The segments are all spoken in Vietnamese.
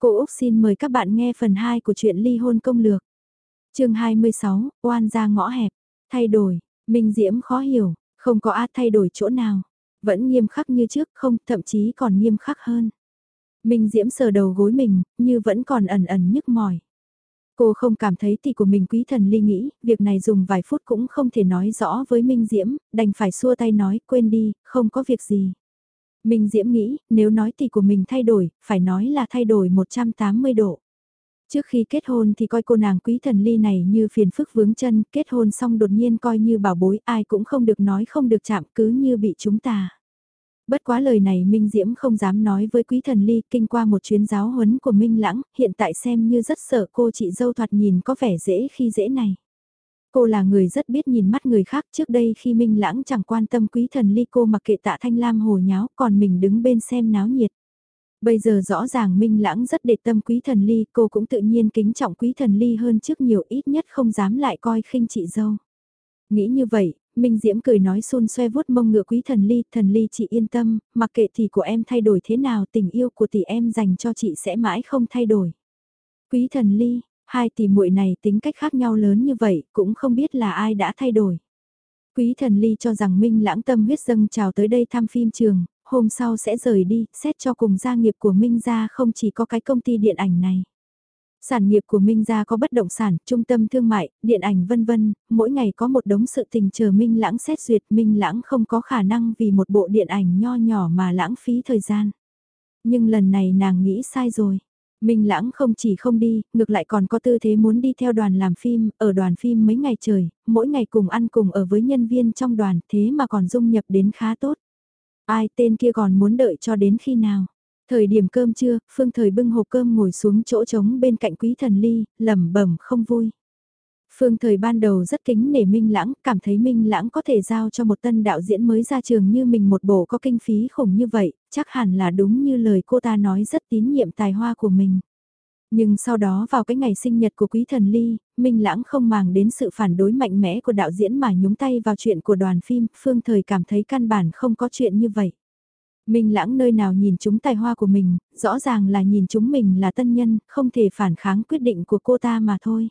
Cô Úc xin mời các bạn nghe phần 2 của truyện ly hôn công lược. chương 26, oan ra ngõ hẹp, thay đổi, Minh Diễm khó hiểu, không có át thay đổi chỗ nào, vẫn nghiêm khắc như trước không, thậm chí còn nghiêm khắc hơn. Minh Diễm sờ đầu gối mình, như vẫn còn ẩn ẩn nhức mỏi. Cô không cảm thấy tỷ của mình quý thần ly nghĩ, việc này dùng vài phút cũng không thể nói rõ với Minh Diễm, đành phải xua tay nói, quên đi, không có việc gì. Minh Diễm nghĩ, nếu nói thì của mình thay đổi, phải nói là thay đổi 180 độ. Trước khi kết hôn thì coi cô nàng quý thần ly này như phiền phức vướng chân, kết hôn xong đột nhiên coi như bảo bối, ai cũng không được nói không được chạm cứ như bị chúng ta. Bất quá lời này Minh Diễm không dám nói với quý thần ly kinh qua một chuyến giáo huấn của Minh Lãng, hiện tại xem như rất sợ cô chị dâu thoạt nhìn có vẻ dễ khi dễ này. Cô là người rất biết nhìn mắt người khác trước đây khi Minh Lãng chẳng quan tâm quý thần ly cô mặc kệ tạ thanh lam hồ nháo còn mình đứng bên xem náo nhiệt. Bây giờ rõ ràng Minh Lãng rất để tâm quý thần ly cô cũng tự nhiên kính trọng quý thần ly hơn trước nhiều ít nhất không dám lại coi khinh chị dâu. Nghĩ như vậy, Minh Diễm cười nói xôn xoe vuốt mông ngựa quý thần ly, thần ly chị yên tâm, mặc kệ thì của em thay đổi thế nào tình yêu của tỷ em dành cho chị sẽ mãi không thay đổi. Quý thần ly, hai tỷ muội này tính cách khác nhau lớn như vậy, cũng không biết là ai đã thay đổi. Quý thần ly cho rằng Minh lãng tâm huyết dâng chào tới đây thăm phim trường, hôm sau sẽ rời đi, xét cho cùng gia nghiệp của Minh gia không chỉ có cái công ty điện ảnh này. Sản nghiệp của Minh gia có bất động sản, trung tâm thương mại, điện ảnh vân vân, mỗi ngày có một đống sự tình chờ Minh lãng xét duyệt, Minh lãng không có khả năng vì một bộ điện ảnh nho nhỏ mà lãng phí thời gian. Nhưng lần này nàng nghĩ sai rồi. Minh Lãng không chỉ không đi, ngược lại còn có tư thế muốn đi theo đoàn làm phim, ở đoàn phim mấy ngày trời, mỗi ngày cùng ăn cùng ở với nhân viên trong đoàn, thế mà còn dung nhập đến khá tốt. Ai tên kia còn muốn đợi cho đến khi nào? Thời điểm cơm trưa, Phương Thời bưng hộp cơm ngồi xuống chỗ trống bên cạnh quý thần ly, lẩm bẩm không vui. Phương Thời ban đầu rất kính nể Minh Lãng, cảm thấy Minh Lãng có thể giao cho một tân đạo diễn mới ra trường như mình một bộ có kinh phí khủng như vậy, chắc hẳn là đúng như lời cô ta nói rất tín nhiệm tài hoa của mình. Nhưng sau đó vào cái ngày sinh nhật của quý thần Ly, Minh Lãng không màng đến sự phản đối mạnh mẽ của đạo diễn mà nhúng tay vào chuyện của đoàn phim, Phương Thời cảm thấy căn bản không có chuyện như vậy. Minh Lãng nơi nào nhìn chúng tài hoa của mình, rõ ràng là nhìn chúng mình là tân nhân, không thể phản kháng quyết định của cô ta mà thôi.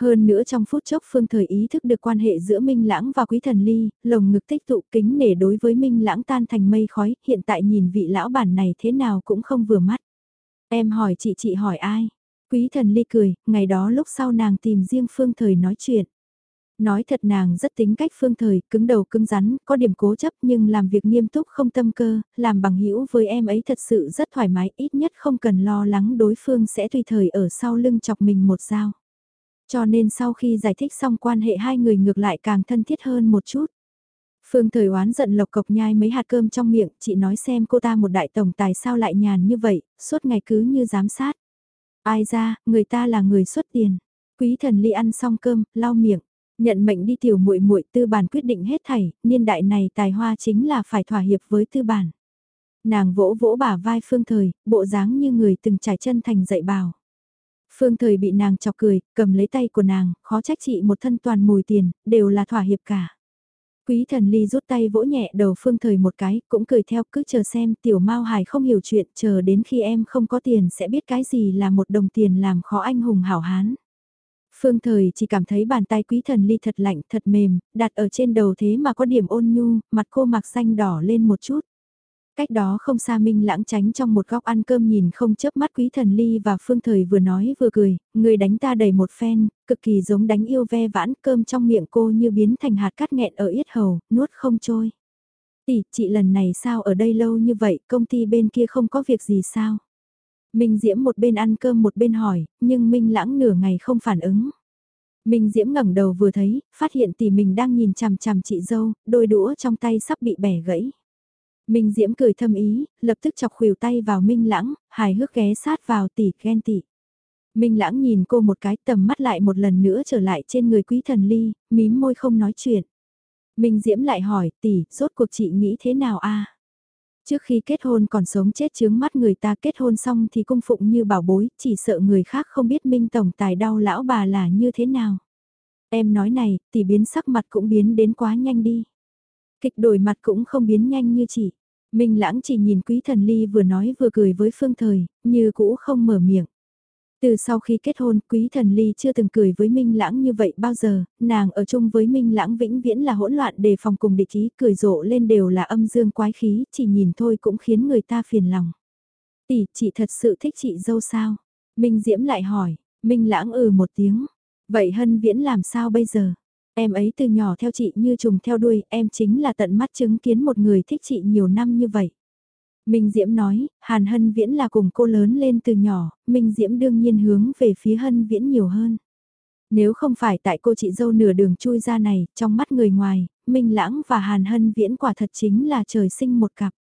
Hơn nữa trong phút chốc Phương Thời ý thức được quan hệ giữa Minh Lãng và Quý Thần Ly, lồng ngực tích tụ kính nể đối với Minh Lãng tan thành mây khói, hiện tại nhìn vị lão bản này thế nào cũng không vừa mắt. Em hỏi chị chị hỏi ai? Quý Thần Ly cười, ngày đó lúc sau nàng tìm riêng Phương Thời nói chuyện. Nói thật nàng rất tính cách phương thời, cứng đầu cứng rắn, có điểm cố chấp nhưng làm việc nghiêm túc không tâm cơ, làm bằng hữu với em ấy thật sự rất thoải mái, ít nhất không cần lo lắng đối phương sẽ tùy thời ở sau lưng chọc mình một dao. Cho nên sau khi giải thích xong quan hệ hai người ngược lại càng thân thiết hơn một chút. Phương thời oán giận lộc cộc nhai mấy hạt cơm trong miệng, chị nói xem cô ta một đại tổng tài sao lại nhàn như vậy, suốt ngày cứ như giám sát. Ai ra, người ta là người xuất tiền. Quý thần ly ăn xong cơm, lau miệng. Nhận mệnh đi tiểu muội muội tư bản quyết định hết thảy, niên đại này tài hoa chính là phải thỏa hiệp với tư bản. Nàng vỗ vỗ bả vai phương thời, bộ dáng như người từng trải chân thành dạy bảo. Phương thời bị nàng chọc cười, cầm lấy tay của nàng, khó trách chị một thân toàn mùi tiền, đều là thỏa hiệp cả. Quý thần ly rút tay vỗ nhẹ đầu phương thời một cái, cũng cười theo cứ chờ xem tiểu mao hài không hiểu chuyện, chờ đến khi em không có tiền sẽ biết cái gì là một đồng tiền làm khó anh hùng hảo hán. Phương thời chỉ cảm thấy bàn tay quý thần ly thật lạnh, thật mềm, đặt ở trên đầu thế mà có điểm ôn nhu, mặt cô mặc xanh đỏ lên một chút. Cách đó không xa Minh lãng tránh trong một góc ăn cơm nhìn không chớp mắt quý thần ly và phương thời vừa nói vừa cười, người đánh ta đầy một phen, cực kỳ giống đánh yêu ve vãn cơm trong miệng cô như biến thành hạt cát nghẹn ở yết hầu, nuốt không trôi. Tỷ, chị lần này sao ở đây lâu như vậy, công ty bên kia không có việc gì sao? Minh Diễm một bên ăn cơm một bên hỏi, nhưng Minh lãng nửa ngày không phản ứng. Minh Diễm ngẩng đầu vừa thấy, phát hiện tỷ mình đang nhìn chằm chằm chị dâu, đôi đũa trong tay sắp bị bẻ gãy. Minh Diễm cười thâm ý, lập tức chọc khuỷu tay vào Minh Lãng, hài hước ghé sát vào tỷ ghen tỷ. Minh Lãng nhìn cô một cái tầm mắt lại một lần nữa trở lại trên người quý thần ly, mím môi không nói chuyện. Minh Diễm lại hỏi tỷ, rốt cuộc chị nghĩ thế nào a? Trước khi kết hôn còn sống chết chướng mắt người ta kết hôn xong thì cung phụng như bảo bối, chỉ sợ người khác không biết Minh Tổng Tài đau lão bà là như thế nào. Em nói này, tỷ biến sắc mặt cũng biến đến quá nhanh đi. Kịch đổi mặt cũng không biến nhanh như chị. Minh Lãng chỉ nhìn Quý Thần Ly vừa nói vừa cười với Phương Thời, như cũ không mở miệng. Từ sau khi kết hôn, Quý Thần Ly chưa từng cười với Minh Lãng như vậy bao giờ, nàng ở chung với Minh Lãng vĩnh viễn là hỗn loạn đề phòng cùng địch ý, cười rộ lên đều là âm dương quái khí, chỉ nhìn thôi cũng khiến người ta phiền lòng. Tỷ, chị thật sự thích chị dâu sao? Minh Diễm lại hỏi, Minh Lãng ừ một tiếng. Vậy Hân Viễn làm sao bây giờ? Em ấy từ nhỏ theo chị như trùng theo đuôi, em chính là tận mắt chứng kiến một người thích chị nhiều năm như vậy. Minh Diễm nói, Hàn Hân Viễn là cùng cô lớn lên từ nhỏ, Minh Diễm đương nhiên hướng về phía Hân Viễn nhiều hơn. Nếu không phải tại cô chị dâu nửa đường chui ra này, trong mắt người ngoài, Minh Lãng và Hàn Hân Viễn quả thật chính là trời sinh một cặp.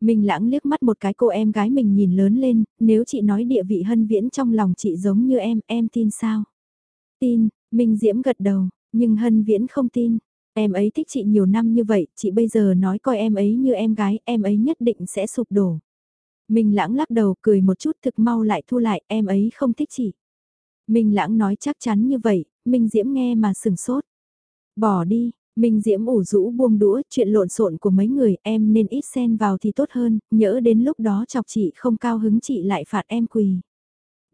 Minh Lãng liếc mắt một cái cô em gái mình nhìn lớn lên, nếu chị nói địa vị Hân Viễn trong lòng chị giống như em, em tin sao? Tin, Minh Diễm gật đầu, nhưng Hân Viễn không tin. Em ấy thích chị nhiều năm như vậy, chị bây giờ nói coi em ấy như em gái, em ấy nhất định sẽ sụp đổ. Minh Lãng lắc đầu cười một chút thực mau lại thu lại, em ấy không thích chị. Minh Lãng nói chắc chắn như vậy, Minh Diễm nghe mà sừng sốt. Bỏ đi, Minh Diễm ủ rũ buông đũa, chuyện lộn xộn của mấy người em nên ít xen vào thì tốt hơn, nhỡ đến lúc đó chọc chị không cao hứng chị lại phạt em quỳ.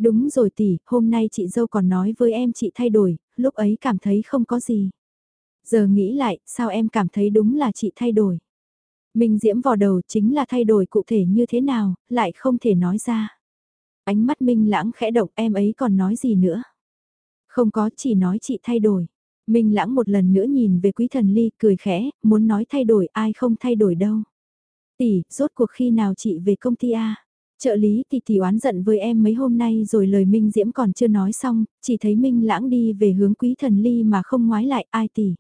Đúng rồi tỷ, hôm nay chị dâu còn nói với em chị thay đổi, lúc ấy cảm thấy không có gì. Giờ nghĩ lại, sao em cảm thấy đúng là chị thay đổi. mình Diễm vào đầu chính là thay đổi cụ thể như thế nào, lại không thể nói ra. Ánh mắt Minh lãng khẽ động em ấy còn nói gì nữa. Không có chỉ nói chị thay đổi. Minh lãng một lần nữa nhìn về quý thần ly cười khẽ, muốn nói thay đổi ai không thay đổi đâu. Tỷ, rốt cuộc khi nào chị về công ty A? Trợ lý thì tỷ oán giận với em mấy hôm nay rồi lời Minh Diễm còn chưa nói xong, chỉ thấy Minh lãng đi về hướng quý thần ly mà không ngoái lại ai tỷ.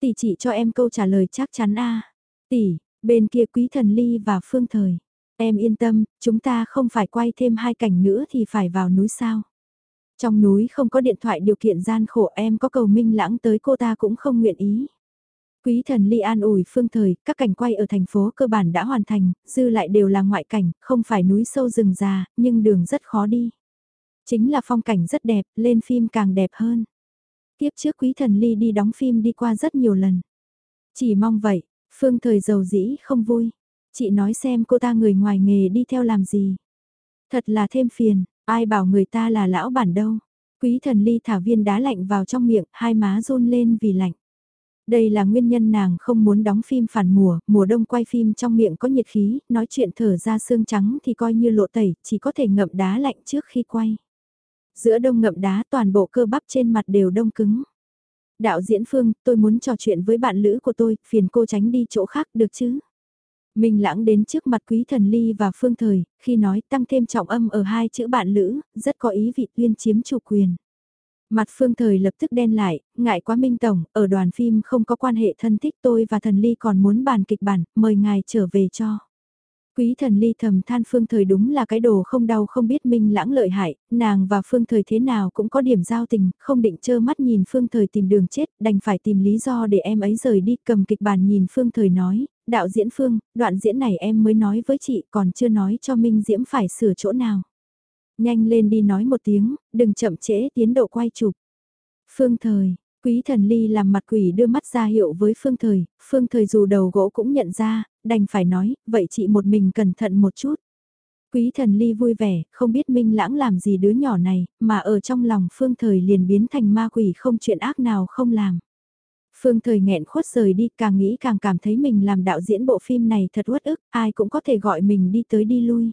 Tỷ chỉ cho em câu trả lời chắc chắn a Tỷ, bên kia quý thần ly và phương thời. Em yên tâm, chúng ta không phải quay thêm hai cảnh nữa thì phải vào núi sao. Trong núi không có điện thoại điều kiện gian khổ em có cầu minh lãng tới cô ta cũng không nguyện ý. Quý thần ly an ủi phương thời, các cảnh quay ở thành phố cơ bản đã hoàn thành, dư lại đều là ngoại cảnh, không phải núi sâu rừng già, nhưng đường rất khó đi. Chính là phong cảnh rất đẹp, lên phim càng đẹp hơn. Tiếp trước quý thần ly đi đóng phim đi qua rất nhiều lần. Chỉ mong vậy, phương thời giàu dĩ không vui. Chị nói xem cô ta người ngoài nghề đi theo làm gì. Thật là thêm phiền, ai bảo người ta là lão bản đâu. Quý thần ly thả viên đá lạnh vào trong miệng, hai má run lên vì lạnh. Đây là nguyên nhân nàng không muốn đóng phim phản mùa, mùa đông quay phim trong miệng có nhiệt khí, nói chuyện thở ra xương trắng thì coi như lộ tẩy, chỉ có thể ngậm đá lạnh trước khi quay. Giữa đông ngậm đá toàn bộ cơ bắp trên mặt đều đông cứng. Đạo diễn Phương, tôi muốn trò chuyện với bạn lữ của tôi, phiền cô tránh đi chỗ khác được chứ? mình lãng đến trước mặt quý thần ly và phương thời, khi nói tăng thêm trọng âm ở hai chữ bạn lữ, rất có ý vị tuyên chiếm chủ quyền. Mặt phương thời lập tức đen lại, ngại quá Minh Tổng, ở đoàn phim không có quan hệ thân thích tôi và thần ly còn muốn bàn kịch bản, mời ngài trở về cho. Quý thần ly thầm than phương thời đúng là cái đồ không đau không biết minh lãng lợi hại, nàng và phương thời thế nào cũng có điểm giao tình, không định trơ mắt nhìn phương thời tìm đường chết, đành phải tìm lý do để em ấy rời đi cầm kịch bản nhìn phương thời nói, đạo diễn phương, đoạn diễn này em mới nói với chị còn chưa nói cho Minh Diễm phải sửa chỗ nào. Nhanh lên đi nói một tiếng, đừng chậm trễ tiến độ quay chụp. Phương thời, Quý thần ly làm mặt quỷ đưa mắt ra hiệu với phương thời, phương thời dù đầu gỗ cũng nhận ra, đành phải nói, vậy chị một mình cẩn thận một chút. Quý thần ly vui vẻ, không biết minh lãng làm gì đứa nhỏ này, mà ở trong lòng phương thời liền biến thành ma quỷ không chuyện ác nào không làm. Phương thời nghẹn khuất rời đi càng nghĩ càng cảm thấy mình làm đạo diễn bộ phim này thật uất ức, ai cũng có thể gọi mình đi tới đi lui.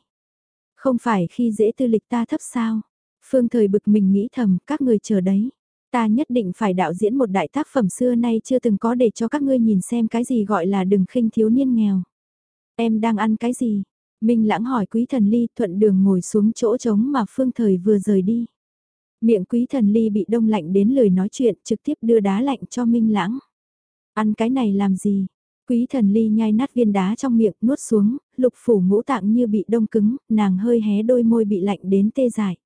Không phải khi dễ tư lịch ta thấp sao. Phương thời bực mình nghĩ thầm, các người chờ đấy. Ta nhất định phải đạo diễn một đại tác phẩm xưa nay chưa từng có để cho các ngươi nhìn xem cái gì gọi là đừng khinh thiếu niên nghèo. Em đang ăn cái gì? Minh lãng hỏi quý thần ly thuận đường ngồi xuống chỗ trống mà phương thời vừa rời đi. Miệng quý thần ly bị đông lạnh đến lời nói chuyện trực tiếp đưa đá lạnh cho Minh lãng. Ăn cái này làm gì? Quý thần ly nhai nát viên đá trong miệng nuốt xuống, lục phủ ngũ tạng như bị đông cứng, nàng hơi hé đôi môi bị lạnh đến tê dại.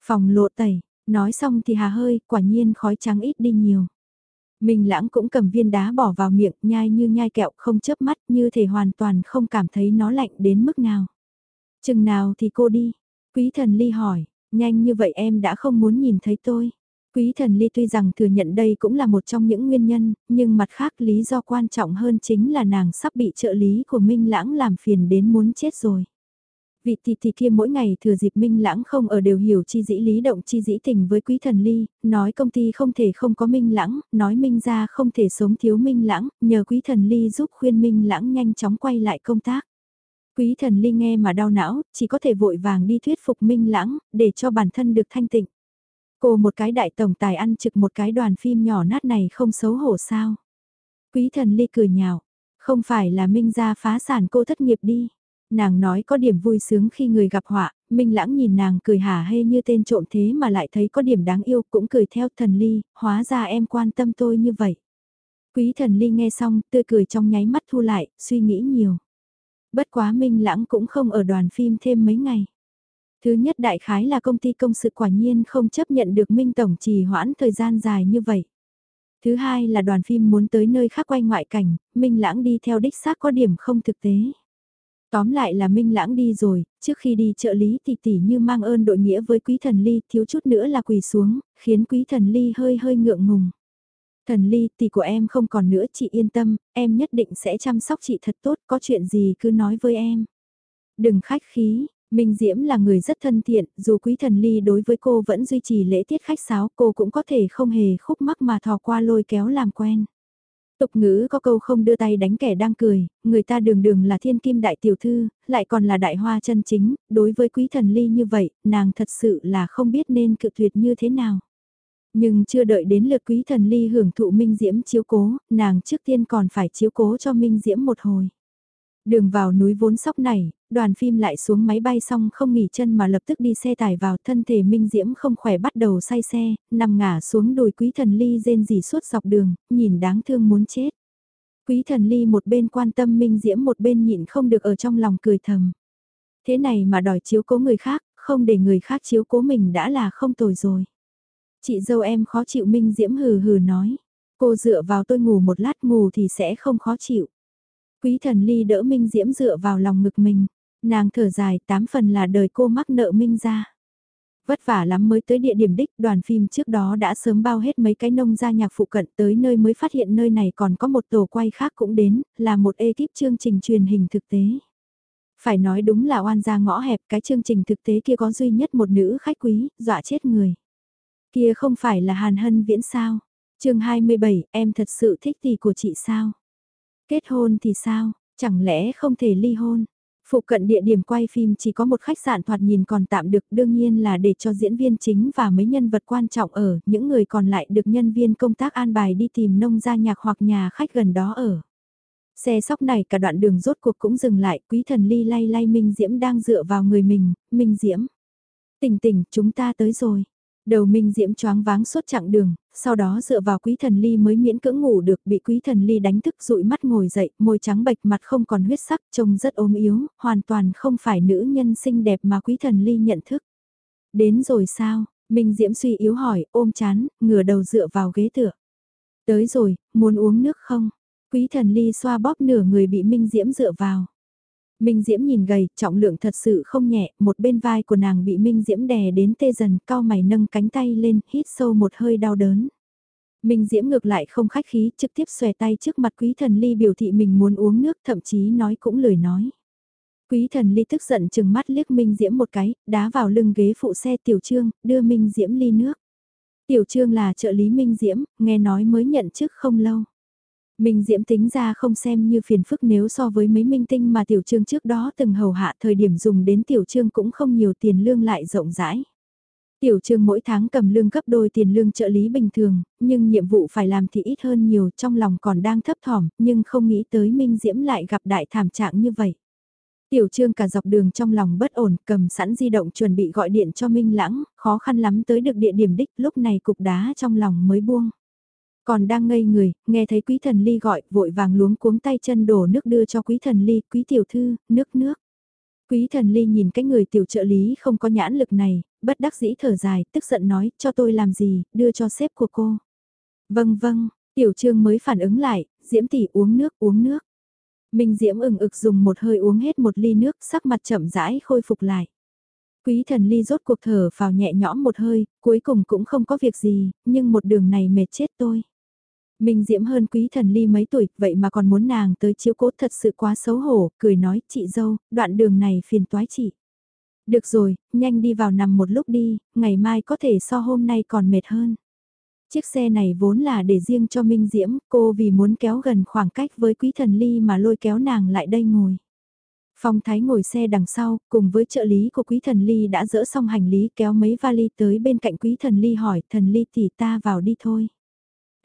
Phòng lộ tẩy, Nói xong thì hà hơi, quả nhiên khói trắng ít đi nhiều. Minh lãng cũng cầm viên đá bỏ vào miệng, nhai như nhai kẹo không chớp mắt như thể hoàn toàn không cảm thấy nó lạnh đến mức nào. Chừng nào thì cô đi? Quý thần ly hỏi, nhanh như vậy em đã không muốn nhìn thấy tôi. Quý thần ly tuy rằng thừa nhận đây cũng là một trong những nguyên nhân, nhưng mặt khác lý do quan trọng hơn chính là nàng sắp bị trợ lý của Minh Lãng làm phiền đến muốn chết rồi. Vị tỷ tỷ kia mỗi ngày thừa dịp Minh Lãng không ở đều hiểu chi dĩ lý động chi dĩ tình với quý thần ly, nói công ty không thể không có Minh Lãng, nói Minh ra không thể sống thiếu Minh Lãng, nhờ quý thần ly giúp khuyên Minh Lãng nhanh chóng quay lại công tác. Quý thần ly nghe mà đau não, chỉ có thể vội vàng đi thuyết phục Minh Lãng, để cho bản thân được thanh tịnh. Cô một cái đại tổng tài ăn trực một cái đoàn phim nhỏ nát này không xấu hổ sao. Quý thần ly cười nhạo, không phải là Minh ra phá sản cô thất nghiệp đi. Nàng nói có điểm vui sướng khi người gặp họa, Minh Lãng nhìn nàng cười hả hê như tên trộm thế mà lại thấy có điểm đáng yêu cũng cười theo thần ly, hóa ra em quan tâm tôi như vậy. Quý thần ly nghe xong, tươi cười trong nháy mắt thu lại, suy nghĩ nhiều. Bất quá Minh Lãng cũng không ở đoàn phim thêm mấy ngày. Thứ nhất đại khái là công ty công sự quả nhiên không chấp nhận được Minh Tổng trì hoãn thời gian dài như vậy. Thứ hai là đoàn phim muốn tới nơi khác quay ngoại cảnh, Minh Lãng đi theo đích xác có điểm không thực tế. Tóm lại là Minh Lãng đi rồi, trước khi đi trợ lý tỷ tỷ như mang ơn đội nghĩa với quý thần ly thiếu chút nữa là quỳ xuống, khiến quý thần ly hơi hơi ngượng ngùng. Thần ly tỷ của em không còn nữa chị yên tâm, em nhất định sẽ chăm sóc chị thật tốt, có chuyện gì cứ nói với em. Đừng khách khí, Minh Diễm là người rất thân thiện, dù quý thần ly đối với cô vẫn duy trì lễ tiết khách sáo cô cũng có thể không hề khúc mắc mà thò qua lôi kéo làm quen. Tục ngữ có câu không đưa tay đánh kẻ đang cười, người ta đường đường là thiên kim đại tiểu thư, lại còn là đại hoa chân chính, đối với quý thần ly như vậy, nàng thật sự là không biết nên cự tuyệt như thế nào. Nhưng chưa đợi đến lượt quý thần ly hưởng thụ Minh Diễm chiếu cố, nàng trước tiên còn phải chiếu cố cho Minh Diễm một hồi. Đường vào núi vốn sóc này, đoàn phim lại xuống máy bay xong không nghỉ chân mà lập tức đi xe tải vào thân thể Minh Diễm không khỏe bắt đầu say xe, nằm ngả xuống đồi quý thần ly rên rỉ suốt dọc đường, nhìn đáng thương muốn chết. Quý thần ly một bên quan tâm Minh Diễm một bên nhịn không được ở trong lòng cười thầm. Thế này mà đòi chiếu cố người khác, không để người khác chiếu cố mình đã là không tồi rồi. Chị dâu em khó chịu Minh Diễm hừ hừ nói. Cô dựa vào tôi ngủ một lát ngủ thì sẽ không khó chịu. Quý thần ly đỡ Minh Diễm dựa vào lòng ngực mình. Nàng thở dài tám phần là đời cô mắc nợ Minh ra. Vất vả lắm mới tới địa điểm đích, đoàn phim trước đó đã sớm bao hết mấy cái nông gia nhạc phụ cận tới nơi mới phát hiện nơi này còn có một tổ quay khác cũng đến, là một ekip chương trình truyền hình thực tế. Phải nói đúng là oan gia ngõ hẹp cái chương trình thực tế kia có duy nhất một nữ khách quý, dọa chết người. Kia không phải là Hàn Hân Viễn sao? chương 27, em thật sự thích tỷ của chị sao? Kết hôn thì sao, chẳng lẽ không thể ly hôn? Phụ cận địa điểm quay phim chỉ có một khách sạn thoạt nhìn còn tạm được đương nhiên là để cho diễn viên chính và mấy nhân vật quan trọng ở, những người còn lại được nhân viên công tác an bài đi tìm nông gia nhạc hoặc nhà khách gần đó ở. Xe sóc này cả đoạn đường rốt cuộc cũng dừng lại, quý thần ly lay lay Minh Diễm đang dựa vào người mình, Minh Diễm. Tỉnh tỉnh, chúng ta tới rồi. Đầu Minh Diễm choáng váng suốt chặng đường, sau đó dựa vào quý thần ly mới miễn cưỡng ngủ được bị quý thần ly đánh thức dụi mắt ngồi dậy, môi trắng bệch mặt không còn huyết sắc, trông rất ốm yếu, hoàn toàn không phải nữ nhân xinh đẹp mà quý thần ly nhận thức. Đến rồi sao? Minh Diễm suy yếu hỏi, ôm chán, ngửa đầu dựa vào ghế tựa. Tới rồi, muốn uống nước không? Quý thần ly xoa bóp nửa người bị Minh Diễm dựa vào. Minh Diễm nhìn gầy, trọng lượng thật sự không nhẹ, một bên vai của nàng bị Minh Diễm đè đến tê dần, cao mày nâng cánh tay lên, hít sâu một hơi đau đớn. Minh Diễm ngược lại không khách khí, trực tiếp xòe tay trước mặt quý thần ly biểu thị mình muốn uống nước, thậm chí nói cũng lời nói. Quý thần ly tức giận chừng mắt liếc Minh Diễm một cái, đá vào lưng ghế phụ xe tiểu trương, đưa Minh Diễm ly nước. Tiểu trương là trợ lý Minh Diễm, nghe nói mới nhận chức không lâu. Minh Diễm tính ra không xem như phiền phức nếu so với mấy minh tinh mà tiểu trương trước đó từng hầu hạ thời điểm dùng đến tiểu trương cũng không nhiều tiền lương lại rộng rãi. Tiểu trương mỗi tháng cầm lương gấp đôi tiền lương trợ lý bình thường, nhưng nhiệm vụ phải làm thì ít hơn nhiều trong lòng còn đang thấp thỏm, nhưng không nghĩ tới Minh Diễm lại gặp đại thảm trạng như vậy. Tiểu trương cả dọc đường trong lòng bất ổn, cầm sẵn di động chuẩn bị gọi điện cho Minh Lãng, khó khăn lắm tới được địa điểm đích, lúc này cục đá trong lòng mới buông. Còn đang ngây người, nghe thấy quý thần ly gọi, vội vàng luống cuống tay chân đổ nước đưa cho quý thần ly, quý tiểu thư, nước nước. Quý thần ly nhìn cái người tiểu trợ lý không có nhãn lực này, bất đắc dĩ thở dài, tức giận nói, cho tôi làm gì, đưa cho sếp của cô. Vâng vâng, tiểu trương mới phản ứng lại, diễm tỷ uống nước uống nước. Minh diễm ừng ực dùng một hơi uống hết một ly nước, sắc mặt chậm rãi khôi phục lại. Quý thần ly rốt cuộc thở vào nhẹ nhõm một hơi, cuối cùng cũng không có việc gì, nhưng một đường này mệt chết tôi. Minh Diễm hơn quý thần ly mấy tuổi, vậy mà còn muốn nàng tới chiếu cố thật sự quá xấu hổ, cười nói, chị dâu, đoạn đường này phiền toái chị. Được rồi, nhanh đi vào nằm một lúc đi, ngày mai có thể so hôm nay còn mệt hơn. Chiếc xe này vốn là để riêng cho Minh Diễm, cô vì muốn kéo gần khoảng cách với quý thần ly mà lôi kéo nàng lại đây ngồi. Phong Thái ngồi xe đằng sau, cùng với trợ lý của Quý Thần Ly đã dỡ xong hành lý kéo mấy vali tới bên cạnh Quý Thần Ly hỏi Thần Ly thì ta vào đi thôi.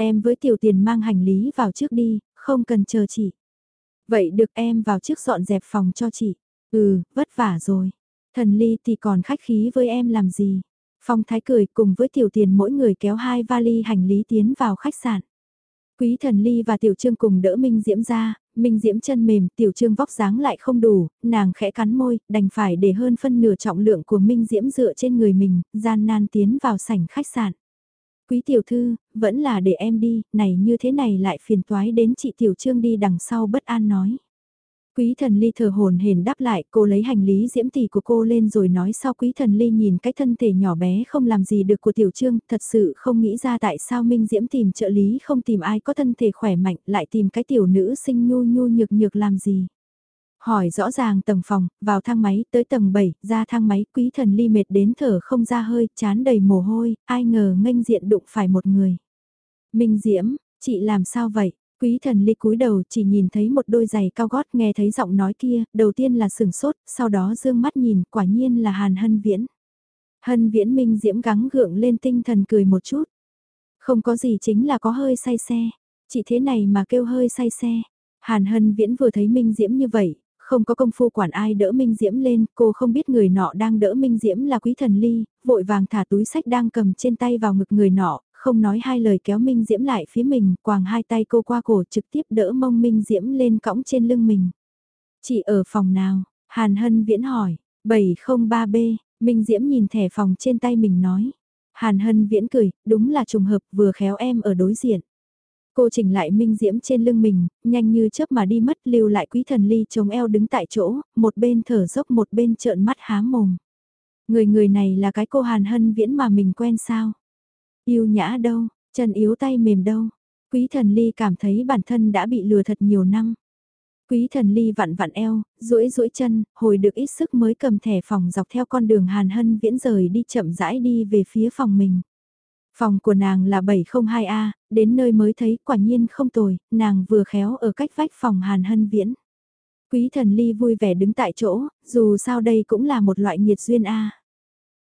Em với tiểu tiền mang hành lý vào trước đi, không cần chờ chị. Vậy được em vào trước dọn dẹp phòng cho chị. Ừ, vất vả rồi. Thần Ly thì còn khách khí với em làm gì. Phong Thái cười cùng với tiểu tiền mỗi người kéo hai vali hành lý tiến vào khách sạn. Quý thần ly và tiểu trương cùng đỡ Minh Diễm ra, Minh Diễm chân mềm, tiểu trương vóc dáng lại không đủ, nàng khẽ cắn môi, đành phải để hơn phân nửa trọng lượng của Minh Diễm dựa trên người mình, gian nan tiến vào sảnh khách sạn. Quý tiểu thư, vẫn là để em đi, này như thế này lại phiền toái đến chị tiểu trương đi đằng sau bất an nói. Quý thần ly thờ hồn hển đáp lại, cô lấy hành lý diễm tỷ của cô lên rồi nói sau quý thần ly nhìn cái thân thể nhỏ bé không làm gì được của tiểu trương, thật sự không nghĩ ra tại sao Minh Diễm tìm trợ lý không tìm ai có thân thể khỏe mạnh, lại tìm cái tiểu nữ sinh nhu nhu nhược nhược làm gì. Hỏi rõ ràng tầng phòng, vào thang máy, tới tầng 7, ra thang máy, quý thần ly mệt đến thở không ra hơi, chán đầy mồ hôi, ai ngờ nghênh diện đụng phải một người. Minh Diễm, chị làm sao vậy? Quý thần ly cúi đầu chỉ nhìn thấy một đôi giày cao gót nghe thấy giọng nói kia, đầu tiên là sừng sốt, sau đó dương mắt nhìn, quả nhiên là Hàn Hân Viễn. Hân Viễn Minh Diễm gắng gượng lên tinh thần cười một chút. Không có gì chính là có hơi say xe. Chỉ thế này mà kêu hơi say xe. Hàn Hân Viễn vừa thấy Minh Diễm như vậy, không có công phu quản ai đỡ Minh Diễm lên, cô không biết người nọ đang đỡ Minh Diễm là quý thần ly, vội vàng thả túi sách đang cầm trên tay vào ngực người nọ, không nói hai lời kéo Minh Diễm lại phía mình, quàng hai tay cô qua cổ trực tiếp đỡ mông Minh Diễm lên cõng trên lưng mình. Chị ở phòng nào? Hàn Hân Viễn hỏi, 703B, Minh Diễm nhìn thẻ phòng trên tay mình nói. Hàn Hân Viễn cười, đúng là trùng hợp vừa khéo em ở đối diện. Cô chỉnh lại Minh Diễm trên lưng mình, nhanh như chớp mà đi mất lưu lại quý thần ly chống eo đứng tại chỗ, một bên thở dốc một bên trợn mắt há mồm. Người người này là cái cô Hàn Hân Viễn mà mình quen sao? Yêu nhã đâu, chân yếu tay mềm đâu. Quý thần ly cảm thấy bản thân đã bị lừa thật nhiều năm. Quý thần ly vặn vặn eo, duỗi duỗi chân, hồi được ít sức mới cầm thẻ phòng dọc theo con đường Hàn Hân viễn rời đi chậm rãi đi về phía phòng mình. Phòng của nàng là 702A, đến nơi mới thấy quả nhiên không tồi, nàng vừa khéo ở cách vách phòng Hàn Hân viễn. Quý thần ly vui vẻ đứng tại chỗ, dù sao đây cũng là một loại nhiệt duyên A.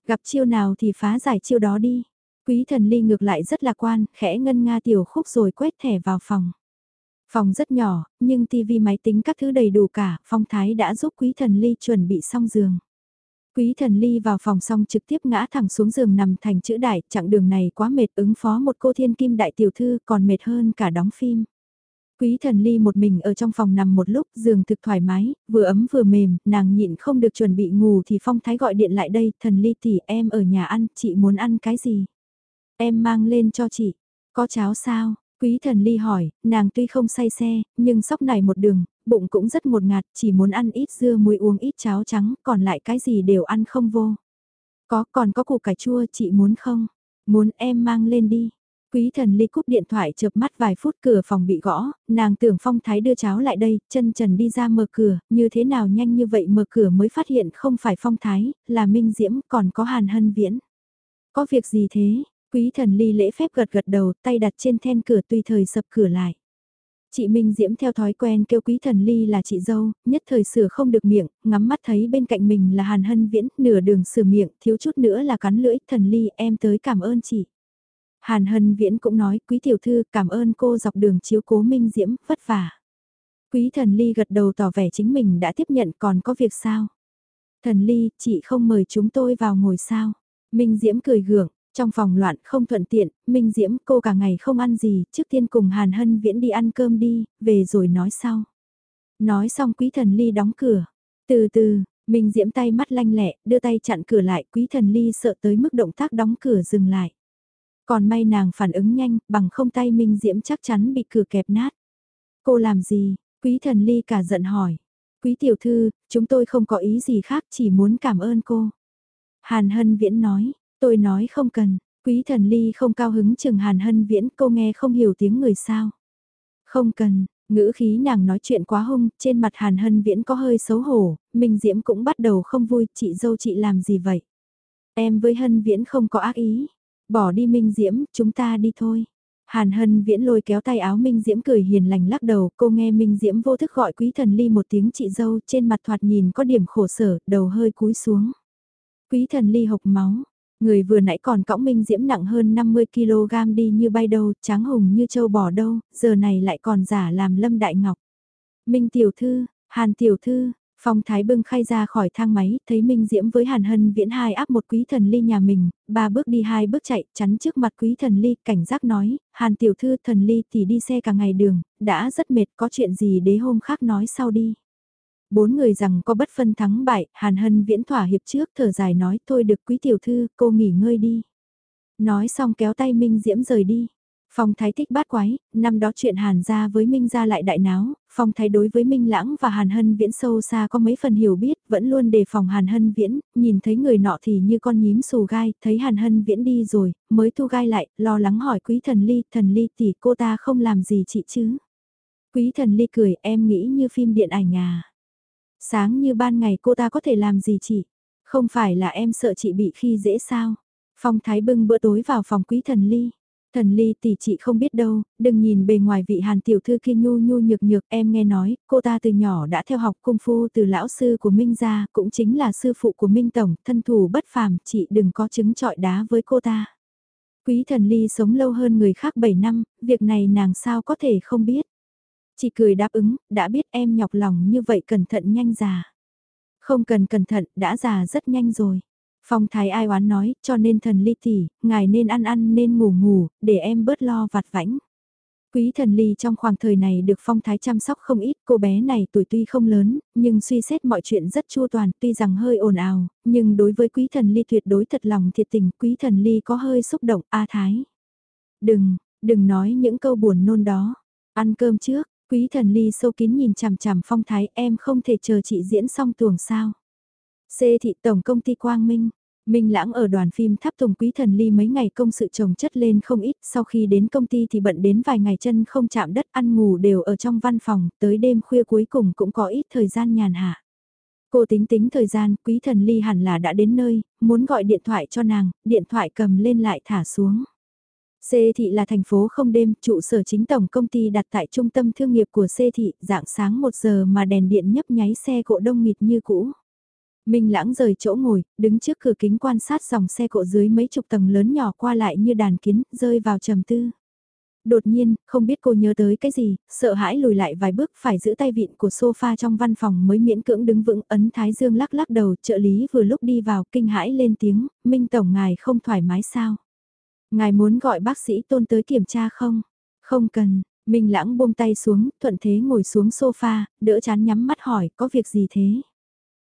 Gặp chiêu nào thì phá giải chiêu đó đi. Quý thần ly ngược lại rất lạc quan, khẽ ngân nga tiểu khúc rồi quét thẻ vào phòng. Phòng rất nhỏ, nhưng tivi máy tính các thứ đầy đủ cả, phong thái đã giúp quý thần ly chuẩn bị xong giường. Quý thần ly vào phòng xong trực tiếp ngã thẳng xuống giường nằm thành chữ đại, chặng đường này quá mệt ứng phó một cô thiên kim đại tiểu thư còn mệt hơn cả đóng phim. Quý thần ly một mình ở trong phòng nằm một lúc, giường thực thoải mái, vừa ấm vừa mềm, nàng nhịn không được chuẩn bị ngủ thì phong thái gọi điện lại đây, thần ly tỷ em ở nhà ăn, chị muốn ăn cái gì? Em mang lên cho chị. Có cháo sao? Quý thần ly hỏi, nàng tuy không say xe, nhưng sóc này một đường, bụng cũng rất một ngạt, chỉ muốn ăn ít dưa muối uống ít cháo trắng, còn lại cái gì đều ăn không vô. Có, còn có củ cải chua chị muốn không? Muốn em mang lên đi. Quý thần ly cúp điện thoại chợp mắt vài phút cửa phòng bị gõ, nàng tưởng phong thái đưa cháo lại đây, chân trần đi ra mở cửa, như thế nào nhanh như vậy mở cửa mới phát hiện không phải phong thái, là minh diễm còn có hàn hân viễn. Có việc gì thế, Quý thần ly lễ phép gật gật đầu, tay đặt trên then cửa tùy thời sập cửa lại. Chị Minh Diễm theo thói quen kêu quý thần ly là chị dâu, nhất thời sửa không được miệng, ngắm mắt thấy bên cạnh mình là Hàn Hân Viễn, nửa đường sửa miệng, thiếu chút nữa là cắn lưỡi, thần ly em tới cảm ơn chị. Hàn Hân Viễn cũng nói, quý tiểu thư cảm ơn cô dọc đường chiếu cố Minh Diễm, vất vả. Quý thần ly gật đầu tỏ vẻ chính mình đã tiếp nhận còn có việc sao. Thần ly, chị không mời chúng tôi vào ngồi sao. Minh Diễm cười gượng, trong phòng loạn không thuận tiện, Minh Diễm cô cả ngày không ăn gì, trước tiên cùng Hàn Hân Viễn đi ăn cơm đi, về rồi nói sau. Nói xong quý thần ly đóng cửa. Từ từ, Minh Diễm tay mắt lanh lẹ, đưa tay chặn cửa lại, quý thần ly sợ tới mức động tác đóng cửa dừng lại. Còn may nàng phản ứng nhanh, bằng không tay Minh Diễm chắc chắn bị cửa kẹp nát. Cô làm gì? Quý thần ly cả giận hỏi. Quý tiểu thư, chúng tôi không có ý gì khác chỉ muốn cảm ơn cô. Hàn Hân Viễn nói, tôi nói không cần, quý thần ly không cao hứng chừng Hàn Hân Viễn cô nghe không hiểu tiếng người sao. Không cần, ngữ khí nàng nói chuyện quá hung, trên mặt Hàn Hân Viễn có hơi xấu hổ, Minh Diễm cũng bắt đầu không vui, chị dâu chị làm gì vậy? Em với Hân Viễn không có ác ý, bỏ đi Minh Diễm, chúng ta đi thôi. Hàn Hân Viễn lôi kéo tay áo Minh Diễm cười hiền lành lắc đầu, cô nghe Minh Diễm vô thức gọi quý thần ly một tiếng chị dâu trên mặt thoạt nhìn có điểm khổ sở, đầu hơi cúi xuống. Quý thần ly hộc máu, người vừa nãy còn cõng Minh Diễm nặng hơn 50kg đi như bay đâu, tráng hùng như châu bò đâu, giờ này lại còn giả làm lâm đại ngọc. Minh tiểu thư, Hàn tiểu thư, Phong Thái bưng khay ra khỏi thang máy, thấy Minh Diễm với Hàn Hân viễn hai áp một quý thần ly nhà mình, ba bước đi hai bước chạy, chắn trước mặt quý thần ly, cảnh giác nói, Hàn tiểu thư thần ly thì đi xe cả ngày đường, đã rất mệt, có chuyện gì đế hôm khác nói sau đi. Bốn người rằng có bất phân thắng bại, Hàn Hân viễn thỏa hiệp trước thở dài nói thôi được quý tiểu thư, cô nghỉ ngơi đi. Nói xong kéo tay Minh Diễm rời đi. Phong Thái thích bát quái, năm đó chuyện Hàn gia với Minh gia lại đại náo, Phong Thái đối với Minh Lãng và Hàn Hân Viễn sâu xa có mấy phần hiểu biết, vẫn luôn đề phòng Hàn Hân Viễn, nhìn thấy người nọ thì như con nhím xù gai, thấy Hàn Hân Viễn đi rồi, mới thu gai lại, lo lắng hỏi quý thần ly, thần ly tỷ cô ta không làm gì chị chứ. Quý thần ly cười, em nghĩ như phim điện ảnh à. Sáng như ban ngày cô ta có thể làm gì chị? Không phải là em sợ chị bị khi dễ sao? Phong Thái bưng bữa tối vào phòng quý thần ly. Thần ly tỷ chị không biết đâu, đừng nhìn bề ngoài vị hàn tiểu thư kia nhu nhu nhược nhược em nghe nói, cô ta từ nhỏ đã theo học cung phu từ lão sư của Minh gia, cũng chính là sư phụ của Minh Tổng, thân thủ bất phàm, chị đừng có chứng trọi đá với cô ta. Quý thần ly sống lâu hơn người khác 7 năm, việc này nàng sao có thể không biết. Chị cười đáp ứng, đã biết em nhọc lòng như vậy cẩn thận nhanh già. Không cần cẩn thận, đã già rất nhanh rồi. Phong thái ai oán nói, cho nên thần ly tỷ, ngài nên ăn ăn nên ngủ ngủ, để em bớt lo vặt vãnh. Quý thần ly trong khoảng thời này được phong thái chăm sóc không ít, cô bé này tuổi tuy không lớn, nhưng suy xét mọi chuyện rất chua toàn, tuy rằng hơi ồn ào, nhưng đối với quý thần ly tuyệt đối thật lòng thiệt tình, quý thần ly có hơi xúc động, a thái. Đừng, đừng nói những câu buồn nôn đó, ăn cơm trước, quý thần ly sâu kín nhìn chằm chằm phong thái em không thể chờ chị diễn xong tuồng sao. C thị tổng công ty Quang Minh. Minh Lãng ở đoàn phim Tháp Tùng Quý Thần Ly mấy ngày công sự trồng chất lên không ít, sau khi đến công ty thì bận đến vài ngày chân không chạm đất ăn ngủ đều ở trong văn phòng, tới đêm khuya cuối cùng cũng có ít thời gian nhàn hạ. Cô tính tính thời gian, Quý Thần Ly hẳn là đã đến nơi, muốn gọi điện thoại cho nàng, điện thoại cầm lên lại thả xuống. C thị là thành phố không đêm, trụ sở chính tổng công ty đặt tại trung tâm thương nghiệp của C thị, dạng sáng 1 giờ mà đèn điện nhấp nháy xe cộ đông nghịt như cũ. Minh lãng rời chỗ ngồi, đứng trước cửa kính quan sát dòng xe cộ dưới mấy chục tầng lớn nhỏ qua lại như đàn kiến, rơi vào trầm tư. Đột nhiên, không biết cô nhớ tới cái gì, sợ hãi lùi lại vài bước phải giữ tay vịn của sofa trong văn phòng mới miễn cưỡng đứng vững ấn Thái Dương lắc lắc đầu trợ lý vừa lúc đi vào kinh hãi lên tiếng, Minh Tổng ngài không thoải mái sao? Ngài muốn gọi bác sĩ tôn tới kiểm tra không? Không cần, Minh lãng buông tay xuống, thuận thế ngồi xuống sofa, đỡ chán nhắm mắt hỏi có việc gì thế?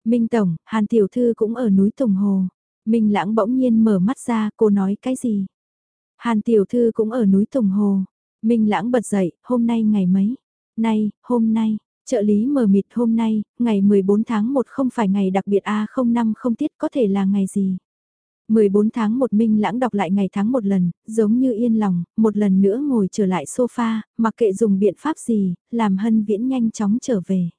Minh Tổng, Hàn Tiểu Thư cũng ở núi Tùng Hồ. Minh Lãng bỗng nhiên mở mắt ra, cô nói cái gì? Hàn Tiểu Thư cũng ở núi Tùng Hồ. Minh Lãng bật dậy, hôm nay ngày mấy? Nay, hôm nay, trợ lý mờ mịt hôm nay, ngày 14 tháng 1 không phải ngày đặc biệt A05 không tiết có thể là ngày gì? 14 tháng một Minh Lãng đọc lại ngày tháng một lần, giống như yên lòng, một lần nữa ngồi trở lại sofa, mặc kệ dùng biện pháp gì, làm hân viễn nhanh chóng trở về.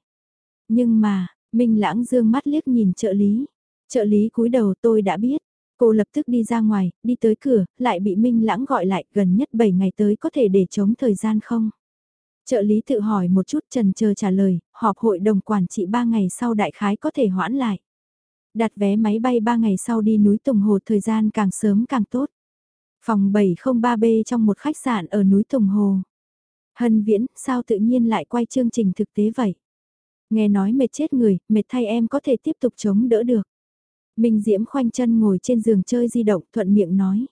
Nhưng mà, Minh lãng dương mắt liếc nhìn trợ lý. Trợ lý cúi đầu tôi đã biết. Cô lập tức đi ra ngoài, đi tới cửa, lại bị Minh lãng gọi lại gần nhất 7 ngày tới có thể để chống thời gian không? Trợ lý tự hỏi một chút trần chờ trả lời, họp hội đồng quản trị 3 ngày sau đại khái có thể hoãn lại. Đặt vé máy bay 3 ngày sau đi núi Tùng Hồ thời gian càng sớm càng tốt. Phòng 703B trong một khách sạn ở núi Tùng Hồ. Hân Viễn, sao tự nhiên lại quay chương trình thực tế vậy? Nghe nói mệt chết người, mệt thay em có thể tiếp tục chống đỡ được. Minh Diễm khoanh chân ngồi trên giường chơi di động thuận miệng nói.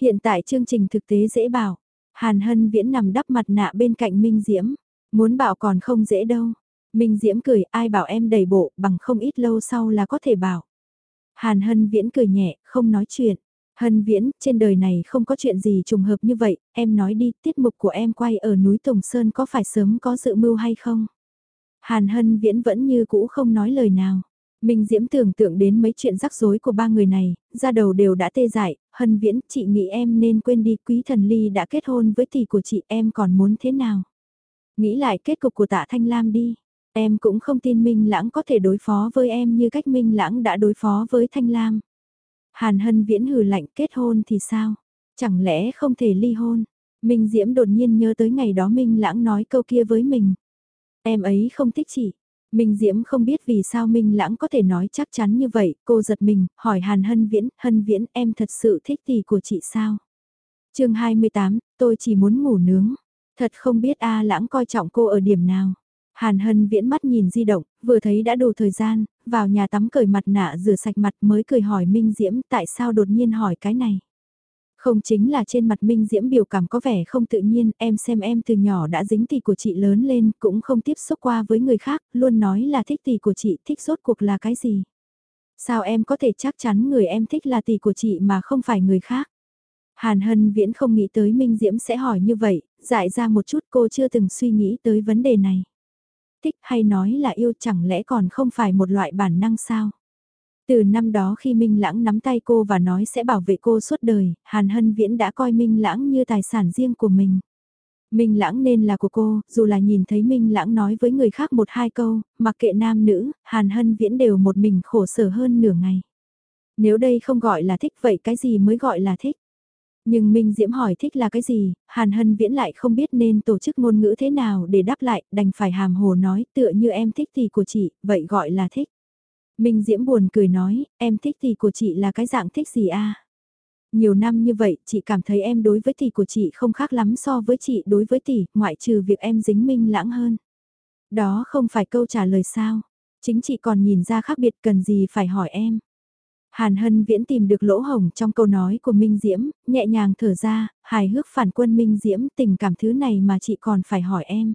Hiện tại chương trình thực tế dễ bảo. Hàn Hân Viễn nằm đắp mặt nạ bên cạnh Minh Diễm. Muốn bảo còn không dễ đâu. Minh Diễm cười ai bảo em đầy bộ bằng không ít lâu sau là có thể bảo. Hàn Hân Viễn cười nhẹ, không nói chuyện. Hân Viễn, trên đời này không có chuyện gì trùng hợp như vậy, em nói đi, tiết mục của em quay ở núi Tùng Sơn có phải sớm có dự mưu hay không? Hàn Hân Viễn vẫn như cũ không nói lời nào. Minh Diễm tưởng tượng đến mấy chuyện rắc rối của ba người này, ra đầu đều đã tê dại, hân viễn, chị nghĩ em nên quên đi quý thần ly đã kết hôn với tỷ của chị em còn muốn thế nào. Nghĩ lại kết cục của tạ Thanh Lam đi, em cũng không tin Minh Lãng có thể đối phó với em như cách Minh Lãng đã đối phó với Thanh Lam. Hàn hân viễn hừ lạnh kết hôn thì sao, chẳng lẽ không thể ly hôn. Minh Diễm đột nhiên nhớ tới ngày đó Minh Lãng nói câu kia với mình. Em ấy không thích chị, Minh Diễm không biết vì sao Minh Lãng có thể nói chắc chắn như vậy, cô giật mình, hỏi Hàn Hân Viễn, Hân Viễn em thật sự thích tỷ của chị sao? chương 28, tôi chỉ muốn ngủ nướng. Thật không biết A Lãng coi trọng cô ở điểm nào. Hàn Hân Viễn mắt nhìn di động, vừa thấy đã đủ thời gian, vào nhà tắm cởi mặt nạ rửa sạch mặt mới cười hỏi Minh Diễm tại sao đột nhiên hỏi cái này. Không chính là trên mặt Minh Diễm biểu cảm có vẻ không tự nhiên, em xem em từ nhỏ đã dính tỷ của chị lớn lên, cũng không tiếp xúc qua với người khác, luôn nói là thích tỷ của chị, thích rốt cuộc là cái gì? Sao em có thể chắc chắn người em thích là tỷ của chị mà không phải người khác? Hàn Hân Viễn không nghĩ tới Minh Diễm sẽ hỏi như vậy, dại ra một chút cô chưa từng suy nghĩ tới vấn đề này. Thích hay nói là yêu chẳng lẽ còn không phải một loại bản năng sao? Từ năm đó khi Minh Lãng nắm tay cô và nói sẽ bảo vệ cô suốt đời, Hàn Hân Viễn đã coi Minh Lãng như tài sản riêng của mình. Minh Lãng nên là của cô, dù là nhìn thấy Minh Lãng nói với người khác một hai câu, mặc kệ nam nữ, Hàn Hân Viễn đều một mình khổ sở hơn nửa ngày. Nếu đây không gọi là thích vậy cái gì mới gọi là thích? Nhưng Minh Diễm hỏi thích là cái gì, Hàn Hân Viễn lại không biết nên tổ chức ngôn ngữ thế nào để đáp lại, đành phải hàm hồ nói tựa như em thích thì của chị, vậy gọi là thích. Minh Diễm buồn cười nói, em thích thì của chị là cái dạng thích gì a? Nhiều năm như vậy, chị cảm thấy em đối với tỷ của chị không khác lắm so với chị đối với tỷ, ngoại trừ việc em dính minh lãng hơn. Đó không phải câu trả lời sao. Chính chị còn nhìn ra khác biệt cần gì phải hỏi em. Hàn Hân Viễn tìm được lỗ hồng trong câu nói của Minh Diễm, nhẹ nhàng thở ra, hài hước phản quân Minh Diễm tình cảm thứ này mà chị còn phải hỏi em.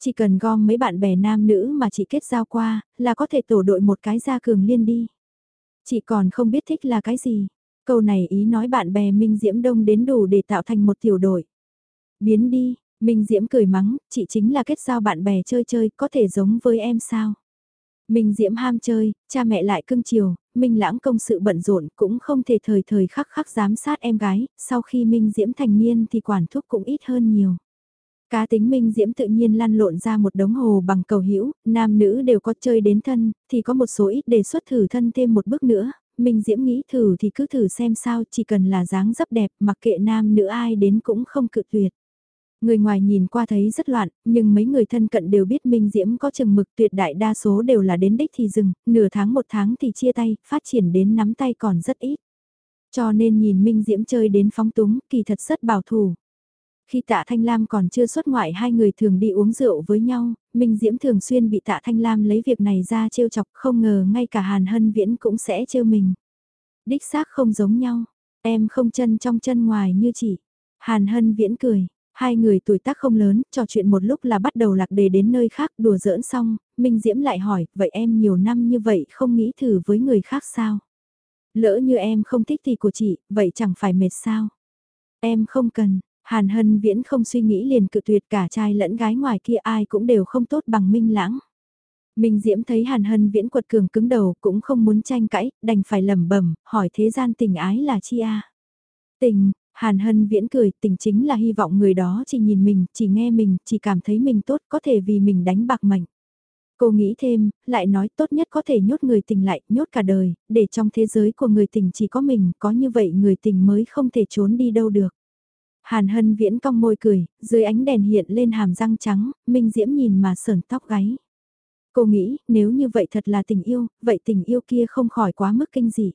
Chỉ cần gom mấy bạn bè nam nữ mà chị kết giao qua, là có thể tổ đội một cái gia cường liên đi. Chị còn không biết thích là cái gì. Câu này ý nói bạn bè Minh Diễm đông đến đủ để tạo thành một tiểu đội. Biến đi, Minh Diễm cười mắng, chị chính là kết giao bạn bè chơi chơi, có thể giống với em sao? Minh Diễm ham chơi, cha mẹ lại cưng chiều, Minh Lãng công sự bận rộn cũng không thể thời thời khắc khắc giám sát em gái, sau khi Minh Diễm thành niên thì quản thúc cũng ít hơn nhiều. Cá tính minh diễm tự nhiên lăn lộn ra một đống hồ bằng cầu hữu nam nữ đều có chơi đến thân, thì có một số ít đề xuất thử thân thêm một bước nữa. Minh Diễm nghĩ thử thì cứ thử xem sao, chỉ cần là dáng dấp đẹp, mặc kệ nam nữ ai đến cũng không cự tuyệt. Người ngoài nhìn qua thấy rất loạn, nhưng mấy người thân cận đều biết Minh Diễm có chừng mực tuyệt đại đa số đều là đến đích thì dừng, nửa tháng một tháng thì chia tay, phát triển đến nắm tay còn rất ít. Cho nên nhìn Minh Diễm chơi đến phóng túng, kỳ thật rất bảo thủ. Khi tạ Thanh Lam còn chưa xuất ngoại hai người thường đi uống rượu với nhau, Minh Diễm thường xuyên bị tạ Thanh Lam lấy việc này ra trêu chọc không ngờ ngay cả Hàn Hân Viễn cũng sẽ trêu mình. Đích xác không giống nhau, em không chân trong chân ngoài như chị. Hàn Hân Viễn cười, hai người tuổi tác không lớn, trò chuyện một lúc là bắt đầu lạc đề đến nơi khác đùa giỡn xong, Minh Diễm lại hỏi, vậy em nhiều năm như vậy không nghĩ thử với người khác sao? Lỡ như em không thích thì của chị, vậy chẳng phải mệt sao? Em không cần, Hàn Hân Viễn không suy nghĩ liền cự tuyệt cả trai lẫn gái ngoài kia ai cũng đều không tốt bằng Minh Lãng. Minh Diễm thấy Hàn Hân Viễn quật cường cứng đầu cũng không muốn tranh cãi, đành phải lẩm bẩm hỏi thế gian tình ái là chi a? Tình, Hàn Hân Viễn cười, tình chính là hy vọng người đó chỉ nhìn mình, chỉ nghe mình, chỉ cảm thấy mình tốt, có thể vì mình đánh bạc mệnh. Cô nghĩ thêm, lại nói tốt nhất có thể nhốt người tình lại, nhốt cả đời, để trong thế giới của người tình chỉ có mình, có như vậy người tình mới không thể trốn đi đâu được. Hàn hân viễn cong môi cười, dưới ánh đèn hiện lên hàm răng trắng, Minh Diễm nhìn mà sờn tóc gáy. Cô nghĩ, nếu như vậy thật là tình yêu, vậy tình yêu kia không khỏi quá mức kinh dị.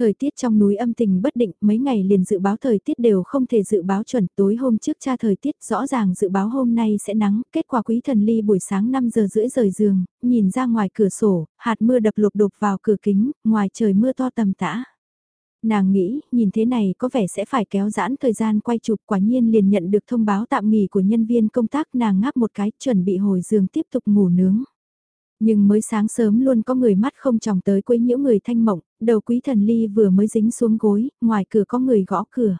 Thời tiết trong núi âm tình bất định, mấy ngày liền dự báo thời tiết đều không thể dự báo chuẩn. Tối hôm trước tra thời tiết rõ ràng dự báo hôm nay sẽ nắng, kết quả quý thần ly buổi sáng 5 giờ rưỡi rời giường, nhìn ra ngoài cửa sổ, hạt mưa đập lục đục vào cửa kính, ngoài trời mưa to tầm tã. Nàng nghĩ, nhìn thế này có vẻ sẽ phải kéo giãn thời gian quay chụp quả nhiên liền nhận được thông báo tạm nghỉ của nhân viên công tác nàng ngáp một cái chuẩn bị hồi giường tiếp tục ngủ nướng. Nhưng mới sáng sớm luôn có người mắt không tròng tới quấy nhiễu người thanh mộng, đầu quý thần ly vừa mới dính xuống gối, ngoài cửa có người gõ cửa.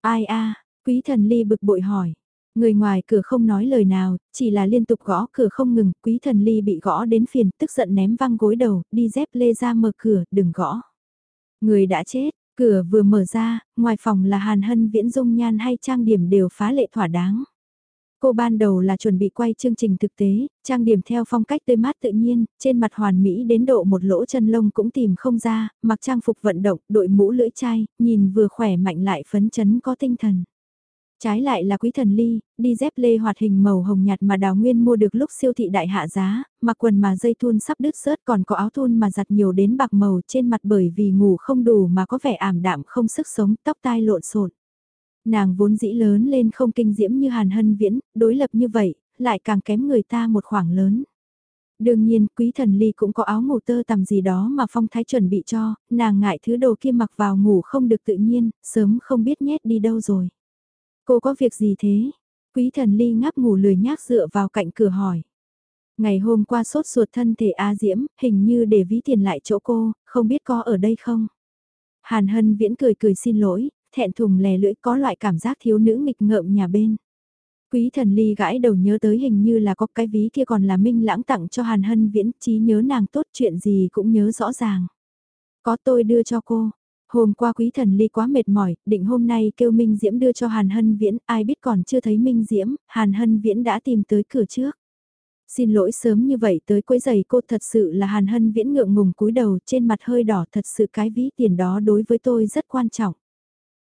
Ai a quý thần ly bực bội hỏi. Người ngoài cửa không nói lời nào, chỉ là liên tục gõ cửa không ngừng, quý thần ly bị gõ đến phiền, tức giận ném văng gối đầu, đi dép lê ra mở cửa, đừng gõ. Người đã chết, cửa vừa mở ra, ngoài phòng là Hàn Hân viễn dung nhan hay trang điểm đều phá lệ thỏa đáng. Cô ban đầu là chuẩn bị quay chương trình thực tế, trang điểm theo phong cách tươi mát tự nhiên, trên mặt hoàn mỹ đến độ một lỗ chân lông cũng tìm không ra, mặc trang phục vận động, đội mũ lưỡi chai, nhìn vừa khỏe mạnh lại phấn chấn có tinh thần. Trái lại là quý thần ly, đi dép lê hoạt hình màu hồng nhạt mà đào nguyên mua được lúc siêu thị đại hạ giá, mặc quần mà dây thun sắp đứt sớt còn có áo thun mà giặt nhiều đến bạc màu trên mặt bởi vì ngủ không đủ mà có vẻ ảm đạm không sức sống, tóc tai lộn xộn. Nàng vốn dĩ lớn lên không kinh diễm như Hàn Hân Viễn, đối lập như vậy, lại càng kém người ta một khoảng lớn. Đương nhiên, quý thần ly cũng có áo ngủ tơ tằm gì đó mà phong thái chuẩn bị cho, nàng ngại thứ đồ kia mặc vào ngủ không được tự nhiên, sớm không biết nhét đi đâu rồi. Cô có việc gì thế? Quý thần ly ngáp ngủ lười nhác dựa vào cạnh cửa hỏi. Ngày hôm qua sốt ruột thân thể A Diễm, hình như để ví tiền lại chỗ cô, không biết có ở đây không? Hàn Hân Viễn cười cười xin lỗi, thẹn thùng lè lưỡi có loại cảm giác thiếu nữ nghịch ngợm nhà bên. Quý thần ly gãi đầu nhớ tới hình như là có cái ví kia còn là minh lãng tặng cho Hàn Hân Viễn, trí nhớ nàng tốt chuyện gì cũng nhớ rõ ràng. Có tôi đưa cho cô, Hôm qua quý thần ly quá mệt mỏi, định hôm nay kêu Minh Diễm đưa cho Hàn Hân Viễn, ai biết còn chưa thấy Minh Diễm, Hàn Hân Viễn đã tìm tới cửa trước. Xin lỗi sớm như vậy tới quấy giày cô thật sự là Hàn Hân Viễn ngượng ngùng cúi đầu trên mặt hơi đỏ thật sự cái ví tiền đó đối với tôi rất quan trọng.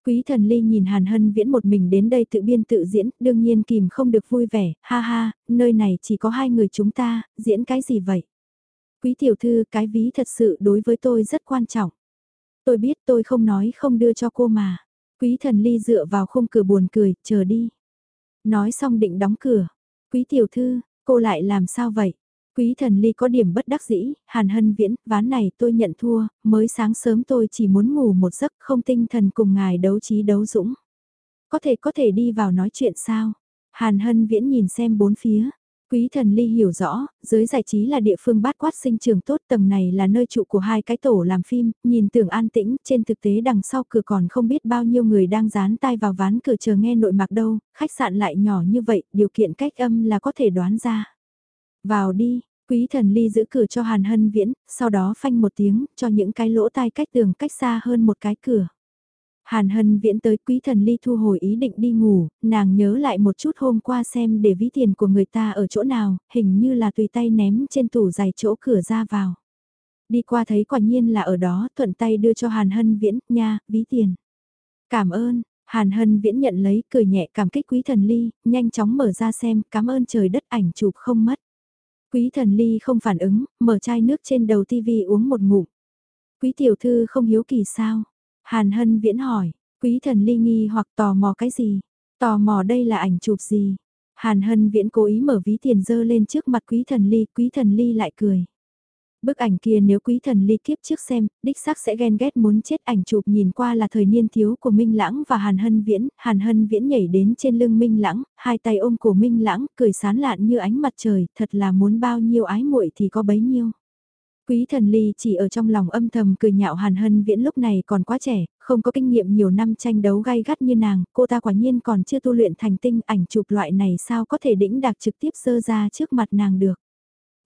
Quý thần ly nhìn Hàn Hân Viễn một mình đến đây tự biên tự diễn, đương nhiên kìm không được vui vẻ, ha ha, nơi này chỉ có hai người chúng ta, diễn cái gì vậy? Quý tiểu thư cái ví thật sự đối với tôi rất quan trọng. Tôi biết tôi không nói không đưa cho cô mà. Quý thần ly dựa vào khung cửa buồn cười, chờ đi. Nói xong định đóng cửa. Quý tiểu thư, cô lại làm sao vậy? Quý thần ly có điểm bất đắc dĩ, hàn hân viễn, ván này tôi nhận thua, mới sáng sớm tôi chỉ muốn ngủ một giấc không tinh thần cùng ngài đấu trí đấu dũng. Có thể có thể đi vào nói chuyện sao? Hàn hân viễn nhìn xem bốn phía, Quý thần ly hiểu rõ, giới giải trí là địa phương bát quát sinh trường tốt tầng này là nơi trụ của hai cái tổ làm phim, nhìn tưởng an tĩnh, trên thực tế đằng sau cửa còn không biết bao nhiêu người đang dán tai vào ván cửa chờ nghe nội mạc đâu, khách sạn lại nhỏ như vậy, điều kiện cách âm là có thể đoán ra. Vào đi, quý thần ly giữ cửa cho Hàn Hân Viễn, sau đó phanh một tiếng, cho những cái lỗ tai cách tường cách xa hơn một cái cửa. Hàn hân viễn tới quý thần ly thu hồi ý định đi ngủ, nàng nhớ lại một chút hôm qua xem để ví tiền của người ta ở chỗ nào, hình như là tùy tay ném trên tủ giày chỗ cửa ra vào. Đi qua thấy quả nhiên là ở đó, thuận tay đưa cho Hàn hân viễn, nha, ví tiền. Cảm ơn, Hàn hân viễn nhận lấy, cười nhẹ cảm kích quý thần ly, nhanh chóng mở ra xem, cảm ơn trời đất ảnh chụp không mất. Quý thần ly không phản ứng, mở chai nước trên đầu tivi uống một ngụm. Quý tiểu thư không hiếu kỳ sao? Hàn Hân Viễn hỏi, quý thần ly nghi hoặc tò mò cái gì? Tò mò đây là ảnh chụp gì? Hàn Hân Viễn cố ý mở ví tiền dơ lên trước mặt quý thần ly, quý thần ly lại cười. Bức ảnh kia nếu quý thần ly kiếp trước xem, đích xác sẽ ghen ghét muốn chết. Ảnh chụp nhìn qua là thời niên thiếu của Minh Lãng và Hàn Hân Viễn, Hàn Hân Viễn nhảy đến trên lưng Minh Lãng, hai tay ôm cổ Minh Lãng, cười sán lạn như ánh mặt trời, thật là muốn bao nhiêu ái muội thì có bấy nhiêu. Quý thần ly chỉ ở trong lòng âm thầm cười nhạo Hàn Hân Viễn lúc này còn quá trẻ, không có kinh nghiệm nhiều năm tranh đấu gay gắt như nàng, cô ta quả nhiên còn chưa tu luyện thành tinh. Ảnh chụp loại này sao có thể đĩnh đạc trực tiếp sơ ra trước mặt nàng được.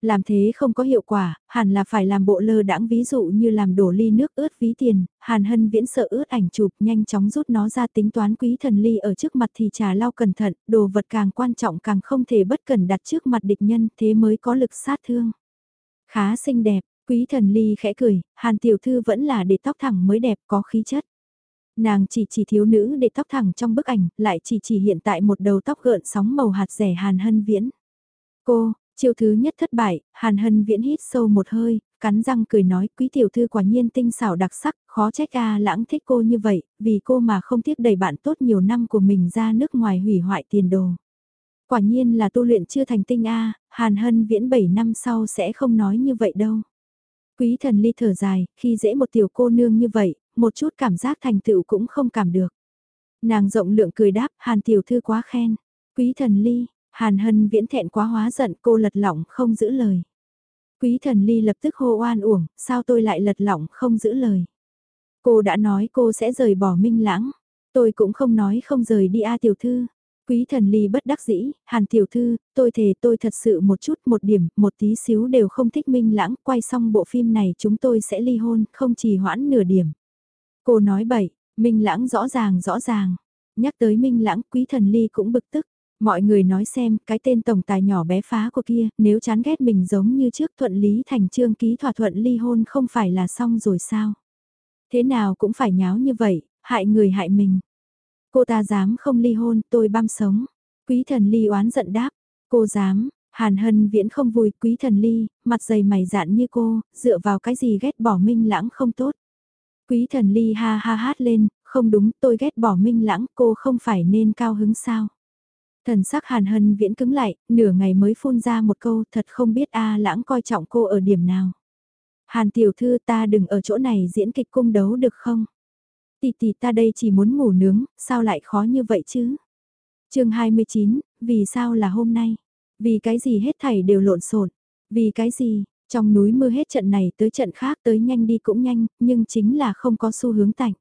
Làm thế không có hiệu quả, hẳn là phải làm bộ lơ đãng ví dụ như làm đổ ly nước ướt ví tiền, Hàn Hân Viễn sợ ướt ảnh chụp nhanh chóng rút nó ra tính toán quý thần ly ở trước mặt thì trà lau cẩn thận, đồ vật càng quan trọng càng không thể bất cần đặt trước mặt địch nhân thế mới có lực sát thương. Khá xinh đẹp, quý thần ly khẽ cười, hàn tiểu thư vẫn là để tóc thẳng mới đẹp có khí chất. Nàng chỉ chỉ thiếu nữ để tóc thẳng trong bức ảnh, lại chỉ chỉ hiện tại một đầu tóc gợn sóng màu hạt rẻ hàn hân viễn. Cô, chiêu thứ nhất thất bại, hàn hân viễn hít sâu một hơi, cắn răng cười nói quý tiểu thư quả nhiên tinh xảo đặc sắc, khó trách a lãng thích cô như vậy, vì cô mà không tiếc đẩy bạn tốt nhiều năm của mình ra nước ngoài hủy hoại tiền đồ. Quả nhiên là tu luyện chưa thành tinh A, Hàn Hân Viễn 7 năm sau sẽ không nói như vậy đâu. Quý thần ly thở dài, khi dễ một tiểu cô nương như vậy, một chút cảm giác thành tựu cũng không cảm được. Nàng rộng lượng cười đáp, Hàn tiểu thư quá khen. Quý thần ly, Hàn Hân Viễn thẹn quá hóa giận cô lật lỏng không giữ lời. Quý thần ly lập tức hô oan uổng, sao tôi lại lật lỏng không giữ lời. Cô đã nói cô sẽ rời bỏ minh lãng, tôi cũng không nói không rời đi a tiểu thư. Quý thần ly bất đắc dĩ, hàn tiểu thư, tôi thề tôi thật sự một chút một điểm, một tí xíu đều không thích minh lãng, quay xong bộ phim này chúng tôi sẽ ly hôn, không chỉ hoãn nửa điểm. Cô nói bậy, minh lãng rõ ràng rõ ràng. Nhắc tới minh lãng, quý thần ly cũng bực tức. Mọi người nói xem, cái tên tổng tài nhỏ bé phá của kia, nếu chán ghét mình giống như trước thuận lý thành trương ký thỏa thuận ly hôn không phải là xong rồi sao? Thế nào cũng phải nháo như vậy, hại người hại mình. Cô ta dám không ly hôn, tôi băm sống. Quý thần ly oán giận đáp, cô dám, Hàn Hân Viễn không vui, quý thần ly, mặt dày mày dạn như cô, dựa vào cái gì ghét bỏ minh lãng không tốt. Quý thần ly ha ha hát lên, không đúng, tôi ghét bỏ minh lãng, cô không phải nên cao hứng sao. Thần sắc Hàn Hân Viễn cứng lại, nửa ngày mới phun ra một câu thật không biết A lãng coi trọng cô ở điểm nào. Hàn tiểu thư ta đừng ở chỗ này diễn kịch cung đấu được không? Tỷ tỷ ta đây chỉ muốn ngủ nướng, sao lại khó như vậy chứ? chương 29, vì sao là hôm nay? Vì cái gì hết thảy đều lộn xộn Vì cái gì? Trong núi mưa hết trận này tới trận khác tới nhanh đi cũng nhanh, nhưng chính là không có xu hướng tạnh.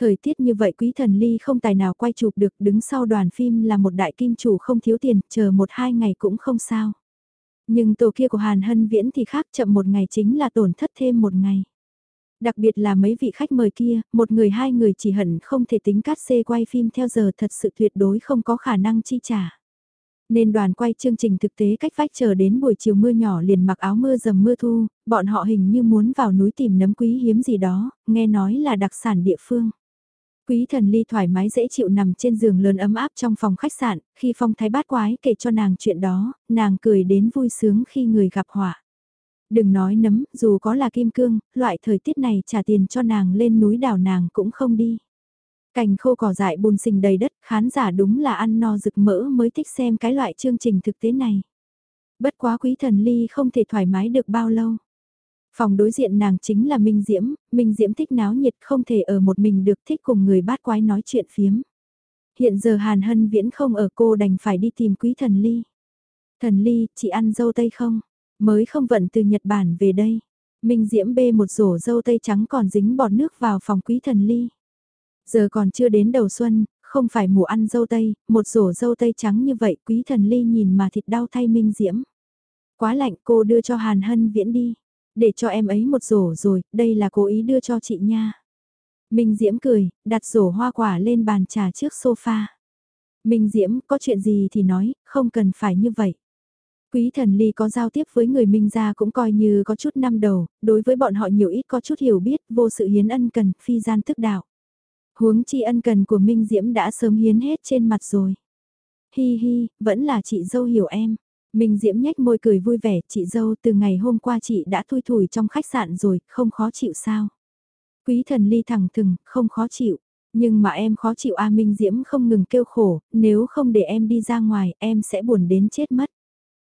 Thời tiết như vậy quý thần ly không tài nào quay chụp được đứng sau đoàn phim là một đại kim chủ không thiếu tiền, chờ một hai ngày cũng không sao. Nhưng tổ kia của Hàn Hân Viễn thì khác chậm một ngày chính là tổn thất thêm một ngày. Đặc biệt là mấy vị khách mời kia, một người hai người chỉ hận không thể tính cắt xê quay phim theo giờ thật sự tuyệt đối không có khả năng chi trả. Nên đoàn quay chương trình thực tế cách vách chờ đến buổi chiều mưa nhỏ liền mặc áo mưa dầm mưa thu, bọn họ hình như muốn vào núi tìm nấm quý hiếm gì đó, nghe nói là đặc sản địa phương. Quý thần ly thoải mái dễ chịu nằm trên giường lớn ấm áp trong phòng khách sạn, khi phong thái bát quái kể cho nàng chuyện đó, nàng cười đến vui sướng khi người gặp họa. Đừng nói nấm, dù có là kim cương, loại thời tiết này trả tiền cho nàng lên núi đảo nàng cũng không đi. Cành khô cỏ dại bùn xình đầy đất, khán giả đúng là ăn no rực mỡ mới thích xem cái loại chương trình thực tế này. Bất quá quý thần ly không thể thoải mái được bao lâu. Phòng đối diện nàng chính là Minh Diễm, Minh Diễm thích náo nhiệt không thể ở một mình được thích cùng người bát quái nói chuyện phiếm. Hiện giờ Hàn Hân Viễn không ở cô đành phải đi tìm quý thần ly. Thần ly, chị ăn dâu tây không? Mới không vận từ Nhật Bản về đây. Minh Diễm bê một rổ dâu tây trắng còn dính bọt nước vào phòng quý thần ly. Giờ còn chưa đến đầu xuân, không phải mùa ăn dâu tây, một rổ dâu tây trắng như vậy quý thần ly nhìn mà thịt đau thay Minh Diễm. Quá lạnh cô đưa cho Hàn Hân Viễn đi. Để cho em ấy một rổ rồi, đây là cố ý đưa cho chị nha. Minh Diễm cười, đặt rổ hoa quả lên bàn trà trước sofa. Minh Diễm, có chuyện gì thì nói, không cần phải như vậy. Quý thần ly có giao tiếp với người Minh gia cũng coi như có chút năm đầu, đối với bọn họ nhiều ít có chút hiểu biết, vô sự hiến ân cần, phi gian thức đạo. Huống chi ân cần của Minh Diễm đã sớm hiến hết trên mặt rồi. Hi hi, vẫn là chị dâu hiểu em. Minh Diễm nhếch môi cười vui vẻ, chị dâu từ ngày hôm qua chị đã thui thủi trong khách sạn rồi, không khó chịu sao? Quý thần ly thẳng thừng, không khó chịu. Nhưng mà em khó chịu A Minh Diễm không ngừng kêu khổ, nếu không để em đi ra ngoài, em sẽ buồn đến chết mất.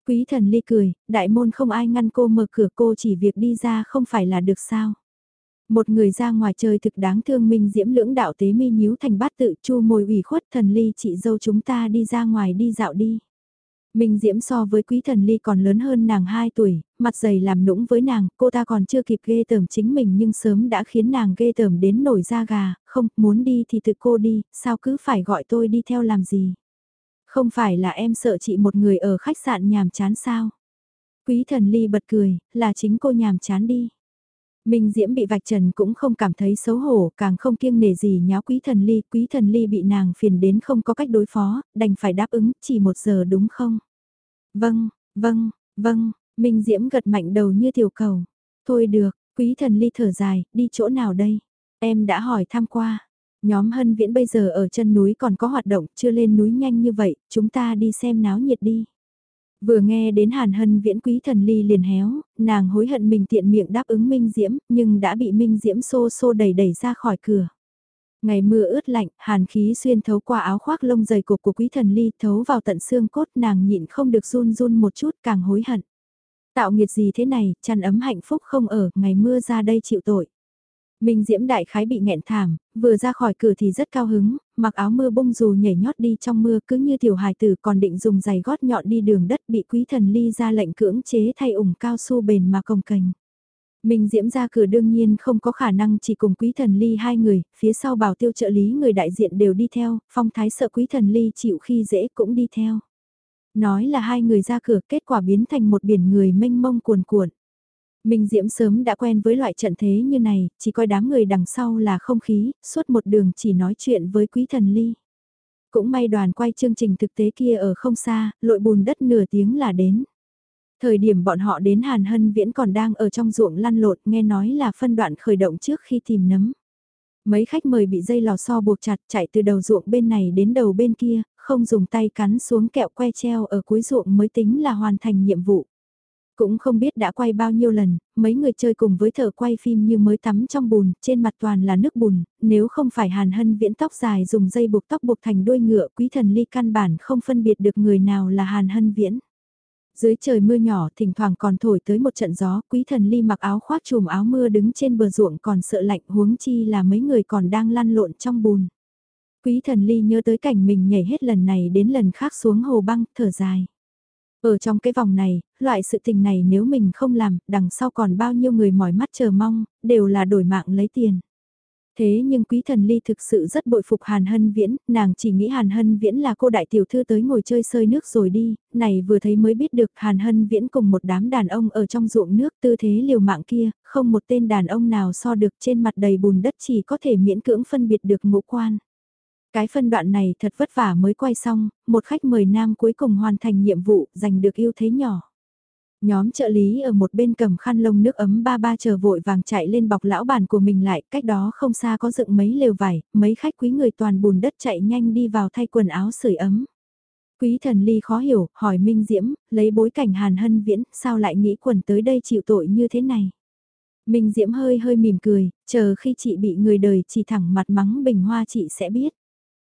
Quý thần ly cười, đại môn không ai ngăn cô mở cửa cô chỉ việc đi ra không phải là được sao. Một người ra ngoài chơi thực đáng thương Minh Diễm lưỡng đạo tế mi nhíu thành bát tự chu môi ủy khuất thần ly chị dâu chúng ta đi ra ngoài đi dạo đi. Minh Diễm so với quý thần ly còn lớn hơn nàng 2 tuổi, mặt dày làm nũng với nàng, cô ta còn chưa kịp ghê tởm chính mình nhưng sớm đã khiến nàng ghê tởm đến nổi da gà, không, muốn đi thì tự cô đi, sao cứ phải gọi tôi đi theo làm gì. Không phải là em sợ chị một người ở khách sạn nhàm chán sao. Quý thần ly bật cười, là chính cô nhàm chán đi. Minh Diễm bị vạch trần cũng không cảm thấy xấu hổ, càng không kiêng nể gì nháo quý thần ly, quý thần ly bị nàng phiền đến không có cách đối phó, đành phải đáp ứng, chỉ một giờ đúng không? Vâng, vâng, vâng, Minh Diễm gật mạnh đầu như tiểu cầu. Thôi được, quý thần ly thở dài, đi chỗ nào đây? Em đã hỏi thăm qua. Nhóm hân viễn bây giờ ở chân núi còn có hoạt động, chưa lên núi nhanh như vậy, chúng ta đi xem náo nhiệt đi. Vừa nghe đến Hàn Hân viễn quý thần ly liền héo, nàng hối hận mình tiện miệng đáp ứng Minh Diễm, nhưng đã bị Minh Diễm xô xô đẩy đẩy ra khỏi cửa. Ngày mưa ướt lạnh, hàn khí xuyên thấu qua áo khoác lông dày cục của quý thần ly thấu vào tận xương cốt nàng nhịn không được run run một chút càng hối hận. Tạo nghiệt gì thế này, chăn ấm hạnh phúc không ở, ngày mưa ra đây chịu tội. Minh Diễm đại khái bị nghẹn thảm, vừa ra khỏi cửa thì rất cao hứng, mặc áo mưa bông dù nhảy nhót đi trong mưa cứ như tiểu hài tử còn định dùng giày gót nhọn đi đường đất bị quý thần ly ra lệnh cưỡng chế thay ủng cao su bền mà cồng cành. Minh Diễm ra cửa đương nhiên không có khả năng chỉ cùng quý thần ly hai người, phía sau bảo tiêu trợ lý người đại diện đều đi theo, phong thái sợ quý thần ly chịu khi dễ cũng đi theo. Nói là hai người ra cửa kết quả biến thành một biển người mênh mông cuồn cuộn. Minh Diễm sớm đã quen với loại trận thế như này, chỉ coi đám người đằng sau là không khí, suốt một đường chỉ nói chuyện với quý thần ly. Cũng may đoàn quay chương trình thực tế kia ở không xa, lội bùn đất nửa tiếng là đến. Thời điểm bọn họ đến Hàn Hân Viễn còn đang ở trong ruộng lăn lộn nghe nói là phân đoạn khởi động trước khi tìm nấm. Mấy khách mời bị dây lò xo buộc chặt chạy từ đầu ruộng bên này đến đầu bên kia, không dùng tay cắn xuống kẹo que treo ở cuối ruộng mới tính là hoàn thành nhiệm vụ. Cũng không biết đã quay bao nhiêu lần, mấy người chơi cùng với thợ quay phim như mới tắm trong bùn, trên mặt toàn là nước bùn, nếu không phải hàn hân viễn tóc dài dùng dây buộc tóc buộc thành đuôi ngựa quý thần ly căn bản không phân biệt được người nào là hàn hân viễn. Dưới trời mưa nhỏ thỉnh thoảng còn thổi tới một trận gió, quý thần ly mặc áo khoác chùm áo mưa đứng trên bờ ruộng còn sợ lạnh huống chi là mấy người còn đang lăn lộn trong bùn. Quý thần ly nhớ tới cảnh mình nhảy hết lần này đến lần khác xuống hồ băng, thở dài. Ở trong cái vòng này, loại sự tình này nếu mình không làm, đằng sau còn bao nhiêu người mỏi mắt chờ mong, đều là đổi mạng lấy tiền. Thế nhưng quý thần ly thực sự rất bội phục Hàn Hân Viễn, nàng chỉ nghĩ Hàn Hân Viễn là cô đại tiểu thư tới ngồi chơi sơi nước rồi đi, này vừa thấy mới biết được Hàn Hân Viễn cùng một đám đàn ông ở trong ruộng nước tư thế liều mạng kia, không một tên đàn ông nào so được trên mặt đầy bùn đất chỉ có thể miễn cưỡng phân biệt được ngũ quan. Cái phân đoạn này thật vất vả mới quay xong, một khách mời nam cuối cùng hoàn thành nhiệm vụ, giành được ưu thế nhỏ. Nhóm trợ lý ở một bên cầm khăn lông nước ấm ba ba chờ vội vàng chạy lên bọc lão bàn của mình lại, cách đó không xa có dựng mấy lều vải, mấy khách quý người toàn bùn đất chạy nhanh đi vào thay quần áo sưởi ấm. Quý thần ly khó hiểu, hỏi Minh Diễm, lấy bối cảnh hàn hân viễn, sao lại nghĩ quần tới đây chịu tội như thế này? Minh Diễm hơi hơi mỉm cười, chờ khi chị bị người đời chỉ thẳng mặt mắng bình hoa chị sẽ biết.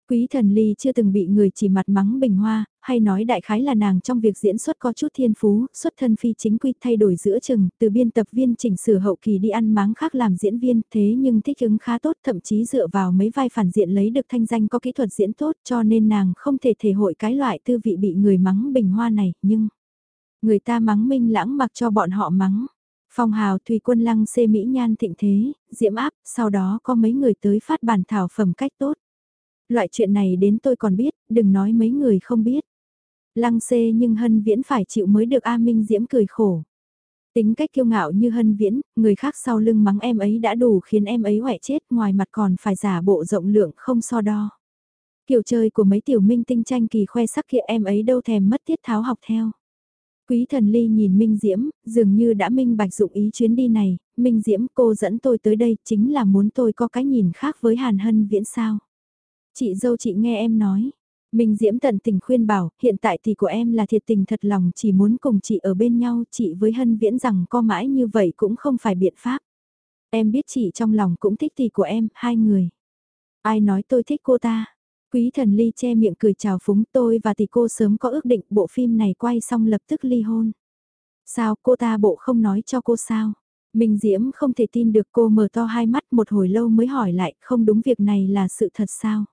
Quý thần ly chưa từng bị người chỉ mặt mắng bình hoa, hay nói đại khái là nàng trong việc diễn xuất có chút thiên phú, xuất thân phi chính quy thay đổi giữa chừng, từ biên tập viên chỉnh sửa hậu kỳ đi ăn máng khác làm diễn viên, thế nhưng thích ứng khá tốt thậm chí dựa vào mấy vai phản diện lấy được thanh danh có kỹ thuật diễn tốt cho nên nàng không thể thể hội cái loại tư vị bị người mắng bình hoa này, nhưng người ta mắng minh lãng mặc cho bọn họ mắng. Phong hào thùy quân lăng xê mỹ nhan thịnh thế, diễm áp, sau đó có mấy người tới phát bản thảo phẩm cách tốt. Loại chuyện này đến tôi còn biết, đừng nói mấy người không biết. Lăng xê nhưng hân viễn phải chịu mới được A Minh Diễm cười khổ. Tính cách kiêu ngạo như hân viễn, người khác sau lưng mắng em ấy đã đủ khiến em ấy hoại chết ngoài mặt còn phải giả bộ rộng lượng không so đo. Kiểu chơi của mấy tiểu minh tinh tranh kỳ khoe sắc kia em ấy đâu thèm mất tiết tháo học theo. Quý thần ly nhìn Minh Diễm, dường như đã minh bạch dụng ý chuyến đi này, Minh Diễm cô dẫn tôi tới đây chính là muốn tôi có cái nhìn khác với Hàn Hân Viễn sao. Chị dâu chị nghe em nói. Minh Diễm tận tình khuyên bảo, hiện tại thì của em là thiệt tình thật lòng chỉ muốn cùng chị ở bên nhau, chị với Hân Viễn rằng co mãi như vậy cũng không phải biện pháp. Em biết chị trong lòng cũng thích thì của em, hai người. Ai nói tôi thích cô ta? Quý thần ly che miệng cười chào phúng tôi và thì cô sớm có ước định bộ phim này quay xong lập tức ly hôn. Sao cô ta bộ không nói cho cô sao? Minh Diễm không thể tin được cô mở to hai mắt một hồi lâu mới hỏi lại không đúng việc này là sự thật sao?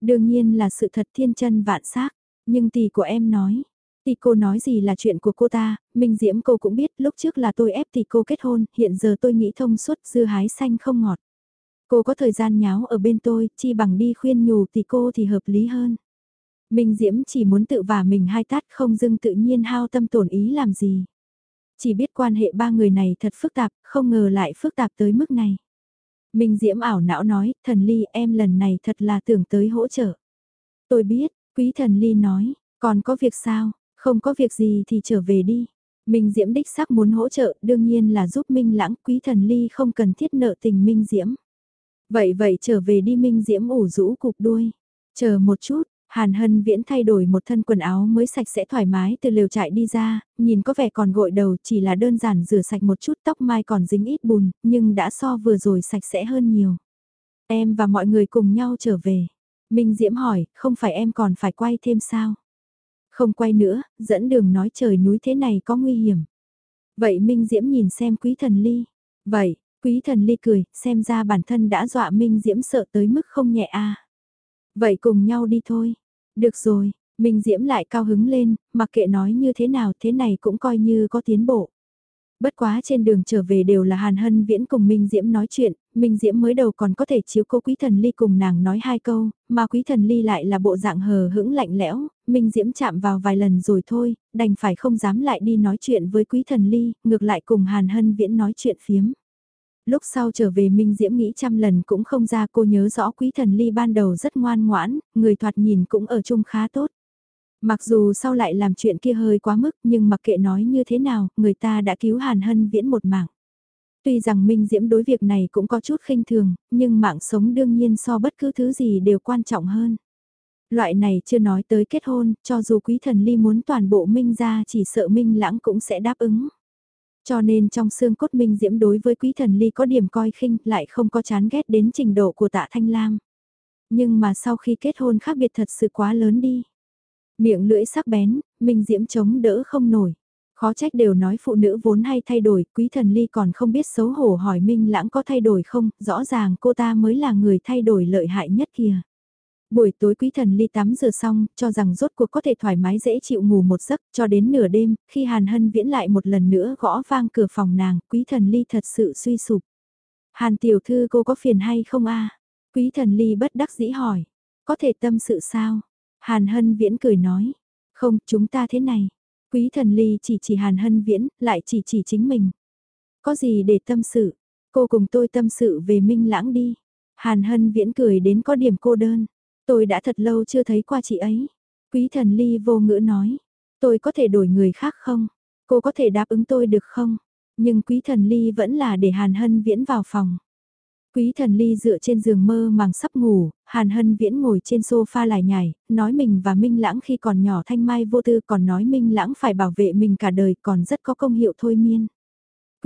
Đương nhiên là sự thật thiên chân vạn xác nhưng tỷ của em nói. Tỷ cô nói gì là chuyện của cô ta, Minh Diễm cô cũng biết lúc trước là tôi ép tỷ cô kết hôn, hiện giờ tôi nghĩ thông suốt dưa hái xanh không ngọt. Cô có thời gian nháo ở bên tôi, chi bằng đi khuyên nhủ tỷ cô thì hợp lý hơn. Minh Diễm chỉ muốn tự vả mình hai tát không dưng tự nhiên hao tâm tổn ý làm gì. Chỉ biết quan hệ ba người này thật phức tạp, không ngờ lại phức tạp tới mức này. Minh Diễm ảo não nói, thần ly em lần này thật là tưởng tới hỗ trợ. Tôi biết, quý thần ly nói, còn có việc sao, không có việc gì thì trở về đi. Minh Diễm đích xác muốn hỗ trợ, đương nhiên là giúp Minh lãng quý thần ly không cần thiết nợ tình Minh Diễm. Vậy vậy trở về đi Minh Diễm ủ rũ cục đuôi. Chờ một chút, Hàn Hân Viễn thay đổi một thân quần áo mới sạch sẽ thoải mái từ lều trại đi ra, nhìn có vẻ còn gội đầu chỉ là đơn giản rửa sạch một chút tóc mai còn dính ít bùn, nhưng đã so vừa rồi sạch sẽ hơn nhiều. Em và mọi người cùng nhau trở về. Minh Diễm hỏi, không phải em còn phải quay thêm sao? Không quay nữa, dẫn đường nói trời núi thế này có nguy hiểm. Vậy Minh Diễm nhìn xem quý thần ly. Vậy, quý thần ly cười, xem ra bản thân đã dọa Minh Diễm sợ tới mức không nhẹ a. Vậy cùng nhau đi thôi. Được rồi, Minh Diễm lại cao hứng lên, mặc kệ nói như thế nào thế này cũng coi như có tiến bộ. Bất quá trên đường trở về đều là Hàn Hân Viễn cùng Minh Diễm nói chuyện, Minh Diễm mới đầu còn có thể chiếu cô Quý Thần Ly cùng nàng nói hai câu, mà Quý Thần Ly lại là bộ dạng hờ hững lạnh lẽo, Minh Diễm chạm vào vài lần rồi thôi, đành phải không dám lại đi nói chuyện với Quý Thần Ly, ngược lại cùng Hàn Hân Viễn nói chuyện phiếm. Lúc sau trở về Minh Diễm nghĩ trăm lần cũng không ra cô nhớ rõ Quý Thần Ly ban đầu rất ngoan ngoãn, người thoạt nhìn cũng ở chung khá tốt. Mặc dù sau lại làm chuyện kia hơi quá mức nhưng mặc kệ nói như thế nào, người ta đã cứu Hàn Hân Viễn một mạng. Tuy rằng Minh Diễm đối việc này cũng có chút khinh thường, nhưng mạng sống đương nhiên so bất cứ thứ gì đều quan trọng hơn. Loại này chưa nói tới kết hôn, cho dù quý thần ly muốn toàn bộ Minh ra chỉ sợ Minh lãng cũng sẽ đáp ứng. Cho nên trong xương cốt Minh Diễm đối với quý thần ly có điểm coi khinh lại không có chán ghét đến trình độ của tạ Thanh Lam. Nhưng mà sau khi kết hôn khác biệt thật sự quá lớn đi. Miệng lưỡi sắc bén, Minh Diễm chống đỡ không nổi. Khó trách đều nói phụ nữ vốn hay thay đổi, quý thần ly còn không biết xấu hổ hỏi Minh Lãng có thay đổi không, rõ ràng cô ta mới là người thay đổi lợi hại nhất kìa. Buổi tối quý thần ly tắm rửa xong, cho rằng rốt cuộc có thể thoải mái dễ chịu ngủ một giấc, cho đến nửa đêm, khi Hàn Hân viễn lại một lần nữa gõ vang cửa phòng nàng, quý thần ly thật sự suy sụp. Hàn tiểu thư cô có phiền hay không a Quý thần ly bất đắc dĩ hỏi, có thể tâm sự sao? Hàn Hân Viễn cười nói, không, chúng ta thế này. Quý thần ly chỉ chỉ Hàn Hân Viễn, lại chỉ chỉ chính mình. Có gì để tâm sự, cô cùng tôi tâm sự về Minh Lãng đi. Hàn Hân Viễn cười đến có điểm cô đơn. Tôi đã thật lâu chưa thấy qua chị ấy. Quý thần ly vô ngữ nói, tôi có thể đổi người khác không? Cô có thể đáp ứng tôi được không? Nhưng quý thần ly vẫn là để Hàn Hân Viễn vào phòng. Quý thần ly dựa trên giường mơ màng sắp ngủ, Hàn Hân Viễn ngồi trên sofa lại nhảy, nói mình và Minh Lãng khi còn nhỏ thanh mai vô tư còn nói Minh Lãng phải bảo vệ mình cả đời còn rất có công hiệu thôi miên.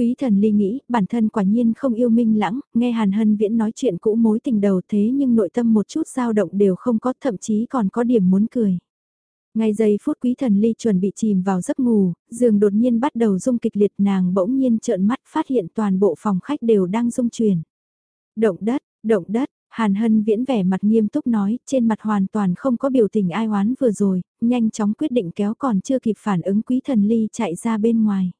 Quý thần ly nghĩ, bản thân quả nhiên không yêu Minh Lãng, nghe Hàn Hân Viễn nói chuyện cũ mối tình đầu thế nhưng nội tâm một chút dao động đều không có, thậm chí còn có điểm muốn cười. Ngay giây phút quý thần ly chuẩn bị chìm vào giấc ngủ, giường đột nhiên bắt đầu rung kịch liệt nàng bỗng nhiên trợn mắt phát hiện toàn bộ phòng khách đều đang rung chuyển. Động đất, động đất, Hàn Hân viễn vẻ mặt nghiêm túc nói, trên mặt hoàn toàn không có biểu tình ai oán vừa rồi, nhanh chóng quyết định kéo còn chưa kịp phản ứng quý thần ly chạy ra bên ngoài.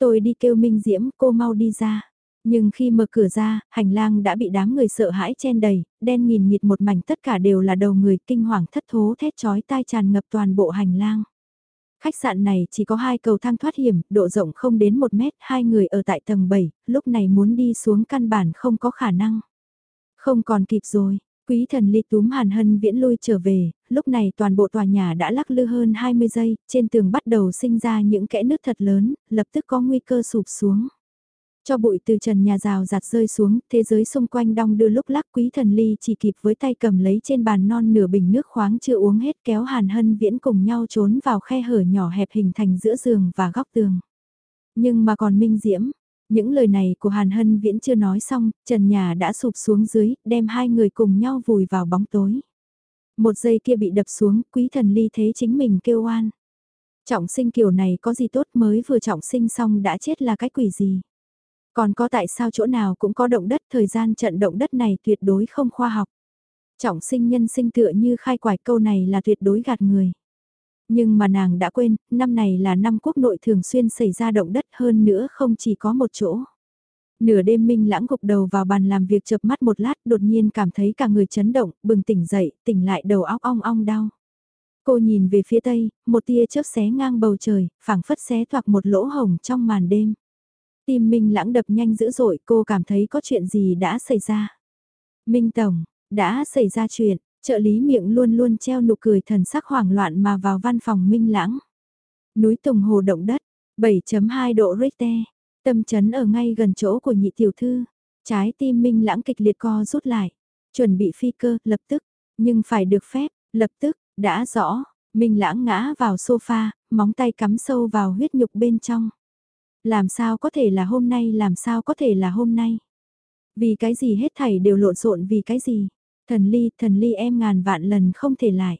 Tôi đi kêu Minh Diễm, cô mau đi ra. Nhưng khi mở cửa ra, hành lang đã bị đám người sợ hãi chen đầy, đen nghìn nhịt một mảnh tất cả đều là đầu người kinh hoàng thất thố thét chói tai tràn ngập toàn bộ hành lang. Khách sạn này chỉ có hai cầu thang thoát hiểm, độ rộng không đến một mét, hai người ở tại tầng 7, lúc này muốn đi xuống căn bản không có khả năng. Không còn kịp rồi, quý thần ly túm hàn hân viễn lui trở về, lúc này toàn bộ tòa nhà đã lắc lư hơn 20 giây, trên tường bắt đầu sinh ra những kẽ nứt thật lớn, lập tức có nguy cơ sụp xuống. Cho bụi từ trần nhà rào giặt rơi xuống, thế giới xung quanh đong đưa lúc lắc quý thần ly chỉ kịp với tay cầm lấy trên bàn non nửa bình nước khoáng chưa uống hết kéo hàn hân viễn cùng nhau trốn vào khe hở nhỏ hẹp hình thành giữa giường và góc tường. Nhưng mà còn minh diễm, những lời này của hàn hân viễn chưa nói xong, trần nhà đã sụp xuống dưới, đem hai người cùng nhau vùi vào bóng tối. Một giây kia bị đập xuống, quý thần ly thấy chính mình kêu oan. Trọng sinh kiểu này có gì tốt mới vừa trọng sinh xong đã chết là cái quỷ gì. Còn có tại sao chỗ nào cũng có động đất thời gian trận động đất này tuyệt đối không khoa học. Trọng sinh nhân sinh tựa như khai quải câu này là tuyệt đối gạt người. Nhưng mà nàng đã quên, năm này là năm quốc nội thường xuyên xảy ra động đất hơn nữa không chỉ có một chỗ. Nửa đêm Minh lãng gục đầu vào bàn làm việc chợp mắt một lát đột nhiên cảm thấy cả người chấn động, bừng tỉnh dậy, tỉnh lại đầu óc ong ong đau. Cô nhìn về phía tây, một tia chớp xé ngang bầu trời, phảng phất xé toạc một lỗ hồng trong màn đêm. Tim Minh lãng đập nhanh dữ dội cô cảm thấy có chuyện gì đã xảy ra. Minh Tổng, đã xảy ra chuyện, trợ lý miệng luôn luôn treo nụ cười thần sắc hoảng loạn mà vào văn phòng Minh lãng. Núi Tùng Hồ động đất, 7.2 độ Richter, tâm chấn ở ngay gần chỗ của nhị tiểu thư. Trái tim Minh lãng kịch liệt co rút lại, chuẩn bị phi cơ, lập tức, nhưng phải được phép, lập tức, đã rõ, Minh lãng ngã vào sofa, móng tay cắm sâu vào huyết nhục bên trong. Làm sao có thể là hôm nay, làm sao có thể là hôm nay? Vì cái gì hết thảy đều lộn xộn vì cái gì? Thần ly, thần ly em ngàn vạn lần không thể lại.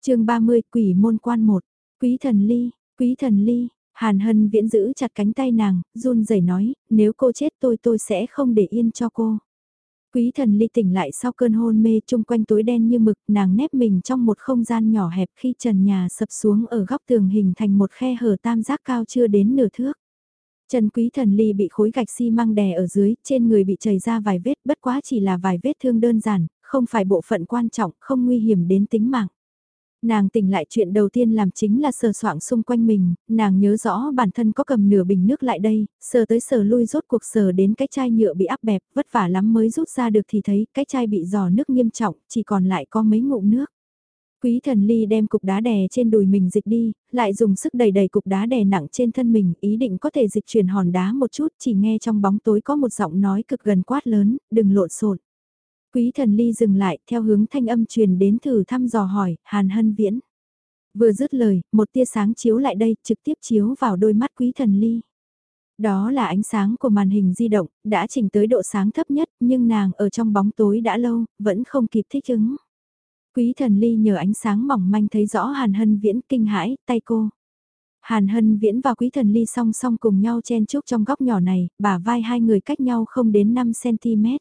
chương 30 quỷ môn quan một Quý thần ly, quý thần ly, Hàn Hân viễn giữ chặt cánh tay nàng, run rẩy nói, nếu cô chết tôi tôi sẽ không để yên cho cô. Quý thần ly tỉnh lại sau cơn hôn mê chung quanh tối đen như mực, nàng nép mình trong một không gian nhỏ hẹp khi trần nhà sập xuống ở góc tường hình thành một khe hở tam giác cao chưa đến nửa thước. Chân quý thần ly bị khối gạch xi măng đè ở dưới, trên người bị chảy ra vài vết, bất quá chỉ là vài vết thương đơn giản, không phải bộ phận quan trọng, không nguy hiểm đến tính mạng. Nàng tỉnh lại chuyện đầu tiên làm chính là sờ soạng xung quanh mình, nàng nhớ rõ bản thân có cầm nửa bình nước lại đây, sờ tới sờ lui rốt cuộc sờ đến cái chai nhựa bị áp bẹp, vất vả lắm mới rút ra được thì thấy cái chai bị giò nước nghiêm trọng, chỉ còn lại có mấy ngụm nước. Quý thần ly đem cục đá đè trên đùi mình dịch đi, lại dùng sức đẩy đẩy cục đá đè nặng trên thân mình, ý định có thể dịch chuyển hòn đá một chút, chỉ nghe trong bóng tối có một giọng nói cực gần quát lớn, đừng lộn xộn. Quý thần ly dừng lại, theo hướng thanh âm truyền đến thử thăm dò hỏi, Hàn Hân Viễn. Vừa dứt lời, một tia sáng chiếu lại đây, trực tiếp chiếu vào đôi mắt quý thần ly. Đó là ánh sáng của màn hình di động, đã chỉnh tới độ sáng thấp nhất, nhưng nàng ở trong bóng tối đã lâu, vẫn không kịp thích ứng. Quý thần ly nhờ ánh sáng mỏng manh thấy rõ Hàn Hân Viễn kinh hãi, tay cô. Hàn Hân Viễn và Quý Thần Ly song song cùng nhau chen chúc trong góc nhỏ này, bả vai hai người cách nhau không đến 5cm.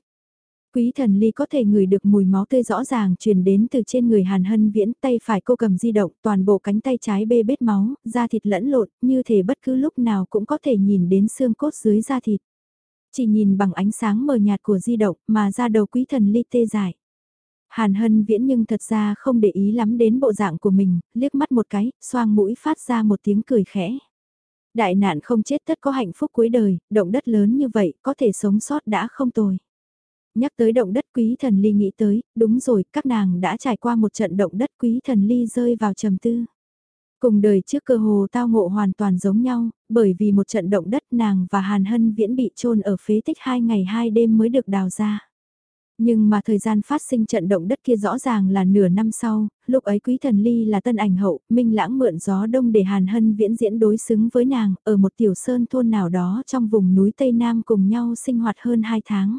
Quý thần ly có thể ngửi được mùi máu tươi rõ ràng truyền đến từ trên người Hàn Hân Viễn, tay phải cô cầm di động, toàn bộ cánh tay trái bê bết máu, da thịt lẫn lộn, như thể bất cứ lúc nào cũng có thể nhìn đến xương cốt dưới da thịt. Chỉ nhìn bằng ánh sáng mờ nhạt của di động mà ra đầu quý thần ly tê dại. Hàn Hân Viễn nhưng thật ra không để ý lắm đến bộ dạng của mình, liếc mắt một cái, xoang mũi phát ra một tiếng cười khẽ. Đại nạn không chết tất có hạnh phúc cuối đời, động đất lớn như vậy, có thể sống sót đã không tồi. Nhắc tới động đất quý thần ly nghĩ tới, đúng rồi, các nàng đã trải qua một trận động đất quý thần ly rơi vào trầm tư. Cùng đời trước cơ hồ tao ngộ hoàn toàn giống nhau, bởi vì một trận động đất nàng và Hàn Hân Viễn bị chôn ở phế tích hai ngày hai đêm mới được đào ra. Nhưng mà thời gian phát sinh trận động đất kia rõ ràng là nửa năm sau, lúc ấy Quý Thần Ly là tân ảnh hậu, Minh Lãng mượn gió đông để Hàn Hân viễn diễn đối xứng với nàng, ở một tiểu sơn thôn nào đó trong vùng núi Tây Nam cùng nhau sinh hoạt hơn hai tháng.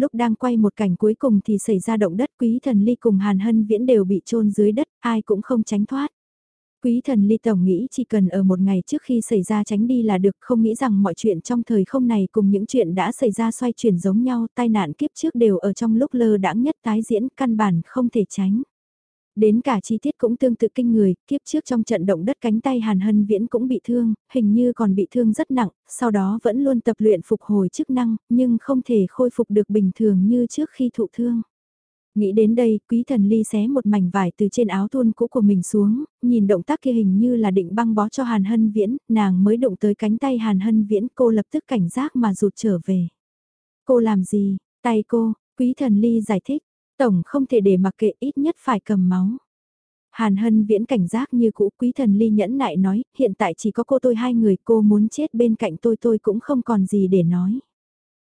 Lúc đang quay một cảnh cuối cùng thì xảy ra động đất Quý Thần Ly cùng Hàn Hân viễn đều bị chôn dưới đất, ai cũng không tránh thoát. Quý thần ly tổng nghĩ chỉ cần ở một ngày trước khi xảy ra tránh đi là được không nghĩ rằng mọi chuyện trong thời không này cùng những chuyện đã xảy ra xoay chuyển giống nhau tai nạn kiếp trước đều ở trong lúc lơ đãng nhất tái diễn căn bản không thể tránh. Đến cả chi tiết cũng tương tự kinh người, kiếp trước trong trận động đất cánh tay Hàn Hân Viễn cũng bị thương, hình như còn bị thương rất nặng, sau đó vẫn luôn tập luyện phục hồi chức năng, nhưng không thể khôi phục được bình thường như trước khi thụ thương. Nghĩ đến đây, quý thần ly xé một mảnh vải từ trên áo thun cũ của mình xuống, nhìn động tác kia hình như là định băng bó cho Hàn Hân Viễn, nàng mới động tới cánh tay Hàn Hân Viễn, cô lập tức cảnh giác mà rụt trở về. Cô làm gì? Tay cô, quý thần ly giải thích, tổng không thể để mặc kệ ít nhất phải cầm máu. Hàn Hân Viễn cảnh giác như cũ quý thần ly nhẫn nại nói, hiện tại chỉ có cô tôi hai người cô muốn chết bên cạnh tôi tôi cũng không còn gì để nói.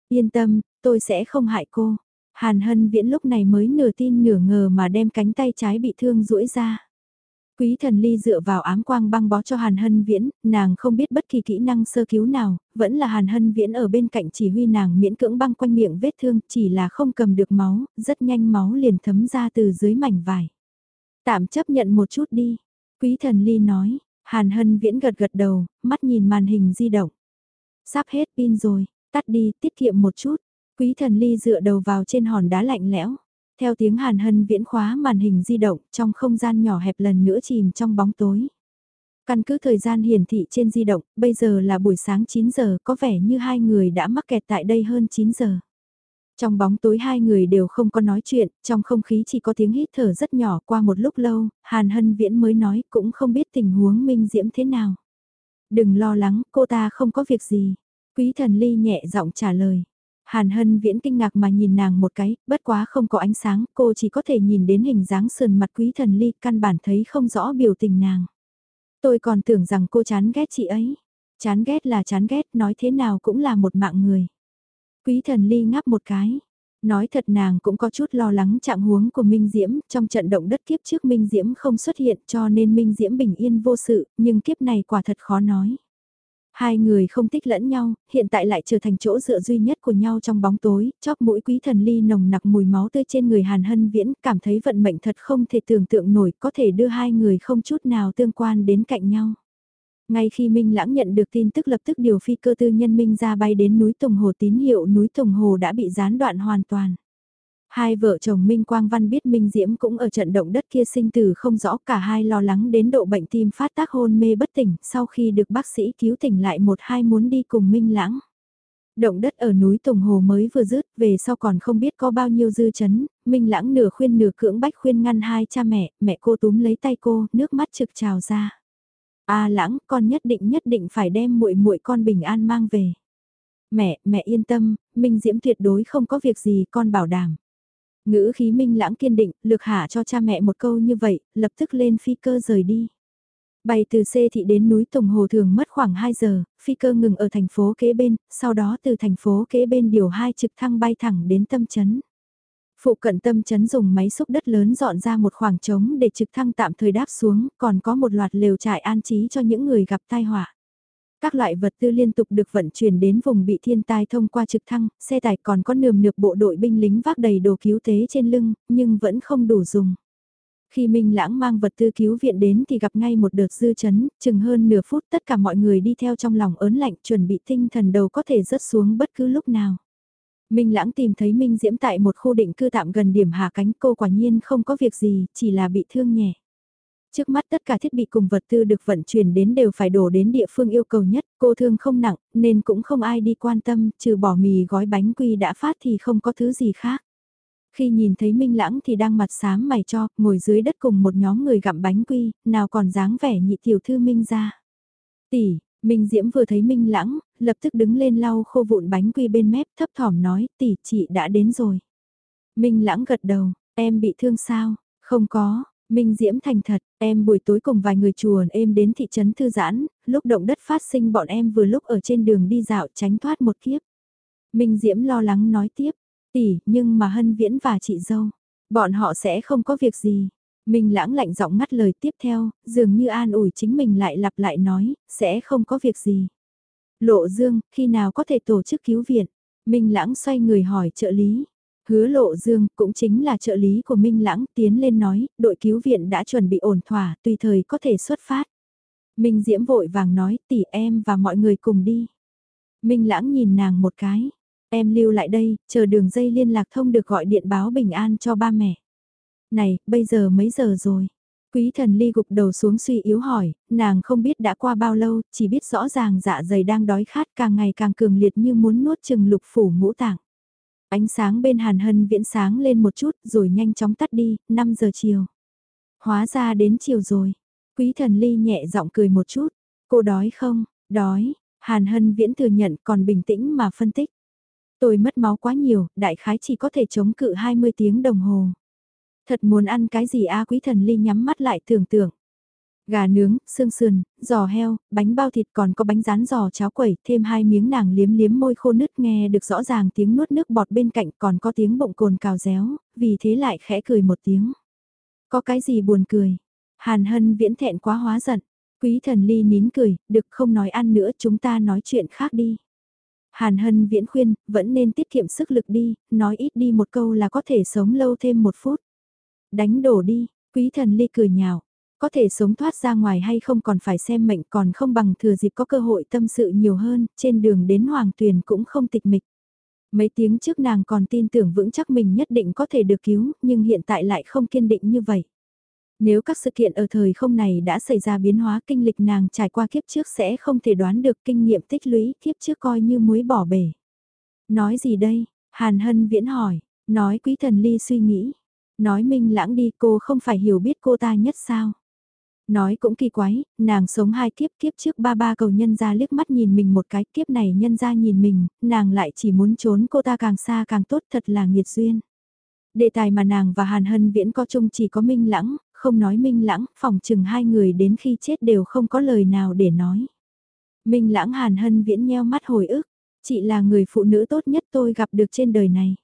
Yên tâm, tôi sẽ không hại cô. Hàn Hân Viễn lúc này mới nửa tin nửa ngờ mà đem cánh tay trái bị thương duỗi ra. Quý thần ly dựa vào ám quang băng bó cho Hàn Hân Viễn, nàng không biết bất kỳ kỹ năng sơ cứu nào, vẫn là Hàn Hân Viễn ở bên cạnh chỉ huy nàng miễn cưỡng băng quanh miệng vết thương, chỉ là không cầm được máu, rất nhanh máu liền thấm ra từ dưới mảnh vải. Tạm chấp nhận một chút đi, quý thần ly nói, Hàn Hân Viễn gật gật đầu, mắt nhìn màn hình di động. Sắp hết pin rồi, tắt đi, tiết kiệm một chút, Quý thần ly dựa đầu vào trên hòn đá lạnh lẽo. Theo tiếng hàn hân viễn khóa màn hình di động trong không gian nhỏ hẹp lần nữa chìm trong bóng tối. Căn cứ thời gian hiển thị trên di động, bây giờ là buổi sáng 9 giờ, có vẻ như hai người đã mắc kẹt tại đây hơn 9 giờ. Trong bóng tối hai người đều không có nói chuyện, trong không khí chỉ có tiếng hít thở rất nhỏ qua một lúc lâu, Hàn Hân Viễn mới nói cũng không biết tình huống Minh Diễm thế nào. Đừng lo lắng, cô ta không có việc gì. Quý thần ly nhẹ giọng trả lời. Hàn Hân Viễn kinh ngạc mà nhìn nàng một cái, bất quá không có ánh sáng, cô chỉ có thể nhìn đến hình dáng sườn mặt quý thần ly, căn bản thấy không rõ biểu tình nàng. Tôi còn tưởng rằng cô chán ghét chị ấy. Chán ghét là chán ghét, nói thế nào cũng là một mạng người. Quý thần ly ngáp một cái. Nói thật nàng cũng có chút lo lắng trạng huống của Minh Diễm, trong trận động đất kiếp trước Minh Diễm không xuất hiện cho nên Minh Diễm bình yên vô sự, nhưng kiếp này quả thật khó nói. Hai người không thích lẫn nhau, hiện tại lại trở thành chỗ dựa duy nhất của nhau trong bóng tối, chóp mũi quý thần ly nồng nặc mùi máu tươi trên người Hàn Hân Viễn, cảm thấy vận mệnh thật không thể tưởng tượng nổi, có thể đưa hai người không chút nào tương quan đến cạnh nhau. Ngay khi Minh Lãng nhận được tin tức lập tức điều phi cơ tư nhân Minh ra bay đến núi Tùng Hồ tín hiệu núi Tùng Hồ đã bị gián đoạn hoàn toàn. Hai vợ chồng Minh Quang Văn biết Minh Diễm cũng ở trận động đất kia sinh tử không rõ cả hai lo lắng đến độ bệnh tim phát tác hôn mê bất tỉnh sau khi được bác sĩ cứu tỉnh lại một hai muốn đi cùng Minh Lãng. Động đất ở núi Tùng Hồ mới vừa dứt về sau còn không biết có bao nhiêu dư chấn, Minh Lãng nửa khuyên nửa cưỡng bách khuyên ngăn hai cha mẹ, mẹ cô túm lấy tay cô, nước mắt trực trào ra. A Lãng, con nhất định nhất định phải đem muội muội con bình an mang về. Mẹ, mẹ yên tâm, Minh Diễm tuyệt đối không có việc gì con bảo đảm. Ngữ khí minh lãng kiên định, lược hạ cho cha mẹ một câu như vậy, lập tức lên phi cơ rời đi. Bay từ C thị đến núi Tùng Hồ thường mất khoảng 2 giờ, phi cơ ngừng ở thành phố kế bên, sau đó từ thành phố kế bên điều hai trực thăng bay thẳng đến tâm chấn. Phụ cận tâm chấn dùng máy xúc đất lớn dọn ra một khoảng trống để trực thăng tạm thời đáp xuống, còn có một loạt lều trại an trí cho những người gặp tai họa. Các loại vật tư liên tục được vận chuyển đến vùng bị thiên tai thông qua trực thăng, xe tải còn có nườm nượp bộ đội binh lính vác đầy đồ cứu tế trên lưng, nhưng vẫn không đủ dùng. Khi Minh Lãng mang vật tư cứu viện đến thì gặp ngay một đợt dư chấn, chừng hơn nửa phút tất cả mọi người đi theo trong lòng ớn lạnh chuẩn bị tinh thần đầu có thể rớt xuống bất cứ lúc nào. Minh Lãng tìm thấy Minh Diễm tại một khu định cư tạm gần điểm hạ cánh cô quả nhiên không có việc gì, chỉ là bị thương nhẹ. Trước mắt tất cả thiết bị cùng vật tư được vận chuyển đến đều phải đổ đến địa phương yêu cầu nhất, cô thương không nặng, nên cũng không ai đi quan tâm, trừ bỏ mì gói bánh quy đã phát thì không có thứ gì khác. Khi nhìn thấy Minh Lãng thì đang mặt xám mày cho, ngồi dưới đất cùng một nhóm người gặm bánh quy, nào còn dáng vẻ nhị tiểu thư Minh ra. Tỷ, Minh Diễm vừa thấy Minh Lãng, lập tức đứng lên lau khô vụn bánh quy bên mép thấp thỏm nói, tỷ chị đã đến rồi. Minh Lãng gật đầu, em bị thương sao? Không có, Minh Diễm thành thật, em buổi tối cùng vài người chùa em đến thị trấn thư giãn, lúc động đất phát sinh bọn em vừa lúc ở trên đường đi dạo tránh thoát một kiếp. Minh Diễm lo lắng nói tiếp, tỷ, nhưng mà Hân Viễn và chị dâu, bọn họ sẽ không có việc gì. Minh lãng lạnh giọng ngắt lời tiếp theo, dường như an ủi chính mình lại lặp lại nói, sẽ không có việc gì. Lộ Dương, khi nào có thể tổ chức cứu viện? Minh lãng xoay người hỏi trợ lý. Hứa Lộ Dương cũng chính là trợ lý của Minh Lãng tiến lên nói, đội cứu viện đã chuẩn bị ổn thỏa, tùy thời có thể xuất phát. Minh Diễm vội vàng nói, tỷ em và mọi người cùng đi. Minh Lãng nhìn nàng một cái, em lưu lại đây, chờ đường dây liên lạc thông được gọi điện báo bình an cho ba mẹ. Này, bây giờ mấy giờ rồi? Quý thần ly gục đầu xuống suy yếu hỏi, nàng không biết đã qua bao lâu, chỉ biết rõ ràng dạ dày đang đói khát càng ngày càng cường liệt như muốn nuốt chừng lục phủ ngũ tạng. Ánh sáng bên hàn hân viễn sáng lên một chút rồi nhanh chóng tắt đi, 5 giờ chiều. Hóa ra đến chiều rồi. Quý thần ly nhẹ giọng cười một chút. Cô đói không? Đói. Hàn hân viễn thừa nhận còn bình tĩnh mà phân tích. Tôi mất máu quá nhiều, đại khái chỉ có thể chống cự 20 tiếng đồng hồ. Thật muốn ăn cái gì a quý thần ly nhắm mắt lại tưởng tượng. Gà nướng, xương sườn, giò heo, bánh bao thịt còn có bánh rán giò cháo quẩy, thêm hai miếng nàng liếm liếm môi khô nứt nghe được rõ ràng tiếng nuốt nước bọt bên cạnh còn có tiếng bụng cồn cào réo, vì thế lại khẽ cười một tiếng. Có cái gì buồn cười? Hàn hân viễn thẹn quá hóa giận. Quý thần ly nín cười, được không nói ăn nữa chúng ta nói chuyện khác đi. Hàn hân viễn khuyên, vẫn nên tiết kiệm sức lực đi, nói ít đi một câu là có thể sống lâu thêm một phút. Đánh đổ đi, quý thần ly cười nhào, có thể sống thoát ra ngoài hay không còn phải xem mệnh còn không bằng thừa dịp có cơ hội tâm sự nhiều hơn, trên đường đến Hoàng Tuyền cũng không tịch mịch. Mấy tiếng trước nàng còn tin tưởng vững chắc mình nhất định có thể được cứu, nhưng hiện tại lại không kiên định như vậy. Nếu các sự kiện ở thời không này đã xảy ra biến hóa kinh lịch nàng trải qua kiếp trước sẽ không thể đoán được kinh nghiệm tích lũy kiếp trước coi như muối bỏ bể. Nói gì đây? Hàn Hân viễn hỏi, nói quý thần ly suy nghĩ. Nói minh lãng đi cô không phải hiểu biết cô ta nhất sao? Nói cũng kỳ quái, nàng sống hai kiếp kiếp trước ba ba cầu nhân ra liếc mắt nhìn mình một cái kiếp này nhân ra nhìn mình, nàng lại chỉ muốn trốn cô ta càng xa càng tốt thật là nghiệt duyên. Đề tài mà nàng và Hàn Hân Viễn có chung chỉ có Minh Lãng, không nói Minh Lãng, phòng chừng hai người đến khi chết đều không có lời nào để nói. Minh Lãng Hàn Hân Viễn nheo mắt hồi ức, chị là người phụ nữ tốt nhất tôi gặp được trên đời này.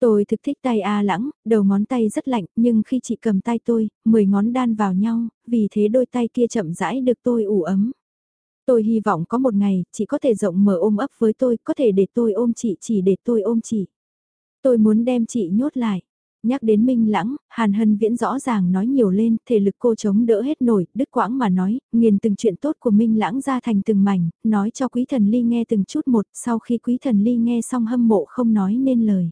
Tôi thực thích tay A lãng, đầu ngón tay rất lạnh, nhưng khi chị cầm tay tôi, 10 ngón đan vào nhau, vì thế đôi tay kia chậm rãi được tôi ủ ấm. Tôi hy vọng có một ngày, chị có thể rộng mở ôm ấp với tôi, có thể để tôi ôm chị chỉ để tôi ôm chị. Tôi muốn đem chị nhốt lại. Nhắc đến Minh Lãng, Hàn Hân Viễn rõ ràng nói nhiều lên, thể lực cô chống đỡ hết nổi, đứt quãng mà nói, nghiền từng chuyện tốt của Minh Lãng ra thành từng mảnh, nói cho Quý Thần Ly nghe từng chút một, sau khi Quý Thần Ly nghe xong hâm mộ không nói nên lời.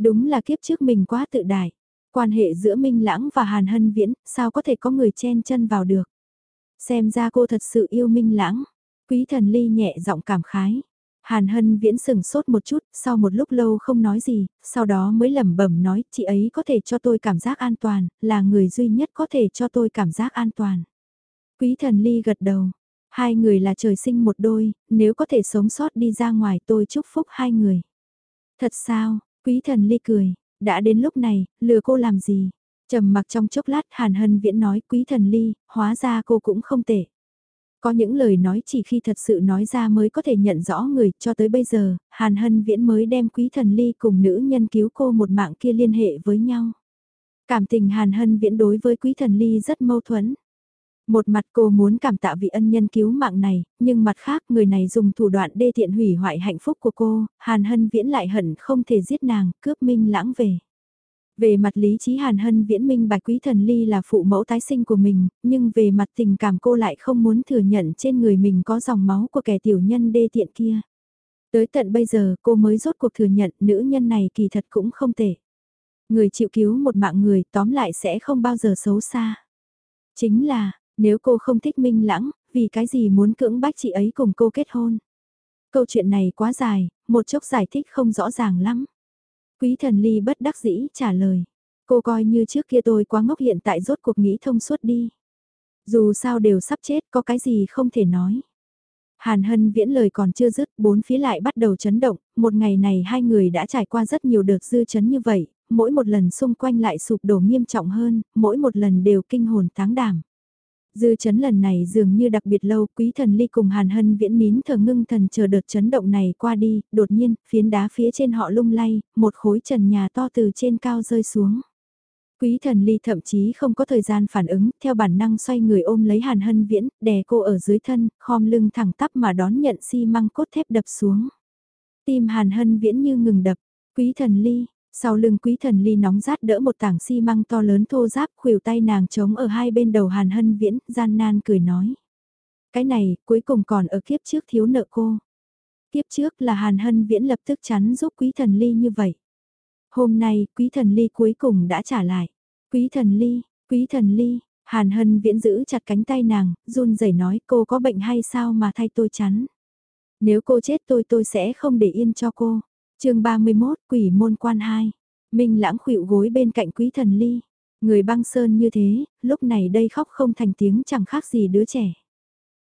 Đúng là kiếp trước mình quá tự đại. Quan hệ giữa Minh Lãng và Hàn Hân Viễn, sao có thể có người chen chân vào được. Xem ra cô thật sự yêu Minh Lãng. Quý thần ly nhẹ giọng cảm khái. Hàn Hân Viễn sừng sốt một chút, sau một lúc lâu không nói gì, sau đó mới lẩm bẩm nói, chị ấy có thể cho tôi cảm giác an toàn, là người duy nhất có thể cho tôi cảm giác an toàn. Quý thần ly gật đầu, hai người là trời sinh một đôi, nếu có thể sống sót đi ra ngoài tôi chúc phúc hai người. Thật sao, quý thần ly cười, đã đến lúc này, lừa cô làm gì? trầm mặc trong chốc lát Hàn Hân Viễn nói quý thần ly, hóa ra cô cũng không tệ. Có những lời nói chỉ khi thật sự nói ra mới có thể nhận rõ người, cho tới bây giờ, Hàn Hân Viễn mới đem quý thần ly cùng nữ nhân cứu cô một mạng kia liên hệ với nhau. Cảm tình Hàn Hân Viễn đối với quý thần ly rất mâu thuẫn. Một mặt cô muốn cảm tạ vị ân nhân cứu mạng này, nhưng mặt khác người này dùng thủ đoạn đê tiện hủy hoại hạnh phúc của cô, Hàn Hân Viễn lại hận không thể giết nàng, cướp minh lãng về. Về mặt lý trí Hàn Hân viễn minh bạch quý thần ly là phụ mẫu tái sinh của mình, nhưng về mặt tình cảm cô lại không muốn thừa nhận trên người mình có dòng máu của kẻ tiểu nhân đê tiện kia. Tới tận bây giờ cô mới rốt cuộc thừa nhận nữ nhân này kỳ thật cũng không tệ. Người chịu cứu một mạng người tóm lại sẽ không bao giờ xấu xa. Chính là, nếu cô không thích Minh Lãng, vì cái gì muốn cưỡng bách chị ấy cùng cô kết hôn? Câu chuyện này quá dài, một chốc giải thích không rõ ràng lắm. Quý thần ly bất đắc dĩ trả lời. Cô coi như trước kia tôi quá ngốc hiện tại rốt cuộc nghĩ thông suốt đi. Dù sao đều sắp chết có cái gì không thể nói. Hàn Hân viễn lời còn chưa dứt, bốn phía lại bắt đầu chấn động, một ngày này hai người đã trải qua rất nhiều đợt dư chấn như vậy, mỗi một lần xung quanh lại sụp đổ nghiêm trọng hơn, mỗi một lần đều kinh hồn táng đảm. Dư chấn lần này dường như đặc biệt lâu, quý thần ly cùng hàn hân viễn nín thờ ngưng thần chờ đợt chấn động này qua đi, đột nhiên, phiến đá phía trên họ lung lay, một khối trần nhà to từ trên cao rơi xuống. Quý thần ly thậm chí không có thời gian phản ứng, theo bản năng xoay người ôm lấy hàn hân viễn, đè cô ở dưới thân, khom lưng thẳng tắp mà đón nhận xi măng cốt thép đập xuống. Tim hàn hân viễn như ngừng đập, quý thần ly, sau lưng quý thần ly nóng rát đỡ một tảng xi măng to lớn thô giáp khuỷu tay nàng trống ở hai bên đầu hàn hân viễn, gian nan cười nói. Cái này, cuối cùng còn ở kiếp trước thiếu nợ cô. Kiếp trước là hàn hân viễn lập tức chắn giúp quý thần ly như vậy. Hôm nay, quý thần ly cuối cùng đã trả lại. Quý thần ly, quý thần ly, hàn hân viễn giữ chặt cánh tay nàng, run rẩy nói cô có bệnh hay sao mà thay tôi chắn. Nếu cô chết tôi tôi sẽ không để yên cho cô chương 31 Quỷ môn quan 2 Minh lãng khuỵu gối bên cạnh quý thần ly. Người băng sơn như thế, lúc này đây khóc không thành tiếng chẳng khác gì đứa trẻ.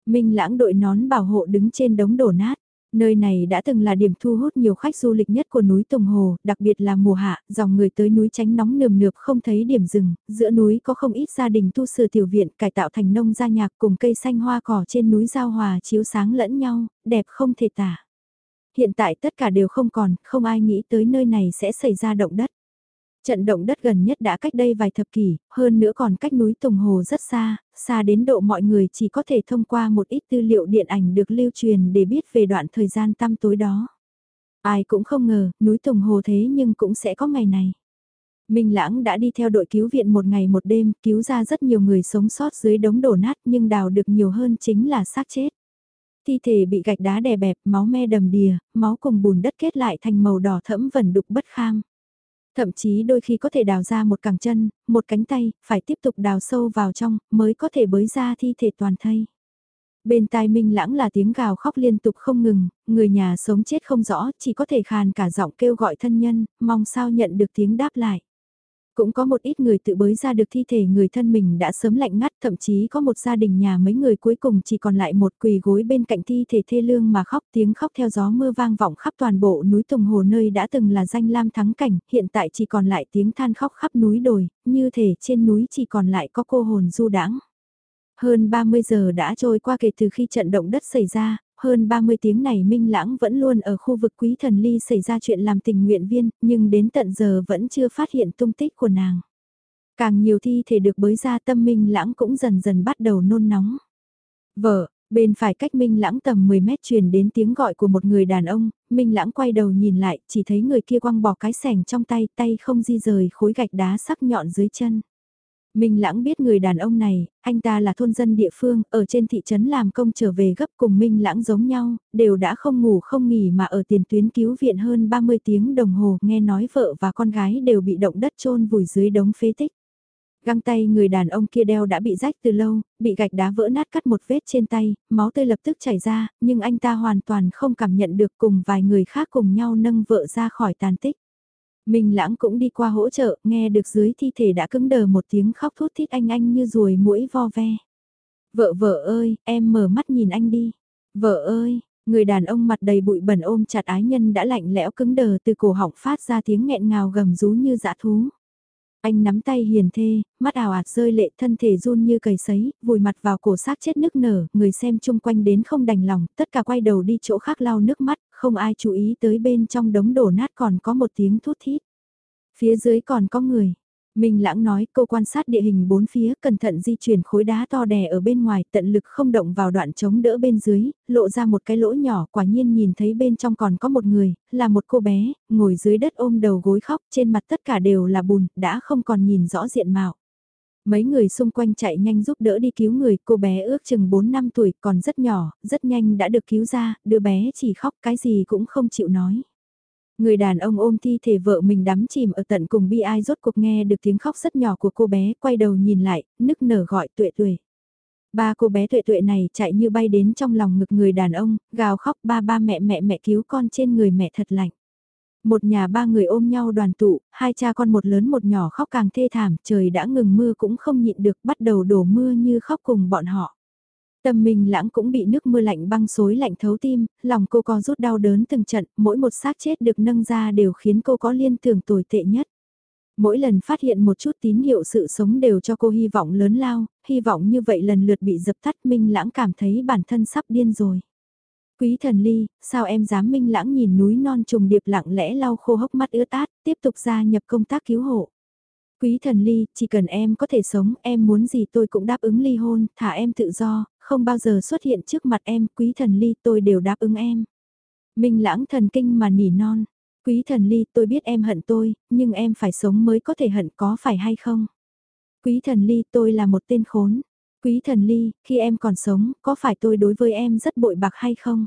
Minh lãng đội nón bảo hộ đứng trên đống đổ nát. Nơi này đã từng là điểm thu hút nhiều khách du lịch nhất của núi Tùng Hồ, đặc biệt là mùa hạ, dòng người tới núi tránh nóng nườm nượp không thấy điểm dừng, giữa núi có không ít gia đình tu sửa tiểu viện cải tạo thành nông gia nhạc cùng cây xanh hoa cỏ trên núi giao hòa chiếu sáng lẫn nhau, đẹp không thể tả hiện tại tất cả đều không còn, không ai nghĩ tới nơi này sẽ xảy ra động đất. Trận động đất gần nhất đã cách đây vài thập kỷ, hơn nữa còn cách núi Tùng Hồ rất xa, xa đến độ mọi người chỉ có thể thông qua một ít tư liệu điện ảnh được lưu truyền để biết về đoạn thời gian tăm tối đó. Ai cũng không ngờ, núi Tùng Hồ thế nhưng cũng sẽ có ngày này. Minh Lãng đã đi theo đội cứu viện một ngày một đêm, cứu ra rất nhiều người sống sót dưới đống đổ nát nhưng đào được nhiều hơn chính là xác chết. Thi thể bị gạch đá đè bẹp, máu me đầm đìa, máu cùng bùn đất kết lại thành màu đỏ thẫm vẩn đục bất kham. Thậm chí đôi khi có thể đào ra một cẳng chân, một cánh tay, phải tiếp tục đào sâu vào trong, mới có thể bới ra thi thể toàn thây. Bên tai Minh Lãng là tiếng gào khóc liên tục không ngừng, người nhà sống chết không rõ, chỉ có thể khàn cả giọng kêu gọi thân nhân, mong sao nhận được tiếng đáp lại. Cũng có một ít người tự bới ra được thi thể người thân mình đã sớm lạnh ngắt, thậm chí có một gia đình nhà mấy người cuối cùng chỉ còn lại một quỳ gối bên cạnh thi thể thê lương mà khóc tiếng khóc theo gió mưa vang vọng khắp toàn bộ núi Tùng Hồ nơi đã từng là danh lam thắng cảnh, hiện tại chỉ còn lại tiếng than khóc khắp núi đồi, như thể trên núi chỉ còn lại có cô hồn du đãng. Hơn 30 giờ đã trôi qua kể từ khi trận động đất xảy ra, hơn 30 tiếng này Minh Lãng vẫn luôn ở khu vực Quý Thần Ly xảy ra chuyện làm tình nguyện viên, nhưng đến tận giờ vẫn chưa phát hiện tung tích của nàng. Càng nhiều thi thể được bới ra tâm Minh Lãng cũng dần dần bắt đầu nôn nóng. Vợ, bên phải cách Minh Lãng tầm 10 mét truyền đến tiếng gọi của một người đàn ông, Minh Lãng quay đầu nhìn lại, chỉ thấy người kia quăng bỏ cái sẻng trong tay, tay không di rời khối gạch đá sắc nhọn dưới chân. Minh Lãng biết người đàn ông này, anh ta là thôn dân địa phương, ở trên thị trấn làm công trở về gấp cùng Minh Lãng giống nhau, đều đã không ngủ không nghỉ mà ở tiền tuyến cứu viện hơn 30 tiếng đồng hồ, nghe nói vợ và con gái đều bị động đất chôn vùi dưới đống phế tích. Găng tay người đàn ông kia đeo đã bị rách từ lâu, bị gạch đá vỡ nát cắt một vết trên tay, máu tươi lập tức chảy ra, nhưng anh ta hoàn toàn không cảm nhận được cùng vài người khác cùng nhau nâng vợ ra khỏi tàn tích. Minh lãng cũng đi qua hỗ trợ, nghe được dưới thi thể đã cứng đờ một tiếng khóc thút thít anh anh như ruồi mũi vo ve. Vợ vợ ơi, em mở mắt nhìn anh đi. Vợ ơi, người đàn ông mặt đầy bụi bẩn ôm chặt ái nhân đã lạnh lẽo cứng đờ từ cổ họng phát ra tiếng nghẹn ngào gầm rú như dã thú. Anh nắm tay hiền thê, mắt ảo ạt rơi lệ thân thể run như cầy sấy, vùi mặt vào cổ xác chết nức nở, người xem chung quanh đến không đành lòng, tất cả quay đầu đi chỗ khác lau nước mắt, không ai chú ý tới bên trong đống đổ nát còn có một tiếng thút thít. Phía dưới còn có người. Minh lãng nói cô quan sát địa hình bốn phía cẩn thận di chuyển khối đá to đè ở bên ngoài tận lực không động vào đoạn chống đỡ bên dưới, lộ ra một cái lỗ nhỏ quả nhiên nhìn thấy bên trong còn có một người, là một cô bé, ngồi dưới đất ôm đầu gối khóc trên mặt tất cả đều là bùn, đã không còn nhìn rõ diện mạo. Mấy người xung quanh chạy nhanh giúp đỡ đi cứu người, cô bé ước chừng 4 năm tuổi còn rất nhỏ, rất nhanh đã được cứu ra, đứa bé chỉ khóc cái gì cũng không chịu nói. Người đàn ông ôm thi thể vợ mình đắm chìm ở tận cùng bi ai rốt cuộc nghe được tiếng khóc rất nhỏ của cô bé, quay đầu nhìn lại, nức nở gọi tuệ tuệ. Ba cô bé tuệ tuệ này chạy như bay đến trong lòng ngực người đàn ông, gào khóc ba ba mẹ mẹ mẹ cứu con trên người mẹ thật lạnh. Một nhà ba người ôm nhau đoàn tụ, hai cha con một lớn một nhỏ khóc càng thê thảm, trời đã ngừng mưa cũng không nhịn được bắt đầu đổ mưa như khóc cùng bọn họ. Tâm mình lãng cũng bị nước mưa lạnh băng xối lạnh thấu tim, lòng cô có rút đau đớn từng trận, mỗi một xác chết được nâng ra đều khiến cô có liên tưởng tồi tệ nhất. Mỗi lần phát hiện một chút tín hiệu sự sống đều cho cô hy vọng lớn lao, hy vọng như vậy lần lượt bị dập tắt Minh Lãng cảm thấy bản thân sắp điên rồi. Quý thần ly, sao em dám Minh Lãng nhìn núi non trùng điệp lặng lẽ lau khô hốc mắt ướt át, tiếp tục gia nhập công tác cứu hộ. Quý thần ly, chỉ cần em có thể sống, em muốn gì tôi cũng đáp ứng ly hôn, thả em tự do, không bao giờ xuất hiện trước mặt em, quý thần ly tôi đều đáp ứng em. Minh lãng thần kinh mà nỉ non, quý thần ly tôi biết em hận tôi, nhưng em phải sống mới có thể hận có phải hay không? Quý thần ly tôi là một tên khốn. Quý thần ly, khi em còn sống, có phải tôi đối với em rất bội bạc hay không?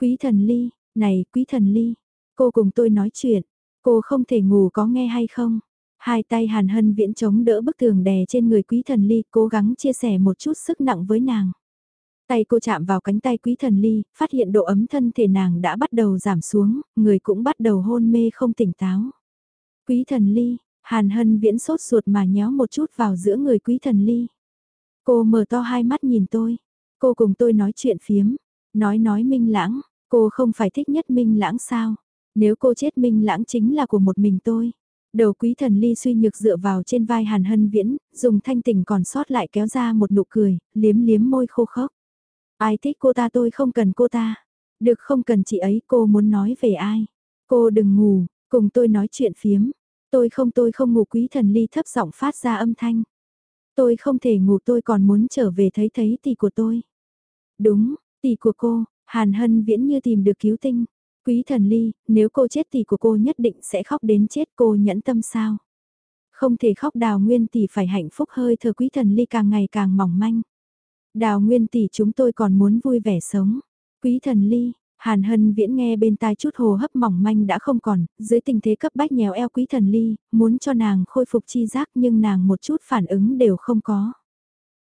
Quý thần ly, này quý thần ly, cô cùng tôi nói chuyện, cô không thể ngủ có nghe hay không? Hai tay Hàn Hân viễn chống đỡ bức tường đè trên người quý thần ly, cố gắng chia sẻ một chút sức nặng với nàng. Tay cô chạm vào cánh tay quý thần ly, phát hiện độ ấm thân thể nàng đã bắt đầu giảm xuống, người cũng bắt đầu hôn mê không tỉnh táo. Quý thần ly, Hàn Hân viễn sốt ruột mà nhéo một chút vào giữa người quý thần ly. Cô mở to hai mắt nhìn tôi. Cô cùng tôi nói chuyện phiếm. Nói nói minh lãng, cô không phải thích nhất minh lãng sao? Nếu cô chết minh lãng chính là của một mình tôi. Đầu quý thần ly suy nhược dựa vào trên vai hàn hân viễn, dùng thanh tình còn sót lại kéo ra một nụ cười, liếm liếm môi khô khốc. Ai thích cô ta tôi không cần cô ta. Được không cần chị ấy cô muốn nói về ai. Cô đừng ngủ, cùng tôi nói chuyện phiếm. Tôi không tôi không ngủ quý thần ly thấp giọng phát ra âm thanh. Tôi không thể ngủ tôi còn muốn trở về thấy thấy tỷ của tôi. Đúng, tỷ của cô, Hàn Hân viễn như tìm được cứu tinh. Quý thần ly, nếu cô chết tỷ của cô nhất định sẽ khóc đến chết cô nhẫn tâm sao? Không thể khóc đào nguyên tỷ phải hạnh phúc hơi thở quý thần ly càng ngày càng mỏng manh. Đào nguyên tỷ chúng tôi còn muốn vui vẻ sống. Quý thần ly, Hàn Hân Viễn nghe bên tai chút hồ hấp mỏng manh đã không còn, dưới tình thế cấp bách nhéo eo quý thần ly, muốn cho nàng khôi phục chi giác nhưng nàng một chút phản ứng đều không có.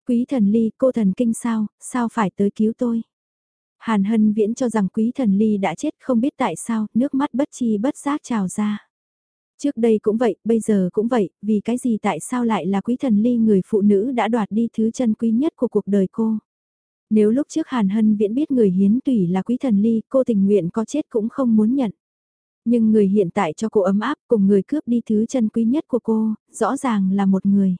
Quý thần ly, cô thần kinh sao, sao phải tới cứu tôi? Hàn Hân Viễn cho rằng quý thần ly đã chết không biết tại sao, nước mắt bất chi bất giác trào ra. Trước đây cũng vậy, bây giờ cũng vậy, vì cái gì tại sao lại là quý thần ly người phụ nữ đã đoạt đi thứ chân quý nhất của cuộc đời cô. Nếu lúc trước Hàn Hân Viễn biết người hiến tủy là quý thần ly, cô tình nguyện có chết cũng không muốn nhận. Nhưng người hiện tại cho cô ấm áp cùng người cướp đi thứ chân quý nhất của cô, rõ ràng là một người.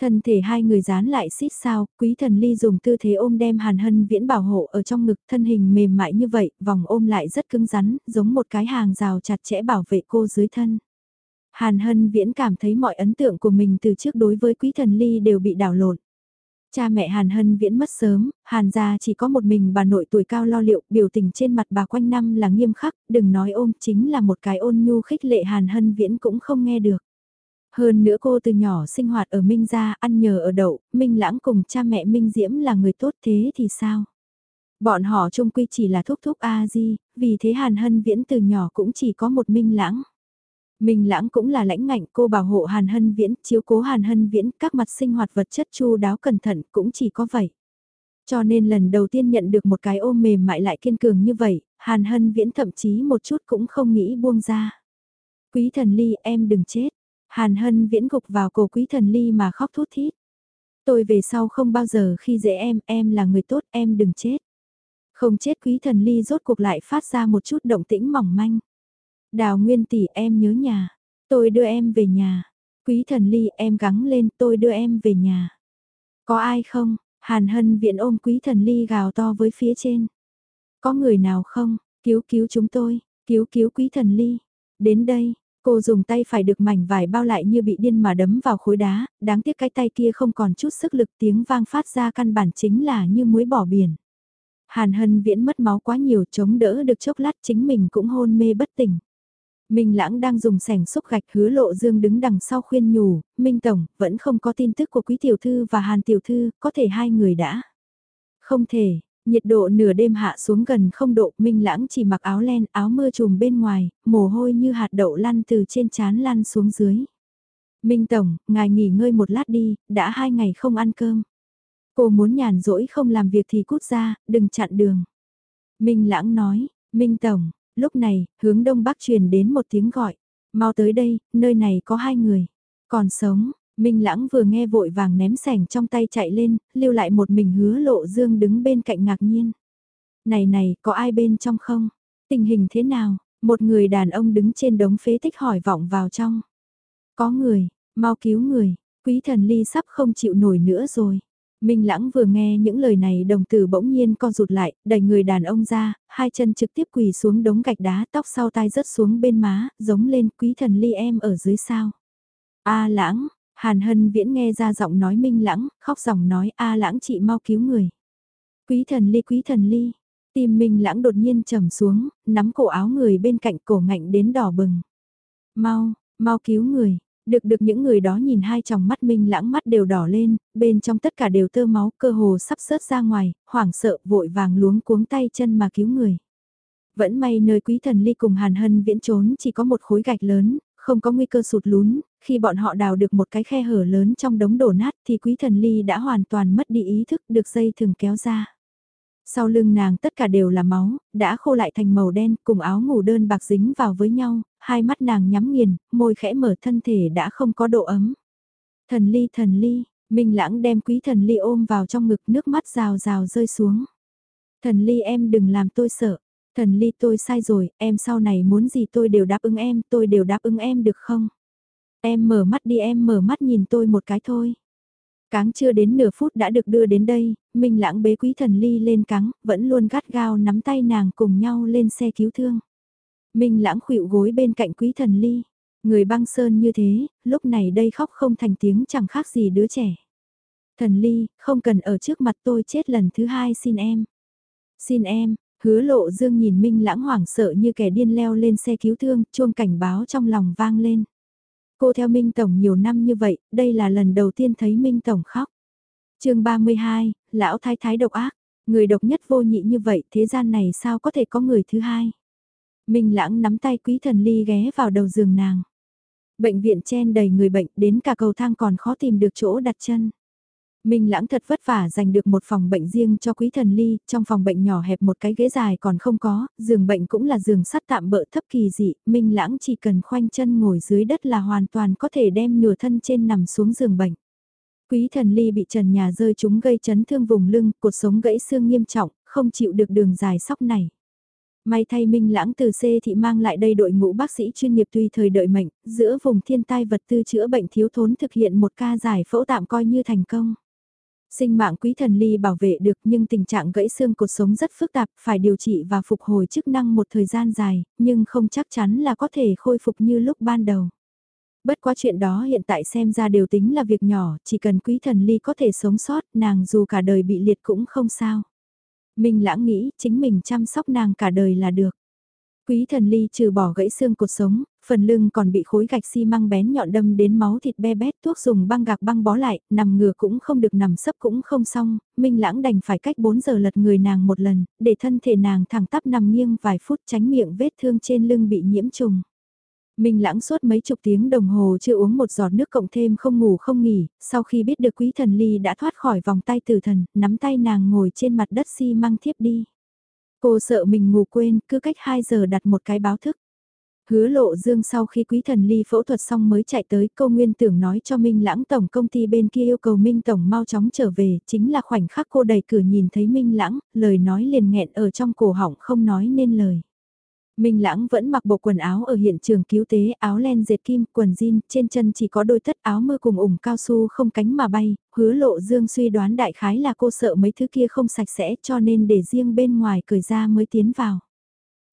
Thân thể hai người dán lại xít sao, quý thần ly dùng tư thế ôm đem hàn hân viễn bảo hộ ở trong ngực thân hình mềm mại như vậy, vòng ôm lại rất cứng rắn, giống một cái hàng rào chặt chẽ bảo vệ cô dưới thân. Hàn hân viễn cảm thấy mọi ấn tượng của mình từ trước đối với quý thần ly đều bị đảo lộn. Cha mẹ Hàn Hân Viễn mất sớm, Hàn gia chỉ có một mình bà nội tuổi cao lo liệu, biểu tình trên mặt bà quanh năm là nghiêm khắc, đừng nói ôm, chính là một cái ôn nhu khích lệ Hàn Hân Viễn cũng không nghe được. Hơn nữa cô từ nhỏ sinh hoạt ở Minh Gia, ăn nhờ ở đậu, Minh Lãng cùng cha mẹ Minh Diễm là người tốt thế thì sao? Bọn họ chung quy chỉ là thúc thúc A-di, vì thế Hàn Hân Viễn từ nhỏ cũng chỉ có một Minh Lãng. Minh Lãng cũng là lãnh ngạnh cô bảo hộ Hàn Hân Viễn, chiếu cố Hàn Hân Viễn, các mặt sinh hoạt vật chất chu đáo cẩn thận cũng chỉ có vậy. Cho nên lần đầu tiên nhận được một cái ôm mềm mại lại kiên cường như vậy, Hàn Hân Viễn thậm chí một chút cũng không nghĩ buông ra. Quý thần ly em đừng chết. Hàn Hân Viễn gục vào cổ quý thần ly mà khóc thút thít. Tôi về sau không bao giờ khi dễ em, em là người tốt, em đừng chết. Không chết quý thần ly rốt cuộc lại phát ra một chút động tĩnh mỏng manh. Đào Nguyên tỷ em nhớ nhà. Tôi đưa em về nhà. Quý thần ly em gắng lên tôi đưa em về nhà. Có ai không? Hàn hân viện ôm quý thần ly gào to với phía trên. Có người nào không? Cứu cứu chúng tôi. Cứu cứu quý thần ly. Đến đây, cô dùng tay phải được mảnh vải bao lại như bị điên mà đấm vào khối đá, đáng tiếc cái tay kia không còn chút sức lực tiếng vang phát ra căn bản chính là như muối bỏ biển. Hàn hân viễn mất máu quá nhiều chống đỡ được chốc lát chính mình cũng hôn mê bất tỉnh. Minh Lãng đang dùng sẻng xúc gạch hứa lộ dương đứng đằng sau khuyên nhủ, Minh Tổng, vẫn không có tin tức của Quý Tiểu Thư và Hàn Tiểu Thư, có thể hai người đã. Không thể, nhiệt độ nửa đêm hạ xuống gần không độ, Minh Lãng chỉ mặc áo len, áo mưa trùm bên ngoài, mồ hôi như hạt đậu lăn từ trên chán lăn xuống dưới. Minh Tổng, ngài nghỉ ngơi một lát đi, đã hai ngày không ăn cơm. Cô muốn nhàn rỗi không làm việc thì cút ra, đừng chặn đường. Minh Lãng nói, Minh Tổng, Lúc này, hướng đông bắc truyền đến một tiếng gọi. Mau tới đây, nơi này có hai người. Còn sống, Minh Lãng vừa nghe vội vàng ném sẻng trong tay chạy lên, lưu lại một mình hứa lộ dương đứng bên cạnh ngạc nhiên. Này này, có ai bên trong không? Tình hình thế nào? Một người đàn ông đứng trên đống phế tích hỏi vọng vào trong. Có người, mau cứu người, quý thần ly sắp không chịu nổi nữa rồi. Minh Lãng vừa nghe những lời này đồng tử bỗng nhiên co rụt lại, đẩy người đàn ông ra, hai chân trực tiếp quỳ xuống đống gạch đá tóc sau tai rớt xuống bên má, giống lên quý thần ly em ở dưới sao. A Lãng, Hàn Hân Viễn nghe ra giọng nói Minh Lãng, khóc giọng nói A Lãng chị mau cứu người. Quý thần ly quý thần ly, tim Minh Lãng đột nhiên trầm xuống, nắm cổ áo người bên cạnh cổ ngạnh đến đỏ bừng. Mau, mau cứu người, được được những người đó nhìn hai tròng mắt minh lãng mắt đều đỏ lên, bên trong tất cả đều tơ máu cơ hồ sắp sớt ra ngoài, hoảng sợ vội vàng luống cuống tay chân mà cứu người. Vẫn may nơi quý thần ly cùng hàn hân viễn trốn chỉ có một khối gạch lớn, không có nguy cơ sụt lún, khi bọn họ đào được một cái khe hở lớn trong đống đổ nát thì quý thần ly đã hoàn toàn mất đi ý thức được dây thừng kéo ra. Sau lưng nàng tất cả đều là máu, đã khô lại thành màu đen cùng áo ngủ đơn bạc dính vào với nhau, hai mắt nàng nhắm nghiền, môi khẽ mở thân thể đã không có độ ấm. Thần ly thần ly, Minh Lãng đem quý thần ly ôm vào trong ngực nước mắt rào rào rơi xuống. Thần ly em đừng làm tôi sợ, thần ly tôi sai rồi, em sau này muốn gì tôi đều đáp ứng em, tôi đều đáp ứng em được không? Em mở mắt đi em mở mắt nhìn tôi một cái thôi. Cáng chưa đến nửa phút đã được đưa đến đây, Minh Lãng bế quý thần ly lên cáng, vẫn luôn gắt gao nắm tay nàng cùng nhau lên xe cứu thương. Minh lãng khuỵu gối bên cạnh quý thần ly. Người băng sơn như thế, lúc này đây khóc không thành tiếng chẳng khác gì đứa trẻ. Thần ly, không cần ở trước mặt tôi chết lần thứ hai xin em. Xin em, hứa lộ dương nhìn Minh lãng hoảng sợ như kẻ điên leo lên xe cứu thương, chuông cảnh báo trong lòng vang lên. Cô theo Minh Tổng nhiều năm như vậy, đây là lần đầu tiên thấy Minh Tổng khóc. chương 32, lão thái thái độc ác, người độc nhất vô nhị như vậy thế gian này sao có thể có người thứ hai. Minh lãng nắm tay quý thần ly ghé vào đầu giường nàng. Bệnh viện chen đầy người bệnh đến cả cầu thang còn khó tìm được chỗ đặt chân. Minh lãng thật vất vả giành được một phòng bệnh riêng cho quý thần ly, trong phòng bệnh nhỏ hẹp một cái ghế dài còn không có, giường bệnh cũng là giường sắt tạm bỡ thấp kỳ dị, Minh lãng chỉ cần khoanh chân ngồi dưới đất là hoàn toàn có thể đem nửa thân trên nằm xuống giường bệnh. Quý thần ly bị trần nhà rơi chúng gây chấn thương vùng lưng, cột sống gãy xương nghiêm trọng, không chịu được đường dài sóc này. May thay Minh Lãng từ C thị mang lại đây đội ngũ bác sĩ chuyên nghiệp tùy thời đợi mệnh, giữa vùng thiên tai vật tư chữa bệnh thiếu thốn thực hiện một ca giải phẫu tạm coi như thành công. Sinh mạng quý thần ly bảo vệ được nhưng tình trạng gãy xương cột sống rất phức tạp, phải điều trị và phục hồi chức năng một thời gian dài, nhưng không chắc chắn là có thể khôi phục như lúc ban đầu. Bất quá chuyện đó hiện tại xem ra đều tính là việc nhỏ, chỉ cần quý thần ly có thể sống sót, nàng dù cả đời bị liệt cũng không sao. Minh lãng nghĩ chính mình chăm sóc nàng cả đời là được. Quý thần ly trừ bỏ gãy xương cột sống, phần lưng còn bị khối gạch xi măng bén nhọn đâm đến máu thịt be bét thuốc dùng băng gạc băng bó lại, nằm ngửa cũng không được nằm sấp cũng không xong, Minh Lãng đành phải cách 4 giờ lật người nàng một lần, để thân thể nàng thẳng tắp nằm nghiêng vài phút tránh miệng vết thương trên lưng bị nhiễm trùng. Minh lãng suốt mấy chục tiếng đồng hồ chưa uống một giọt nước cộng thêm không ngủ không nghỉ, sau khi biết được quý thần ly đã thoát khỏi vòng tay tử thần, nắm tay nàng ngồi trên mặt đất xi măng thiếp đi. Cô sợ mình ngủ quên, cứ cách 2 giờ đặt một cái báo thức. Hứa lộ dương sau khi quý thần ly phẫu thuật xong mới chạy tới câu nguyên tưởng nói cho Minh lãng tổng công ty bên kia yêu cầu Minh tổng mau chóng trở về, chính là khoảnh khắc cô đẩy cửa nhìn thấy Minh lãng, lời nói liền nghẹn ở trong cổ họng không nói nên lời. Minh Lãng vẫn mặc bộ quần áo ở hiện trường cứu tế, áo len dệt kim, quần jean, trên chân chỉ có đôi tất áo mưa cùng ủng cao su không cánh mà bay, hứa lộ dương suy đoán đại khái là cô sợ mấy thứ kia không sạch sẽ cho nên để riêng bên ngoài cười ra mới tiến vào.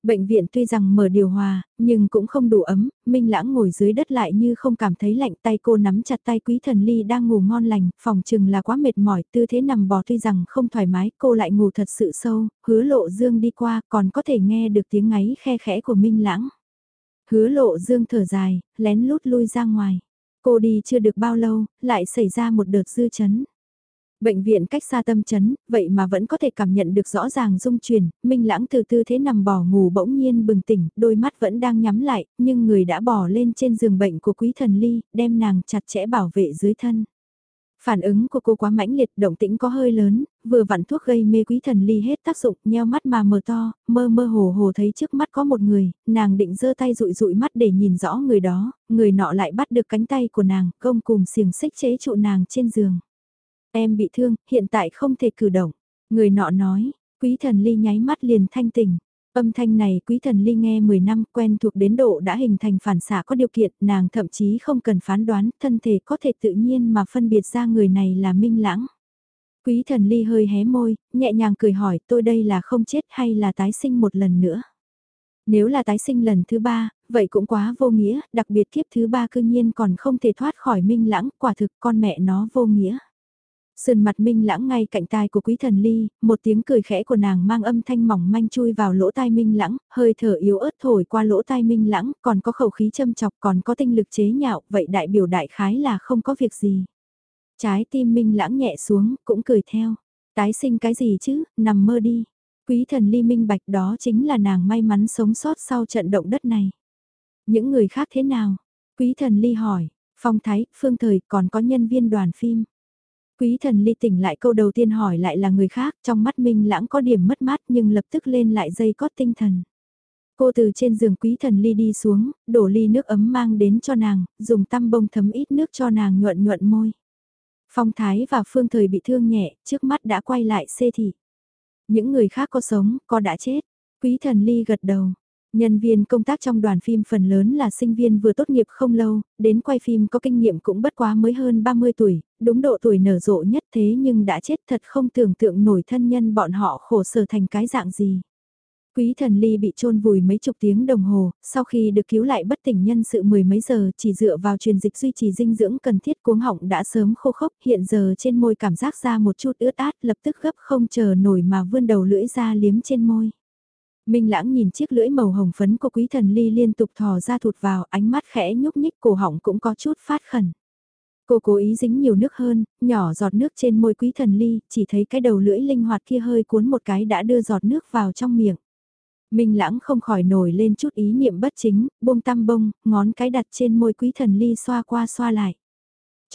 Bệnh viện tuy rằng mở điều hòa, nhưng cũng không đủ ấm, Minh Lãng ngồi dưới đất lại như không cảm thấy lạnh tay cô nắm chặt tay quý thần ly đang ngủ ngon lành, phòng chừng là quá mệt mỏi, tư thế nằm bò tuy rằng không thoải mái, cô lại ngủ thật sự sâu, hứa lộ dương đi qua còn có thể nghe được tiếng ngáy khe khẽ của Minh Lãng. Hứa lộ dương thở dài, lén lút lui ra ngoài. Cô đi chưa được bao lâu, lại xảy ra một đợt dư chấn. Bệnh viện cách xa tâm chấn, vậy mà vẫn có thể cảm nhận được rõ ràng dung chuyển, Minh Lãng từ tư thế nằm bò ngủ bỗng nhiên bừng tỉnh, đôi mắt vẫn đang nhắm lại, nhưng người đã bò lên trên giường bệnh của quý thần ly, đem nàng chặt chẽ bảo vệ dưới thân. Phản ứng của cô quá mãnh liệt, động tĩnh có hơi lớn, vừa vặn thuốc gây mê quý thần ly hết tác dụng, nheo mắt mà mờ to, mơ mơ hồ hồ thấy trước mắt có một người, nàng định giơ tay dụi dụi mắt để nhìn rõ người đó, người nọ lại bắt được cánh tay của nàng, công cùng xiềng xích chế trụ nàng trên giường. Em bị thương, hiện tại không thể cử động. Người nọ nói, quý thần ly nháy mắt liền thanh tỉnh. Âm thanh này quý thần ly nghe 10 năm quen thuộc đến độ đã hình thành phản xạ có điều kiện, nàng thậm chí không cần phán đoán, thân thể có thể tự nhiên mà phân biệt ra người này là minh lãng. Quý thần ly hơi hé môi, nhẹ nhàng cười hỏi tôi đây là không chết hay là tái sinh một lần nữa. Nếu là tái sinh lần thứ ba, vậy cũng quá vô nghĩa, đặc biệt kiếp thứ ba cư nhiên còn không thể thoát khỏi minh lãng, quả thực con mẹ nó vô nghĩa. Sườn mặt minh lãng ngay cạnh tai của quý thần ly, một tiếng cười khẽ của nàng mang âm thanh mỏng manh chui vào lỗ tai minh lãng, hơi thở yếu ớt thổi qua lỗ tai minh lãng, còn có khẩu khí châm chọc còn có tinh lực chế nhạo, vậy đại biểu đại khái là không có việc gì. Trái tim minh lãng nhẹ xuống, cũng cười theo. Tái sinh cái gì chứ, nằm mơ đi. Quý thần ly minh bạch đó chính là nàng may mắn sống sót sau trận động đất này. Những người khác thế nào? Quý thần ly hỏi, phong thái, phương thời còn có nhân viên đoàn phim. Quý thần ly tỉnh lại câu đầu tiên hỏi lại là người khác, trong mắt minh lãng có điểm mất mát nhưng lập tức lên lại dây cót tinh thần. Cô từ trên giường quý thần ly đi xuống, đổ ly nước ấm mang đến cho nàng, dùng tăm bông thấm ít nước cho nàng nhuận nhuận môi. Phong Thái và Phương Thời bị thương nhẹ, trước mắt đã quay lại xê thị. Những người khác có sống, có đã chết. Quý thần ly gật đầu, Nhân viên công tác trong đoàn phim phần lớn là sinh viên vừa tốt nghiệp không lâu, đến quay phim có kinh nghiệm cũng bất quá mới hơn 30 tuổi, đúng độ tuổi nở rộ nhất thế nhưng đã chết thật không tưởng tượng nổi thân nhân bọn họ khổ sở thành cái dạng gì. Quý thần ly bị trôn vùi mấy chục tiếng đồng hồ, sau khi được cứu lại bất tỉnh nhân sự mười mấy giờ chỉ dựa vào truyền dịch duy trì dinh dưỡng cần thiết cuống họng đã sớm khô khốc hiện giờ trên môi cảm giác ra một chút ướt át lập tức gấp không chờ nổi mà vươn đầu lưỡi ra liếm trên môi. Minh lãng nhìn chiếc lưỡi màu hồng phấn của quý thần ly liên tục thò ra thụt vào, ánh mắt khẽ nhúc nhích cổ họng cũng có chút phát khẩn. Cô cố ý dính nhiều nước hơn, nhỏ giọt nước trên môi quý thần ly, chỉ thấy cái đầu lưỡi linh hoạt kia hơi cuốn một cái đã đưa giọt nước vào trong miệng. Minh lãng không khỏi nổi lên chút ý niệm bất chính, buông tăm bông, ngón cái đặt trên môi quý thần ly xoa qua xoa lại.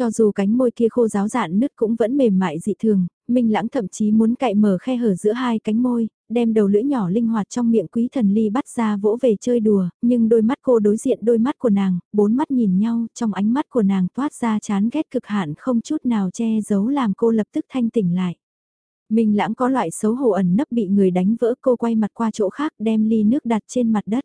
Cho dù cánh môi kia khô ráo dạn nứt cũng vẫn mềm mại dị thường, Minh Lãng thậm chí muốn cạy mở khe hở giữa hai cánh môi, đem đầu lưỡi nhỏ linh hoạt trong miệng quý thần ly bắt ra vỗ về chơi đùa, nhưng đôi mắt cô đối diện đôi mắt của nàng, bốn mắt nhìn nhau, trong ánh mắt của nàng toát ra chán ghét cực hạn không chút nào che giấu làm cô lập tức thanh tỉnh lại. Minh Lãng có loại xấu hổ ẩn nấp bị người đánh vỡ cô quay mặt qua chỗ khác đem ly nước đặt trên mặt đất.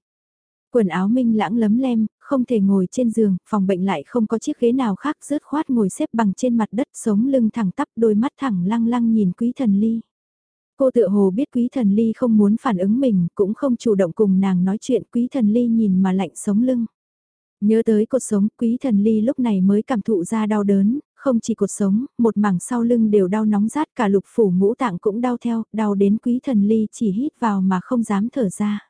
Quần áo minh lãng lấm lem, không thể ngồi trên giường, phòng bệnh lại không có chiếc ghế nào khác rớt khoát ngồi xếp bằng trên mặt đất sống lưng thẳng tắp đôi mắt thẳng lăng lăng nhìn quý thần ly. Cô tự hồ biết quý thần ly không muốn phản ứng mình, cũng không chủ động cùng nàng nói chuyện quý thần ly nhìn mà lạnh sống lưng. Nhớ tới cột sống, quý thần ly lúc này mới cảm thụ ra đau đớn, không chỉ cột sống, một mảng sau lưng đều đau nóng rát cả lục phủ ngũ tạng cũng đau theo, đau đến quý thần ly chỉ hít vào mà không dám thở ra.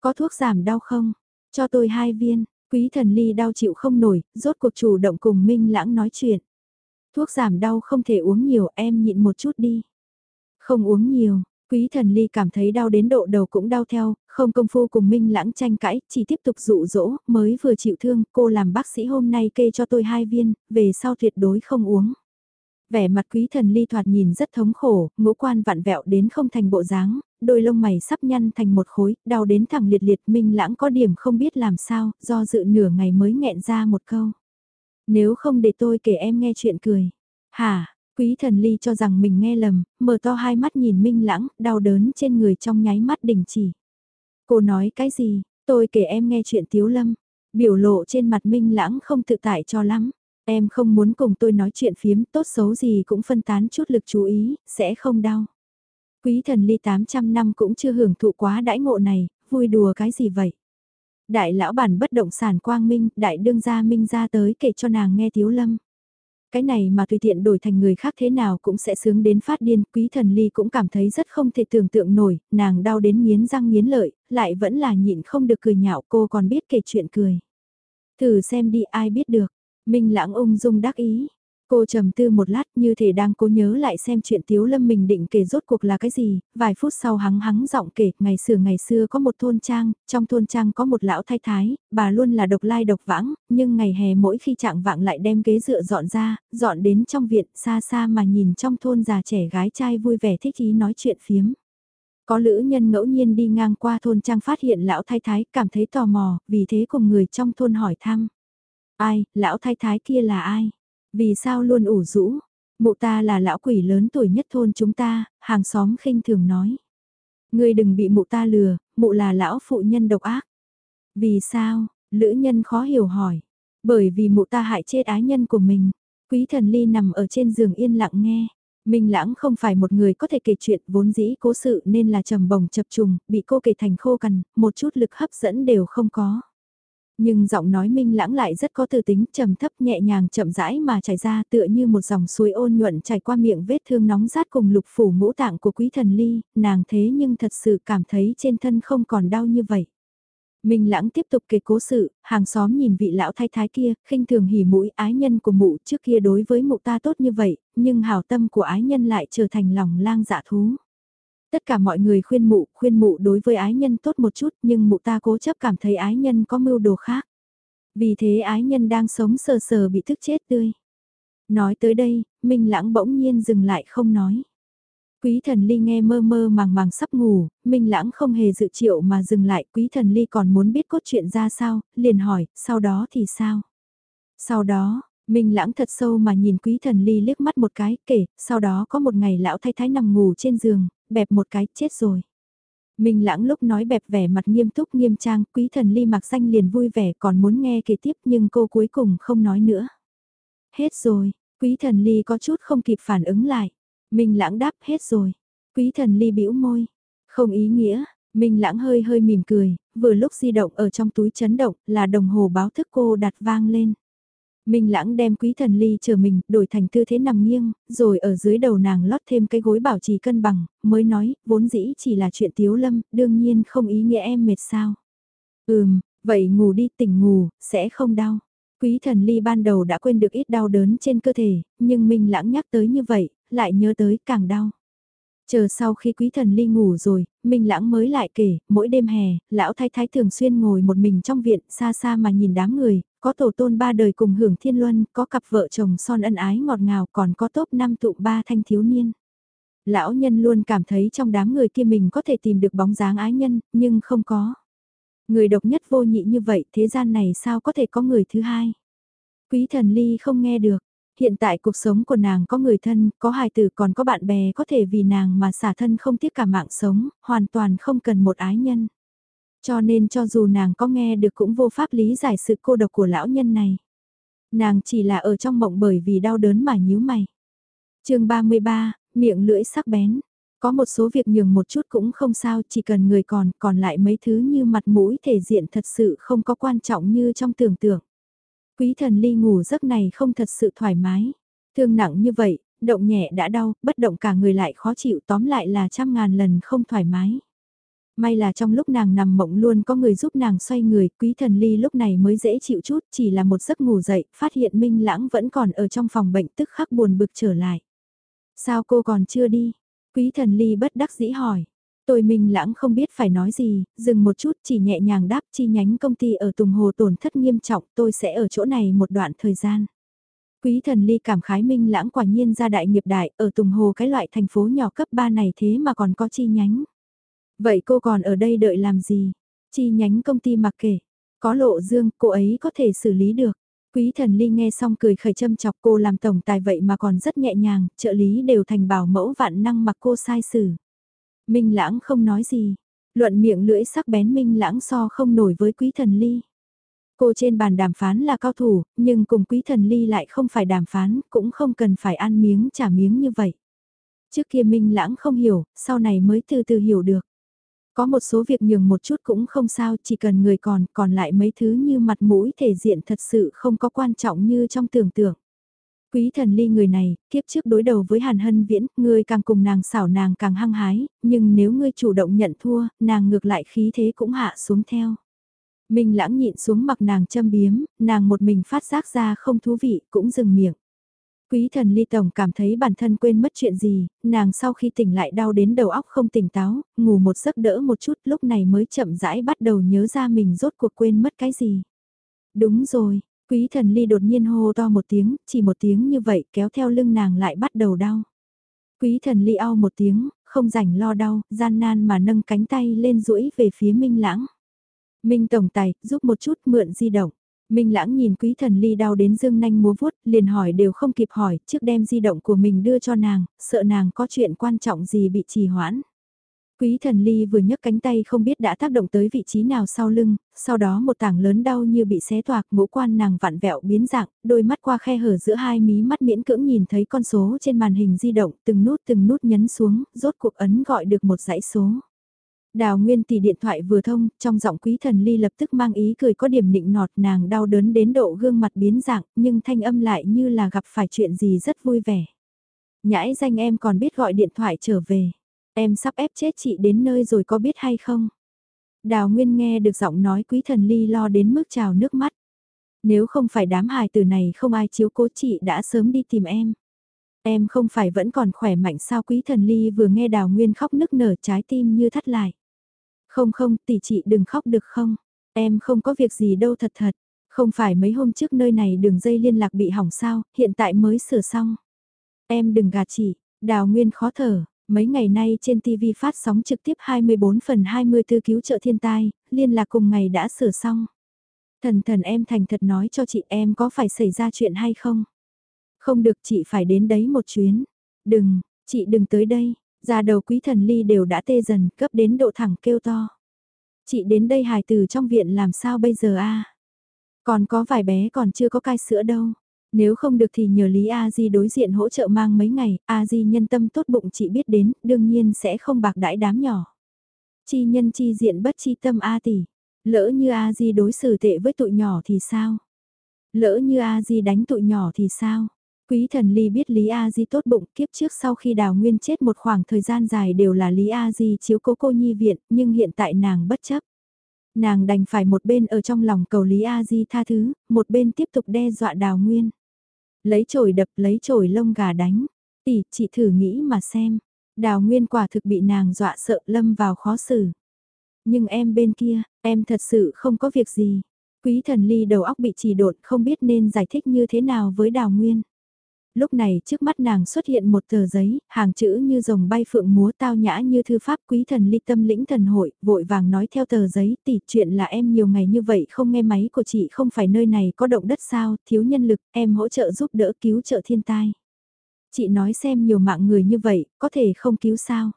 Có thuốc giảm đau không? Cho tôi hai viên. Quý thần ly đau chịu không nổi, rốt cuộc chủ động cùng Minh Lãng nói chuyện. Thuốc giảm đau không thể uống nhiều, em nhịn một chút đi. Không uống nhiều, quý thần ly cảm thấy đau đến độ đầu cũng đau theo, không công phu cùng Minh Lãng tranh cãi, chỉ tiếp tục dụ dỗ, mới vừa chịu thương, cô làm bác sĩ hôm nay kê cho tôi hai viên, về sau tuyệt đối không uống. Vẻ mặt quý thần ly thoạt nhìn rất thống khổ, ngũ quan vặn vẹo đến không thành bộ dáng, đôi lông mày sắp nhăn thành một khối, đau đến thẳng liệt liệt minh lãng có điểm không biết làm sao, do dự nửa ngày mới nghẹn ra một câu. Nếu không để tôi kể em nghe chuyện cười. Hả, quý thần ly cho rằng mình nghe lầm, mở to hai mắt nhìn minh lãng, đau đớn trên người trong nháy mắt đình chỉ. Cô nói cái gì, tôi kể em nghe chuyện tiếu lâm, biểu lộ trên mặt minh lãng không tự tại cho lắm. Em không muốn cùng tôi nói chuyện phiếm tốt xấu gì cũng phân tán chút lực chú ý, sẽ không đau. Quý thần ly 800 năm cũng chưa hưởng thụ quá đãi ngộ này, vui đùa cái gì vậy? Đại lão bản bất động sản quang minh, đại đương gia minh ra tới kể cho nàng nghe thiếu lâm. Cái này mà tùy tiện đổi thành người khác thế nào cũng sẽ sướng đến phát điên, quý thần ly cũng cảm thấy rất không thể tưởng tượng nổi, nàng đau đến miến răng miến lợi, lại vẫn là nhịn không được cười nhạo cô còn biết kể chuyện cười. Thử xem đi ai biết được, Minh lãng ung dung đắc ý. Cô trầm tư một lát như thể đang cố nhớ lại xem chuyện Tiếu Lâm mình định kể rốt cuộc là cái gì, vài phút sau hắng hắng giọng kể, ngày xưa ngày xưa có một thôn trang, trong thôn trang có một lão thái thái, bà luôn là độc lai độc vãng, nhưng ngày hè mỗi khi trạng vạng lại đem ghế dựa dọn ra, dọn đến trong viện xa xa mà nhìn trong thôn già trẻ gái trai vui vẻ thích ý nói chuyện phiếm. Có lữ nhân ngẫu nhiên đi ngang qua thôn trang phát hiện lão thái thái cảm thấy tò mò, vì thế cùng người trong thôn hỏi thăm. Ai, lão thái thái kia là ai? Vì sao luôn ủ rũ? Mụ ta là lão quỷ lớn tuổi nhất thôn chúng ta, hàng xóm khinh thường nói. Ngươi đừng bị mụ ta lừa, mụ là lão phụ nhân độc ác. Vì sao? Lữ nhân khó hiểu hỏi. Bởi vì mụ ta hại chết ái nhân của mình. Quý thần ly nằm ở trên giường yên lặng nghe. Minh Lãng không phải một người có thể kể chuyện vốn dĩ cố sự nên là trầm bồng chập trùng, bị cô kể thành khô cằn, một chút lực hấp dẫn đều không có. Nhưng giọng nói minh lãng lại rất có tư tính trầm thấp nhẹ nhàng chậm rãi mà chảy ra tựa như một dòng suối ôn nhuận chảy qua miệng vết thương nóng rát cùng lục phủ ngũ tạng của quý thần ly, nàng thế nhưng thật sự cảm thấy trên thân không còn đau như vậy. Minh lãng tiếp tục kể cố sự, hàng xóm nhìn vị lão thái thái kia, khinh thường hỉ mũi ái nhân của mụ trước kia đối với mụ ta tốt như vậy, nhưng hảo tâm của ái nhân lại trở thành lòng lang dạ thú. Tất cả mọi người khuyên mụ, khuyên mụ đối với ái nhân tốt một chút nhưng mụ ta cố chấp cảm thấy ái nhân có mưu đồ khác. Vì thế ái nhân đang sống sờ sờ bị thức chết tươi. Nói tới đây, Minh Lãng bỗng nhiên dừng lại không nói. Quý thần ly nghe mơ mơ màng màng sắp ngủ, Minh Lãng không hề dự triệu mà dừng lại. Quý thần ly còn muốn biết cốt chuyện ra sao, liền hỏi, sau đó thì sao? Sau đó, Minh lãng thật sâu mà nhìn quý thần ly liếc mắt một cái, kể, sau đó có một ngày lão thay thái nằm ngủ trên giường, bẹp một cái, chết rồi. Minh lãng lúc nói bẹp vẻ mặt nghiêm túc nghiêm trang, quý thần ly mặc xanh liền vui vẻ còn muốn nghe kể tiếp nhưng cô cuối cùng không nói nữa. Hết rồi, quý thần ly có chút không kịp phản ứng lại. Minh lãng đáp hết rồi. Quý thần ly bĩu môi. Không ý nghĩa, Minh lãng hơi hơi mỉm cười, vừa lúc di động ở trong túi chấn động là đồng hồ báo thức cô đặt vang lên. Minh lãng đem quý thần ly chờ mình, đổi thành tư thế nằm nghiêng, rồi ở dưới đầu nàng lót thêm cái gối bảo trì cân bằng, mới nói, vốn dĩ chỉ là chuyện tiếu lâm, đương nhiên không ý nghĩa em mệt sao. Ừm, vậy ngủ đi tỉnh ngủ, sẽ không đau. Quý thần ly ban đầu đã quên được ít đau đớn trên cơ thể, nhưng Minh lãng nhắc tới như vậy, lại nhớ tới càng đau. Chờ sau khi quý thần ly ngủ rồi, Minh Lãng mới lại kể, mỗi đêm hè, lão thái thái thường xuyên ngồi một mình trong viện, xa xa mà nhìn đám người, có tổ tôn ba đời cùng hưởng thiên luân, có cặp vợ chồng son ân ái ngọt ngào, còn có top năm tụ ba thanh thiếu niên. Lão nhân luôn cảm thấy trong đám người kia mình có thể tìm được bóng dáng ái nhân, nhưng không có. Người độc nhất vô nhị như vậy, thế gian này sao có thể có người thứ hai? Quý thần ly không nghe được, Hiện tại cuộc sống của nàng có người thân, có hài tử còn có bạn bè có thể vì nàng mà xả thân không tiếc cả mạng sống, hoàn toàn không cần một ái nhân. Cho nên cho dù nàng có nghe được cũng vô pháp lý giải sự cô độc của lão nhân này. Nàng chỉ là ở trong mộng bởi vì đau đớn mà nhíu mày. chương 33, miệng lưỡi sắc bén. Có một số việc nhường một chút cũng không sao, chỉ cần người còn, còn lại mấy thứ như mặt mũi thể diện thật sự không có quan trọng như trong tưởng tượng. Quý thần ly ngủ giấc này không thật sự thoải mái. Thương nặng như vậy, động nhẹ đã đau, bất động cả người lại khó chịu tóm lại là trăm ngàn lần không thoải mái. May là trong lúc nàng nằm mộng luôn có người giúp nàng xoay người, quý thần ly lúc này mới dễ chịu chút, chỉ là một giấc ngủ dậy, phát hiện Minh Lãng vẫn còn ở trong phòng bệnh tức khắc buồn bực trở lại. Sao cô còn chưa đi? Quý thần ly bất đắc dĩ hỏi. Tôi Minh Lãng không biết phải nói gì, dừng một chút chỉ nhẹ nhàng đáp chi nhánh công ty ở Tùng Hồ tổn thất nghiêm trọng tôi sẽ ở chỗ này một đoạn thời gian. Quý thần ly cảm khái Minh Lãng quả nhiên ra đại nghiệp đại ở Tùng Hồ cái loại thành phố nhỏ cấp 3 này thế mà còn có chi nhánh. Vậy cô còn ở đây đợi làm gì? Chi nhánh công ty mặc kệ. Có lộ dương, cô ấy có thể xử lý được. Quý thần ly nghe xong cười khởi châm chọc cô làm tổng tài vậy mà còn rất nhẹ nhàng, trợ lý đều thành bảo mẫu vạn năng mặc cô sai xử. Minh lãng không nói gì, luận miệng lưỡi sắc bén minh lãng so không nổi với quý thần ly. Cô trên bàn đàm phán là cao thủ, nhưng cùng quý thần ly lại không phải đàm phán, cũng không cần phải ăn miếng trả miếng như vậy. Trước kia minh lãng không hiểu, sau này mới từ từ hiểu được. Có một số việc nhường một chút cũng không sao, chỉ cần người còn, còn lại mấy thứ như mặt mũi thể diện thật sự không có quan trọng như trong tưởng tượng. Quý thần ly người này, kiếp trước đối đầu với Hàn Hân Viễn, ngươi càng cùng nàng xảo nàng càng hăng hái, nhưng nếu ngươi chủ động nhận thua, nàng ngược lại khí thế cũng hạ xuống theo. Mình lãng nhịn xuống mặc nàng châm biếm, nàng một mình phát giác ra không thú vị, cũng dừng miệng. Quý thần ly tổng cảm thấy bản thân quên mất chuyện gì, nàng sau khi tỉnh lại đau đến đầu óc không tỉnh táo, ngủ một giấc đỡ một chút lúc này mới chậm rãi bắt đầu nhớ ra mình rốt cuộc quên mất cái gì. Đúng rồi, quý thần ly đột nhiên hô to một tiếng, chỉ một tiếng như vậy kéo theo lưng nàng lại bắt đầu đau. Quý thần ly ao một tiếng, không rảnh lo đau, gian nan mà nâng cánh tay lên duỗi về phía Minh Lãng. Minh Tổng Tài, giúp một chút mượn di động. Minh Lãng nhìn quý thần ly đau đến dương nanh múa vuốt, liền hỏi đều không kịp hỏi, trước đem di động của mình đưa cho nàng, sợ nàng có chuyện quan trọng gì bị trì hoãn. Quý thần ly vừa nhấc cánh tay không biết đã tác động tới vị trí nào sau lưng, sau đó một tảng lớn đau như bị xé toạc ngũ quan nàng vặn vẹo biến dạng, đôi mắt qua khe hở giữa hai mí mắt miễn cưỡng nhìn thấy con số trên màn hình di động từng nút từng nút nhấn xuống, rốt cuộc ấn gọi được một dãy số. Đào Nguyên tỷ điện thoại vừa thông, trong giọng quý thần ly lập tức mang ý cười có điểm nịnh nọt nàng đau đớn đến độ gương mặt biến dạng, nhưng thanh âm lại như là gặp phải chuyện gì rất vui vẻ. Nhãi danh em còn biết gọi điện thoại trở về. Em sắp ép chết chị đến nơi rồi có biết hay không? Đào Nguyên nghe được giọng nói quý thần ly lo đến mức trào nước mắt. Nếu không phải đám hài từ này không ai chiếu cố chị đã sớm đi tìm em. Em không phải vẫn còn khỏe mạnh sao quý thần ly vừa nghe đào nguyên khóc nức nở trái tim như thắt lại. Không không, tỷ chị đừng khóc được không? Em không có việc gì đâu thật thật. Không phải mấy hôm trước nơi này đường dây liên lạc bị hỏng sao, hiện tại mới sửa xong. Em đừng gạt chị, đào nguyên khó thở. Mấy ngày nay trên TV phát sóng trực tiếp 24 phần 24 cứu trợ thiên tai, liên lạc cùng ngày đã sửa xong. Thần thần em thành thật nói cho chị em có phải xảy ra chuyện hay không? Không được chị phải đến đấy một chuyến. Đừng, chị đừng tới đây, Già đầu quý thần ly đều đã tê dần, cấp đến độ thẳng kêu to. Chị đến đây hài từ trong viện làm sao bây giờ a? Còn có vài bé còn chưa có cai sữa đâu. Nếu không được thì nhờ Lý A Di đối diện hỗ trợ mang mấy ngày, A Di nhân tâm tốt bụng chị biết đến, đương nhiên sẽ không bạc đãi đám nhỏ. Chi nhân chi diện bất chi tâm A tỷ, lỡ như A Di đối xử tệ với tụi nhỏ thì sao? Lỡ như A Di đánh tụi nhỏ thì sao? Quý thần Ly biết Lý A Di tốt bụng kiếp trước sau khi đào nguyên chết một khoảng thời gian dài đều là Lý A Di chiếu cố cô nhi viện, nhưng hiện tại nàng bất chấp. Nàng đành phải một bên ở trong lòng cầu Lý A Di tha thứ, một bên tiếp tục đe dọa đào nguyên. Lấy chổi đập lấy chổi lông gà đánh, tỷ chị thử nghĩ mà xem. Đào nguyên quả thực bị nàng dọa sợ lâm vào khó xử. Nhưng em bên kia, em thật sự không có việc gì. Quý thần ly đầu óc bị trì đột không biết nên giải thích như thế nào với đào nguyên. Lúc này trước mắt nàng xuất hiện một tờ giấy, hàng chữ như rồng bay phượng múa tao nhã như thư pháp quý thần ly tâm lĩnh thần hội, vội vàng nói theo tờ giấy tỷ chuyện là em nhiều ngày như vậy không nghe máy của chị không phải nơi này có động đất sao, thiếu nhân lực, em hỗ trợ giúp đỡ cứu trợ thiên tai. Chị nói xem nhiều mạng người như vậy, có thể không cứu sao.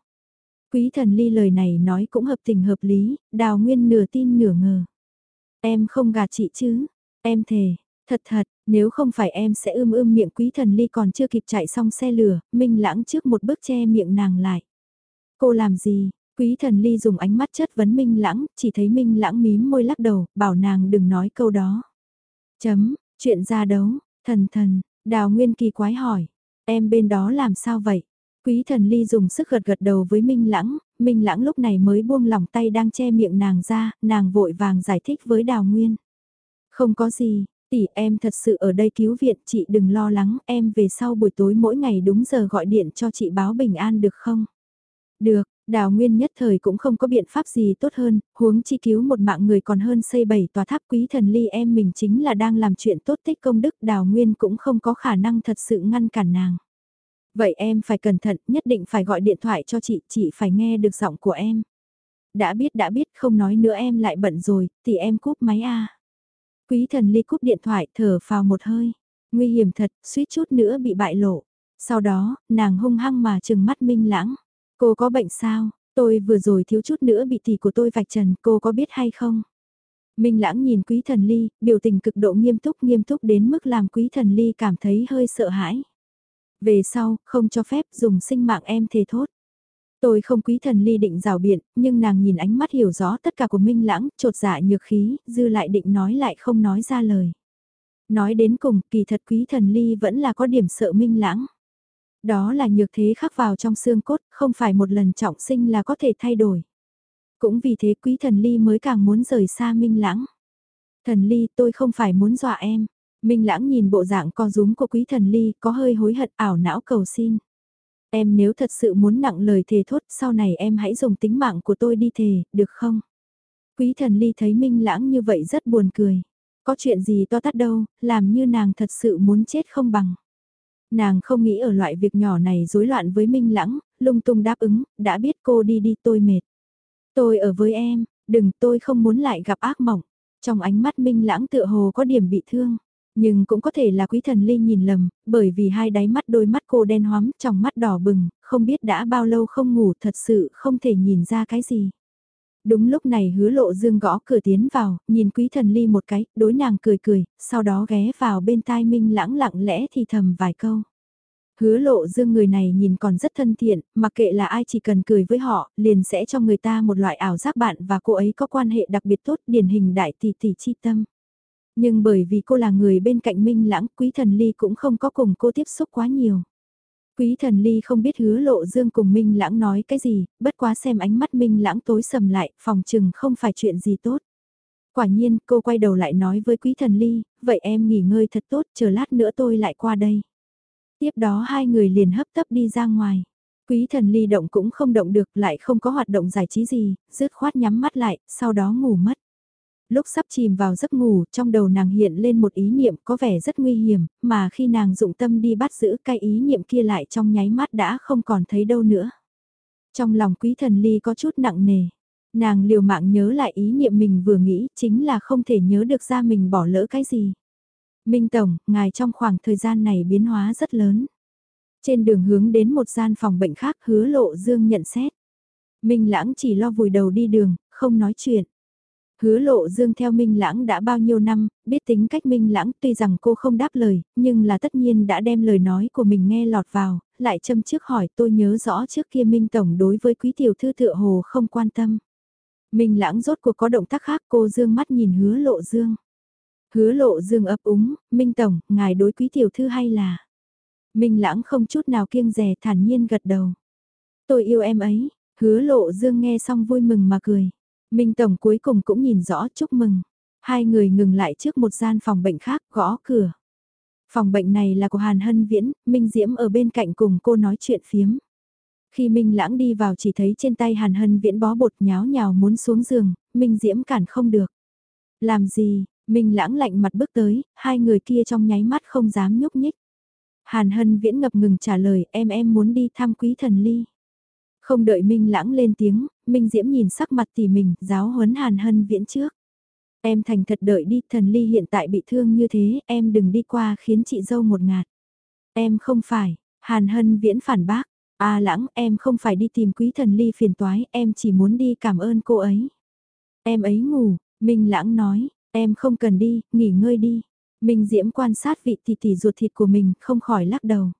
Quý thần ly lời này nói cũng hợp tình hợp lý, đào nguyên nửa tin nửa ngờ. Em không gạt chị chứ, em thề, Thật thật, nếu không phải em sẽ ưm ưm miệng quý thần ly còn chưa kịp chạy xong xe lửa, Minh lãng trước một bước che miệng nàng lại. Cô làm gì? Quý thần ly dùng ánh mắt chất vấn Minh lãng, chỉ thấy Minh lãng mím môi lắc đầu, bảo nàng đừng nói câu đó. Chấm, chuyện ra đấu, thần thần, đào nguyên kỳ quái hỏi, em bên đó làm sao vậy? Quý thần ly dùng sức gật gật đầu với Minh Lãng, Minh Lãng lúc này mới buông lòng tay đang che miệng nàng ra, nàng vội vàng giải thích với Đào Nguyên. Không có gì, tỷ em thật sự ở đây cứu viện, chị đừng lo lắng, em về sau buổi tối mỗi ngày đúng giờ gọi điện cho chị báo bình an được không? Được, Đào Nguyên nhất thời cũng không có biện pháp gì tốt hơn, huống chi cứu một mạng người còn hơn xây bảy tòa tháp quý thần ly em mình chính là đang làm chuyện tốt tích công đức Đào Nguyên cũng không có khả năng thật sự ngăn cản nàng. Vậy em phải cẩn thận, nhất định phải gọi điện thoại cho chị, chị phải nghe được giọng của em. Đã biết đã biết không nói nữa em lại bận rồi, thì em cúp máy a. Quý thần ly cúp điện thoại thở vào một hơi. Nguy hiểm thật, suýt chút nữa bị bại lộ. Sau đó, nàng hung hăng mà trừng mắt minh lãng. Cô có bệnh sao? Tôi vừa rồi thiếu chút nữa bị tỷ của tôi vạch trần, cô có biết hay không? Minh lãng nhìn quý thần ly, biểu tình cực độ nghiêm túc nghiêm túc đến mức làm quý thần ly cảm thấy hơi sợ hãi. Về sau, không cho phép dùng sinh mạng em thề thốt. Tôi không quý thần ly định rào biện, nhưng nàng nhìn ánh mắt hiểu rõ tất cả của Minh Lãng, trột dạ nhược khí, dư lại định nói lại không nói ra lời. Nói đến cùng, kỳ thật quý thần ly vẫn là có điểm sợ Minh Lãng. Đó là nhược thế khắc vào trong xương cốt, không phải một lần trọng sinh là có thể thay đổi. Cũng vì thế quý thần ly mới càng muốn rời xa Minh Lãng. Thần ly tôi không phải muốn dọa em. Minh Lãng nhìn bộ dạng co rúm của quý thần ly có hơi hối hận ảo não cầu xin. Em nếu thật sự muốn nặng lời thề thốt sau này em hãy dùng tính mạng của tôi đi thề, được không? Quý thần ly thấy Minh Lãng như vậy rất buồn cười. Có chuyện gì to tát đâu, làm như nàng thật sự muốn chết không bằng. Nàng không nghĩ ở loại việc nhỏ này rối loạn với Minh Lãng, lung tung đáp ứng, đã biết cô đi đi tôi mệt. Tôi ở với em, đừng tôi không muốn lại gặp ác mộng. Trong ánh mắt Minh Lãng tựa hồ có điểm bị thương. Nhưng cũng có thể là quý thần ly nhìn lầm, bởi vì hai đáy mắt đôi mắt cô đen hoắm, trong mắt đỏ bừng, không biết đã bao lâu không ngủ thật sự không thể nhìn ra cái gì. Đúng lúc này hứa lộ dương gõ cửa tiến vào, nhìn quý thần ly một cái, đối nàng cười cười, sau đó ghé vào bên tai minh lãng lặng lẽ thì thầm vài câu. Hứa lộ dương người này nhìn còn rất thân thiện, mặc kệ là ai chỉ cần cười với họ, liền sẽ cho người ta một loại ảo giác bạn và cô ấy có quan hệ đặc biệt tốt, điển hình đại tỷ tỷ chi tâm. Nhưng bởi vì cô là người bên cạnh Minh Lãng, Quý Thần Ly cũng không có cùng cô tiếp xúc quá nhiều. Quý Thần Ly không biết hứa lộ dương cùng Minh Lãng nói cái gì, bất quá xem ánh mắt Minh Lãng tối sầm lại, phòng chừng không phải chuyện gì tốt. Quả nhiên, cô quay đầu lại nói với Quý Thần Ly, vậy em nghỉ ngơi thật tốt, chờ lát nữa tôi lại qua đây. Tiếp đó hai người liền hấp tấp đi ra ngoài. Quý thần ly động cũng không động được lại không có hoạt động giải trí gì, rứt khoát nhắm mắt lại, sau đó ngủ mất lúc sắp chìm vào giấc ngủ, trong đầu nàng hiện lên một ý niệm có vẻ rất nguy hiểm, mà khi nàng dụng tâm đi bắt giữ cái ý niệm kia lại trong nháy mắt đã không còn thấy đâu nữa. Trong lòng quý thần ly có chút nặng nề, nàng liều mạng nhớ lại ý niệm mình vừa nghĩ chính là không thể nhớ được ra mình bỏ lỡ cái gì. Minh Tổng, ngài trong khoảng thời gian này biến hóa rất lớn. Trên đường hướng đến một gian phòng bệnh khác hứa lộ dương nhận xét. Minh Lãng chỉ lo vùi đầu đi đường, không nói chuyện. Hứa lộ dương theo Minh Lãng đã bao nhiêu năm, biết tính cách Minh Lãng tuy rằng cô không đáp lời, nhưng là tất nhiên đã đem lời nói của mình nghe lọt vào, lại châm trước hỏi tôi nhớ rõ trước kia Minh Tổng đối với quý tiểu thư tựa hồ không quan tâm. Minh Lãng rốt cuộc có động tác khác cô dương mắt nhìn hứa lộ dương. Hứa lộ dương ấp úng, Minh Tổng, ngài đối quý tiểu thư hay là... Minh Lãng không chút nào kiêng rè thản nhiên gật đầu. Tôi yêu em ấy, hứa lộ dương nghe xong vui mừng mà cười. Minh Tổng cuối cùng cũng nhìn rõ chúc mừng. Hai người ngừng lại trước một gian phòng bệnh khác gõ cửa. Phòng bệnh này là của Hàn Hân Viễn, Minh Diễm ở bên cạnh cùng cô nói chuyện phiếm. Khi Minh Lãng đi vào chỉ thấy trên tay Hàn Hân Viễn bó bột nháo nhào muốn xuống giường, Minh Diễm cản không được. Làm gì, Minh Lãng lạnh mặt bước tới, hai người kia trong nháy mắt không dám nhúc nhích. Hàn Hân Viễn ngập ngừng trả lời em em muốn đi thăm quý thần ly. Không đợi Minh Lãng lên tiếng, Minh Diễm nhìn sắc mặt tỷ mình, giáo huấn Hàn Hân Viễn trước. Em thành thật đợi đi, thần ly hiện tại bị thương như thế, em đừng đi qua khiến chị dâu một ngạt. Em không phải, Hàn Hân Viễn phản bác, a lãng em không phải đi tìm quý thần ly phiền toái, em chỉ muốn đi cảm ơn cô ấy. Em ấy ngủ, Minh Lãng nói, em không cần đi, nghỉ ngơi đi. Minh Diễm quan sát vị tỷ tỷ ruột thịt của mình, không khỏi lắc đầu.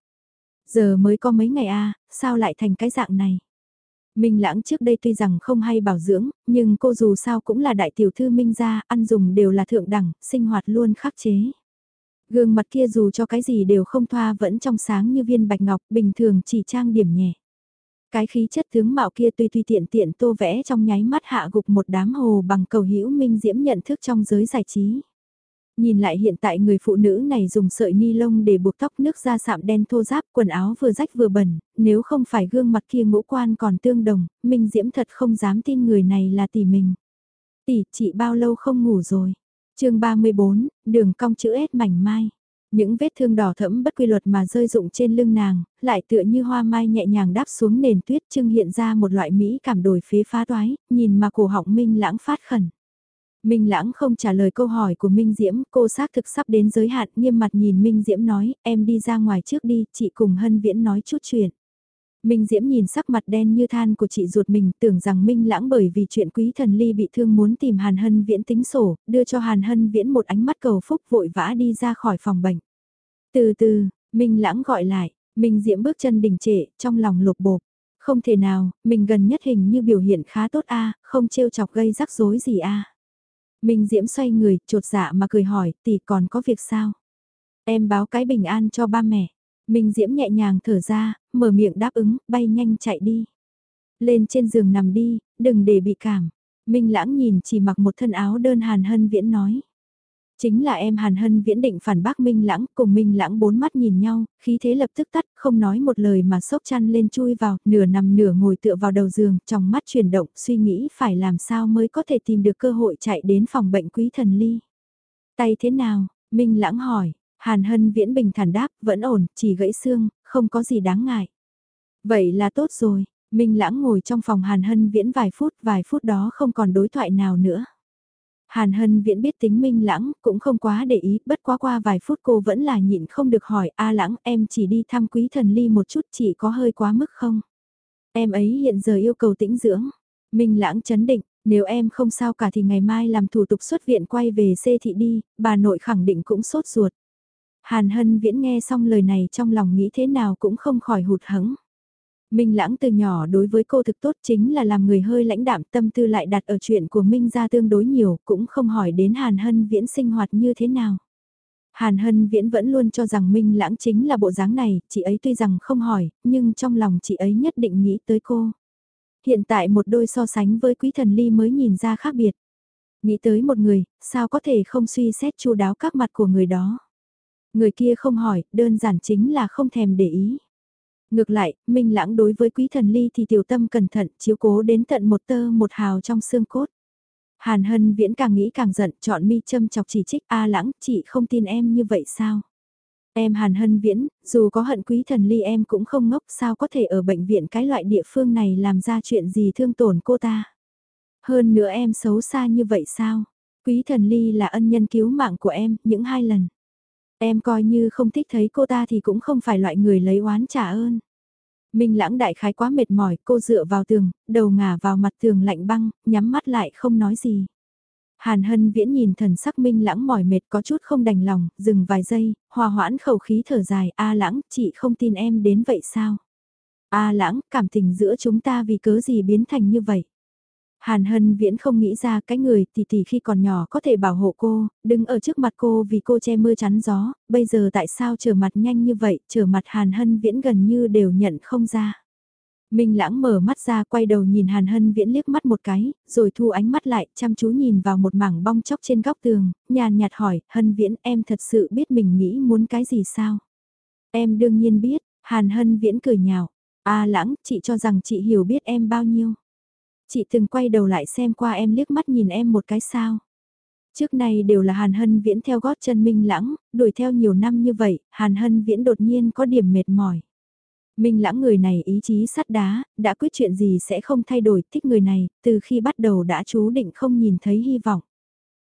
Giờ mới có mấy ngày a, sao lại thành cái dạng này? Minh Lãng trước đây tuy rằng không hay bảo dưỡng, nhưng cô dù sao cũng là đại tiểu thư Minh gia, ăn dùng đều là thượng đẳng, sinh hoạt luôn khắc chế. Gương mặt kia dù cho cái gì đều không thoa vẫn trong sáng như viên bạch ngọc, bình thường chỉ trang điểm nhẹ. Cái khí chất tướng mạo kia tuy tuy tiện tiện tô vẽ trong nháy mắt hạ gục một đám hồ bằng cầu hữu minh diễm nhận thức trong giới giải trí. Nhìn lại hiện tại người phụ nữ này dùng sợi ni lông để buộc tóc nước ra sạm đen thô ráp quần áo vừa rách vừa bẩn, nếu không phải gương mặt kia ngũ quan còn tương đồng, Minh Diễm thật không dám tin người này là tỷ mình. Tỷ, chị bao lâu không ngủ rồi? chương 34, đường cong chữ S mảnh mai. Những vết thương đỏ thẫm bất quy luật mà rơi rụng trên lưng nàng, lại tựa như hoa mai nhẹ nhàng đáp xuống nền tuyết trưng hiện ra một loại mỹ cảm đổi phế phá toái, nhìn mà cổ họng Minh lãng phát khẩn. Minh Lãng không trả lời câu hỏi của Minh Diễm, cô xác thực sắp đến giới hạn nghiêm mặt nhìn Minh Diễm nói, em đi ra ngoài trước đi, chị cùng Hân Viễn nói chút chuyện. Minh Diễm nhìn sắc mặt đen như than của chị ruột mình tưởng rằng Minh Lãng bởi vì chuyện quý thần ly bị thương muốn tìm Hàn Hân Viễn tính sổ, đưa cho Hàn Hân Viễn một ánh mắt cầu phúc vội vã đi ra khỏi phòng bệnh. Từ từ, Minh Lãng gọi lại, Minh Diễm bước chân đình trệ, trong lòng lục bộp. Không thể nào, mình gần nhất hình như biểu hiện khá tốt a không trêu chọc gây rắc rối gì a Minh Diễm xoay người, trột dạ mà cười hỏi, tỷ còn có việc sao? Em báo cái bình an cho ba mẹ. Minh Diễm nhẹ nhàng thở ra, mở miệng đáp ứng, bay nhanh chạy đi. Lên trên giường nằm đi, đừng để bị cảm. Minh Lãng nhìn chỉ mặc một thân áo đơn Hàn Hân Viễn nói. Chính là em Hàn Hân Viễn định phản bác Minh Lãng, cùng Minh Lãng bốn mắt nhìn nhau, khí thế lập tức tắt, không nói một lời mà sốc chăn lên chui vào, nửa nằm nửa ngồi tựa vào đầu giường, trong mắt chuyển động, suy nghĩ phải làm sao mới có thể tìm được cơ hội chạy đến phòng bệnh quý thần ly. Tay thế nào? Minh Lãng hỏi, Hàn Hân Viễn bình thản đáp, vẫn ổn, chỉ gãy xương, không có gì đáng ngại. Vậy là tốt rồi, Minh Lãng ngồi trong phòng Hàn Hân Viễn vài phút, vài phút đó không còn đối thoại nào nữa. Hàn Hân Viễn biết tính Minh Lãng, cũng không quá để ý, bất quá qua vài phút cô vẫn là nhịn không được hỏi, A Lãng, em chỉ đi thăm quý thần ly một chút chỉ có hơi quá mức không? Em ấy hiện giờ yêu cầu tĩnh dưỡng. Minh Lãng chấn định, nếu em không sao cả thì ngày mai làm thủ tục xuất viện quay về xê thị đi, bà nội khẳng định cũng sốt ruột. Hàn Hân Viễn nghe xong lời này trong lòng nghĩ thế nào cũng không khỏi hụt hẫng. Minh Lãng từ nhỏ đối với cô thực tốt chính là làm người hơi lãnh đạm tâm tư lại đặt ở chuyện của Minh ra tương đối nhiều, cũng không hỏi đến Hàn Hân Viễn sinh hoạt như thế nào. Hàn Hân Viễn vẫn luôn cho rằng Minh Lãng chính là bộ dáng này, chị ấy tuy rằng không hỏi, nhưng trong lòng chị ấy nhất định nghĩ tới cô. Hiện tại một đôi so sánh với quý thần ly mới nhìn ra khác biệt. Nghĩ tới một người, sao có thể không suy xét chu đáo các mặt của người đó. Người kia không hỏi, đơn giản chính là không thèm để ý. Ngược lại, Minh Lãng đối với quý thần ly thì tiểu tâm cẩn thận, chiếu cố đến tận một tơ một hào trong xương cốt. Hàn Hân Viễn càng nghĩ càng giận, chọn mi châm chọc chỉ trích A Lãng, chị không tin em như vậy sao? Em Hàn Hân Viễn, dù có hận quý thần ly em cũng không ngốc sao có thể ở bệnh viện cái loại địa phương này làm ra chuyện gì thương tổn cô ta. Hơn nữa em xấu xa như vậy sao? Quý thần ly là ân nhân cứu mạng của em, những hai lần. Em coi như không thích thấy cô ta thì cũng không phải loại người lấy oán trả ơn. Minh lãng đại khái quá mệt mỏi, cô dựa vào tường, đầu ngả vào mặt tường lạnh băng, nhắm mắt lại không nói gì. Hàn hân viễn nhìn thần sắc minh lãng mỏi mệt có chút không đành lòng, dừng vài giây, hòa hoãn khẩu khí thở dài, A lãng, chị không tin em đến vậy sao? A lãng, cảm tình giữa chúng ta vì cớ gì biến thành như vậy? Hàn Hân Viễn không nghĩ ra cái người tỷ tỷ khi còn nhỏ có thể bảo hộ cô, đứng ở trước mặt cô vì cô che mưa chắn gió, bây giờ tại sao trở mặt nhanh như vậy, trở mặt Hàn Hân Viễn gần như đều nhận không ra. Minh Lãng mở mắt ra quay đầu nhìn Hàn Hân Viễn liếc mắt một cái, rồi thu ánh mắt lại, chăm chú nhìn vào một mảng bong chóc trên góc tường, nhàn nhạt hỏi, Hân Viễn em thật sự biết mình nghĩ muốn cái gì sao? Em đương nhiên biết, Hàn Hân Viễn cười nhạo, a Lãng, chị cho rằng chị hiểu biết em bao nhiêu chị từng quay đầu lại xem qua em liếc mắt nhìn em một cái sao. Trước này đều là Hàn Hân Viễn theo gót chân Minh Lãng, đuổi theo nhiều năm như vậy, Hàn Hân Viễn đột nhiên có điểm mệt mỏi. Minh Lãng người này ý chí sắt đá, đã quyết chuyện gì sẽ không thay đổi, thích người này, từ khi bắt đầu đã chú định không nhìn thấy hy vọng.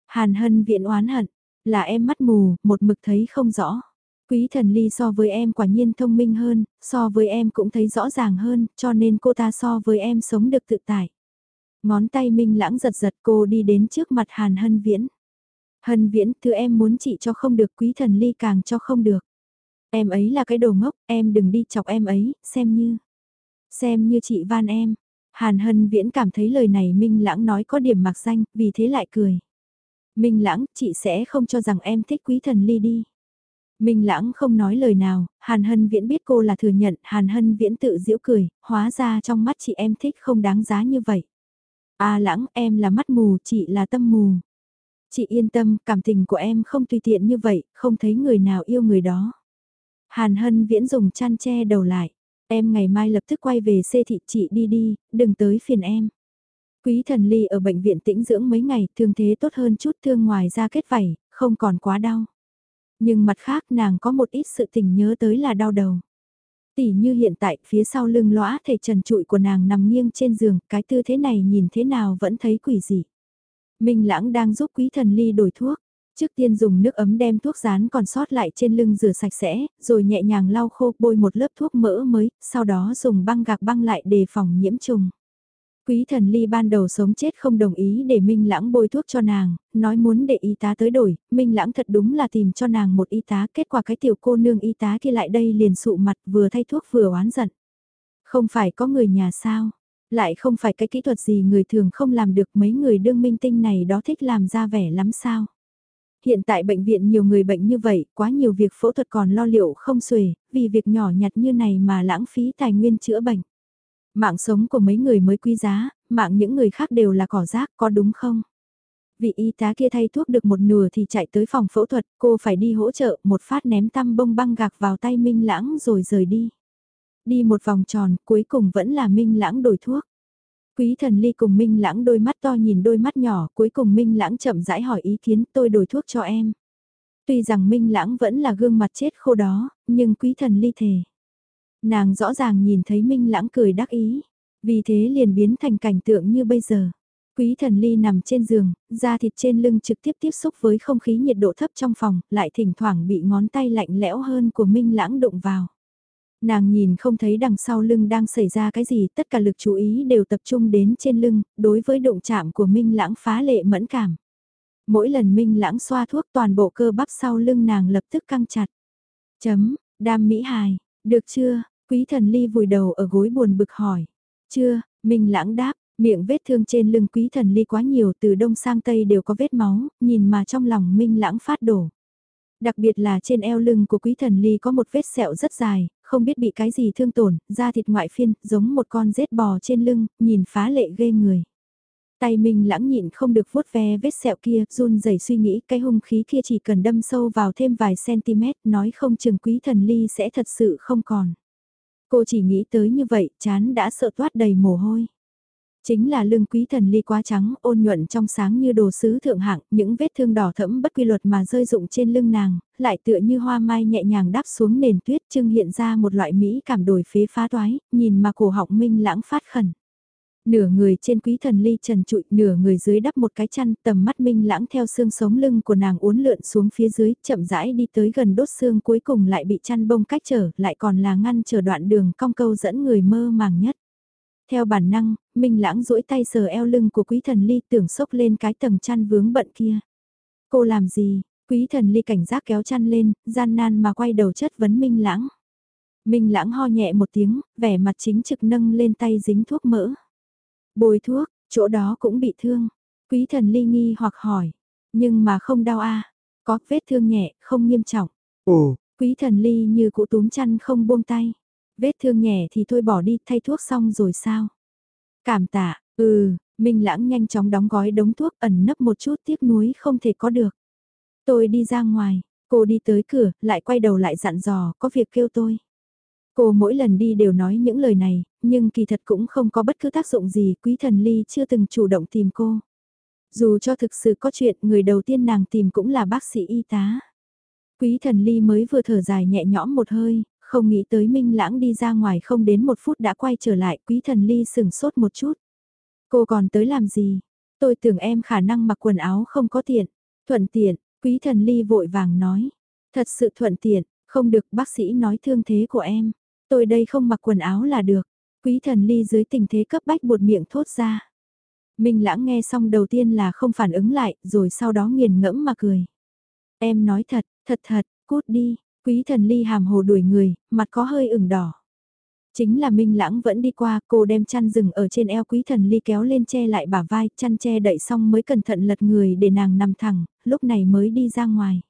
Hàn Hân Viễn oán hận, là em mắt mù, một mực thấy không rõ. Quý thần ly so với em quả nhiên thông minh hơn, so với em cũng thấy rõ ràng hơn, cho nên cô ta so với em sống được tự tại. Ngón tay Minh Lãng giật giật cô đi đến trước mặt Hàn Hân Viễn. Hân Viễn, thứ em muốn chị cho không được quý thần ly càng cho không được. Em ấy là cái đồ ngốc, em đừng đi chọc em ấy, xem như. Xem như chị van em. Hàn Hân Viễn cảm thấy lời này Minh Lãng nói có điểm mặc danh, vì thế lại cười. Minh Lãng, chị sẽ không cho rằng em thích quý thần ly đi. Minh Lãng không nói lời nào, Hàn Hân Viễn biết cô là thừa nhận, Hàn Hân Viễn tự giễu cười, hóa ra trong mắt chị em thích không đáng giá như vậy. À Lãng, em là mắt mù, chị là tâm mù. Chị yên tâm, cảm tình của em không tùy tiện như vậy, không thấy người nào yêu người đó. Hàn Hân Viễn dùng chăn che đầu lại. Em ngày mai lập tức quay về xê thị chị đi đi, đừng tới phiền em. Quý thần ly ở bệnh viện tĩnh dưỡng mấy ngày, thương thế tốt hơn chút thương ngoài ra kết vảy, không còn quá đau. Nhưng mặt khác nàng có một ít sự tình nhớ tới là đau đầu. Tỷ như hiện tại phía sau lưng lõa thể trần trụi của nàng nằm nghiêng trên giường, cái tư thế này nhìn thế nào vẫn thấy quỷ dị. Minh Lãng đang giúp quý thần ly đổi thuốc. Trước tiên dùng nước ấm đem thuốc rán còn sót lại trên lưng rửa sạch sẽ, rồi nhẹ nhàng lau khô bôi một lớp thuốc mỡ mới, sau đó dùng băng gạc băng lại để phòng nhiễm trùng. Quý thần ly ban đầu sống chết không đồng ý để Minh Lãng bôi thuốc cho nàng, nói muốn để y tá tới đổi, Minh Lãng thật đúng là tìm cho nàng một y tá, kết quả cái tiểu cô nương y tá kia lại đây liền sụ mặt vừa thay thuốc vừa oán giận. Không phải có người nhà sao, lại không phải cái kỹ thuật gì người thường không làm được mấy người đương minh tinh này đó thích làm ra vẻ lắm sao. Hiện tại bệnh viện nhiều người bệnh như vậy, quá nhiều việc phẫu thuật còn lo liệu không xuể, vì việc nhỏ nhặt như này mà lãng phí tài nguyên chữa bệnh. Mạng sống của mấy người mới quý giá, mạng những người khác đều là cỏ rác, có đúng không? Vị y tá kia thay thuốc được một nửa thì chạy tới phòng phẫu thuật, cô phải đi hỗ trợ, một phát ném tăm bông băng gạc vào tay Minh Lãng rồi rời đi. Đi một vòng tròn, cuối cùng vẫn là Minh Lãng đổi thuốc. Quý thần ly cùng Minh Lãng đôi mắt to nhìn đôi mắt nhỏ, cuối cùng Minh Lãng chậm rãi hỏi ý kiến tôi đổi thuốc cho em. Tuy rằng Minh Lãng vẫn là gương mặt chết khô đó, nhưng quý thần ly thề. Nàng rõ ràng nhìn thấy Minh Lãng cười đắc ý, vì thế liền biến thành cảnh tượng như bây giờ. Quý thần ly nằm trên giường, da thịt trên lưng trực tiếp tiếp xúc với không khí nhiệt độ thấp trong phòng, lại thỉnh thoảng bị ngón tay lạnh lẽo hơn của Minh Lãng đụng vào. Nàng nhìn không thấy đằng sau lưng đang xảy ra cái gì, tất cả lực chú ý đều tập trung đến trên lưng, đối với động chạm của Minh Lãng phá lệ mẫn cảm. Mỗi lần Minh Lãng xoa thuốc toàn bộ cơ bắp sau lưng nàng lập tức căng chặt. Chấm, đam mỹ hài, được chưa, quý thần ly vùi đầu ở gối buồn bực hỏi. Chưa, Minh Lãng đáp, miệng vết thương trên lưng quý thần ly quá nhiều từ đông sang tây đều có vết máu, nhìn mà trong lòng Minh Lãng phát đổ. Đặc biệt là trên eo lưng của quý thần ly có một vết sẹo rất dài, không biết bị cái gì thương tổn, da thịt ngoại phiên, giống một con rết bò trên lưng, nhìn phá lệ ghê người. Tay mình lãng nhịn không được vuốt ve vết sẹo kia, run rẩy suy nghĩ cái hung khí kia chỉ cần đâm sâu vào thêm vài cm, nói không chừng quý thần ly sẽ thật sự không còn. Cô chỉ nghĩ tới như vậy, chán đã sợ toát đầy mồ hôi. Chính là lưng quý thần ly quá trắng, ôn nhuận trong sáng như đồ sứ thượng hạng, những vết thương đỏ thẫm bất quy luật mà rơi rụng trên lưng nàng, lại tựa như hoa mai nhẹ nhàng đáp xuống nền tuyết trưng hiện ra một loại mỹ cảm đổi phế phá toái, nhìn mà cổ họng minh lãng phát khẩn. Nửa người trên quý thần ly trần trụi, nửa người dưới đắp một cái chăn, tầm mắt minh lãng theo xương sống lưng của nàng uốn lượn xuống phía dưới, chậm rãi đi tới gần đốt xương cuối cùng lại bị chăn bông cách trở, lại còn là ngăn trở đoạn đường cong câu dẫn người mơ màng nhất. Theo bản năng, Minh Lãng duỗi tay sờ eo lưng của quý thần ly tưởng sốc lên cái tầng chăn vướng bận kia. Cô làm gì? Quý thần ly cảnh giác kéo chăn lên, gian nan mà quay đầu chất vấn Minh Lãng. Minh Lãng ho nhẹ một tiếng, vẻ mặt chính trực nâng lên tay dính thuốc mỡ. Bồi thuốc, chỗ đó cũng bị thương. Quý thần ly nghi hoặc hỏi. Nhưng mà không đau a à. Có vết thương nhẹ, không nghiêm trọng. Ồ, quý thần ly như cụ túm chăn không buông tay. Vết thương nhẹ thì thôi bỏ đi, thay thuốc xong rồi sao? Cảm tạ, ừ, Minh Lãng nhanh chóng đóng gói đống thuốc ẩn nấp một chút tiếc nuối không thể có được. Tôi đi ra ngoài, cô đi tới cửa, lại quay đầu lại dặn dò, có việc kêu tôi. Cô mỗi lần đi đều nói những lời này, nhưng kỳ thật cũng không có bất cứ tác dụng gì, quý thần ly chưa từng chủ động tìm cô. Dù cho thực sự có chuyện, người đầu tiên nàng tìm cũng là bác sĩ y tá. Quý thần ly mới vừa thở dài nhẹ nhõm một hơi, không nghĩ tới Minh Lãng đi ra ngoài không đến một phút đã quay trở lại, quý thần ly sừng sốt một chút. Cô còn tới làm gì? Tôi tưởng em khả năng mặc quần áo không có tiện. Thuận tiện, quý thần ly vội vàng nói. Thật sự thuận tiện, không được bác sĩ nói thương thế của em. Tôi đây không mặc quần áo là được. Quý thần ly dưới tình thế cấp bách buột miệng thốt ra. Minh lãng nghe xong đầu tiên là không phản ứng lại, rồi sau đó nghiền ngẫm mà cười. Em nói thật, thật thật, cút đi, Quý thần ly hàm hồ đuổi người, mặt có hơi ửng đỏ. Chính là Minh Lãng vẫn đi qua, cô đem chăn rừng ở trên eo quý thần ly kéo lên che lại bả vai, chăn che đậy xong mới cẩn thận lật người để nàng nằm thẳng, lúc này mới đi ra ngoài.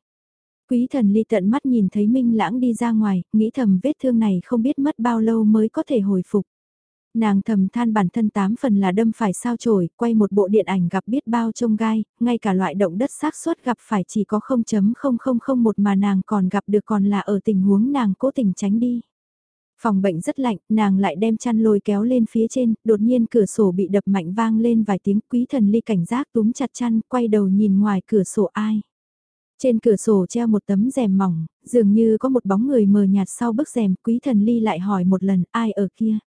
Quý thần ly tận mắt nhìn thấy Minh Lãng đi ra ngoài, nghĩ thầm vết thương này không biết mất bao lâu mới có thể hồi phục. Nàng thầm than bản thân tám phần là đâm phải sao trổi, quay một bộ điện ảnh gặp biết bao trông gai, ngay cả loại động đất xác suất gặp phải chỉ có 0.0001 mà nàng còn gặp được còn là ở tình huống nàng cố tình tránh đi. Phòng bệnh rất lạnh, nàng lại đem chăn lôi kéo lên phía trên, đột nhiên cửa sổ bị đập mạnh vang lên vài tiếng quý thần ly cảnh giác túm chặt chăn, quay đầu nhìn ngoài cửa sổ ai. Trên cửa sổ treo một tấm rèm mỏng, dường như có một bóng người mờ nhạt sau bức rèm, quý thần ly lại hỏi một lần ai ở kia.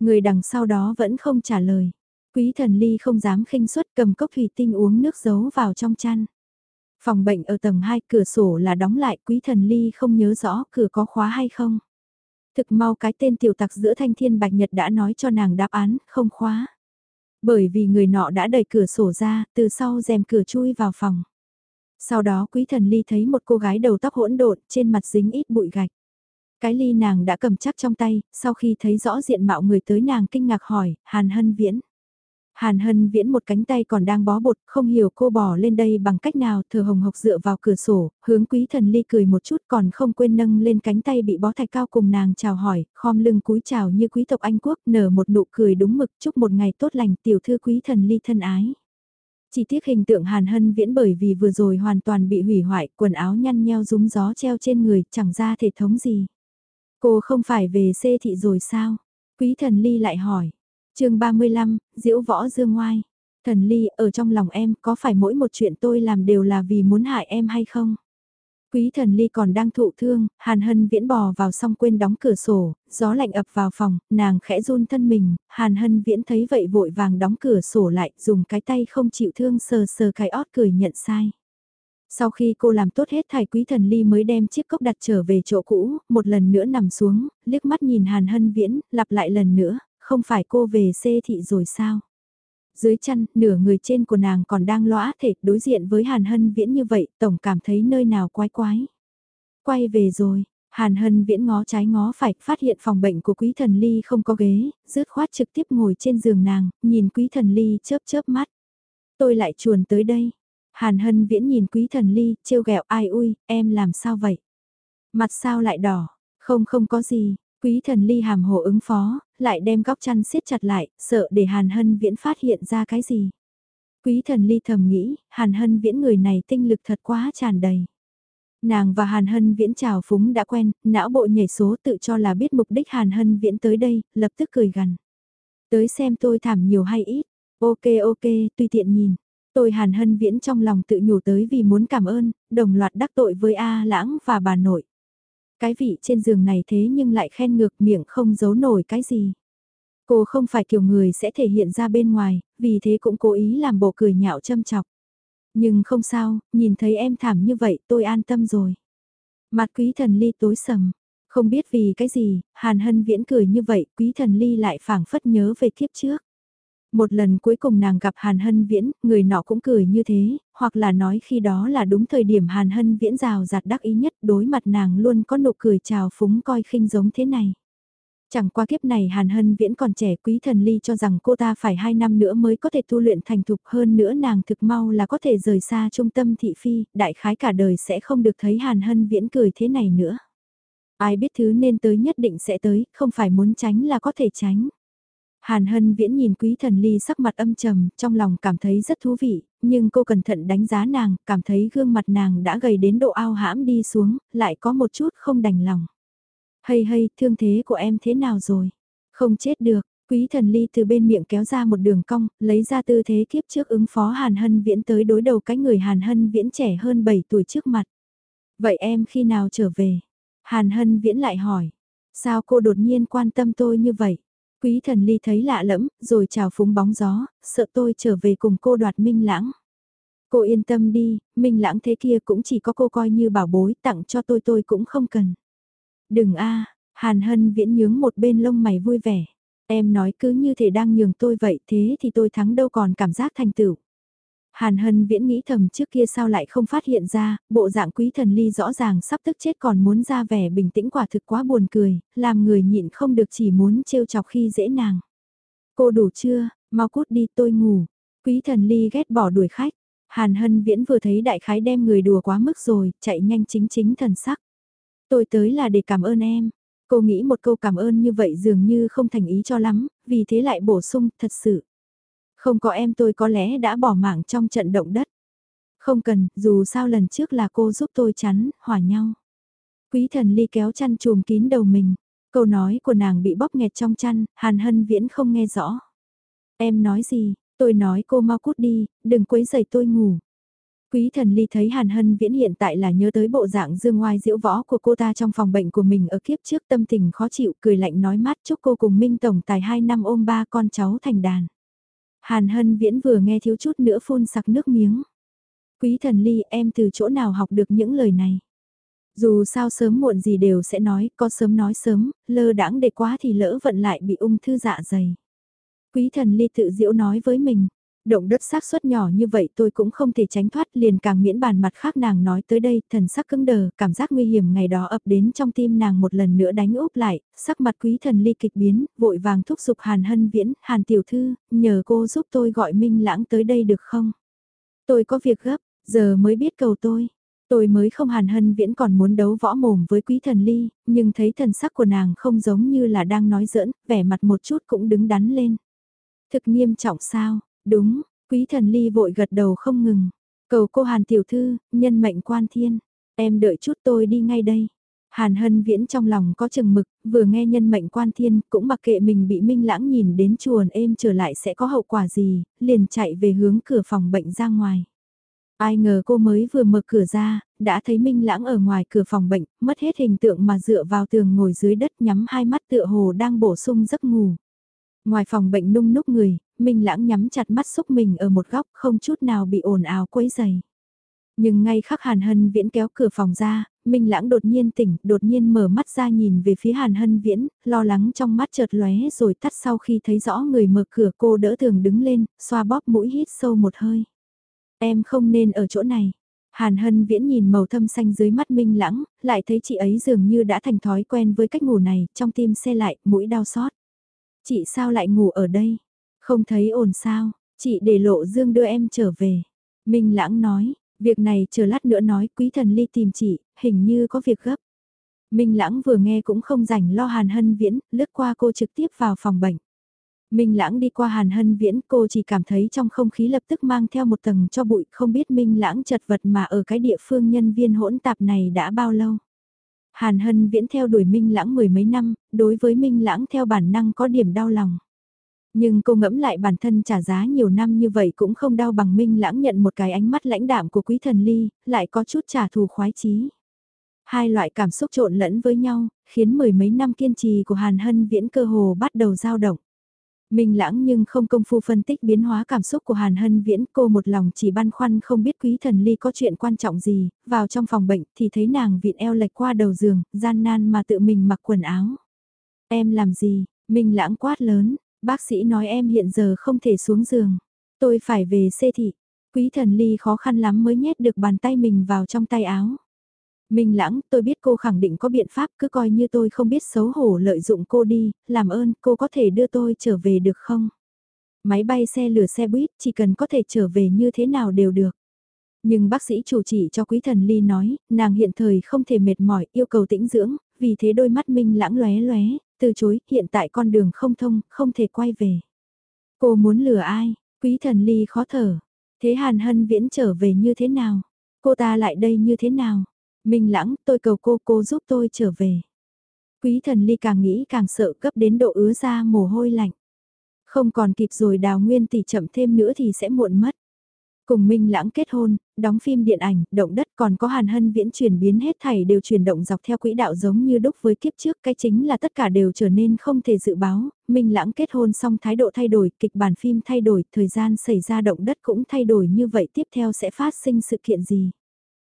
Người đằng sau đó vẫn không trả lời. Quý thần ly không dám khinh suất cầm cốc thủy tinh uống nước giấu vào trong chăn. Phòng bệnh ở tầng 2 cửa sổ là đóng lại quý thần ly không nhớ rõ cửa có khóa hay không. Thực mau cái tên tiểu tặc giữa thanh thiên bạch nhật đã nói cho nàng đáp án, không khóa. Bởi vì người nọ đã đẩy cửa sổ ra, từ sau rèm cửa chui vào phòng. Sau đó quý thần ly thấy một cô gái đầu tóc hỗn độn, trên mặt dính ít bụi gạch. Cái ly nàng đã cầm chắc trong tay, sau khi thấy rõ diện mạo người tới nàng kinh ngạc hỏi, Hàn Hân Viễn. Hàn Hân Viễn một cánh tay còn đang bó bột, không hiểu cô bỏ lên đây bằng cách nào, thờ hồng hộc dựa vào cửa sổ, hướng quý thần ly cười một chút còn không quên nâng lên cánh tay bị bó thạch cao cùng nàng chào hỏi, khom lưng cúi chào như quý tộc Anh Quốc, nở một nụ cười đúng mực, chúc một ngày tốt lành tiểu thư quý thần ly thân ái. Chỉ tiếc hình tượng Hàn Hân Viễn bởi vì vừa rồi hoàn toàn bị hủy hoại, quần áo nhăn nheo rúng gió treo trên người, chẳng ra thể thống gì. Cô không phải về xê thị rồi sao? Quý thần ly lại hỏi. chương 35, diễu võ dương ngoai. Thần ly, ở trong lòng em có phải mỗi một chuyện tôi làm đều là vì muốn hại em hay không? Quý thần ly còn đang thụ thương, hàn hân viễn bò vào xong quên đóng cửa sổ, gió lạnh ập vào phòng, nàng khẽ run thân mình, hàn hân viễn thấy vậy vội vàng đóng cửa sổ lại, dùng cái tay không chịu thương sờ sờ cái ót cười nhận sai. Sau khi cô làm tốt hết thải quý thần ly mới đem chiếc cốc đặt trở về chỗ cũ, một lần nữa nằm xuống, liếc mắt nhìn Hàn Hân Viễn, lặp lại lần nữa, không phải cô về xê thị rồi sao? Dưới chân, nửa người trên của nàng còn đang lõa thể đối diện với Hàn Hân Viễn như vậy, tổng cảm thấy nơi nào quái quái. Quay về rồi, Hàn Hân Viễn ngó trái ngó phải, phát hiện phòng bệnh của Quý Thần Ly không có ghế, rứt khoát trực tiếp ngồi trên giường nàng, nhìn Quý Thần Ly chớp chớp mắt. Tôi lại chuồn tới đây, Hàn Hân Viễn nhìn Quý Thần Ly, trêu ghẹo ai ui, em làm sao vậy? Mặt sao lại đỏ? Không không có gì, Quý Thần Ly hàm hồ ứng phó, lại đem góc chăn siết chặt lại, sợ để Hàn Hân Viễn phát hiện ra cái gì. Quý Thần Ly thầm nghĩ, Hàn Hân Viễn người này tinh lực thật quá tràn đầy. Nàng và Hàn Hân Viễn chào phúng đã quen, não bộ nhảy số tự cho là biết mục đích Hàn Hân Viễn tới đây, lập tức cười gằn. Tới xem tôi thảm nhiều hay ít, ok ok, tùy tiện nhìn. Tôi hàn hân viễn trong lòng tự nhủ tới vì muốn cảm ơn, đồng loạt đắc tội với A lãng và bà nội. Cái vị trên giường này thế nhưng lại khen ngược miệng không giấu nổi cái gì. Cô không phải kiểu người sẽ thể hiện ra bên ngoài, vì thế cũng cố ý làm bộ cười nhạo châm chọc. Nhưng không sao, nhìn thấy em thảm như vậy tôi an tâm rồi. Mặt quý thần ly tối sầm, không biết vì cái gì, Hàn Hân Viễn cười như vậy, quý thần ly lại phảng phất nhớ về kiếp trước. Một lần cuối cùng nàng gặp Hàn Hân Viễn, người nọ cũng cười như thế, hoặc là nói khi đó là đúng thời điểm Hàn Hân Viễn rào rạt đắc ý nhất đối mặt nàng luôn có nụ cười chào phúng coi khinh giống thế này. Chẳng qua kiếp này Hàn Hân Viễn còn trẻ quý thần ly cho rằng cô ta phải 2 năm nữa mới có thể tu luyện thành thục hơn nữa nàng thực mau là có thể rời xa trung tâm thị phi, đại khái cả đời sẽ không được thấy Hàn Hân Viễn cười thế này nữa. Ai biết thứ nên tới nhất định sẽ tới, không phải muốn tránh là có thể tránh. Hàn Hân Viễn nhìn Quý Thần Ly sắc mặt âm trầm, trong lòng cảm thấy rất thú vị, nhưng cô cẩn thận đánh giá nàng, cảm thấy gương mặt nàng đã gầy đến độ ao hãm đi xuống, lại có một chút không đành lòng. Hây hây, thương thế của em thế nào rồi? Không chết được, Quý Thần Ly từ bên miệng kéo ra một đường cong, lấy ra tư thế kiếp trước ứng phó Hàn Hân Viễn tới đối đầu cái người Hàn Hân Viễn trẻ hơn 7 tuổi trước mặt. Vậy em khi nào trở về? Hàn Hân Viễn lại hỏi. Sao cô đột nhiên quan tâm tôi như vậy? Quý thần ly thấy lạ lẫm, rồi chào phúng bóng gió, sợ tôi trở về cùng cô đoạt minh lãng. Cô yên tâm đi, minh lãng thế kia cũng chỉ có cô coi như bảo bối tặng cho tôi tôi cũng không cần. Đừng a Hàn Hân viễn nhướng một bên lông mày vui vẻ. Em nói cứ như thể đang nhường tôi vậy thế thì tôi thắng đâu còn cảm giác thành tựu. Hàn Hân viễn nghĩ thầm trước kia sao lại không phát hiện ra, bộ dạng quý thần ly rõ ràng sắp tức chết còn muốn ra vẻ bình tĩnh quả thực quá buồn cười, làm người nhịn không được chỉ muốn trêu chọc khi dễ nàng. Cô đủ chưa, mau cút đi tôi ngủ. Quý thần ly ghét bỏ đuổi khách. Hàn Hân Viễn vừa thấy đại khái đem người đùa quá mức rồi, chạy nhanh chính chính thần sắc. Tôi tới là để cảm ơn em. Cô nghĩ một câu cảm ơn như vậy dường như không thành ý cho lắm, vì thế lại bổ sung, thật sự. Không có em tôi có lẽ đã bỏ mạng trong trận động đất. Không cần, dù sao lần trước là cô giúp tôi chắn, hỏa nhau. Quý thần ly kéo chăn chùm kín đầu mình. Câu nói của nàng bị bóp nghẹt trong chăn, Hàn Hân Viễn không nghe rõ. Em nói gì, tôi nói cô mau cút đi, đừng quấy giày tôi ngủ. Quý thần ly thấy Hàn Hân Viễn hiện tại là nhớ tới bộ dạng dương ngoài diễu võ của cô ta trong phòng bệnh của mình ở kiếp trước tâm tình khó chịu cười lạnh nói mát chúc cô cùng Minh Tổng tài hai năm ôm ba con cháu thành đàn. Hàn Hân Viễn vừa nghe thiếu chút nữa phun sặc nước miếng. Quý thần ly em từ chỗ nào học được những lời này? Dù sao sớm muộn gì đều sẽ nói, có sớm nói sớm, lơ đãng để quá thì lỡ vận lại bị ung thư dạ dày. Quý thần ly tự diễu nói với mình, động đất xác suất nhỏ như vậy tôi cũng không thể tránh thoát liền càng miễn bàn mặt khác nàng nói tới đây, thần sắc cứng đờ, cảm giác nguy hiểm ngày đó ập đến trong tim nàng một lần nữa đánh úp lại, sắc mặt quý thần ly kịch biến, vội vàng thúc giục Hàn Hân Viễn, Hàn Tiểu Thư, nhờ cô giúp tôi gọi Minh Lãng tới đây được không? Tôi có việc gấp, giờ mới biết cầu tôi. Tôi mới không hàn hân viễn còn muốn đấu võ mồm với quý thần ly, nhưng thấy thần sắc của nàng không giống như là đang nói giỡn, vẻ mặt một chút cũng đứng đắn lên. Thực nghiêm trọng sao, đúng, quý thần ly vội gật đầu không ngừng. Cầu cô hàn tiểu thư, nhân mệnh quan thiên, em đợi chút tôi đi ngay đây. Hàn hân viễn trong lòng có chừng mực, vừa nghe nhân mệnh quan thiên, cũng mặc kệ mình bị minh lãng nhìn đến chuồn êm trở lại sẽ có hậu quả gì, liền chạy về hướng cửa phòng bệnh ra ngoài. Ai ngờ cô mới vừa mở cửa ra, đã thấy Minh Lãng ở ngoài cửa phòng bệnh, mất hết hình tượng mà dựa vào tường ngồi dưới đất nhắm hai mắt tựa hồ đang bổ sung giấc ngủ. Ngoài phòng bệnh nung núc người, Minh Lãng nhắm chặt mắt xúc mình ở một góc không chút nào bị ồn ào quấy dày. Nhưng ngay khắc Hàn Hân Viễn kéo cửa phòng ra, Minh Lãng đột nhiên tỉnh, đột nhiên mở mắt ra nhìn về phía Hàn Hân Viễn, lo lắng trong mắt chợt lóe rồi tắt sau khi thấy rõ người mở cửa cô đỡ thường đứng lên, xoa bóp mũi hít sâu một hơi. Em không nên ở chỗ này. Hàn Hân Viễn nhìn màu thâm xanh dưới mắt minh lãng, lại thấy chị ấy dường như đã thành thói quen với cách ngủ này, trong tim xe lại, mũi đau xót. Chị sao lại ngủ ở đây? Không thấy ổn sao? Chị để lộ dương đưa em trở về. Minh lãng nói, việc này chờ lát nữa nói quý thần ly tìm chị, hình như có việc gấp. Minh lãng vừa nghe cũng không rảnh lo Hàn Hân Viễn, lướt qua cô trực tiếp vào phòng bệnh. Minh Lãng đi qua Hàn Hân Viễn cô chỉ cảm thấy trong không khí lập tức mang theo một tầng cho bụi không biết Minh Lãng chật vật mà ở cái địa phương nhân viên hỗn tạp này đã bao lâu. Hàn Hân Viễn theo đuổi Minh Lãng mười mấy năm, đối với Minh Lãng theo bản năng có điểm đau lòng. Nhưng cô ngẫm lại bản thân trả giá nhiều năm như vậy cũng không đau bằng Minh Lãng nhận một cái ánh mắt lãnh đạm của quý thần ly, lại có chút trả thù khoái chí. Hai loại cảm xúc trộn lẫn với nhau, khiến mười mấy năm kiên trì của Hàn Hân Viễn cơ hồ bắt đầu dao động. Minh lãng nhưng không công phu phân tích biến hóa cảm xúc của Hàn Hân Viễn cô một lòng chỉ băn khoăn không biết quý thần ly có chuyện quan trọng gì, vào trong phòng bệnh thì thấy nàng vịn eo lệch qua đầu giường, gian nan mà tự mình mặc quần áo. Em làm gì, Minh lãng quát lớn, bác sĩ nói em hiện giờ không thể xuống giường, tôi phải về xê thị, quý thần ly khó khăn lắm mới nhét được bàn tay mình vào trong tay áo. Minh lãng, tôi biết cô khẳng định có biện pháp, cứ coi như tôi không biết xấu hổ lợi dụng cô đi, làm ơn, cô có thể đưa tôi trở về được không? Máy bay xe lửa xe buýt, chỉ cần có thể trở về như thế nào đều được. Nhưng bác sĩ chủ trị cho quý thần ly nói, nàng hiện thời không thể mệt mỏi, yêu cầu tĩnh dưỡng, vì thế đôi mắt Minh lãng lóe lóe, từ chối, hiện tại con đường không thông, không thể quay về. Cô muốn lừa ai? Quý thần ly khó thở. Thế Hàn Hân Viễn trở về như thế nào? Cô ta lại đây như thế nào? Minh lãng, tôi cầu cô, cô giúp tôi trở về. Quý thần ly càng nghĩ càng sợ cấp đến độ ứa ra mồ hôi lạnh. Không còn kịp rồi đào nguyên tỷ chậm thêm nữa thì sẽ muộn mất. Cùng Minh Lãng kết hôn, đóng phim điện ảnh, động đất còn có Hàn Hân viễn chuyển biến hết thảy đều chuyển động dọc theo quỹ đạo giống như đúc với kiếp trước, cái chính là tất cả đều trở nên không thể dự báo, Minh Lãng kết hôn xong thái độ thay đổi, kịch bản phim thay đổi, thời gian xảy ra động đất cũng thay đổi như vậy tiếp theo sẽ phát sinh sự kiện gì.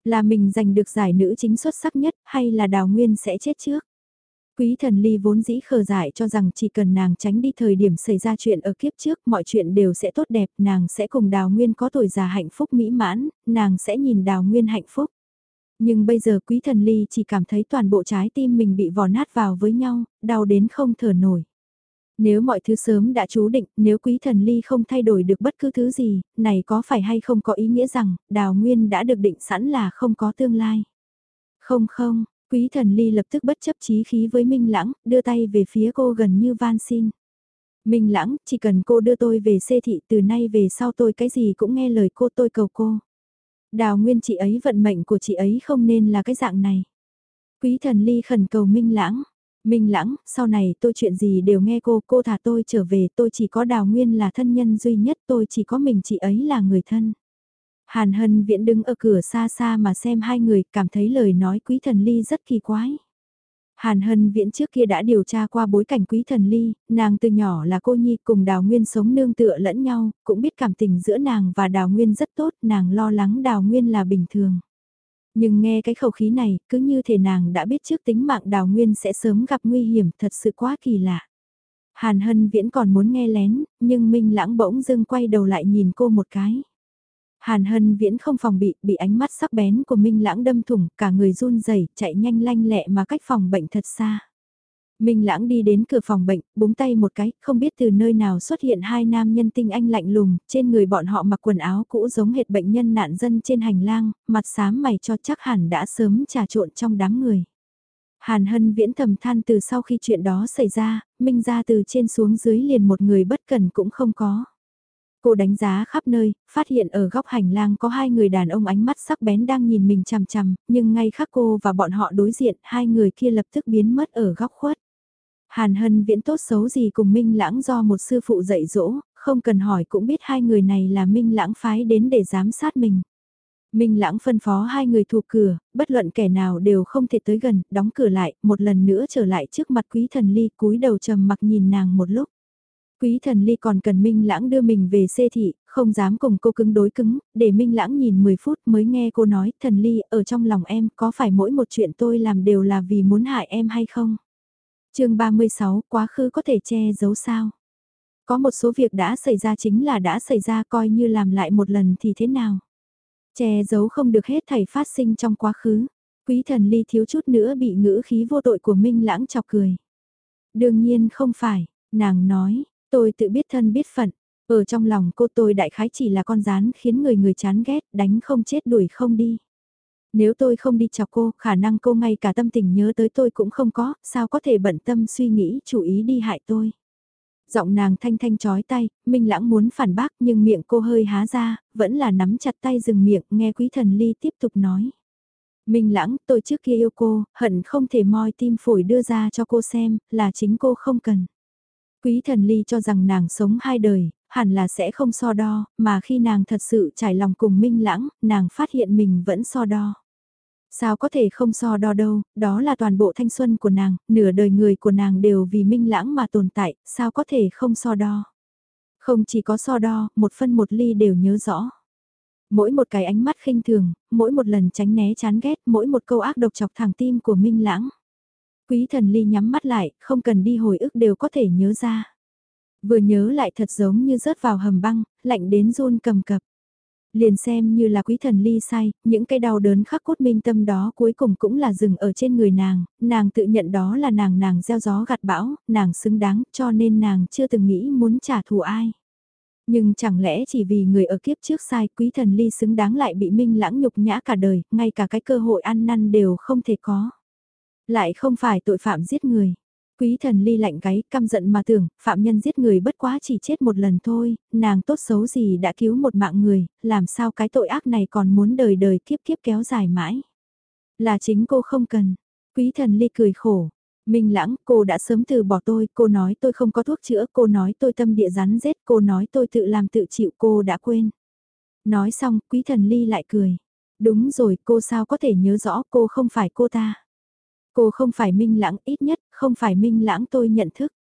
Là mình giành được giải nữ chính xuất sắc nhất hay là đào nguyên sẽ chết trước? Quý thần ly vốn dĩ khờ dại cho rằng chỉ cần nàng tránh đi thời điểm xảy ra chuyện ở kiếp trước mọi chuyện đều sẽ tốt đẹp, nàng sẽ cùng đào nguyên có tuổi già hạnh phúc mỹ mãn, nàng sẽ nhìn đào nguyên hạnh phúc. Nhưng bây giờ quý thần ly chỉ cảm thấy toàn bộ trái tim mình bị vò nát vào với nhau, đau đến không thở nổi. Nếu mọi thứ sớm đã chú định, nếu quý thần ly không thay đổi được bất cứ thứ gì, này có phải hay không có ý nghĩa rằng, đào nguyên đã được định sẵn là không có tương lai. Không không, quý thần ly lập tức bất chấp chí khí với Minh Lãng, đưa tay về phía cô gần như van xin. Minh Lãng, chỉ cần cô đưa tôi về xê thị từ nay về sau tôi cái gì cũng nghe lời cô tôi cầu cô. Đào nguyên chị ấy vận mệnh của chị ấy không nên là cái dạng này. Quý thần ly khẩn cầu Minh Lãng. Minh Lãng, sau này tôi chuyện gì đều nghe cô, cô thả tôi trở về, tôi chỉ có Đào Nguyên là thân nhân duy nhất, tôi chỉ có mình chị ấy là người thân. Hàn Hân Viễn đứng ở cửa xa xa mà xem hai người, cảm thấy lời nói quý thần ly rất kỳ quái. Hàn Hân Viễn trước kia đã điều tra qua bối cảnh quý thần ly, nàng từ nhỏ là cô nhi cùng Đào Nguyên sống nương tựa lẫn nhau, cũng biết cảm tình giữa nàng và Đào Nguyên rất tốt, nàng lo lắng Đào Nguyên là bình thường. Nhưng nghe cái khẩu khí này, cứ như thể nàng đã biết trước tính mạng Đào Nguyên sẽ sớm gặp nguy hiểm, thật sự quá kỳ lạ. Hàn Hân Viễn còn muốn nghe lén, nhưng Minh Lãng bỗng dưng quay đầu lại nhìn cô một cái. Hàn Hân Viễn không phòng bị, bị ánh mắt sắc bén của Minh Lãng đâm thủng, cả người run rẩy, chạy nhanh lanh lẹ mà cách phòng bệnh thật xa. Minh Lãng đi đến cửa phòng bệnh, búng tay một cái, không biết từ nơi nào xuất hiện hai nam nhân tinh anh lạnh lùng, trên người bọn họ mặc quần áo cũ giống hệt bệnh nhân nạn dân trên hành lang, mặt xám mày cho chắc hẳn đã sớm trà trộn trong đám người. Hàn Hân viễn thầm than từ sau khi chuyện đó xảy ra, Minh ra từ trên xuống dưới liền một người bất cần cũng không có. Cô đánh giá khắp nơi, phát hiện ở góc hành lang có hai người đàn ông ánh mắt sắc bén đang nhìn mình chằm chằm, nhưng ngay khác cô và bọn họ đối diện, hai người kia lập tức biến mất ở góc khuất. Hàn Hân viễn tốt xấu gì cùng Minh Lãng do một sư phụ dạy dỗ, không cần hỏi cũng biết hai người này là Minh Lãng phái đến để giám sát mình. Minh Lãng phân phó hai người thuộc cửa, bất luận kẻ nào đều không thể tới gần, đóng cửa lại, một lần nữa trở lại trước mặt quý thần ly cúi đầu trầm mặc nhìn nàng một lúc. Quý thần ly còn cần Minh Lãng đưa mình về xê thị, không dám cùng cô cứng đối cứng, để Minh Lãng nhìn 10 phút mới nghe cô nói, thần ly, ở trong lòng em có phải mỗi một chuyện tôi làm đều là vì muốn hại em hay không? chương 36, quá khứ có thể che giấu sao? Có một số việc đã xảy ra chính là đã xảy ra coi như làm lại một lần thì thế nào? Che giấu không được hết thảy phát sinh trong quá khứ. Quý thần ly thiếu chút nữa bị ngữ khí vô tội của Minh Lãng chọc cười. Đương nhiên không phải, nàng nói, tôi tự biết thân biết phận. Ở trong lòng cô tôi đại khái chỉ là con rán khiến người người chán ghét, đánh không chết đuổi không đi. Nếu tôi không đi chọc cô, khả năng cô ngay cả tâm tình nhớ tới tôi cũng không có, sao có thể bận tâm suy nghĩ chú ý đi hại tôi. Giọng nàng thanh thanh chói tay, Minh Lãng muốn phản bác nhưng miệng cô hơi há ra, vẫn là nắm chặt tay dừng miệng nghe quý thần ly tiếp tục nói. Minh Lãng, tôi trước kia yêu cô, hận không thể moi tim phổi đưa ra cho cô xem, là chính cô không cần. Quý thần ly cho rằng nàng sống hai đời, hẳn là sẽ không so đo, mà khi nàng thật sự trải lòng cùng Minh Lãng, nàng phát hiện mình vẫn so đo. Sao có thể không so đo đâu, đó là toàn bộ thanh xuân của nàng, nửa đời người của nàng đều vì minh lãng mà tồn tại, sao có thể không so đo. Không chỉ có so đo, một phân một ly đều nhớ rõ. Mỗi một cái ánh mắt khinh thường, mỗi một lần tránh né chán ghét, mỗi một câu ác độc chọc thẳng tim của minh lãng. Quý thần ly nhắm mắt lại, không cần đi hồi ức đều có thể nhớ ra. Vừa nhớ lại thật giống như rớt vào hầm băng, lạnh đến run cầm cập. Liền xem như là quý thần ly sai, những cái đau đớn khắc cốt minh tâm đó cuối cùng cũng là dừng ở trên người nàng, nàng tự nhận đó là nàng nàng gieo gió gặt bão, nàng xứng đáng cho nên nàng chưa từng nghĩ muốn trả thù ai. Nhưng chẳng lẽ chỉ vì người ở kiếp trước sai quý thần ly xứng đáng lại bị minh lãng nhục nhã cả đời, ngay cả cái cơ hội ăn năn đều không thể có. Lại không phải tội phạm giết người. Quý thần ly lạnh gáy căm giận mà tưởng, phạm nhân giết người bất quá chỉ chết một lần thôi, nàng tốt xấu gì đã cứu một mạng người, làm sao cái tội ác này còn muốn đời đời kiếp kiếp kéo dài mãi. Là chính cô không cần. Quý thần ly cười khổ. Minh lãng, cô đã sớm từ bỏ tôi, cô nói tôi không có thuốc chữa, cô nói tôi tâm địa rắn rết, cô nói tôi tự làm tự chịu, cô đã quên. Nói xong, quý thần ly lại cười. Đúng rồi, cô sao có thể nhớ rõ cô không phải cô ta. Cô không phải minh lãng, ít nhất, không phải minh lãng tôi nhận thức.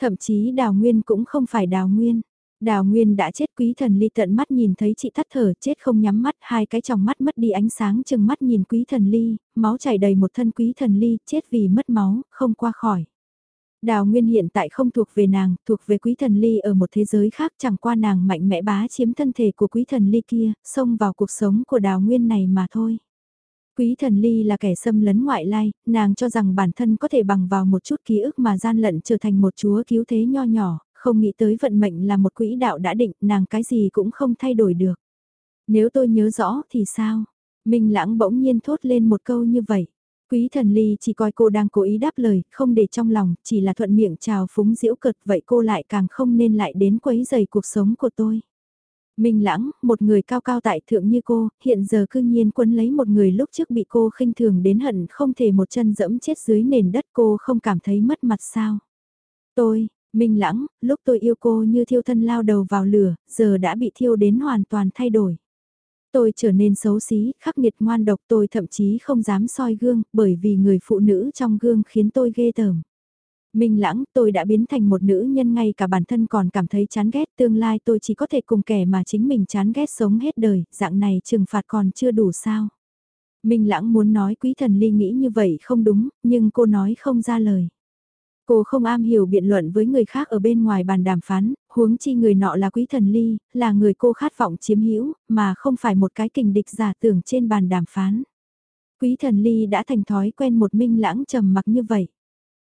Thậm chí đào nguyên cũng không phải đào nguyên. Đào Nguyên đã chết quý thần ly tận mắt nhìn thấy chị thắt thở chết không nhắm mắt hai cái tròng mắt mất đi ánh sáng chừng mắt nhìn quý thần ly, máu chảy đầy một thân quý thần ly chết vì mất máu, không qua khỏi. Đào Nguyên hiện tại không thuộc về nàng, thuộc về quý thần ly ở một thế giới khác chẳng qua nàng mạnh mẽ bá chiếm thân thể của quý thần ly kia, xông vào cuộc sống của đào Nguyên này mà thôi. Quý thần ly là kẻ xâm lấn ngoại lai, nàng cho rằng bản thân có thể bằng vào một chút ký ức mà gian lận trở thành một chúa cứu thế nho nhỏ, không nghĩ tới vận mệnh là một quỹ đạo đã định, nàng cái gì cũng không thay đổi được. Nếu tôi nhớ rõ thì sao? Minh lãng bỗng nhiên thốt lên một câu như vậy. Quý thần ly chỉ coi cô đang cố ý đáp lời, không để trong lòng, chỉ là thuận miệng chào phúng diễu cực vậy cô lại càng không nên lại đến quấy giày cuộc sống của tôi. Minh lãng, một người cao cao tại thượng như cô, hiện giờ cư nhiên quấn lấy một người lúc trước bị cô khinh thường đến hận không thể một chân dẫm chết dưới nền đất cô không cảm thấy mất mặt sao. Tôi, Minh lãng, lúc tôi yêu cô như thiêu thân lao đầu vào lửa, giờ đã bị thiêu đến hoàn toàn thay đổi. Tôi trở nên xấu xí, khắc nghiệt ngoan độc tôi thậm chí không dám soi gương, bởi vì người phụ nữ trong gương khiến tôi ghê tởm. Minh lãng, tôi đã biến thành một nữ nhân ngay cả bản thân còn cảm thấy chán ghét tương lai tôi chỉ có thể cùng kẻ mà chính mình chán ghét sống hết đời, dạng này trừng phạt còn chưa đủ sao. Minh lãng muốn nói quý thần ly nghĩ như vậy không đúng, nhưng cô nói không ra lời. Cô không am hiểu biện luận với người khác ở bên ngoài bàn đàm phán, huống chi người nọ là quý thần ly, là người cô khát vọng chiếm hữu, mà không phải một cái kình địch giả tưởng trên bàn đàm phán. Quý thần ly đã thành thói quen một minh lãng trầm mặc như vậy.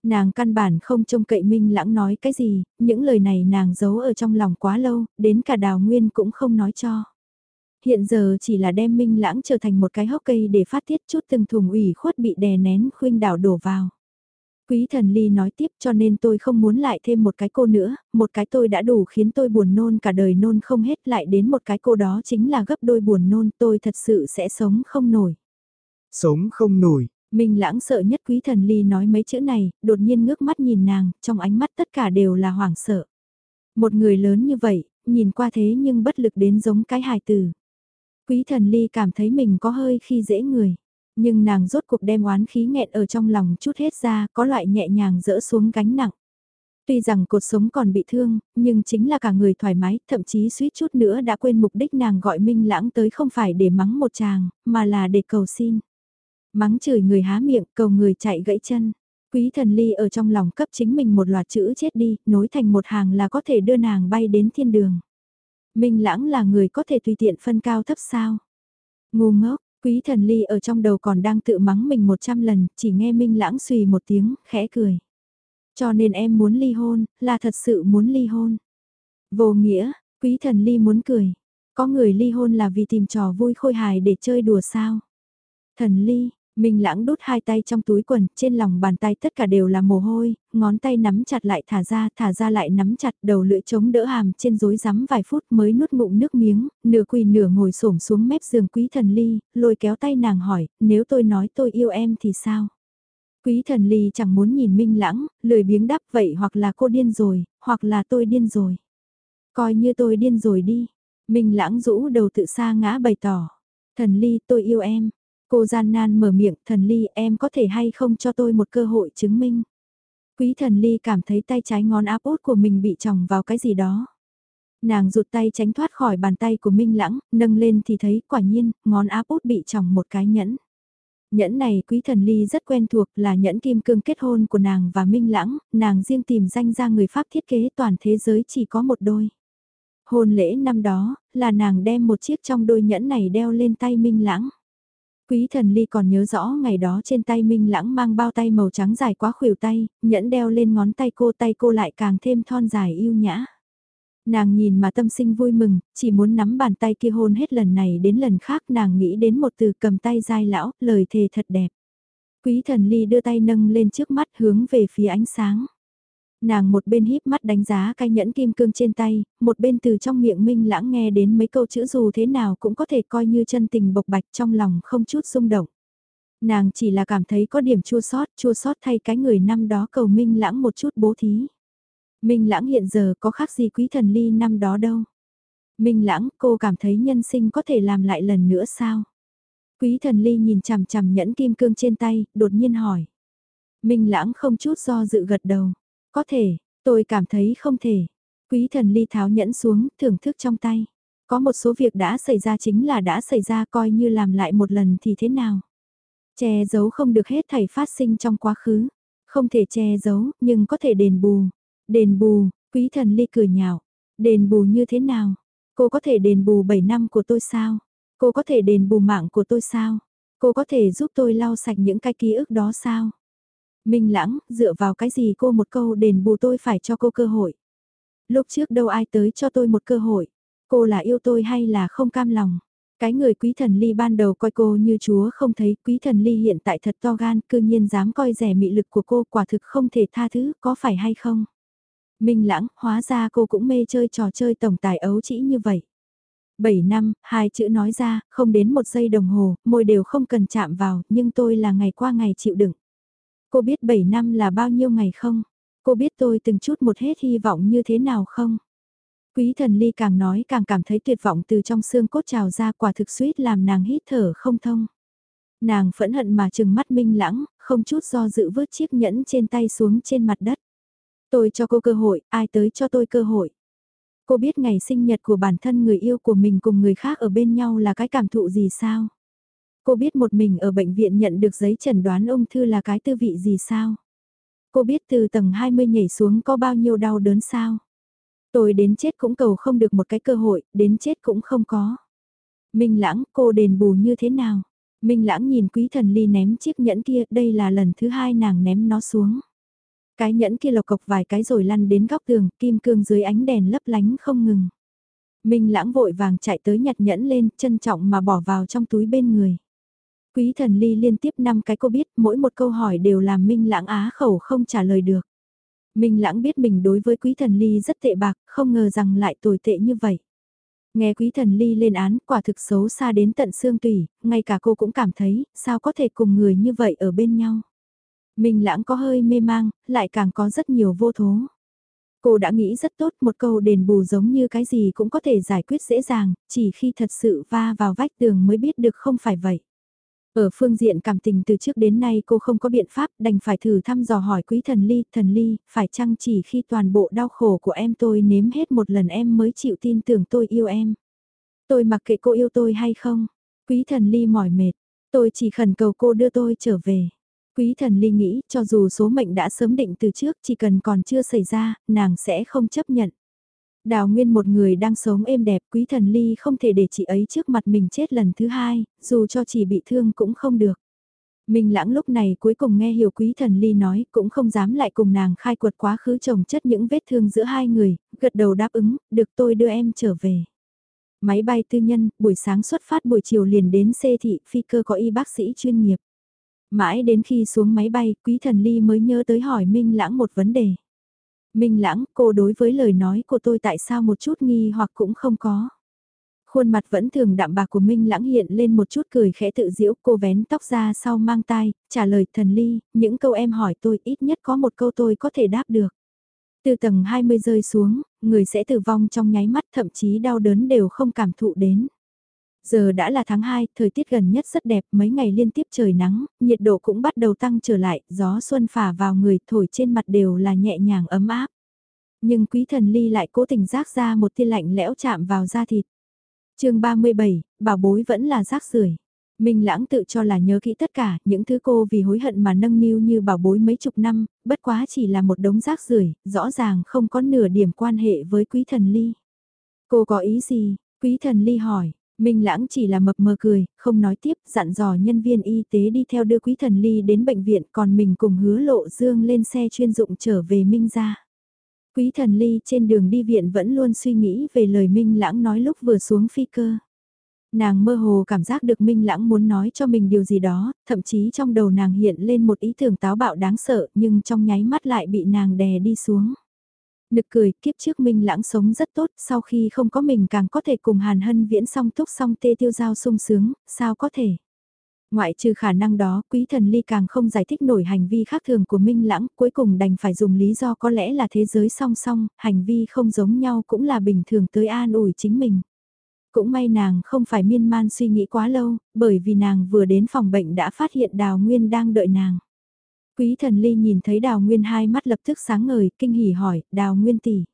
Nàng căn bản không trông cậy minh lãng nói cái gì, những lời này nàng giấu ở trong lòng quá lâu, đến cả đào nguyên cũng không nói cho. Hiện giờ chỉ là đem minh lãng trở thành một cái hốc cây để phát tiết chút từng thùng ủy khuất bị đè nén khuyên đảo đổ vào. Quý thần ly nói tiếp cho nên tôi không muốn lại thêm một cái cô nữa, một cái tôi đã đủ khiến tôi buồn nôn cả đời nôn không hết lại đến một cái cô đó chính là gấp đôi buồn nôn tôi thật sự sẽ sống không nổi. Sống không nổi. Minh lãng sợ nhất quý thần ly nói mấy chữ này, đột nhiên ngước mắt nhìn nàng, trong ánh mắt tất cả đều là hoảng sợ. Một người lớn như vậy, nhìn qua thế nhưng bất lực đến giống cái hài tử. Quý thần ly cảm thấy mình có hơi khi dễ người. Nhưng nàng rốt cuộc đem oán khí nghẹn ở trong lòng chút hết ra, có loại nhẹ nhàng dỡ xuống gánh nặng. Tuy rằng cuộc sống còn bị thương, nhưng chính là cả người thoải mái, thậm chí suýt chút nữa đã quên mục đích nàng gọi Minh Lãng tới không phải để mắng một chàng, mà là để cầu xin. Mắng chửi người há miệng, cầu người chạy gãy chân. Quý thần ly ở trong lòng cấp chính mình một loạt chữ chết đi, nối thành một hàng là có thể đưa nàng bay đến thiên đường. Minh Lãng là người có thể tùy tiện phân cao thấp sao. Ngu ngốc, Quý thần ly ở trong đầu còn đang tự mắng mình một trăm lần, chỉ nghe Minh Lãng suy một tiếng, khẽ cười. Cho nên em muốn ly hôn, là thật sự muốn ly hôn. Vô nghĩa, quý thần ly muốn cười. Có người ly hôn là vì tìm trò vui khôi hài để chơi đùa sao. Thần ly, Minh lãng đút hai tay trong túi quần, trên lòng bàn tay tất cả đều là mồ hôi, ngón tay nắm chặt lại thả ra, thả ra lại nắm chặt, đầu lưỡi chống đỡ hàm trên rối rắm vài phút mới nuốt ngụm nước miếng, nửa quỳ nửa ngồi xổm xuống mép giường quý thần ly, lôi kéo tay nàng hỏi, nếu tôi nói tôi yêu em thì sao? Quý thần ly chẳng muốn nhìn minh lãng, lười biếng đáp vậy hoặc là cô điên rồi, hoặc là tôi điên rồi. Coi như tôi điên rồi đi. Minh lãng rũ đầu tự xa ngã bày tỏ. Thần ly tôi yêu em. Cô gian nan mở miệng, thần ly em có thể hay không cho tôi một cơ hội chứng minh. Quý thần ly cảm thấy tay trái ngón áp út của mình bị tròng vào cái gì đó. Nàng rụt tay tránh thoát khỏi bàn tay của Minh Lãng, nâng lên thì thấy quả nhiên, ngón áp út bị tròng một cái nhẫn. Nhẫn này quý thần ly rất quen thuộc là nhẫn kim cương kết hôn của nàng và Minh Lãng, nàng riêng tìm danh ra người Pháp thiết kế toàn thế giới chỉ có một đôi. Hôn lễ năm đó, là nàng đem một chiếc trong đôi nhẫn này đeo lên tay Minh Lãng. Quý thần ly còn nhớ rõ ngày đó trên tay Minh Lãng mang bao tay màu trắng dài quá khuỷu tay, nhẫn đeo lên ngón tay cô tay cô lại càng thêm thon dài yêu nhã. Nàng nhìn mà tâm sinh vui mừng, chỉ muốn nắm bàn tay kia hôn hết lần này đến lần khác nàng nghĩ đến một từ cầm tay dai lão, lời thề thật đẹp. Quý thần ly đưa tay nâng lên trước mắt hướng về phía ánh sáng. Nàng một bên híp mắt đánh giá cái nhẫn kim cương trên tay, một bên từ trong miệng minh lãng nghe đến mấy câu chữ dù thế nào cũng có thể coi như chân tình bộc bạch trong lòng không chút rung động. Nàng chỉ là cảm thấy có điểm chua sót, chua sót thay cái người năm đó cầu minh lãng một chút bố thí. Minh lãng hiện giờ có khác gì quý thần ly năm đó đâu. Minh lãng, cô cảm thấy nhân sinh có thể làm lại lần nữa sao? Quý thần ly nhìn chằm chằm nhẫn kim cương trên tay, đột nhiên hỏi. Minh lãng không chút do dự gật đầu. Có thể, tôi cảm thấy không thể. Quý thần ly tháo nhẫn xuống, thưởng thức trong tay. Có một số việc đã xảy ra chính là đã xảy ra coi như làm lại một lần thì thế nào. Che giấu không được hết thảy phát sinh trong quá khứ. Không thể che giấu, nhưng có thể đền bù. Đền bù, quý thần ly cười nhạo. Đền bù như thế nào? Cô có thể đền bù 7 năm của tôi sao? Cô có thể đền bù mạng của tôi sao? Cô có thể giúp tôi lau sạch những cái ký ức đó sao? Minh lãng, dựa vào cái gì cô một câu đền bù tôi phải cho cô cơ hội. Lúc trước đâu ai tới cho tôi một cơ hội. Cô là yêu tôi hay là không cam lòng? Cái người quý thần ly ban đầu coi cô như chúa không thấy quý thần ly hiện tại thật to gan cư nhiên dám coi rẻ mị lực của cô quả thực không thể tha thứ có phải hay không? Minh lãng, hóa ra cô cũng mê chơi trò chơi tổng tài ấu chỉ như vậy. 7 năm, hai chữ nói ra, không đến một giây đồng hồ, môi đều không cần chạm vào, nhưng tôi là ngày qua ngày chịu đựng. Cô biết 7 năm là bao nhiêu ngày không? Cô biết tôi từng chút một hết hy vọng như thế nào không? Quý thần ly càng nói càng cảm thấy tuyệt vọng từ trong xương cốt trào ra quả thực suýt làm nàng hít thở không thông. Nàng phẫn hận mà chừng mắt minh lãng, không chút do dự vớt chiếc nhẫn trên tay xuống trên mặt đất. Tôi cho cô cơ hội, ai tới cho tôi cơ hội. Cô biết ngày sinh nhật của bản thân người yêu của mình cùng người khác ở bên nhau là cái cảm thụ gì sao? Cô biết một mình ở bệnh viện nhận được giấy chẩn đoán ung thư là cái tư vị gì sao? Cô biết từ tầng 20 nhảy xuống có bao nhiêu đau đớn sao? Tôi đến chết cũng cầu không được một cái cơ hội, đến chết cũng không có. Minh lãng, cô đền bù như thế nào? Minh lãng nhìn quý thần ly ném chiếc nhẫn kia, đây là lần thứ hai nàng ném nó xuống. Cái nhẫn kia lộc cộc vài cái rồi lăn đến góc tường, kim cương dưới ánh đèn lấp lánh không ngừng. Minh lãng vội vàng chạy tới nhặt nhẫn lên, trân trọng mà bỏ vào trong túi bên người. Quý thần ly liên tiếp năm cái cô biết, mỗi một câu hỏi đều làm Minh lãng á khẩu không trả lời được. Minh lãng biết mình đối với quý thần ly rất tệ bạc, không ngờ rằng lại tồi tệ như vậy. Nghe quý thần ly lên án quả thực xấu xa đến tận xương tủy, ngay cả cô cũng cảm thấy, sao có thể cùng người như vậy ở bên nhau. Minh lãng có hơi mê mang, lại càng có rất nhiều vô thố. Cô đã nghĩ rất tốt một câu đền bù giống như cái gì cũng có thể giải quyết dễ dàng, chỉ khi thật sự va vào vách tường mới biết được không phải vậy. Ở phương diện cảm tình từ trước đến nay cô không có biện pháp đành phải thử thăm dò hỏi quý thần ly, thần ly, phải chăng chỉ khi toàn bộ đau khổ của em tôi nếm hết một lần em mới chịu tin tưởng tôi yêu em. Tôi mặc kệ cô yêu tôi hay không, quý thần ly mỏi mệt, tôi chỉ khẩn cầu cô đưa tôi trở về. Quý thần ly nghĩ cho dù số mệnh đã sớm định từ trước chỉ cần còn chưa xảy ra, nàng sẽ không chấp nhận. Đào Nguyên một người đang sống êm đẹp quý thần ly không thể để chị ấy trước mặt mình chết lần thứ hai, dù cho chỉ bị thương cũng không được. Minh lãng lúc này cuối cùng nghe hiểu quý thần ly nói cũng không dám lại cùng nàng khai quật quá khứ chồng chất những vết thương giữa hai người, gật đầu đáp ứng, được tôi đưa em trở về. Máy bay tư nhân, buổi sáng xuất phát buổi chiều liền đến xê thị, phi cơ có y bác sĩ chuyên nghiệp. Mãi đến khi xuống máy bay, quý thần ly mới nhớ tới hỏi Minh lãng một vấn đề. Minh lãng, cô đối với lời nói của tôi tại sao một chút nghi hoặc cũng không có. Khuôn mặt vẫn thường đạm bạc của Minh lãng hiện lên một chút cười khẽ tự diễu cô vén tóc ra sau mang tai, trả lời thần ly, những câu em hỏi tôi ít nhất có một câu tôi có thể đáp được. Từ tầng 20 rơi xuống, người sẽ tử vong trong nháy mắt thậm chí đau đớn đều không cảm thụ đến. Giờ đã là tháng 2, thời tiết gần nhất rất đẹp, mấy ngày liên tiếp trời nắng, nhiệt độ cũng bắt đầu tăng trở lại, gió xuân phả vào người, thổi trên mặt đều là nhẹ nhàng ấm áp. Nhưng quý thần ly lại cố tình rác ra một tia lạnh lẽo chạm vào da thịt. chương 37, bảo bối vẫn là rác rưởi Minh lãng tự cho là nhớ kỹ tất cả, những thứ cô vì hối hận mà nâng niu như bảo bối mấy chục năm, bất quá chỉ là một đống rác rưởi rõ ràng không có nửa điểm quan hệ với quý thần ly. Cô có ý gì? Quý thần ly hỏi, Minh Lãng chỉ là mập mờ cười, không nói tiếp, dặn dò nhân viên y tế đi theo đưa Quý Thần Ly đến bệnh viện còn mình cùng hứa lộ dương lên xe chuyên dụng trở về Minh ra. Quý Thần Ly trên đường đi viện vẫn luôn suy nghĩ về lời Minh Lãng nói lúc vừa xuống phi cơ. Nàng mơ hồ cảm giác được Minh Lãng muốn nói cho mình điều gì đó, thậm chí trong đầu nàng hiện lên một ý tưởng táo bạo đáng sợ nhưng trong nháy mắt lại bị nàng đè đi xuống. Nực cười, kiếp trước Minh lãng sống rất tốt, sau khi không có mình càng có thể cùng Hàn Hân viễn song túc song tê tiêu giao sung sướng, sao có thể. Ngoại trừ khả năng đó, quý thần ly càng không giải thích nổi hành vi khác thường của Minh Lãng, cuối cùng đành phải dùng lý do có lẽ là thế giới song song, hành vi không giống nhau cũng là bình thường tới an ủi chính mình. Cũng may nàng không phải miên man suy nghĩ quá lâu, bởi vì nàng vừa đến phòng bệnh đã phát hiện Đào Nguyên đang đợi nàng. Quý thần ly nhìn thấy đào nguyên hai mắt lập tức sáng ngời, kinh hỉ hỏi, đào nguyên tỷ.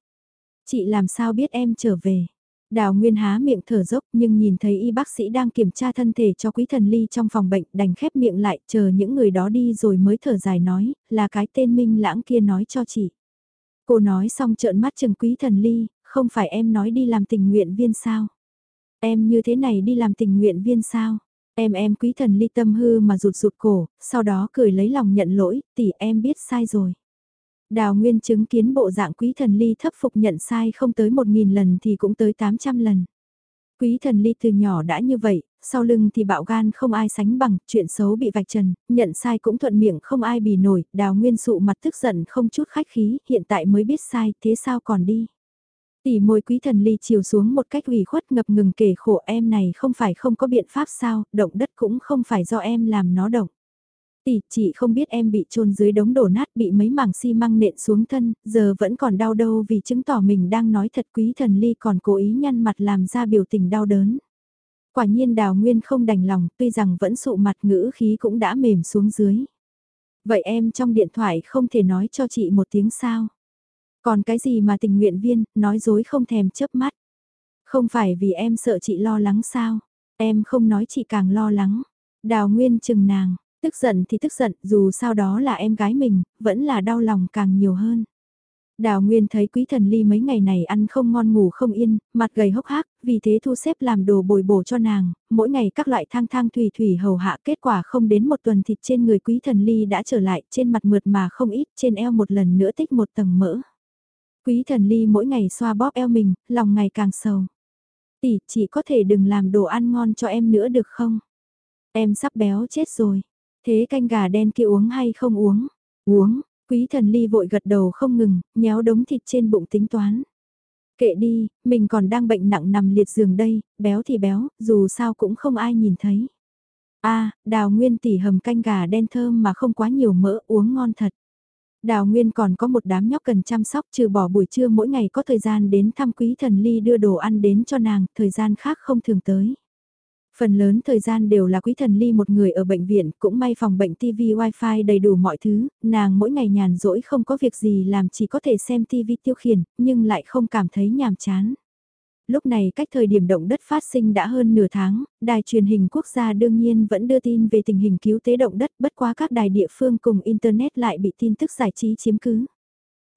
Chị làm sao biết em trở về? Đào Nguyên há miệng thở dốc nhưng nhìn thấy y bác sĩ đang kiểm tra thân thể cho quý thần ly trong phòng bệnh đành khép miệng lại chờ những người đó đi rồi mới thở dài nói, là cái tên minh lãng kia nói cho chị. Cô nói xong trợn mắt chừng quý thần ly, không phải em nói đi làm tình nguyện viên sao? Em như thế này đi làm tình nguyện viên sao? Em em quý thần ly tâm hư mà rụt rụt cổ, sau đó cười lấy lòng nhận lỗi, tỷ em biết sai rồi. Đào Nguyên chứng kiến bộ dạng quý thần ly thấp phục nhận sai không tới 1.000 lần thì cũng tới 800 lần. Quý thần ly từ nhỏ đã như vậy, sau lưng thì bạo gan không ai sánh bằng, chuyện xấu bị vạch trần, nhận sai cũng thuận miệng không ai bì nổi, đào nguyên sụ mặt tức giận không chút khách khí, hiện tại mới biết sai, thế sao còn đi. Tỷ môi quý thần ly chiều xuống một cách ủy khuất ngập ngừng kể khổ em này không phải không có biện pháp sao, động đất cũng không phải do em làm nó động. Tỷ, chị không biết em bị trôn dưới đống đổ nát bị mấy mảng xi măng nện xuống thân, giờ vẫn còn đau đâu vì chứng tỏ mình đang nói thật quý thần ly còn cố ý nhăn mặt làm ra biểu tình đau đớn. Quả nhiên đào nguyên không đành lòng, tuy rằng vẫn sụ mặt ngữ khí cũng đã mềm xuống dưới. Vậy em trong điện thoại không thể nói cho chị một tiếng sao? Còn cái gì mà tình nguyện viên, nói dối không thèm chớp mắt. Không phải vì em sợ chị lo lắng sao? Em không nói chị càng lo lắng. Đào Nguyên chừng nàng, tức giận thì tức giận, dù sao đó là em gái mình, vẫn là đau lòng càng nhiều hơn. Đào Nguyên thấy quý thần ly mấy ngày này ăn không ngon ngủ không yên, mặt gầy hốc hác, vì thế thu xếp làm đồ bồi bổ cho nàng, mỗi ngày các loại thang thang thủy thủy hầu hạ kết quả không đến một tuần thịt trên người quý thần ly đã trở lại, trên mặt mượt mà không ít, trên eo một lần nữa tích một tầng mỡ. Quý thần ly mỗi ngày xoa bóp eo mình, lòng ngày càng sầu. Tỷ, chỉ có thể đừng làm đồ ăn ngon cho em nữa được không? Em sắp béo chết rồi. Thế canh gà đen kia uống hay không uống? Uống, quý thần ly vội gật đầu không ngừng, nhéo đống thịt trên bụng tính toán. Kệ đi, mình còn đang bệnh nặng nằm liệt giường đây, béo thì béo, dù sao cũng không ai nhìn thấy. a đào nguyên tỷ hầm canh gà đen thơm mà không quá nhiều mỡ uống ngon thật. Đào Nguyên còn có một đám nhóc cần chăm sóc trừ bỏ buổi trưa mỗi ngày có thời gian đến thăm quý thần ly đưa đồ ăn đến cho nàng, thời gian khác không thường tới. Phần lớn thời gian đều là quý thần ly một người ở bệnh viện, cũng may phòng bệnh TV wifi đầy đủ mọi thứ, nàng mỗi ngày nhàn rỗi không có việc gì làm chỉ có thể xem TV tiêu khiển, nhưng lại không cảm thấy nhàm chán lúc này cách thời điểm động đất phát sinh đã hơn nửa tháng, đài truyền hình quốc gia đương nhiên vẫn đưa tin về tình hình cứu tế động đất bất quá các đài địa phương cùng Internet lại bị tin tức giải trí chiếm cứ.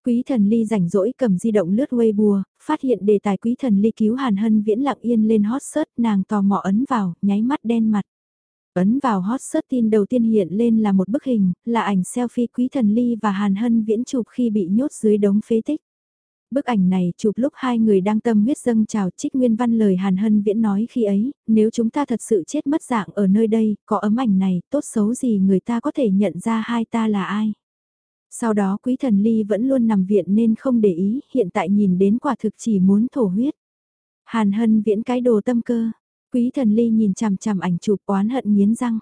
Quý thần ly rảnh rỗi cầm di động lướt Weibo, phát hiện đề tài quý thần ly cứu Hàn Hân viễn lặng yên lên hot search nàng tò mò ấn vào, nháy mắt đen mặt. Ấn vào hot search tin đầu tiên hiện lên là một bức hình, là ảnh selfie quý thần ly và Hàn Hân viễn chụp khi bị nhốt dưới đống phế tích. Bức ảnh này chụp lúc hai người đang tâm huyết dâng chào trích nguyên văn lời Hàn Hân Viễn nói khi ấy, nếu chúng ta thật sự chết mất dạng ở nơi đây, có ấm ảnh này, tốt xấu gì người ta có thể nhận ra hai ta là ai. Sau đó quý thần ly vẫn luôn nằm viện nên không để ý, hiện tại nhìn đến quả thực chỉ muốn thổ huyết. Hàn Hân Viễn cái đồ tâm cơ, quý thần ly nhìn chằm chằm ảnh chụp oán hận nghiến răng.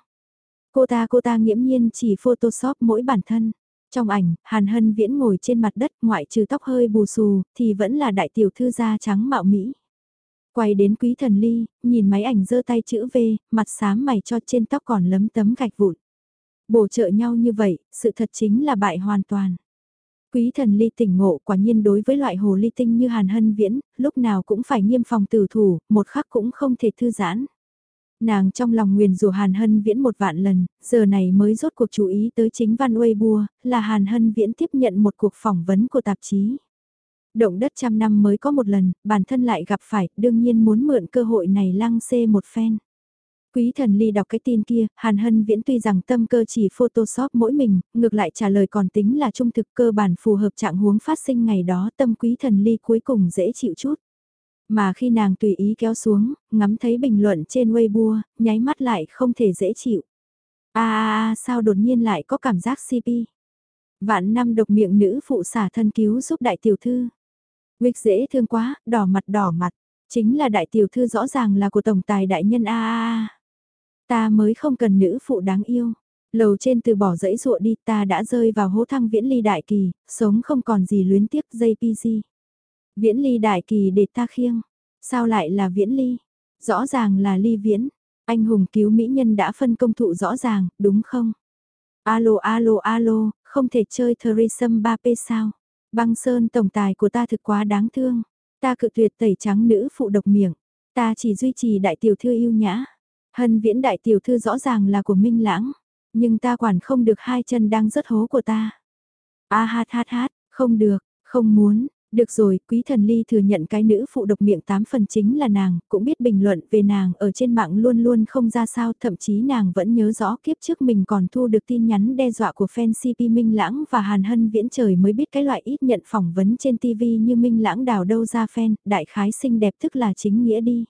Cô ta cô ta nghiễm nhiên chỉ photoshop mỗi bản thân. Trong ảnh, Hàn Hân Viễn ngồi trên mặt đất ngoại trừ tóc hơi bù xù, thì vẫn là đại tiểu thư da trắng mạo Mỹ. Quay đến quý thần ly, nhìn máy ảnh giơ tay chữ V, mặt xám mày cho trên tóc còn lấm tấm gạch vụn. Bổ trợ nhau như vậy, sự thật chính là bại hoàn toàn. Quý thần ly tỉnh ngộ quả nhiên đối với loại hồ ly tinh như Hàn Hân Viễn, lúc nào cũng phải nghiêm phòng tử thủ, một khắc cũng không thể thư giãn. Nàng trong lòng nguyền rủa Hàn Hân Viễn một vạn lần, giờ này mới rốt cuộc chú ý tới chính văn Weibo, là Hàn Hân Viễn tiếp nhận một cuộc phỏng vấn của tạp chí. Động đất trăm năm mới có một lần, bản thân lại gặp phải, đương nhiên muốn mượn cơ hội này lăng xê một phen. Quý thần ly đọc cái tin kia, Hàn Hân Viễn tuy rằng tâm cơ chỉ photoshop mỗi mình, ngược lại trả lời còn tính là trung thực cơ bản phù hợp trạng huống phát sinh ngày đó tâm quý thần ly cuối cùng dễ chịu chút. Mà khi nàng tùy ý kéo xuống, ngắm thấy bình luận trên Weibo, nháy mắt lại không thể dễ chịu. a à, sao đột nhiên lại có cảm giác CP. Vạn năm độc miệng nữ phụ xả thân cứu giúp đại tiểu thư. Wick dễ thương quá, đỏ mặt đỏ mặt. Chính là đại tiểu thư rõ ràng là của tổng tài đại nhân a a Ta mới không cần nữ phụ đáng yêu. Lầu trên từ bỏ dãy ruộ đi ta đã rơi vào hố thăng viễn ly đại kỳ, sống không còn gì luyến tiếc JPG. Viễn ly đại kỳ để ta khiêng. Sao lại là viễn ly? Rõ ràng là ly viễn. Anh hùng cứu mỹ nhân đã phân công thụ rõ ràng, đúng không? Alo alo alo, không thể chơi Threesome 3P sao? Băng sơn tổng tài của ta thực quá đáng thương. Ta cự tuyệt tẩy trắng nữ phụ độc miệng. Ta chỉ duy trì đại tiểu thư yêu nhã. Hân viễn đại tiểu thư rõ ràng là của Minh Lãng. Nhưng ta quản không được hai chân đang rất hố của ta. A hát hát hát, không được, không muốn, được rồi, quý thần ly thừa nhận cái nữ phụ độc miệng tám phần chính là nàng, cũng biết bình luận về nàng ở trên mạng luôn luôn không ra sao, thậm chí nàng vẫn nhớ rõ kiếp trước mình còn thu được tin nhắn đe dọa của fan CP Minh Lãng và Hàn Hân viễn trời mới biết cái loại ít nhận phỏng vấn trên TV như Minh Lãng đào đâu ra fan, đại khái xinh đẹp tức là chính nghĩa đi.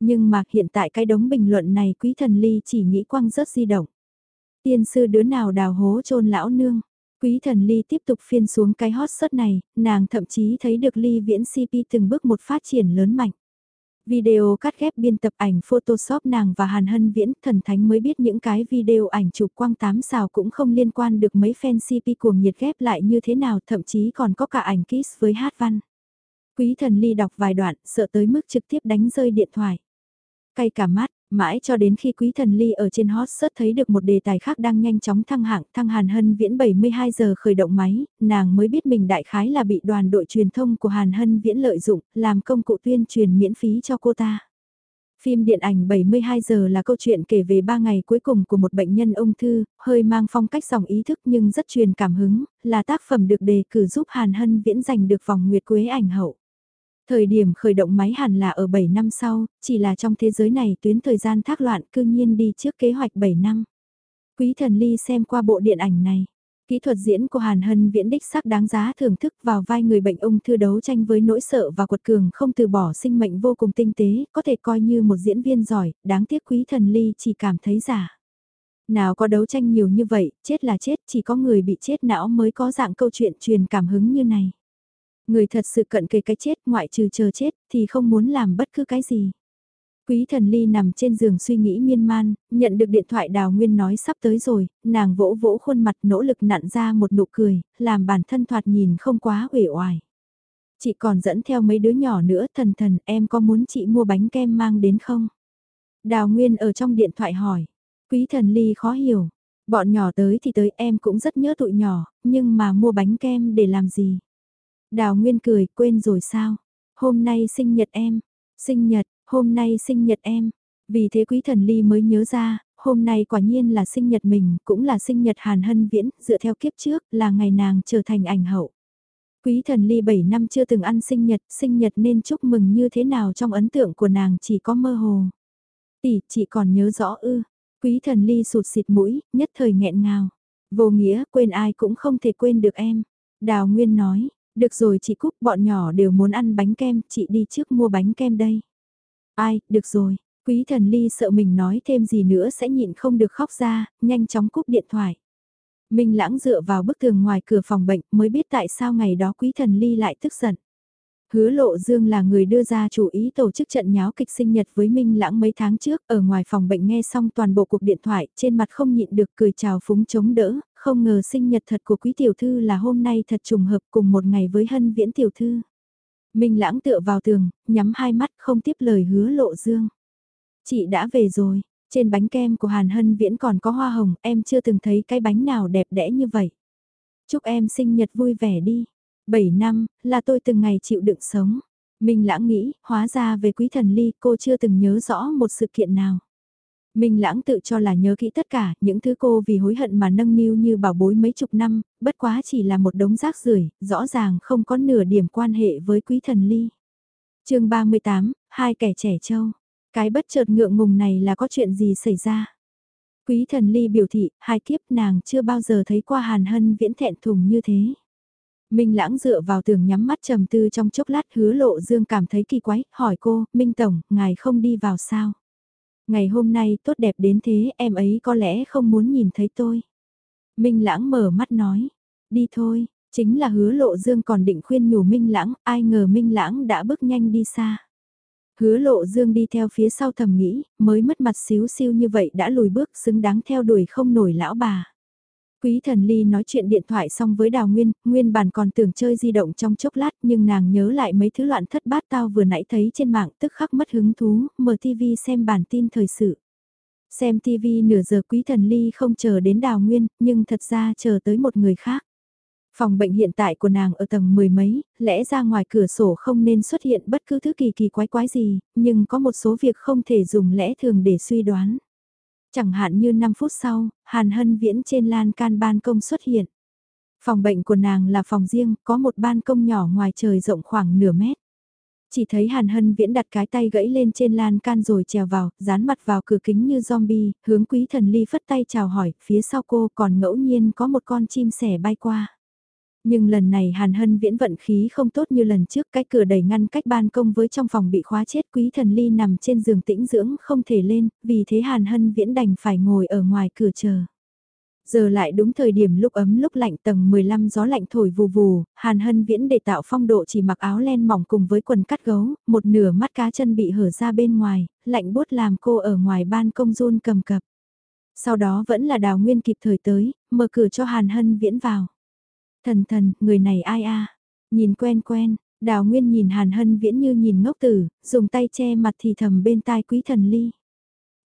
Nhưng mà hiện tại cái đống bình luận này quý thần ly chỉ nghĩ quăng rớt di động. Tiên sư đứa nào đào hố chôn lão nương Quý thần Ly tiếp tục phiên xuống cái hot sớt này, nàng thậm chí thấy được Ly viễn CP từng bước một phát triển lớn mạnh. Video cắt ghép biên tập ảnh Photoshop nàng và Hàn Hân Viễn, thần thánh mới biết những cái video ảnh chụp quang tám xào cũng không liên quan được mấy fan CP cuồng nhiệt ghép lại như thế nào, thậm chí còn có cả ảnh kiss với hát văn. Quý thần Ly đọc vài đoạn, sợ tới mức trực tiếp đánh rơi điện thoại. Cay cả mắt, Mãi cho đến khi Quý Thần Ly ở trên hot search thấy được một đề tài khác đang nhanh chóng thăng hạng, thăng Hàn Hân Viễn 72 giờ khởi động máy, nàng mới biết mình đại khái là bị đoàn đội truyền thông của Hàn Hân Viễn lợi dụng, làm công cụ tuyên truyền miễn phí cho cô ta. Phim điện ảnh 72 giờ là câu chuyện kể về 3 ngày cuối cùng của một bệnh nhân ung thư, hơi mang phong cách dòng ý thức nhưng rất truyền cảm hứng, là tác phẩm được đề cử giúp Hàn Hân Viễn giành được vòng Nguyệt Quế ảnh hậu. Thời điểm khởi động máy hẳn là ở 7 năm sau, chỉ là trong thế giới này tuyến thời gian thác loạn cương nhiên đi trước kế hoạch 7 năm. Quý thần ly xem qua bộ điện ảnh này. Kỹ thuật diễn của Hàn Hân viễn đích sắc đáng giá thưởng thức vào vai người bệnh ung thư đấu tranh với nỗi sợ và quật cường không từ bỏ sinh mệnh vô cùng tinh tế, có thể coi như một diễn viên giỏi, đáng tiếc quý thần ly chỉ cảm thấy giả. Nào có đấu tranh nhiều như vậy, chết là chết, chỉ có người bị chết não mới có dạng câu chuyện truyền cảm hứng như này. Người thật sự cận kề cái chết ngoại trừ chờ chết thì không muốn làm bất cứ cái gì. Quý thần ly nằm trên giường suy nghĩ miên man, nhận được điện thoại đào nguyên nói sắp tới rồi, nàng vỗ vỗ khuôn mặt nỗ lực nặn ra một nụ cười, làm bản thân thoạt nhìn không quá uể oải. Chị còn dẫn theo mấy đứa nhỏ nữa thần thần em có muốn chị mua bánh kem mang đến không? Đào Nguyên ở trong điện thoại hỏi, quý thần ly khó hiểu, bọn nhỏ tới thì tới em cũng rất nhớ tụi nhỏ, nhưng mà mua bánh kem để làm gì? Đào Nguyên cười, quên rồi sao? Hôm nay sinh nhật em. Sinh nhật, hôm nay sinh nhật em. Vì thế quý thần ly mới nhớ ra, hôm nay quả nhiên là sinh nhật mình, cũng là sinh nhật Hàn Hân Viễn, dựa theo kiếp trước, là ngày nàng trở thành ảnh hậu. Quý thần ly 7 năm chưa từng ăn sinh nhật, sinh nhật nên chúc mừng như thế nào trong ấn tượng của nàng chỉ có mơ hồ. Tỷ, chị còn nhớ rõ ư. Quý thần ly sụt xịt mũi, nhất thời nghẹn ngào. Vô nghĩa, quên ai cũng không thể quên được em. Đào Nguyên nói, được rồi chị Cúc, bọn nhỏ đều muốn ăn bánh kem, chị đi trước mua bánh kem đây. Ai, được rồi, quý thần ly sợ mình nói thêm gì nữa sẽ nhịn không được khóc ra, nhanh chóng cúp điện thoại. Minh lãng dựa vào bức tường ngoài cửa phòng bệnh mới biết tại sao ngày đó quý thần ly lại tức giận. Hứa Lộ Dương là người đưa ra chủ ý tổ chức trận nháo kịch sinh nhật với Minh Lãng mấy tháng trước, ở ngoài phòng bệnh nghe xong toàn bộ cuộc điện thoại, trên mặt không nhịn được cười chào phúng chống đỡ, không ngờ sinh nhật thật của quý tiểu thư là hôm nay thật trùng hợp cùng một ngày với hân viễn tiểu thư. Minh lãng tựa vào tường, nhắm hai mắt không tiếp lời hứa lộ dương. Chị đã về rồi, trên bánh kem của Hàn Hân Viễn còn có hoa hồng, em chưa từng thấy cái bánh nào đẹp đẽ như vậy. Chúc em sinh nhật vui vẻ đi. Bảy năm, là tôi từng ngày chịu đựng sống. Minh lãng nghĩ, hóa ra về quý thần ly cô chưa từng nhớ rõ một sự kiện nào. Minh Lãng tự cho là nhớ kỹ tất cả, những thứ cô vì hối hận mà nâng niu như bảo bối mấy chục năm, bất quá chỉ là một đống rác rưởi, rõ ràng không có nửa điểm quan hệ với quý thần ly. chương 38, hai kẻ trẻ trâu. Cái bất chợt ngượng ngùng này là có chuyện gì xảy ra? Quý thần ly biểu thị, hai kiếp nàng chưa bao giờ thấy qua hàn hân viễn thẹn thùng như thế. Minh lãng dựa vào tường nhắm mắt trầm tư trong chốc lát hứa lộ dương cảm thấy kỳ quái, hỏi cô, Minh Tổng, ngài không đi vào sao? Ngày hôm nay tốt đẹp đến thế em ấy có lẽ không muốn nhìn thấy tôi. Minh Lãng mở mắt nói, đi thôi, chính là hứa lộ dương còn định khuyên nhủ Minh Lãng, ai ngờ Minh Lãng đã bước nhanh đi xa. Hứa lộ dương đi theo phía sau thầm nghĩ, mới mất mặt xíu xiu như vậy đã lùi bước xứng đáng theo đuổi không nổi lão bà. Quý thần ly nói chuyện điện thoại xong với Đào Nguyên, Nguyên bản còn tưởng chơi di động trong chốc lát nhưng nàng nhớ lại mấy thứ loạn thất bát tao vừa nãy thấy trên mạng tức khắc mất hứng thú, mở TV xem bản tin thời sự. Xem TV nửa giờ quý thần ly không chờ đến Đào Nguyên, nhưng thật ra chờ tới một người khác. Phòng bệnh hiện tại của nàng ở tầng mười mấy, lẽ ra ngoài cửa sổ không nên xuất hiện bất cứ thứ kỳ kỳ quái quái gì, nhưng có một số việc không thể dùng lẽ thường để suy đoán. Chẳng hạn như 5 phút sau, Hàn Hân Viễn trên lan can ban công xuất hiện. Phòng bệnh của nàng là phòng riêng, có một ban công nhỏ ngoài trời rộng khoảng nửa mét. Chỉ thấy Hàn Hân Viễn đặt cái tay gãy lên trên lan can rồi trèo vào, dán mặt vào cửa kính như zombie, hướng quý thần ly phất tay chào hỏi, phía sau cô còn ngẫu nhiên có một con chim sẻ bay qua. Nhưng lần này Hàn Hân Viễn vận khí không tốt như lần trước, cái cửa đẩy ngăn cách ban công với trong phòng bị khóa chết quý thần ly nằm trên giường tĩnh dưỡng không thể lên, vì thế Hàn Hân Viễn đành phải ngồi ở ngoài cửa chờ. Giờ lại đúng thời điểm lúc ấm lúc lạnh tầng 15 gió lạnh thổi vù vù, Hàn Hân Viễn để tạo phong độ chỉ mặc áo len mỏng cùng với quần cắt gấu, một nửa mắt cá chân bị hở ra bên ngoài, lạnh bút làm cô ở ngoài ban công run cầm cập. Sau đó vẫn là đào nguyên kịp thời tới, mở cửa cho Hàn Hân Viễn vào. Thần thần, người này ai a Nhìn quen quen, đào nguyên nhìn Hàn Hân Viễn như nhìn ngốc tử, dùng tay che mặt thì thầm bên tai quý thần ly.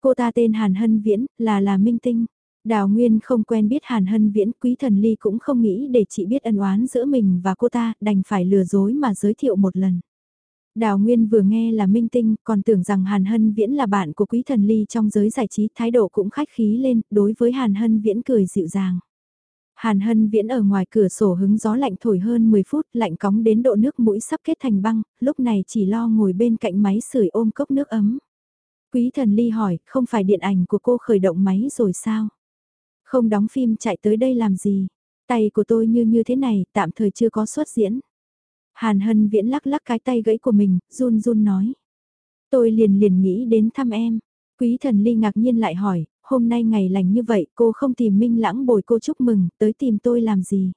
Cô ta tên Hàn Hân Viễn, là là minh tinh. Đào Nguyên không quen biết Hàn Hân Viễn, Quý Thần Ly cũng không nghĩ để chị biết ân oán giữa mình và cô ta, đành phải lừa dối mà giới thiệu một lần. Đào Nguyên vừa nghe là minh tinh, còn tưởng rằng Hàn Hân Viễn là bạn của Quý Thần Ly trong giới giải trí, thái độ cũng khách khí lên, đối với Hàn Hân Viễn cười dịu dàng. Hàn Hân Viễn ở ngoài cửa sổ hứng gió lạnh thổi hơn 10 phút, lạnh cóng đến độ nước mũi sắp kết thành băng, lúc này chỉ lo ngồi bên cạnh máy sưởi ôm cốc nước ấm. Quý Thần Ly hỏi, không phải điện ảnh của cô khởi động máy rồi sao? Không đóng phim chạy tới đây làm gì? Tay của tôi như như thế này, tạm thời chưa có xuất diễn. Hàn Hân Viễn lắc lắc cái tay gãy của mình, run run nói. Tôi liền liền nghĩ đến thăm em. Quý thần ly ngạc nhiên lại hỏi, hôm nay ngày lành như vậy cô không tìm Minh Lãng bồi cô chúc mừng, tới tìm tôi làm gì?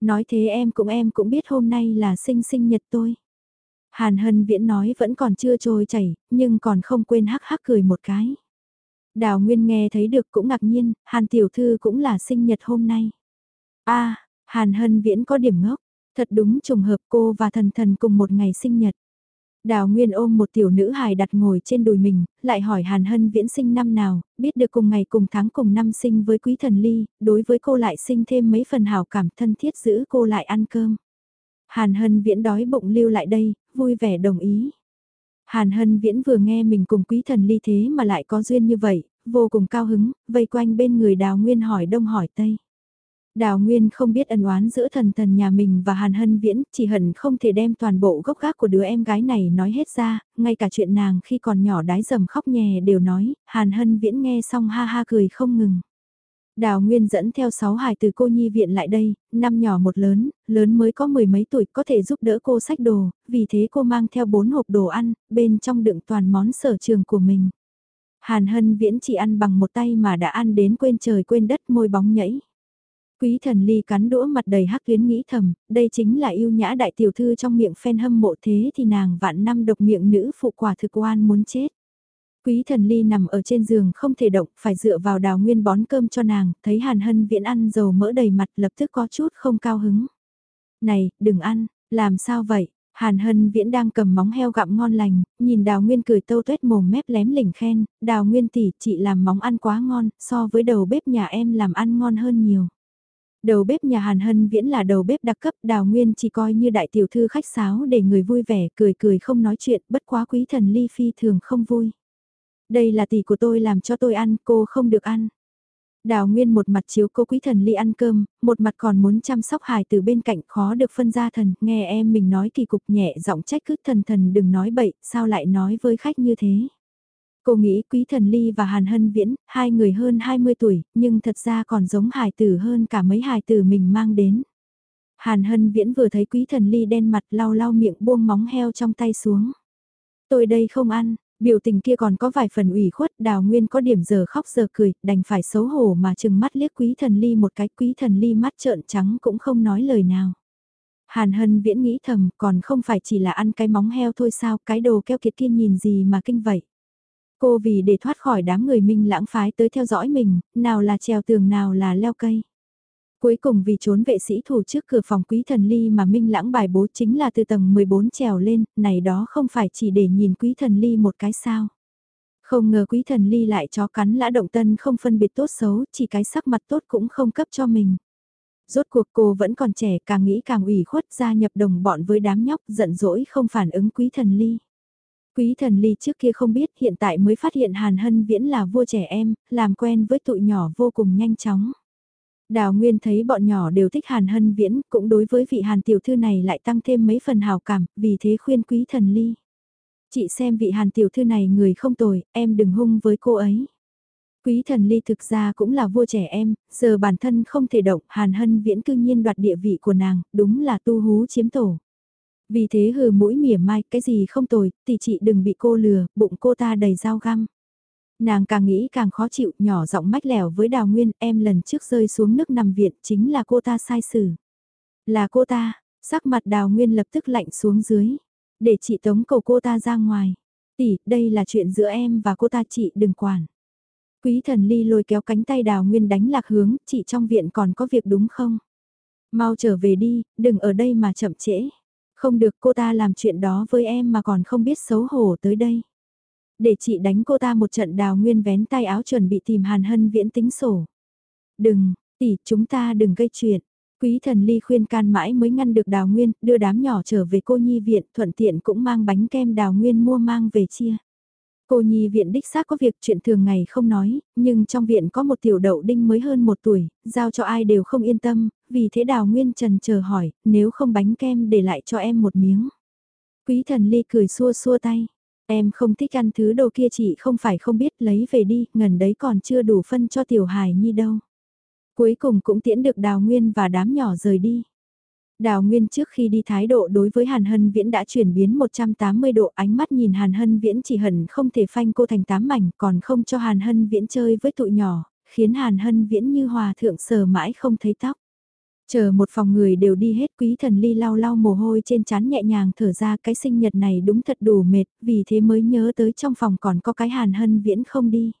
Nói thế em cũng em cũng biết hôm nay là sinh sinh nhật tôi. Hàn Hân Viễn nói vẫn còn chưa trôi chảy, nhưng còn không quên hắc hắc cười một cái. Đào Nguyên nghe thấy được cũng ngạc nhiên, Hàn Tiểu Thư cũng là sinh nhật hôm nay. a Hàn Hân Viễn có điểm ngốc, thật đúng trùng hợp cô và thần thần cùng một ngày sinh nhật. Đào Nguyên ôm một tiểu nữ hài đặt ngồi trên đùi mình, lại hỏi Hàn Hân Viễn sinh năm nào, biết được cùng ngày cùng tháng cùng năm sinh với quý thần ly, đối với cô lại sinh thêm mấy phần hào cảm thân thiết giữ cô lại ăn cơm. Hàn Hân Viễn đói bụng lưu lại đây, vui vẻ đồng ý. Hàn Hân Viễn vừa nghe mình cùng quý thần ly thế mà lại có duyên như vậy, vô cùng cao hứng, vây quanh bên người Đào Nguyên hỏi đông hỏi tây. Đào Nguyên không biết ân oán giữa thần thần nhà mình và Hàn Hân Viễn, chỉ hận không thể đem toàn bộ gốc gác của đứa em gái này nói hết ra, ngay cả chuyện nàng khi còn nhỏ đái dầm khóc nhè đều nói, Hàn Hân Viễn nghe xong ha ha cười không ngừng. Đào Nguyên dẫn theo 6 hài từ cô nhi viện lại đây, năm nhỏ một lớn, lớn mới có mười mấy tuổi có thể giúp đỡ cô sách đồ, vì thế cô mang theo 4 hộp đồ ăn, bên trong đựng toàn món sở trường của mình. Hàn Hân Viễn chỉ ăn bằng một tay mà đã ăn đến quên trời quên đất môi bóng nhảy. Quý thần ly cắn đũa mặt đầy hắc tuyến nghĩ thầm, đây chính là yêu nhã đại tiểu thư trong miệng phen hâm mộ thế thì nàng vạn năm độc miệng nữ phụ quả thực oan muốn chết. Quý thần ly nằm ở trên giường không thể động, phải dựa vào đào nguyên bón cơm cho nàng, thấy hàn hân viễn ăn dầu mỡ đầy mặt lập tức có chút không cao hứng. Này, đừng ăn, làm sao vậy? Hàn hân viễn đang cầm móng heo gặm ngon lành, nhìn đào nguyên cười tâu tuét mồm mép lém lỉnh khen, đào nguyên tỷ chị làm móng ăn quá ngon, so với đầu bếp nhà em làm ăn ngon hơn nhiều. Đầu bếp nhà Hàn Hân Viễn là đầu bếp đặc cấp, Đào Nguyên chỉ coi như đại tiểu thư khách sáo để người vui vẻ, cười cười không nói chuyện, bất quá quý thần ly phi thường không vui. Đây là tỷ của tôi làm cho tôi ăn, cô không được ăn. Đào Nguyên một mặt chiếu cô quý thần ly ăn cơm, một mặt còn muốn chăm sóc hài từ bên cạnh khó được phân ra thần, nghe em mình nói kỳ cục nhẹ giọng trách cứ thần thần đừng nói bậy, sao lại nói với khách như thế. Cô nghĩ quý thần ly và Hàn Hân Viễn, hai người hơn 20 tuổi, nhưng thật ra còn giống hài tử hơn cả mấy hài tử mình mang đến. Hàn Hân Viễn vừa thấy quý thần ly đen mặt lau lau miệng buông móng heo trong tay xuống. Tôi đây không ăn, Biểu tình kia còn có vài phần ủy khuất, đào nguyên có điểm giờ khóc giờ cười, đành phải xấu hổ mà chừng mắt liếc quý thần ly một cái quý thần ly mắt trợn trắng cũng không nói lời nào. Hàn hân viễn nghĩ thầm, còn không phải chỉ là ăn cái móng heo thôi sao, cái đồ keo kiệt kia nhìn gì mà kinh vậy. Cô vì để thoát khỏi đám người minh lãng phái tới theo dõi mình, nào là trèo tường nào là leo cây. Cuối cùng vì trốn vệ sĩ thủ trước cửa phòng quý thần ly mà Minh Lãng bài bố chính là từ tầng 14 trèo lên, này đó không phải chỉ để nhìn quý thần ly một cái sao. Không ngờ quý thần ly lại chó cắn lã động tân không phân biệt tốt xấu, chỉ cái sắc mặt tốt cũng không cấp cho mình. Rốt cuộc cô vẫn còn trẻ càng nghĩ càng ủy khuất gia nhập đồng bọn với đám nhóc giận dỗi không phản ứng quý thần ly. Quý thần ly trước kia không biết hiện tại mới phát hiện Hàn Hân Viễn là vua trẻ em, làm quen với tụi nhỏ vô cùng nhanh chóng. Đào Nguyên thấy bọn nhỏ đều thích Hàn Hân Viễn, cũng đối với vị Hàn tiểu thư này lại tăng thêm mấy phần hào cảm, vì thế khuyên quý thần ly. Chị xem vị Hàn tiểu thư này người không tồi, em đừng hung với cô ấy. Quý thần ly thực ra cũng là vua trẻ em, giờ bản thân không thể động, Hàn Hân Viễn cư nhiên đoạt địa vị của nàng, đúng là tu hú chiếm tổ. Vì thế hừ mũi mỉa mai, cái gì không tồi, thì chị đừng bị cô lừa, bụng cô ta đầy dao găm. Nàng càng nghĩ càng khó chịu, nhỏ giọng mách lẻo với Đào Nguyên, em lần trước rơi xuống nước nằm viện, chính là cô ta sai xử. Là cô ta, sắc mặt Đào Nguyên lập tức lạnh xuống dưới, để chị tống cầu cô ta ra ngoài. Tỷ, đây là chuyện giữa em và cô ta chị đừng quản. Quý thần ly lôi kéo cánh tay Đào Nguyên đánh lạc hướng, chị trong viện còn có việc đúng không? Mau trở về đi, đừng ở đây mà chậm trễ. Không được cô ta làm chuyện đó với em mà còn không biết xấu hổ tới đây. Để chị đánh cô ta một trận đào nguyên vén tay áo chuẩn bị tìm Hàn Hân viễn tính sổ. Đừng, tỷ chúng ta đừng gây chuyện. Quý thần ly khuyên can mãi mới ngăn được đào nguyên, đưa đám nhỏ trở về cô nhi viện, thuận tiện cũng mang bánh kem đào nguyên mua mang về chia. Cô nhi viện đích xác có việc chuyện thường ngày không nói, nhưng trong viện có một tiểu đậu đinh mới hơn một tuổi, giao cho ai đều không yên tâm, vì thế đào nguyên trần chờ hỏi, nếu không bánh kem để lại cho em một miếng. Quý thần ly cười xua xua tay, em không thích ăn thứ đồ kia chị không phải không biết lấy về đi, ngần đấy còn chưa đủ phân cho tiểu hài nhi đâu. Cuối cùng cũng tiễn được đào nguyên và đám nhỏ rời đi. Đào Nguyên trước khi đi thái độ đối với Hàn Hân Viễn đã chuyển biến 180 độ ánh mắt nhìn Hàn Hân Viễn chỉ hận không thể phanh cô thành tám mảnh còn không cho Hàn Hân Viễn chơi với tụi nhỏ, khiến Hàn Hân Viễn như hòa thượng sờ mãi không thấy tóc. Chờ một phòng người đều đi hết quý thần ly lau lau mồ hôi trên chán nhẹ nhàng thở ra cái sinh nhật này đúng thật đủ mệt, vì thế mới nhớ tới trong phòng còn có cái Hàn Hân Viễn không đi.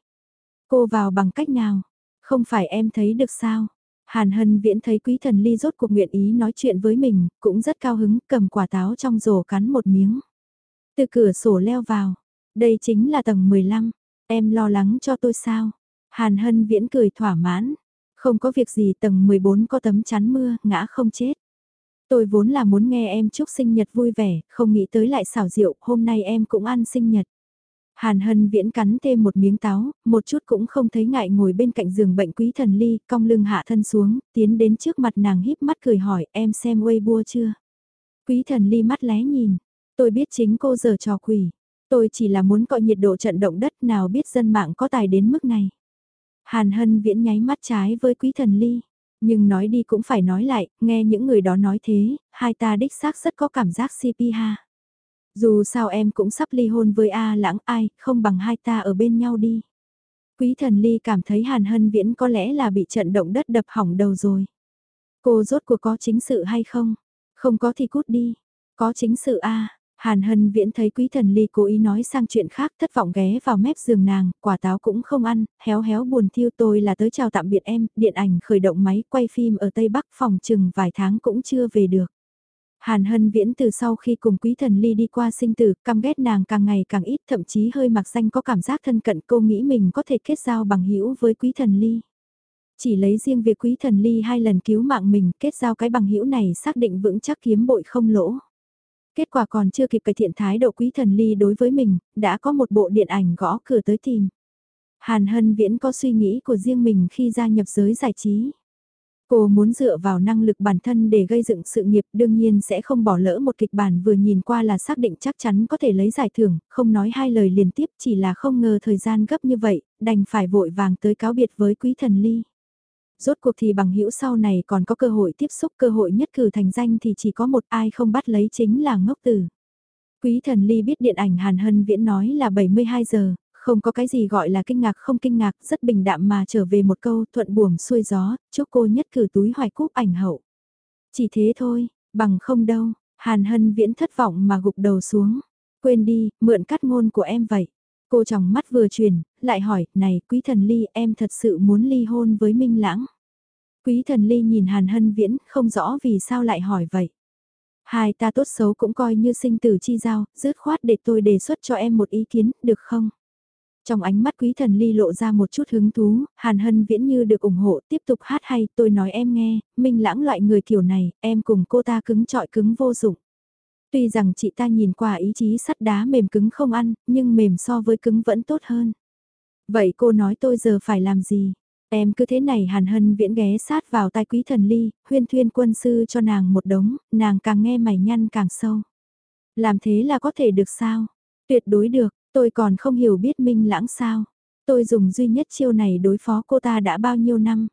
Cô vào bằng cách nào? Không phải em thấy được sao? Hàn Hân Viễn thấy quý thần ly rốt cuộc nguyện ý nói chuyện với mình, cũng rất cao hứng, cầm quả táo trong rổ cắn một miếng. Từ cửa sổ leo vào, đây chính là tầng 15, em lo lắng cho tôi sao? Hàn Hân Viễn cười thỏa mãn, không có việc gì tầng 14 có tấm chắn mưa, ngã không chết. Tôi vốn là muốn nghe em chúc sinh nhật vui vẻ, không nghĩ tới lại xảo rượu, hôm nay em cũng ăn sinh nhật. Hàn hân viễn cắn thêm một miếng táo, một chút cũng không thấy ngại ngồi bên cạnh giường bệnh quý thần ly, cong lưng hạ thân xuống, tiến đến trước mặt nàng híp mắt cười hỏi em xem Weibo chưa? Quý thần ly mắt lé nhìn, tôi biết chính cô giờ trò quỷ, tôi chỉ là muốn gọi nhiệt độ trận động đất nào biết dân mạng có tài đến mức này. Hàn hân viễn nháy mắt trái với quý thần ly, nhưng nói đi cũng phải nói lại, nghe những người đó nói thế, hai ta đích xác rất có cảm giác CP ha. Dù sao em cũng sắp ly hôn với A lãng ai, không bằng hai ta ở bên nhau đi. Quý thần ly cảm thấy Hàn Hân Viễn có lẽ là bị trận động đất đập hỏng đầu rồi. Cô rốt cuộc có chính sự hay không? Không có thì cút đi. Có chính sự A. Hàn Hân Viễn thấy quý thần ly cố ý nói sang chuyện khác thất vọng ghé vào mép giường nàng, quả táo cũng không ăn, héo héo buồn thiêu tôi là tới chào tạm biệt em, điện ảnh khởi động máy quay phim ở Tây Bắc phòng chừng vài tháng cũng chưa về được. Hàn Hân Viễn từ sau khi cùng Quý Thần Ly đi qua sinh tử, căm ghét nàng càng ngày càng ít, thậm chí hơi mặc danh có cảm giác thân cận cô nghĩ mình có thể kết giao bằng hữu với Quý Thần Ly. Chỉ lấy riêng việc Quý Thần Ly hai lần cứu mạng mình, kết giao cái bằng hữu này xác định vững chắc kiếm bội không lỗ. Kết quả còn chưa kịp cải thiện thái độ Quý Thần Ly đối với mình, đã có một bộ điện ảnh gõ cửa tới tìm. Hàn Hân Viễn có suy nghĩ của riêng mình khi gia nhập giới giải trí. Cô muốn dựa vào năng lực bản thân để gây dựng sự nghiệp đương nhiên sẽ không bỏ lỡ một kịch bản vừa nhìn qua là xác định chắc chắn có thể lấy giải thưởng, không nói hai lời liên tiếp chỉ là không ngờ thời gian gấp như vậy, đành phải vội vàng tới cáo biệt với quý thần ly. Rốt cuộc thì bằng hữu sau này còn có cơ hội tiếp xúc cơ hội nhất cử thành danh thì chỉ có một ai không bắt lấy chính là ngốc tử. Quý thần ly biết điện ảnh Hàn Hân Viễn nói là 72 giờ, không có cái gì gọi là kinh ngạc không kinh ngạc, rất bình đạm mà trở về một câu thuận buồm xuôi gió, chúc cô nhất cử túi hoài cúp ảnh hậu. Chỉ thế thôi, bằng không đâu, Hàn Hân viễn thất vọng mà gục đầu xuống. Quên đi, mượn cắt ngôn của em vậy. Cô chồng mắt vừa truyền, lại hỏi, này quý thần ly em thật sự muốn ly hôn với Minh Lãng. Quý thần ly nhìn Hàn Hân viễn, không rõ vì sao lại hỏi vậy. Hai ta tốt xấu cũng coi như sinh tử chi giao, dứt khoát để tôi đề xuất cho em một ý kiến, được không? Trong ánh mắt quý thần ly lộ ra một chút hứng thú, Hàn Hân viễn như được ủng hộ tiếp tục hát hay tôi nói em nghe, minh lãng loại người kiểu này, em cùng cô ta cứng trọi cứng vô dụng. Tuy rằng chị ta nhìn qua ý chí sắt đá mềm cứng không ăn, nhưng mềm so với cứng vẫn tốt hơn. Vậy cô nói tôi giờ phải làm gì? Em cứ thế này hàn hân viễn ghé sát vào tai quý thần ly, huyên thuyên quân sư cho nàng một đống, nàng càng nghe mày nhăn càng sâu. Làm thế là có thể được sao? Tuyệt đối được, tôi còn không hiểu biết minh lãng sao. Tôi dùng duy nhất chiêu này đối phó cô ta đã bao nhiêu năm.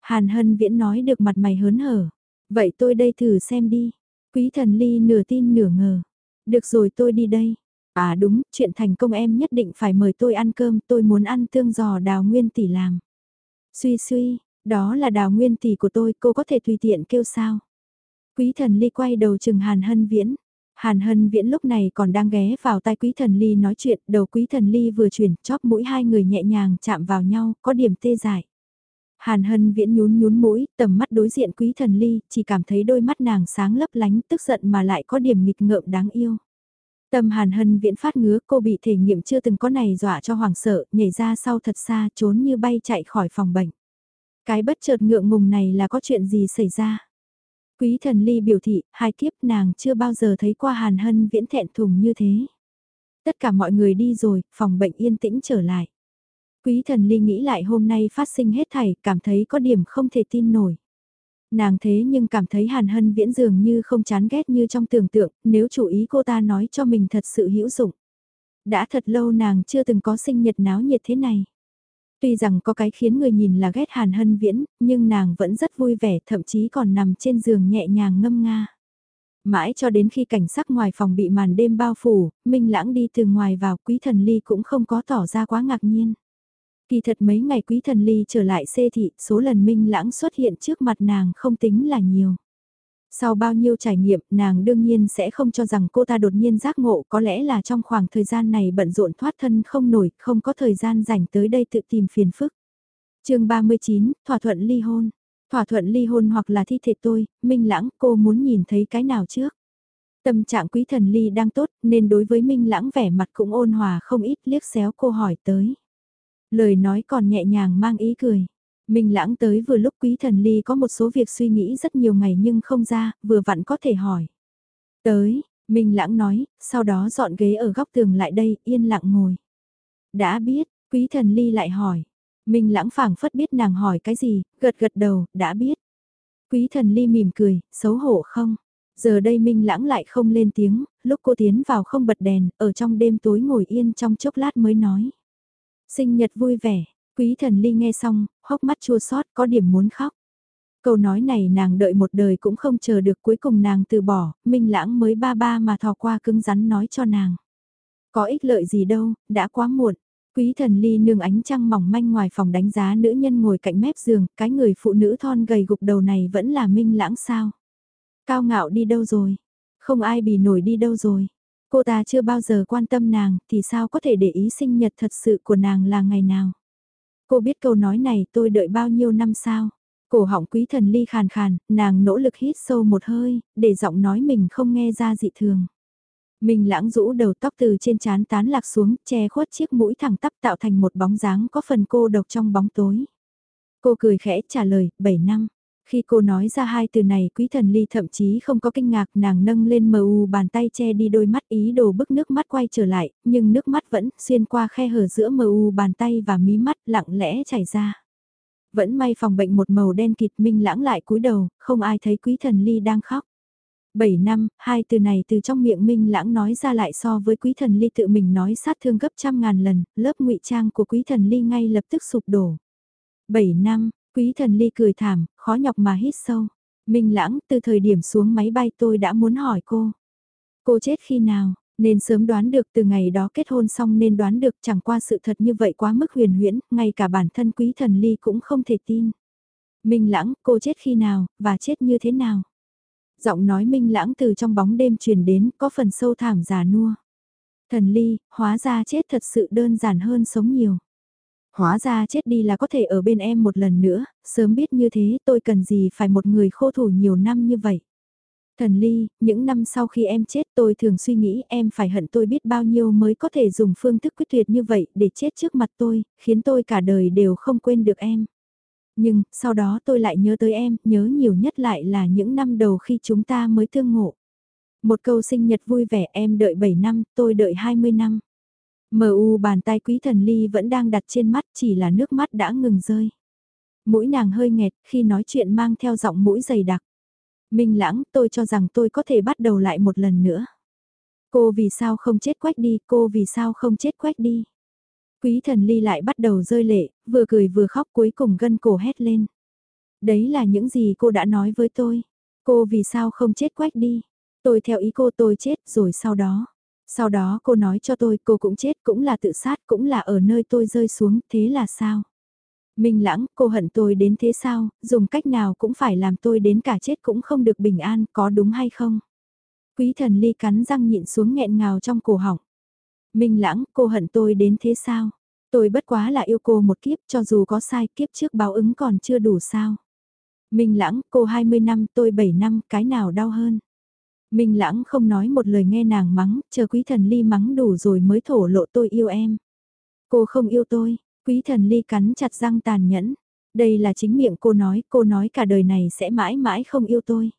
Hàn hân viễn nói được mặt mày hớn hở. Vậy tôi đây thử xem đi. Quý thần ly nửa tin nửa ngờ. Được rồi tôi đi đây. À đúng, chuyện thành công em nhất định phải mời tôi ăn cơm, tôi muốn ăn tương giò đào nguyên tỷ làm. Suy suy, đó là đào nguyên tỷ của tôi, cô có thể tùy tiện kêu sao. Quý thần ly quay đầu chừng Hàn Hân Viễn. Hàn Hân Viễn lúc này còn đang ghé vào tai Quý Thần Ly nói chuyện, đầu Quý Thần Ly vừa chuyển, chóp mũi hai người nhẹ nhàng chạm vào nhau, có điểm tê dại. Hàn Hân Viễn nhún nhún mũi, tầm mắt đối diện Quý Thần Ly, chỉ cảm thấy đôi mắt nàng sáng lấp lánh, tức giận mà lại có điểm nghịch ngợm đáng yêu. Tâm Hàn Hân Viễn phát ngứa, cô bị thể nghiệm chưa từng có này dọa cho hoàng sợ, nhảy ra sau thật xa, trốn như bay chạy khỏi phòng bệnh. Cái bất chợt ngượng ngùng này là có chuyện gì xảy ra? Quý thần ly biểu thị, hai kiếp nàng chưa bao giờ thấy qua hàn hân viễn thẹn thùng như thế. Tất cả mọi người đi rồi, phòng bệnh yên tĩnh trở lại. Quý thần ly nghĩ lại hôm nay phát sinh hết thảy, cảm thấy có điểm không thể tin nổi. Nàng thế nhưng cảm thấy hàn hân viễn dường như không chán ghét như trong tưởng tượng, nếu chủ ý cô ta nói cho mình thật sự hữu dụng. Đã thật lâu nàng chưa từng có sinh nhật náo nhiệt thế này. Tuy rằng có cái khiến người nhìn là ghét Hàn Hân Viễn, nhưng nàng vẫn rất vui vẻ, thậm chí còn nằm trên giường nhẹ nhàng ngâm nga. Mãi cho đến khi cảnh sắc ngoài phòng bị màn đêm bao phủ, Minh Lãng đi từ ngoài vào quý thần ly cũng không có tỏ ra quá ngạc nhiên. Kỳ thật mấy ngày quý thần ly trở lại xê thị, số lần Minh Lãng xuất hiện trước mặt nàng không tính là nhiều. Sau bao nhiêu trải nghiệm, nàng đương nhiên sẽ không cho rằng cô ta đột nhiên giác ngộ có lẽ là trong khoảng thời gian này bận rộn thoát thân không nổi, không có thời gian dành tới đây tự tìm phiền phức. chương 39, thỏa thuận ly hôn. Thỏa thuận ly hôn hoặc là thi thể tôi, Minh Lãng cô muốn nhìn thấy cái nào trước. Tâm trạng quý thần ly đang tốt nên đối với Minh Lãng vẻ mặt cũng ôn hòa không ít liếc xéo cô hỏi tới. Lời nói còn nhẹ nhàng mang ý cười. Minh lãng tới vừa lúc quý thần ly có một số việc suy nghĩ rất nhiều ngày nhưng không ra, vừa vặn có thể hỏi. Tới, Minh lãng nói, sau đó dọn ghế ở góc tường lại đây, yên lặng ngồi. Đã biết, quý thần ly lại hỏi. Minh lãng phảng phất biết nàng hỏi cái gì, gật gật đầu, đã biết. Quý thần ly mỉm cười, xấu hổ không? Giờ đây Minh lãng lại không lên tiếng, lúc cô tiến vào không bật đèn, ở trong đêm tối ngồi yên trong chốc lát mới nói. Sinh nhật vui vẻ, Quý thần ly nghe xong, hốc mắt chua xót có điểm muốn khóc. Câu nói này nàng đợi một đời cũng không chờ được cuối cùng nàng từ bỏ, minh lãng mới ba ba mà thò qua cứng rắn nói cho nàng. Có ích lợi gì đâu, đã quá muộn. Quý thần ly nương ánh trăng mỏng manh ngoài phòng đánh giá nữ nhân ngồi cạnh mép giường, cái người phụ nữ thon gầy gục đầu này vẫn là minh lãng sao. Cao ngạo đi đâu rồi? Không ai bị nổi đi đâu rồi? Cô ta chưa bao giờ quan tâm nàng thì sao có thể để ý sinh nhật thật sự của nàng là ngày nào? Cô biết câu nói này tôi đợi bao nhiêu năm sao? Cổ họng quý thần ly khàn khàn, nàng nỗ lực hít sâu một hơi, để giọng nói mình không nghe ra dị thường. Mình lãng rũ đầu tóc từ trên trán tán lạc xuống, che khuất chiếc mũi thẳng tắp tạo thành một bóng dáng có phần cô độc trong bóng tối. Cô cười khẽ trả lời, 7 năm. Khi cô nói ra hai từ này quý thần ly thậm chí không có kinh ngạc nàng nâng lên mờ u bàn tay che đi đôi mắt ý đồ bức nước mắt quay trở lại, nhưng nước mắt vẫn xuyên qua khe hở giữa mờ u bàn tay và mí mắt lặng lẽ chảy ra. Vẫn may phòng bệnh một màu đen kịt minh lãng lại cúi đầu, không ai thấy quý thần ly đang khóc. bảy năm, hai từ này từ trong miệng minh lãng nói ra lại so với quý thần ly tự mình nói sát thương gấp trăm ngàn lần, lớp ngụy trang của quý thần ly ngay lập tức sụp đổ. bảy năm, Quý thần ly cười thảm, khó nhọc mà hít sâu. Minh lãng, từ thời điểm xuống máy bay tôi đã muốn hỏi cô. Cô chết khi nào, nên sớm đoán được từ ngày đó kết hôn xong nên đoán được chẳng qua sự thật như vậy quá mức huyền huyễn, ngay cả bản thân quý thần ly cũng không thể tin. Minh lãng, cô chết khi nào, và chết như thế nào? Giọng nói minh lãng từ trong bóng đêm truyền đến, có phần sâu thảm già nua. Thần ly, hóa ra chết thật sự đơn giản hơn sống nhiều. Hóa ra chết đi là có thể ở bên em một lần nữa, sớm biết như thế tôi cần gì phải một người khô thủ nhiều năm như vậy. Thần Ly, những năm sau khi em chết tôi thường suy nghĩ em phải hận tôi biết bao nhiêu mới có thể dùng phương thức quyết tuyệt như vậy để chết trước mặt tôi, khiến tôi cả đời đều không quên được em. Nhưng, sau đó tôi lại nhớ tới em, nhớ nhiều nhất lại là những năm đầu khi chúng ta mới thương ngộ. Một câu sinh nhật vui vẻ em đợi 7 năm, tôi đợi 20 năm. Mờ u bàn tay quý thần ly vẫn đang đặt trên mắt chỉ là nước mắt đã ngừng rơi. Mũi nàng hơi nghẹt khi nói chuyện mang theo giọng mũi dày đặc. Minh lãng tôi cho rằng tôi có thể bắt đầu lại một lần nữa. Cô vì sao không chết quách đi, cô vì sao không chết quách đi. Quý thần ly lại bắt đầu rơi lệ, vừa cười vừa khóc cuối cùng gân cổ hét lên. Đấy là những gì cô đã nói với tôi. Cô vì sao không chết quách đi. Tôi theo ý cô tôi chết rồi sau đó. Sau đó cô nói cho tôi cô cũng chết cũng là tự sát cũng là ở nơi tôi rơi xuống thế là sao? Minh lãng cô hận tôi đến thế sao, dùng cách nào cũng phải làm tôi đến cả chết cũng không được bình an có đúng hay không? Quý thần ly cắn răng nhịn xuống nghẹn ngào trong cổ họng. Minh lãng cô hận tôi đến thế sao? Tôi bất quá là yêu cô một kiếp cho dù có sai kiếp trước báo ứng còn chưa đủ sao? Minh lãng cô 20 năm tôi 7 năm cái nào đau hơn? Minh Lãng không nói một lời nghe nàng mắng, chờ quý thần ly mắng đủ rồi mới thổ lộ tôi yêu em. Cô không yêu tôi, quý thần ly cắn chặt răng tàn nhẫn. Đây là chính miệng cô nói, cô nói cả đời này sẽ mãi mãi không yêu tôi.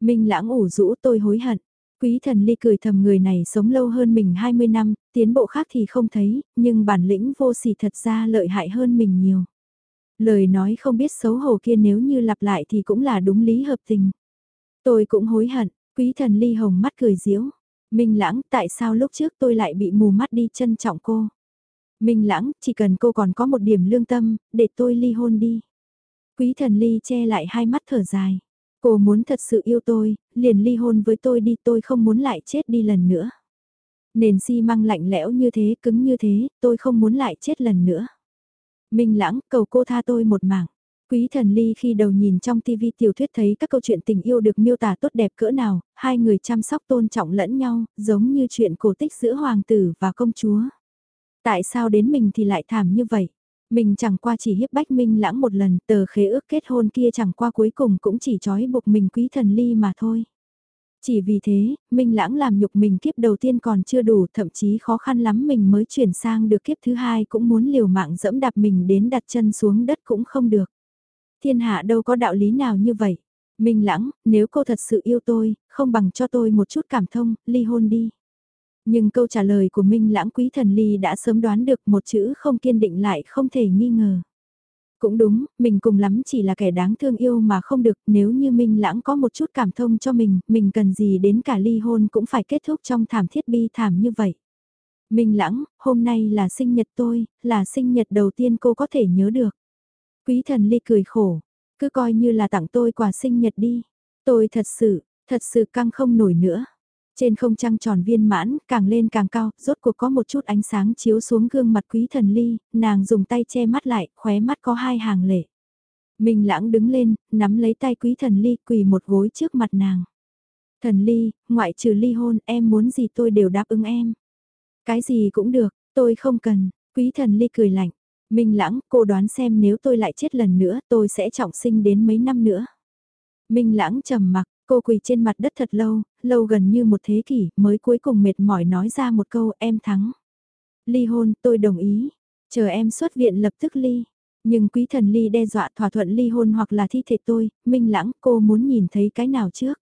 Minh Lãng ủ rũ tôi hối hận. Quý thần ly cười thầm người này sống lâu hơn mình 20 năm, tiến bộ khác thì không thấy, nhưng bản lĩnh vô sỉ thật ra lợi hại hơn mình nhiều. Lời nói không biết xấu hổ kia nếu như lặp lại thì cũng là đúng lý hợp tình. Tôi cũng hối hận, Quý thần ly hồng mắt cười diễu. Minh lãng, tại sao lúc trước tôi lại bị mù mắt đi trân trọng cô? Minh lãng, chỉ cần cô còn có một điểm lương tâm, để tôi ly hôn đi. Quý thần ly che lại hai mắt thở dài. Cô muốn thật sự yêu tôi, liền ly hôn với tôi đi tôi không muốn lại chết đi lần nữa. Nền xi măng lạnh lẽo như thế, cứng như thế, tôi không muốn lại chết lần nữa. Minh lãng, cầu cô tha tôi một mạng. Quý thần ly khi đầu nhìn trong TV tiểu thuyết thấy các câu chuyện tình yêu được miêu tả tốt đẹp cỡ nào, hai người chăm sóc tôn trọng lẫn nhau, giống như chuyện cổ tích giữa hoàng tử và công chúa. Tại sao đến mình thì lại thảm như vậy? Mình chẳng qua chỉ hiếp bách minh lãng một lần, tờ khế ước kết hôn kia chẳng qua cuối cùng cũng chỉ trói buộc mình quý thần ly mà thôi. Chỉ vì thế, Minh Lãng làm nhục mình kiếp đầu tiên còn chưa đủ, thậm chí khó khăn lắm mình mới chuyển sang được kiếp thứ hai cũng muốn liều mạng dẫm đạp mình đến đặt chân xuống đất cũng không được thiên hạ đâu có đạo lý nào như vậy. Minh lãng, nếu cô thật sự yêu tôi, không bằng cho tôi một chút cảm thông, ly hôn đi. Nhưng câu trả lời của Minh lãng quý thần ly đã sớm đoán được một chữ không kiên định lại không thể nghi ngờ. Cũng đúng, mình cùng lắm chỉ là kẻ đáng thương yêu mà không được, nếu như Minh lãng có một chút cảm thông cho mình, mình cần gì đến cả ly hôn cũng phải kết thúc trong thảm thiết bi thảm như vậy. Minh lãng, hôm nay là sinh nhật tôi, là sinh nhật đầu tiên cô có thể nhớ được. Quý thần ly cười khổ, cứ coi như là tặng tôi quà sinh nhật đi. Tôi thật sự, thật sự căng không nổi nữa. Trên không trăng tròn viên mãn, càng lên càng cao, rốt cuộc có một chút ánh sáng chiếu xuống gương mặt quý thần ly, nàng dùng tay che mắt lại, khóe mắt có hai hàng lệ. Minh lãng đứng lên, nắm lấy tay quý thần ly, quỳ một gối trước mặt nàng. Thần ly, ngoại trừ ly hôn, em muốn gì tôi đều đáp ứng em. Cái gì cũng được, tôi không cần, quý thần ly cười lạnh, Minh Lãng, cô đoán xem nếu tôi lại chết lần nữa, tôi sẽ trọng sinh đến mấy năm nữa. Minh Lãng trầm mặc, cô quỳ trên mặt đất thật lâu, lâu gần như một thế kỷ, mới cuối cùng mệt mỏi nói ra một câu em thắng. Ly hôn, tôi đồng ý. Chờ em xuất viện lập tức ly. Nhưng quý thần ly đe dọa thỏa thuận ly hôn hoặc là thi thể tôi, Minh Lãng, cô muốn nhìn thấy cái nào trước?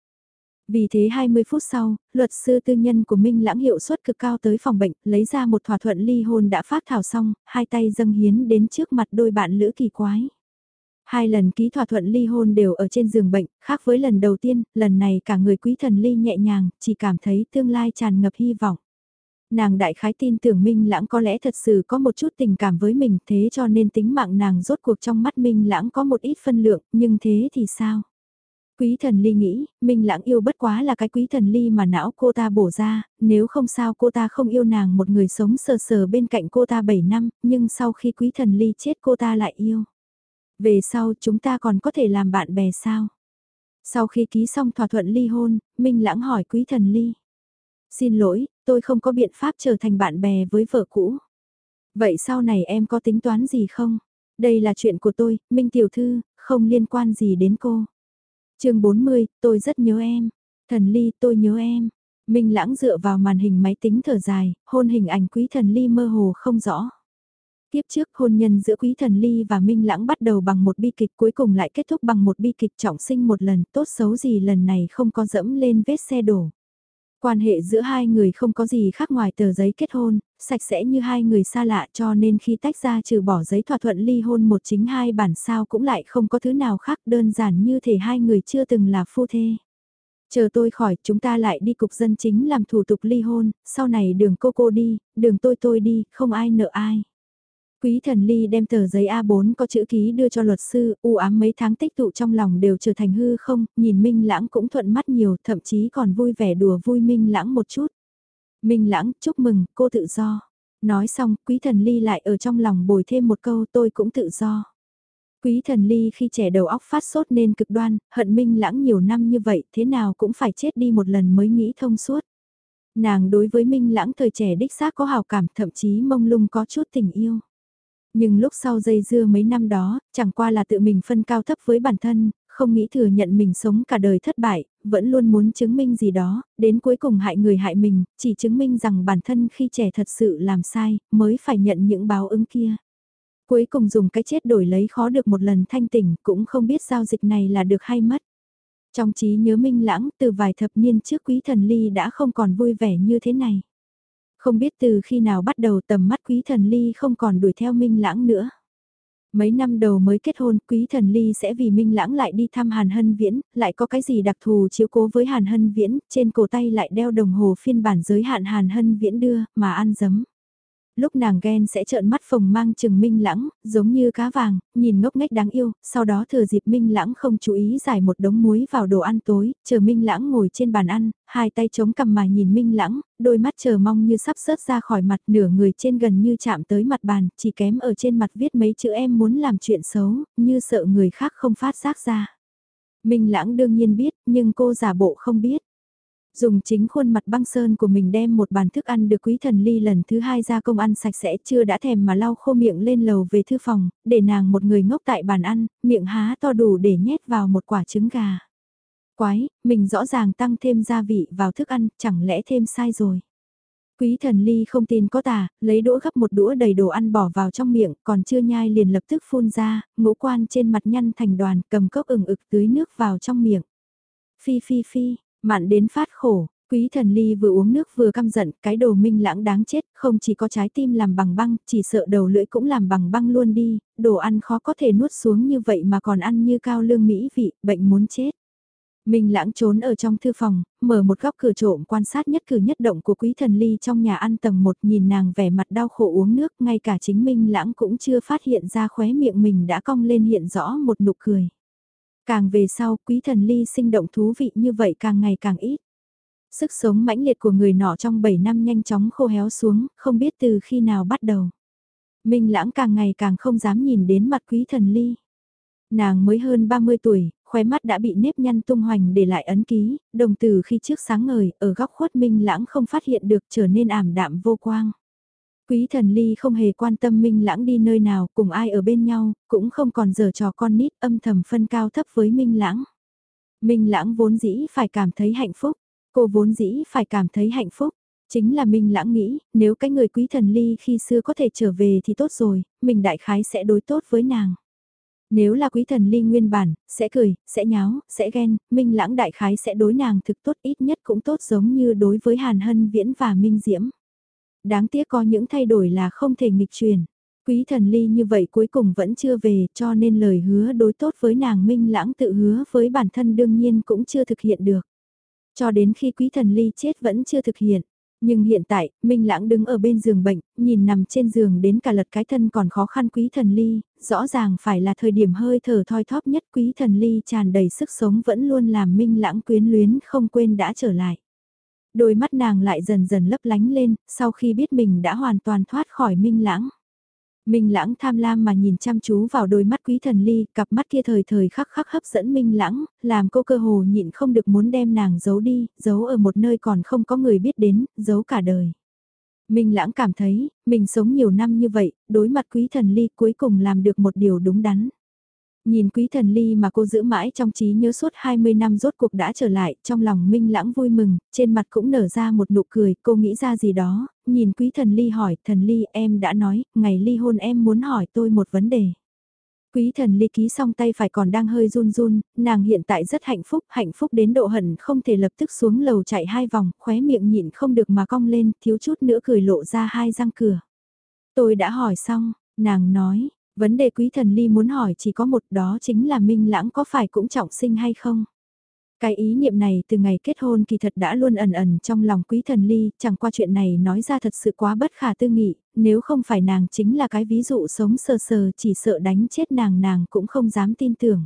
Vì thế 20 phút sau, luật sư tư nhân của Minh Lãng hiệu suất cực cao tới phòng bệnh, lấy ra một thỏa thuận ly hôn đã phát thảo xong, hai tay dâng hiến đến trước mặt đôi bạn lữ kỳ quái. Hai lần ký thỏa thuận ly hôn đều ở trên giường bệnh, khác với lần đầu tiên, lần này cả người quý thần ly nhẹ nhàng, chỉ cảm thấy tương lai tràn ngập hy vọng. Nàng đại khái tin tưởng Minh Lãng có lẽ thật sự có một chút tình cảm với mình thế cho nên tính mạng nàng rốt cuộc trong mắt Minh Lãng có một ít phân lượng, nhưng thế thì sao? Quý thần ly nghĩ, Minh lãng yêu bất quá là cái quý thần ly mà não cô ta bổ ra, nếu không sao cô ta không yêu nàng một người sống sờ sờ bên cạnh cô ta 7 năm, nhưng sau khi quý thần ly chết cô ta lại yêu. Về sau chúng ta còn có thể làm bạn bè sao? Sau khi ký xong thỏa thuận ly hôn, Minh lãng hỏi quý thần ly. Xin lỗi, tôi không có biện pháp trở thành bạn bè với vợ cũ. Vậy sau này em có tính toán gì không? Đây là chuyện của tôi, Minh Tiểu Thư, không liên quan gì đến cô chương 40, tôi rất nhớ em. Thần Ly, tôi nhớ em. Minh lãng dựa vào màn hình máy tính thở dài, hôn hình ảnh quý thần Ly mơ hồ không rõ. Tiếp trước hôn nhân giữa quý thần Ly và Minh lãng bắt đầu bằng một bi kịch cuối cùng lại kết thúc bằng một bi kịch trọng sinh một lần tốt xấu gì lần này không có dẫm lên vết xe đổ. Quan hệ giữa hai người không có gì khác ngoài tờ giấy kết hôn, sạch sẽ như hai người xa lạ cho nên khi tách ra trừ bỏ giấy thỏa thuận ly hôn một chính hai bản sao cũng lại không có thứ nào khác đơn giản như thể hai người chưa từng là phu thê. Chờ tôi khỏi, chúng ta lại đi cục dân chính làm thủ tục ly hôn, sau này đường cô cô đi, đường tôi tôi đi, không ai nợ ai. Quý thần ly đem tờ giấy A4 có chữ ký đưa cho luật sư, u ám mấy tháng tích tụ trong lòng đều trở thành hư không, nhìn Minh Lãng cũng thuận mắt nhiều, thậm chí còn vui vẻ đùa vui Minh Lãng một chút. Minh Lãng, chúc mừng, cô tự do. Nói xong, quý thần ly lại ở trong lòng bồi thêm một câu tôi cũng tự do. Quý thần ly khi trẻ đầu óc phát sốt nên cực đoan, hận Minh Lãng nhiều năm như vậy thế nào cũng phải chết đi một lần mới nghĩ thông suốt. Nàng đối với Minh Lãng thời trẻ đích xác có hào cảm thậm chí mông lung có chút tình yêu. Nhưng lúc sau dây dưa mấy năm đó, chẳng qua là tự mình phân cao thấp với bản thân, không nghĩ thừa nhận mình sống cả đời thất bại, vẫn luôn muốn chứng minh gì đó, đến cuối cùng hại người hại mình, chỉ chứng minh rằng bản thân khi trẻ thật sự làm sai, mới phải nhận những báo ứng kia. Cuối cùng dùng cái chết đổi lấy khó được một lần thanh tỉnh, cũng không biết giao dịch này là được hay mất. Trong trí nhớ minh lãng, từ vài thập niên trước quý thần ly đã không còn vui vẻ như thế này. Không biết từ khi nào bắt đầu tầm mắt quý thần ly không còn đuổi theo Minh Lãng nữa. Mấy năm đầu mới kết hôn, quý thần ly sẽ vì Minh Lãng lại đi thăm Hàn Hân Viễn, lại có cái gì đặc thù chiếu cố với Hàn Hân Viễn, trên cổ tay lại đeo đồng hồ phiên bản giới hạn Hàn Hân Viễn đưa, mà ăn dấm lúc nàng ghen sẽ trợn mắt phồng mang chừng minh lãng, giống như cá vàng, nhìn ngốc nghếch đáng yêu, sau đó thừa dịp minh lãng không chú ý giải một đống muối vào đồ ăn tối, chờ minh lãng ngồi trên bàn ăn, hai tay chống cầm mà nhìn minh lãng, đôi mắt chờ mong như sắp rớt ra khỏi mặt nửa người trên gần như chạm tới mặt bàn, chỉ kém ở trên mặt viết mấy chữ em muốn làm chuyện xấu, như sợ người khác không phát giác ra. Minh lãng đương nhiên biết, nhưng cô giả bộ không biết. Dùng chính khuôn mặt băng sơn của mình đem một bàn thức ăn được quý thần ly lần thứ hai ra công ăn sạch sẽ chưa đã thèm mà lau khô miệng lên lầu về thư phòng, để nàng một người ngốc tại bàn ăn, miệng há to đủ để nhét vào một quả trứng gà. Quái, mình rõ ràng tăng thêm gia vị vào thức ăn, chẳng lẽ thêm sai rồi. Quý thần ly không tin có tà, lấy đũa gấp một đũa đầy đồ ăn bỏ vào trong miệng, còn chưa nhai liền lập tức phun ra, ngũ quan trên mặt nhăn thành đoàn, cầm cốc ừng ực tưới nước vào trong miệng. Phi phi phi, Mạn đến phát khổ, quý thần ly vừa uống nước vừa căm giận, cái đồ minh lãng đáng chết, không chỉ có trái tim làm bằng băng, chỉ sợ đầu lưỡi cũng làm bằng băng luôn đi, đồ ăn khó có thể nuốt xuống như vậy mà còn ăn như cao lương mỹ vị, bệnh muốn chết. Minh lãng trốn ở trong thư phòng, mở một góc cửa trộm quan sát nhất cử nhất động của quý thần ly trong nhà ăn tầng một nhìn nàng vẻ mặt đau khổ uống nước, ngay cả chính Minh lãng cũng chưa phát hiện ra khóe miệng mình đã cong lên hiện rõ một nụ cười. Càng về sau, quý thần ly sinh động thú vị như vậy càng ngày càng ít. Sức sống mãnh liệt của người nọ trong 7 năm nhanh chóng khô héo xuống, không biết từ khi nào bắt đầu. Minh lãng càng ngày càng không dám nhìn đến mặt quý thần ly. Nàng mới hơn 30 tuổi, khóe mắt đã bị nếp nhăn tung hoành để lại ấn ký, đồng từ khi trước sáng ngời, ở góc khuất minh lãng không phát hiện được trở nên ảm đạm vô quang. Quý thần ly không hề quan tâm Minh Lãng đi nơi nào, cùng ai ở bên nhau, cũng không còn giờ trò con nít âm thầm phân cao thấp với Minh Lãng. Minh Lãng vốn dĩ phải cảm thấy hạnh phúc, cô vốn dĩ phải cảm thấy hạnh phúc. Chính là Minh Lãng nghĩ, nếu cái người quý thần ly khi xưa có thể trở về thì tốt rồi, mình đại khái sẽ đối tốt với nàng. Nếu là quý thần ly nguyên bản, sẽ cười, sẽ nháo, sẽ ghen, Minh Lãng đại khái sẽ đối nàng thực tốt ít nhất cũng tốt giống như đối với Hàn Hân Viễn và Minh Diễm. Đáng tiếc có những thay đổi là không thể nghịch truyền. Quý thần ly như vậy cuối cùng vẫn chưa về cho nên lời hứa đối tốt với nàng minh lãng tự hứa với bản thân đương nhiên cũng chưa thực hiện được. Cho đến khi quý thần ly chết vẫn chưa thực hiện. Nhưng hiện tại, Minh Lãng đứng ở bên giường bệnh, nhìn nằm trên giường đến cả lật cái thân còn khó khăn quý thần ly, rõ ràng phải là thời điểm hơi thở thoi thóp nhất quý thần ly tràn đầy sức sống vẫn luôn làm Minh Lãng quyến luyến không quên đã trở lại đôi mắt nàng lại dần dần lấp lánh lên, sau khi biết mình đã hoàn toàn thoát khỏi minh lãng. Minh lãng tham lam mà nhìn chăm chú vào đôi mắt quý thần ly, cặp mắt kia thời thời khắc khắc hấp dẫn minh lãng, làm cô cơ hồ nhịn không được muốn đem nàng giấu đi, giấu ở một nơi còn không có người biết đến, giấu cả đời. Minh lãng cảm thấy, mình sống nhiều năm như vậy, đối mặt quý thần ly cuối cùng làm được một điều đúng đắn. Nhìn quý thần ly mà cô giữ mãi trong trí nhớ suốt 20 năm rốt cuộc đã trở lại, trong lòng minh lãng vui mừng, trên mặt cũng nở ra một nụ cười, cô nghĩ ra gì đó, nhìn quý thần ly hỏi, thần ly em đã nói, ngày ly hôn em muốn hỏi tôi một vấn đề. Quý thần ly ký xong tay phải còn đang hơi run run, nàng hiện tại rất hạnh phúc, hạnh phúc đến độ hận không thể lập tức xuống lầu chạy hai vòng, khóe miệng nhịn không được mà cong lên, thiếu chút nữa cười lộ ra hai răng cửa. Tôi đã hỏi xong, nàng nói, vấn đề quý thần ly muốn hỏi chỉ có một đó chính là Minh Lãng có phải cũng trọng sinh hay không? Cái ý niệm này từ ngày kết hôn kỳ thật đã luôn ẩn ẩn trong lòng quý thần ly, chẳng qua chuyện này nói ra thật sự quá bất khả tư nghị, nếu không phải nàng chính là cái ví dụ sống sờ sờ chỉ sợ đánh chết nàng nàng cũng không dám tin tưởng.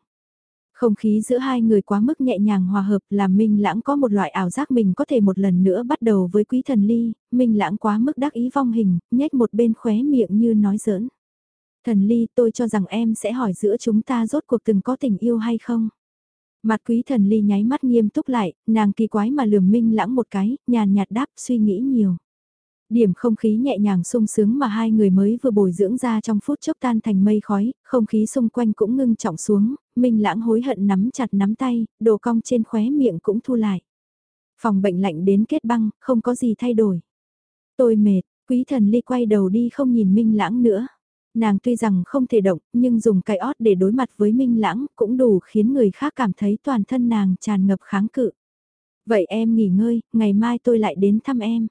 Không khí giữa hai người quá mức nhẹ nhàng hòa hợp làm Minh Lãng có một loại ảo giác mình có thể một lần nữa bắt đầu với quý thần ly, Minh Lãng quá mức đắc ý vong hình, nhếch một bên khóe miệng như nói giỡn. Thần ly tôi cho rằng em sẽ hỏi giữa chúng ta rốt cuộc từng có tình yêu hay không? Mặt quý thần ly nháy mắt nghiêm túc lại, nàng kỳ quái mà lườm minh lãng một cái, nhàn nhạt đáp suy nghĩ nhiều. Điểm không khí nhẹ nhàng sung sướng mà hai người mới vừa bồi dưỡng ra trong phút chốc tan thành mây khói, không khí xung quanh cũng ngưng trọng xuống, minh lãng hối hận nắm chặt nắm tay, đồ cong trên khóe miệng cũng thu lại. Phòng bệnh lạnh đến kết băng, không có gì thay đổi. Tôi mệt, quý thần ly quay đầu đi không nhìn minh lãng nữa. Nàng tuy rằng không thể động, nhưng dùng cái ót để đối mặt với Minh Lãng cũng đủ khiến người khác cảm thấy toàn thân nàng tràn ngập kháng cự. Vậy em nghỉ ngơi, ngày mai tôi lại đến thăm em.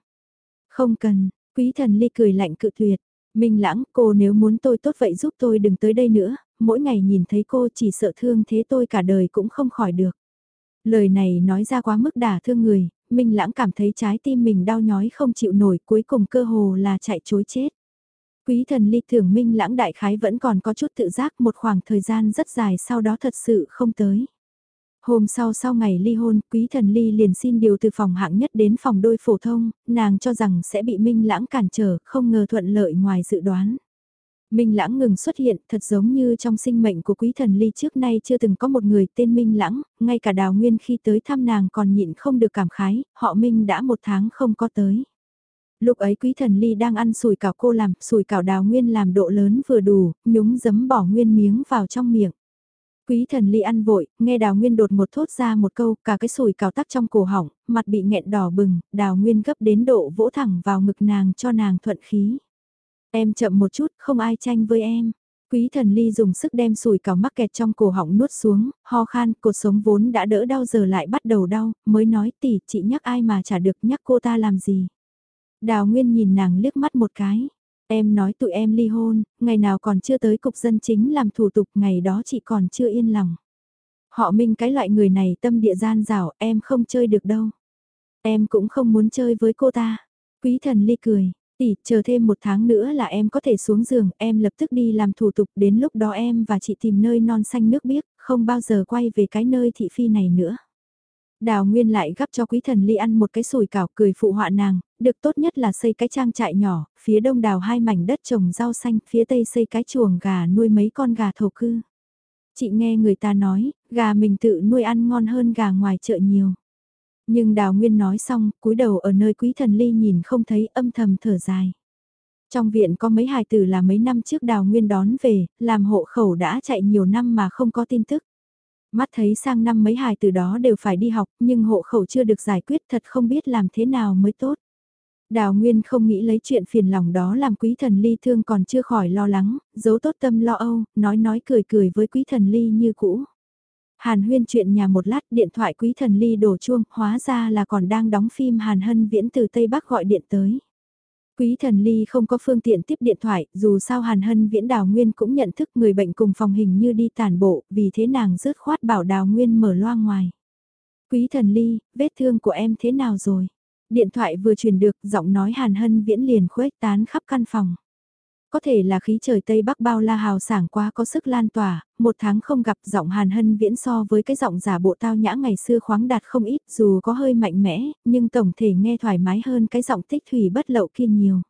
Không cần, quý thần ly cười lạnh cự tuyệt. Minh Lãng, cô nếu muốn tôi tốt vậy giúp tôi đừng tới đây nữa, mỗi ngày nhìn thấy cô chỉ sợ thương thế tôi cả đời cũng không khỏi được. Lời này nói ra quá mức đả thương người, Minh Lãng cảm thấy trái tim mình đau nhói không chịu nổi cuối cùng cơ hồ là chạy chối chết. Quý thần ly thường minh lãng đại khái vẫn còn có chút tự giác một khoảng thời gian rất dài sau đó thật sự không tới. Hôm sau sau ngày ly hôn, quý thần ly liền xin điều từ phòng hạng nhất đến phòng đôi phổ thông, nàng cho rằng sẽ bị minh lãng cản trở, không ngờ thuận lợi ngoài dự đoán. Minh lãng ngừng xuất hiện thật giống như trong sinh mệnh của quý thần ly trước nay chưa từng có một người tên Minh lãng, ngay cả đào nguyên khi tới thăm nàng còn nhịn không được cảm khái, họ Minh đã một tháng không có tới. Lúc ấy quý thần ly đang ăn sùi cảo cô làm, sùi cảo đào nguyên làm độ lớn vừa đủ, nhúng giấm bỏ nguyên miếng vào trong miệng. Quý thần ly ăn vội, nghe đào nguyên đột một thốt ra một câu, cả cái sùi cảo tắc trong cổ họng, mặt bị nghẹn đỏ bừng, đào nguyên gấp đến độ vỗ thẳng vào ngực nàng cho nàng thuận khí. Em chậm một chút, không ai tranh với em. Quý thần ly dùng sức đem sùi cảo mắc kẹt trong cổ họng nuốt xuống, ho khan, cột sống vốn đã đỡ đau giờ lại bắt đầu đau, mới nói tỷ chị nhắc ai mà chả được nhắc cô ta làm gì. Đào Nguyên nhìn nàng liếc mắt một cái. Em nói tụi em ly hôn, ngày nào còn chưa tới cục dân chính làm thủ tục ngày đó chị còn chưa yên lòng. Họ minh cái loại người này tâm địa gian rào em không chơi được đâu. Em cũng không muốn chơi với cô ta. Quý thần ly cười, tỷ chờ thêm một tháng nữa là em có thể xuống giường, em lập tức đi làm thủ tục đến lúc đó em và chị tìm nơi non xanh nước biếc, không bao giờ quay về cái nơi thị phi này nữa. Đào Nguyên lại gắp cho quý thần ly ăn một cái sùi cảo cười phụ họa nàng, được tốt nhất là xây cái trang trại nhỏ, phía đông đào hai mảnh đất trồng rau xanh, phía tây xây cái chuồng gà nuôi mấy con gà thổ cư. Chị nghe người ta nói, gà mình tự nuôi ăn ngon hơn gà ngoài chợ nhiều. Nhưng Đào Nguyên nói xong, cúi đầu ở nơi quý thần ly nhìn không thấy âm thầm thở dài. Trong viện có mấy hài tử là mấy năm trước Đào Nguyên đón về, làm hộ khẩu đã chạy nhiều năm mà không có tin tức. Mắt thấy sang năm mấy hài từ đó đều phải đi học, nhưng hộ khẩu chưa được giải quyết thật không biết làm thế nào mới tốt. Đào Nguyên không nghĩ lấy chuyện phiền lòng đó làm quý thần ly thương còn chưa khỏi lo lắng, giấu tốt tâm lo âu, nói nói cười cười với quý thần ly như cũ. Hàn huyên chuyện nhà một lát điện thoại quý thần ly đổ chuông, hóa ra là còn đang đóng phim Hàn Hân Viễn từ Tây Bắc gọi điện tới. Quý thần ly không có phương tiện tiếp điện thoại, dù sao Hàn Hân Viễn Đào Nguyên cũng nhận thức người bệnh cùng phòng hình như đi tàn bộ, vì thế nàng rớt khoát bảo Đào Nguyên mở loa ngoài. Quý thần ly, vết thương của em thế nào rồi? Điện thoại vừa truyền được, giọng nói Hàn Hân Viễn liền khuếch tán khắp căn phòng. Có thể là khí trời Tây Bắc bao la hào sảng quá có sức lan tỏa, một tháng không gặp giọng Hàn Hân Viễn so với cái giọng giả bộ tao nhã ngày xưa khoáng đạt không ít dù có hơi mạnh mẽ, nhưng tổng thể nghe thoải mái hơn cái giọng tích thủy bất lậu kia nhiều.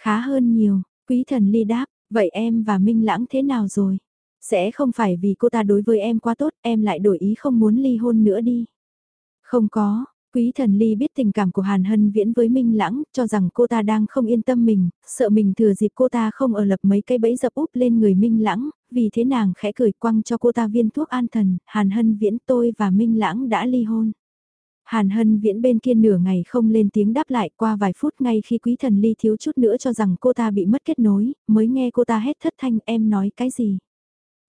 Khá hơn nhiều, quý thần ly đáp, vậy em và Minh Lãng thế nào rồi? Sẽ không phải vì cô ta đối với em quá tốt em lại đổi ý không muốn ly hôn nữa đi. Không có, Quý thần ly biết tình cảm của Hàn Hân Viễn với Minh Lãng, cho rằng cô ta đang không yên tâm mình, sợ mình thừa dịp cô ta không ở lập mấy cây bẫy dập úp lên người Minh Lãng, vì thế nàng khẽ cười quăng cho cô ta viên thuốc an thần, Hàn Hân Viễn tôi và Minh Lãng đã ly hôn. Hàn Hân Viễn bên kia nửa ngày không lên tiếng đáp lại qua vài phút ngay khi quý thần ly thiếu chút nữa cho rằng cô ta bị mất kết nối, mới nghe cô ta hét thất thanh em nói cái gì.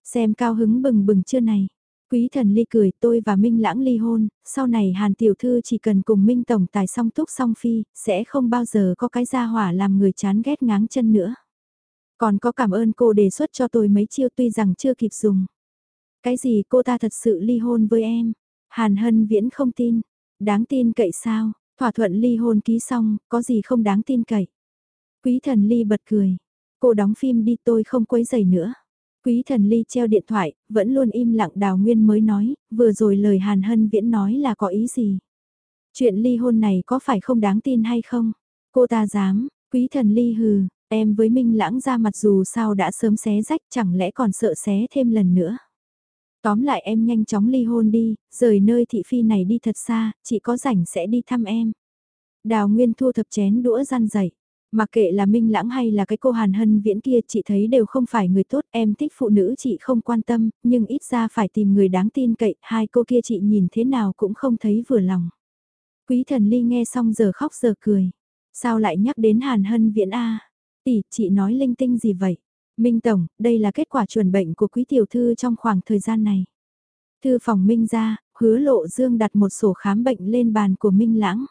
Xem cao hứng bừng bừng chưa này. Quý thần ly cười tôi và Minh lãng ly hôn, sau này Hàn Tiểu Thư chỉ cần cùng Minh Tổng tài song túc song phi, sẽ không bao giờ có cái gia hỏa làm người chán ghét ngáng chân nữa. Còn có cảm ơn cô đề xuất cho tôi mấy chiêu tuy rằng chưa kịp dùng. Cái gì cô ta thật sự ly hôn với em? Hàn Hân Viễn không tin. Đáng tin cậy sao? Thỏa thuận ly hôn ký xong, có gì không đáng tin cậy? Quý thần ly bật cười. Cô đóng phim đi tôi không quấy giày nữa. Quý thần ly treo điện thoại, vẫn luôn im lặng đào nguyên mới nói, vừa rồi lời Hàn Hân Viễn nói là có ý gì? Chuyện ly hôn này có phải không đáng tin hay không? Cô ta dám, quý thần ly hừ, em với Minh lãng ra mặt dù sao đã sớm xé rách chẳng lẽ còn sợ xé thêm lần nữa? Tóm lại em nhanh chóng ly hôn đi, rời nơi thị phi này đi thật xa, chị có rảnh sẽ đi thăm em. Đào Nguyên thu thập chén đũa răn dậy. Mà kệ là Minh Lãng hay là cái cô Hàn Hân Viễn kia chị thấy đều không phải người tốt, em thích phụ nữ chị không quan tâm, nhưng ít ra phải tìm người đáng tin cậy, hai cô kia chị nhìn thế nào cũng không thấy vừa lòng. Quý thần ly nghe xong giờ khóc giờ cười. Sao lại nhắc đến Hàn Hân Viễn A? Tỷ, chị nói linh tinh gì vậy? Minh Tổng, đây là kết quả chuẩn bệnh của quý tiểu thư trong khoảng thời gian này. Thư phòng Minh ra, hứa lộ dương đặt một sổ khám bệnh lên bàn của Minh Lãng.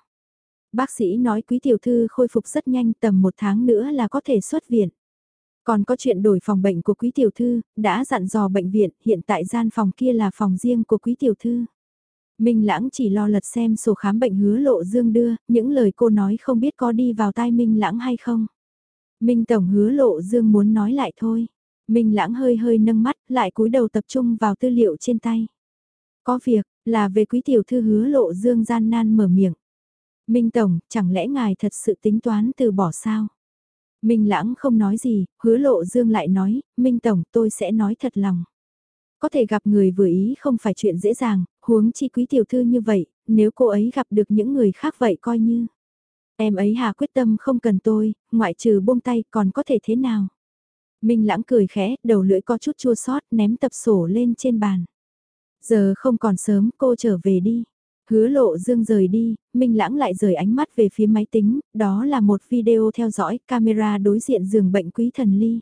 Bác sĩ nói quý tiểu thư khôi phục rất nhanh tầm một tháng nữa là có thể xuất viện. Còn có chuyện đổi phòng bệnh của quý tiểu thư, đã dặn dò bệnh viện, hiện tại gian phòng kia là phòng riêng của quý tiểu thư. Minh Lãng chỉ lo lật xem sổ khám bệnh hứa lộ dương đưa, những lời cô nói không biết có đi vào tai Minh Lãng hay không. Minh Tổng hứa lộ dương muốn nói lại thôi. Minh Lãng hơi hơi nâng mắt, lại cúi đầu tập trung vào tư liệu trên tay. Có việc, là về quý tiểu thư hứa lộ dương gian nan mở miệng. Minh Tổng, chẳng lẽ ngài thật sự tính toán từ bỏ sao? Minh Lãng không nói gì, hứa lộ dương lại nói, Minh Tổng tôi sẽ nói thật lòng. Có thể gặp người vừa ý không phải chuyện dễ dàng, huống chi quý tiểu thư như vậy, nếu cô ấy gặp được những người khác vậy coi như. Em ấy hà quyết tâm không cần tôi, ngoại trừ buông tay còn có thể thế nào? Minh Lãng cười khẽ, đầu lưỡi có chút chua sót ném tập sổ lên trên bàn. Giờ không còn sớm, cô trở về đi. Hứa lộ dương rời đi, Minh Lãng lại rời ánh mắt về phía máy tính, đó là một video theo dõi camera đối diện giường bệnh quý thần ly.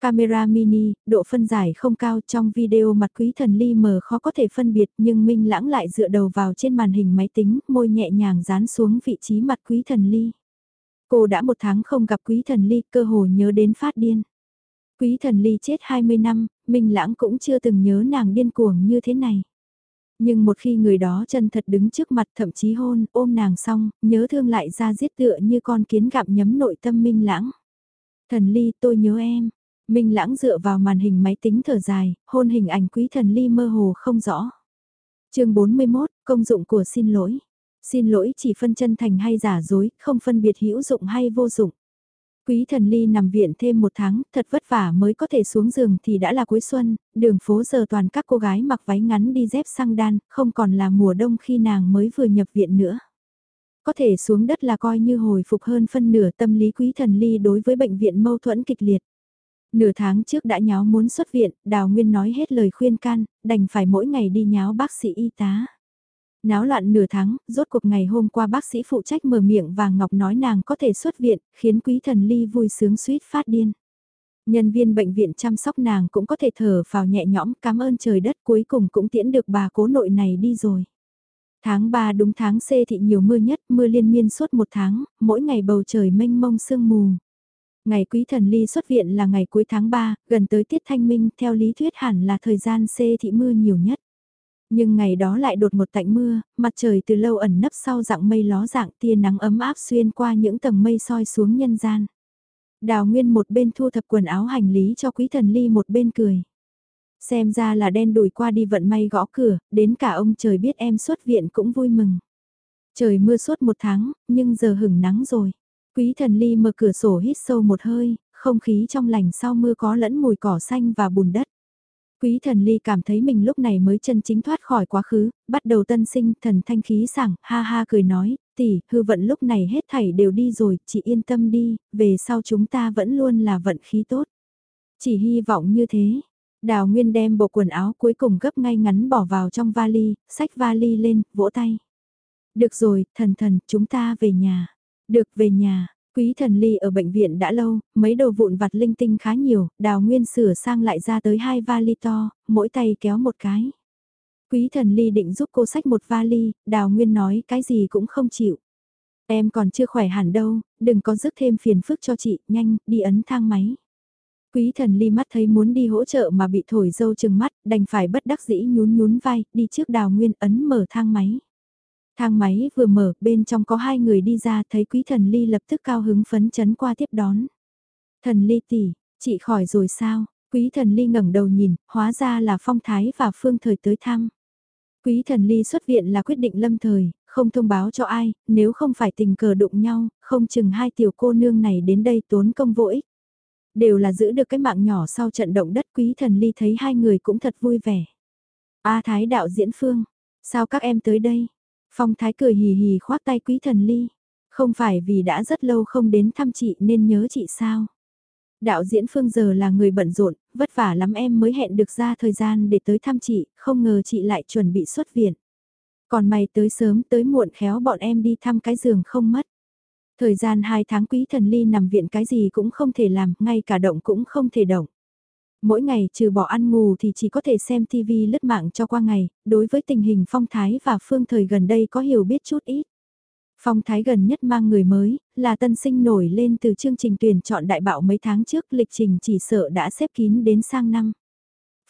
Camera mini, độ phân giải không cao trong video mặt quý thần ly mờ khó có thể phân biệt nhưng Minh Lãng lại dựa đầu vào trên màn hình máy tính, môi nhẹ nhàng dán xuống vị trí mặt quý thần ly. Cô đã một tháng không gặp quý thần ly, cơ hồ nhớ đến phát điên. Quý thần ly chết 20 năm, Minh Lãng cũng chưa từng nhớ nàng điên cuồng như thế này. Nhưng một khi người đó chân thật đứng trước mặt thậm chí hôn, ôm nàng xong, nhớ thương lại ra giết tựa như con kiến gặm nhấm nội tâm Minh Lãng. Thần ly tôi nhớ em. Minh Lãng dựa vào màn hình máy tính thở dài, hôn hình ảnh quý thần ly mơ hồ không rõ. chương 41, công dụng của xin lỗi. Xin lỗi chỉ phân chân thành hay giả dối, không phân biệt hữu dụng hay vô dụng. Quý thần ly nằm viện thêm một tháng, thật vất vả mới có thể xuống giường thì đã là cuối xuân, đường phố giờ toàn các cô gái mặc váy ngắn đi dép sang đan, không còn là mùa đông khi nàng mới vừa nhập viện nữa. Có thể xuống đất là coi như hồi phục hơn phân nửa tâm lý quý thần ly đối với bệnh viện mâu thuẫn kịch liệt. Nửa tháng trước đã nháo muốn xuất viện, Đào Nguyên nói hết lời khuyên can, đành phải mỗi ngày đi nháo bác sĩ y tá. Náo loạn nửa tháng, rốt cuộc ngày hôm qua bác sĩ phụ trách mở miệng và Ngọc nói nàng có thể xuất viện, khiến quý thần ly vui sướng suýt phát điên. Nhân viên bệnh viện chăm sóc nàng cũng có thể thở vào nhẹ nhõm cảm ơn trời đất cuối cùng cũng tiễn được bà cố nội này đi rồi. Tháng 3 đúng tháng C thị nhiều mưa nhất, mưa liên miên suốt một tháng, mỗi ngày bầu trời mênh mông sương mù. Ngày quý thần ly xuất viện là ngày cuối tháng 3, gần tới tiết thanh minh, theo lý thuyết hẳn là thời gian C thị mưa nhiều nhất. Nhưng ngày đó lại đột một tạnh mưa, mặt trời từ lâu ẩn nấp sau dạng mây ló dạng tia nắng ấm áp xuyên qua những tầng mây soi xuống nhân gian. Đào Nguyên một bên thu thập quần áo hành lý cho quý thần ly một bên cười. Xem ra là đen đùi qua đi vận may gõ cửa, đến cả ông trời biết em xuất viện cũng vui mừng. Trời mưa suốt một tháng, nhưng giờ hửng nắng rồi. Quý thần ly mở cửa sổ hít sâu một hơi, không khí trong lành sau mưa có lẫn mùi cỏ xanh và bùn đất. Quý thần ly cảm thấy mình lúc này mới chân chính thoát khỏi quá khứ, bắt đầu tân sinh thần thanh khí sảng, ha ha cười nói, tỷ, hư vận lúc này hết thảy đều đi rồi, chị yên tâm đi, về sau chúng ta vẫn luôn là vận khí tốt. Chỉ hy vọng như thế. Đào Nguyên đem bộ quần áo cuối cùng gấp ngay ngắn bỏ vào trong vali, xách vali lên, vỗ tay. Được rồi, thần thần, chúng ta về nhà. Được về nhà, Quý thần ly ở bệnh viện đã lâu, mấy đồ vụn vặt linh tinh khá nhiều, đào nguyên sửa sang lại ra tới hai vali to, mỗi tay kéo một cái. Quý thần ly định giúp cô sách một vali, đào nguyên nói cái gì cũng không chịu. Em còn chưa khỏe hẳn đâu, đừng có rước thêm phiền phức cho chị, nhanh, đi ấn thang máy. Quý thần ly mắt thấy muốn đi hỗ trợ mà bị thổi dâu chừng mắt, đành phải bất đắc dĩ nhún nhún vai, đi trước đào nguyên ấn mở thang máy. Thang máy vừa mở, bên trong có hai người đi ra thấy quý thần ly lập tức cao hứng phấn chấn qua tiếp đón. Thần ly tỷ, chị khỏi rồi sao? Quý thần ly ngẩng đầu nhìn, hóa ra là phong thái và phương thời tới thăm. Quý thần ly xuất viện là quyết định lâm thời, không thông báo cho ai, nếu không phải tình cờ đụng nhau, không chừng hai tiểu cô nương này đến đây tốn công vô ích. Đều là giữ được cái mạng nhỏ sau trận động đất quý thần ly thấy hai người cũng thật vui vẻ. A Thái đạo diễn phương, sao các em tới đây? Phong Thái cười hì hì khoác tay quý thần ly. Không phải vì đã rất lâu không đến thăm chị nên nhớ chị sao? Đạo diễn Phương giờ là người bận rộn, vất vả lắm em mới hẹn được ra thời gian để tới thăm chị, không ngờ chị lại chuẩn bị xuất viện. Còn mày tới sớm tới muộn khéo bọn em đi thăm cái giường không mất. Thời gian 2 tháng quý thần ly nằm viện cái gì cũng không thể làm, ngay cả động cũng không thể động. Mỗi ngày trừ bỏ ăn ngủ thì chỉ có thể xem TV lướt mạng cho qua ngày, đối với tình hình phong thái và phương thời gần đây có hiểu biết chút ít. Phong thái gần nhất mang người mới, là tân sinh nổi lên từ chương trình tuyển chọn đại bạo mấy tháng trước lịch trình chỉ sợ đã xếp kín đến sang năm.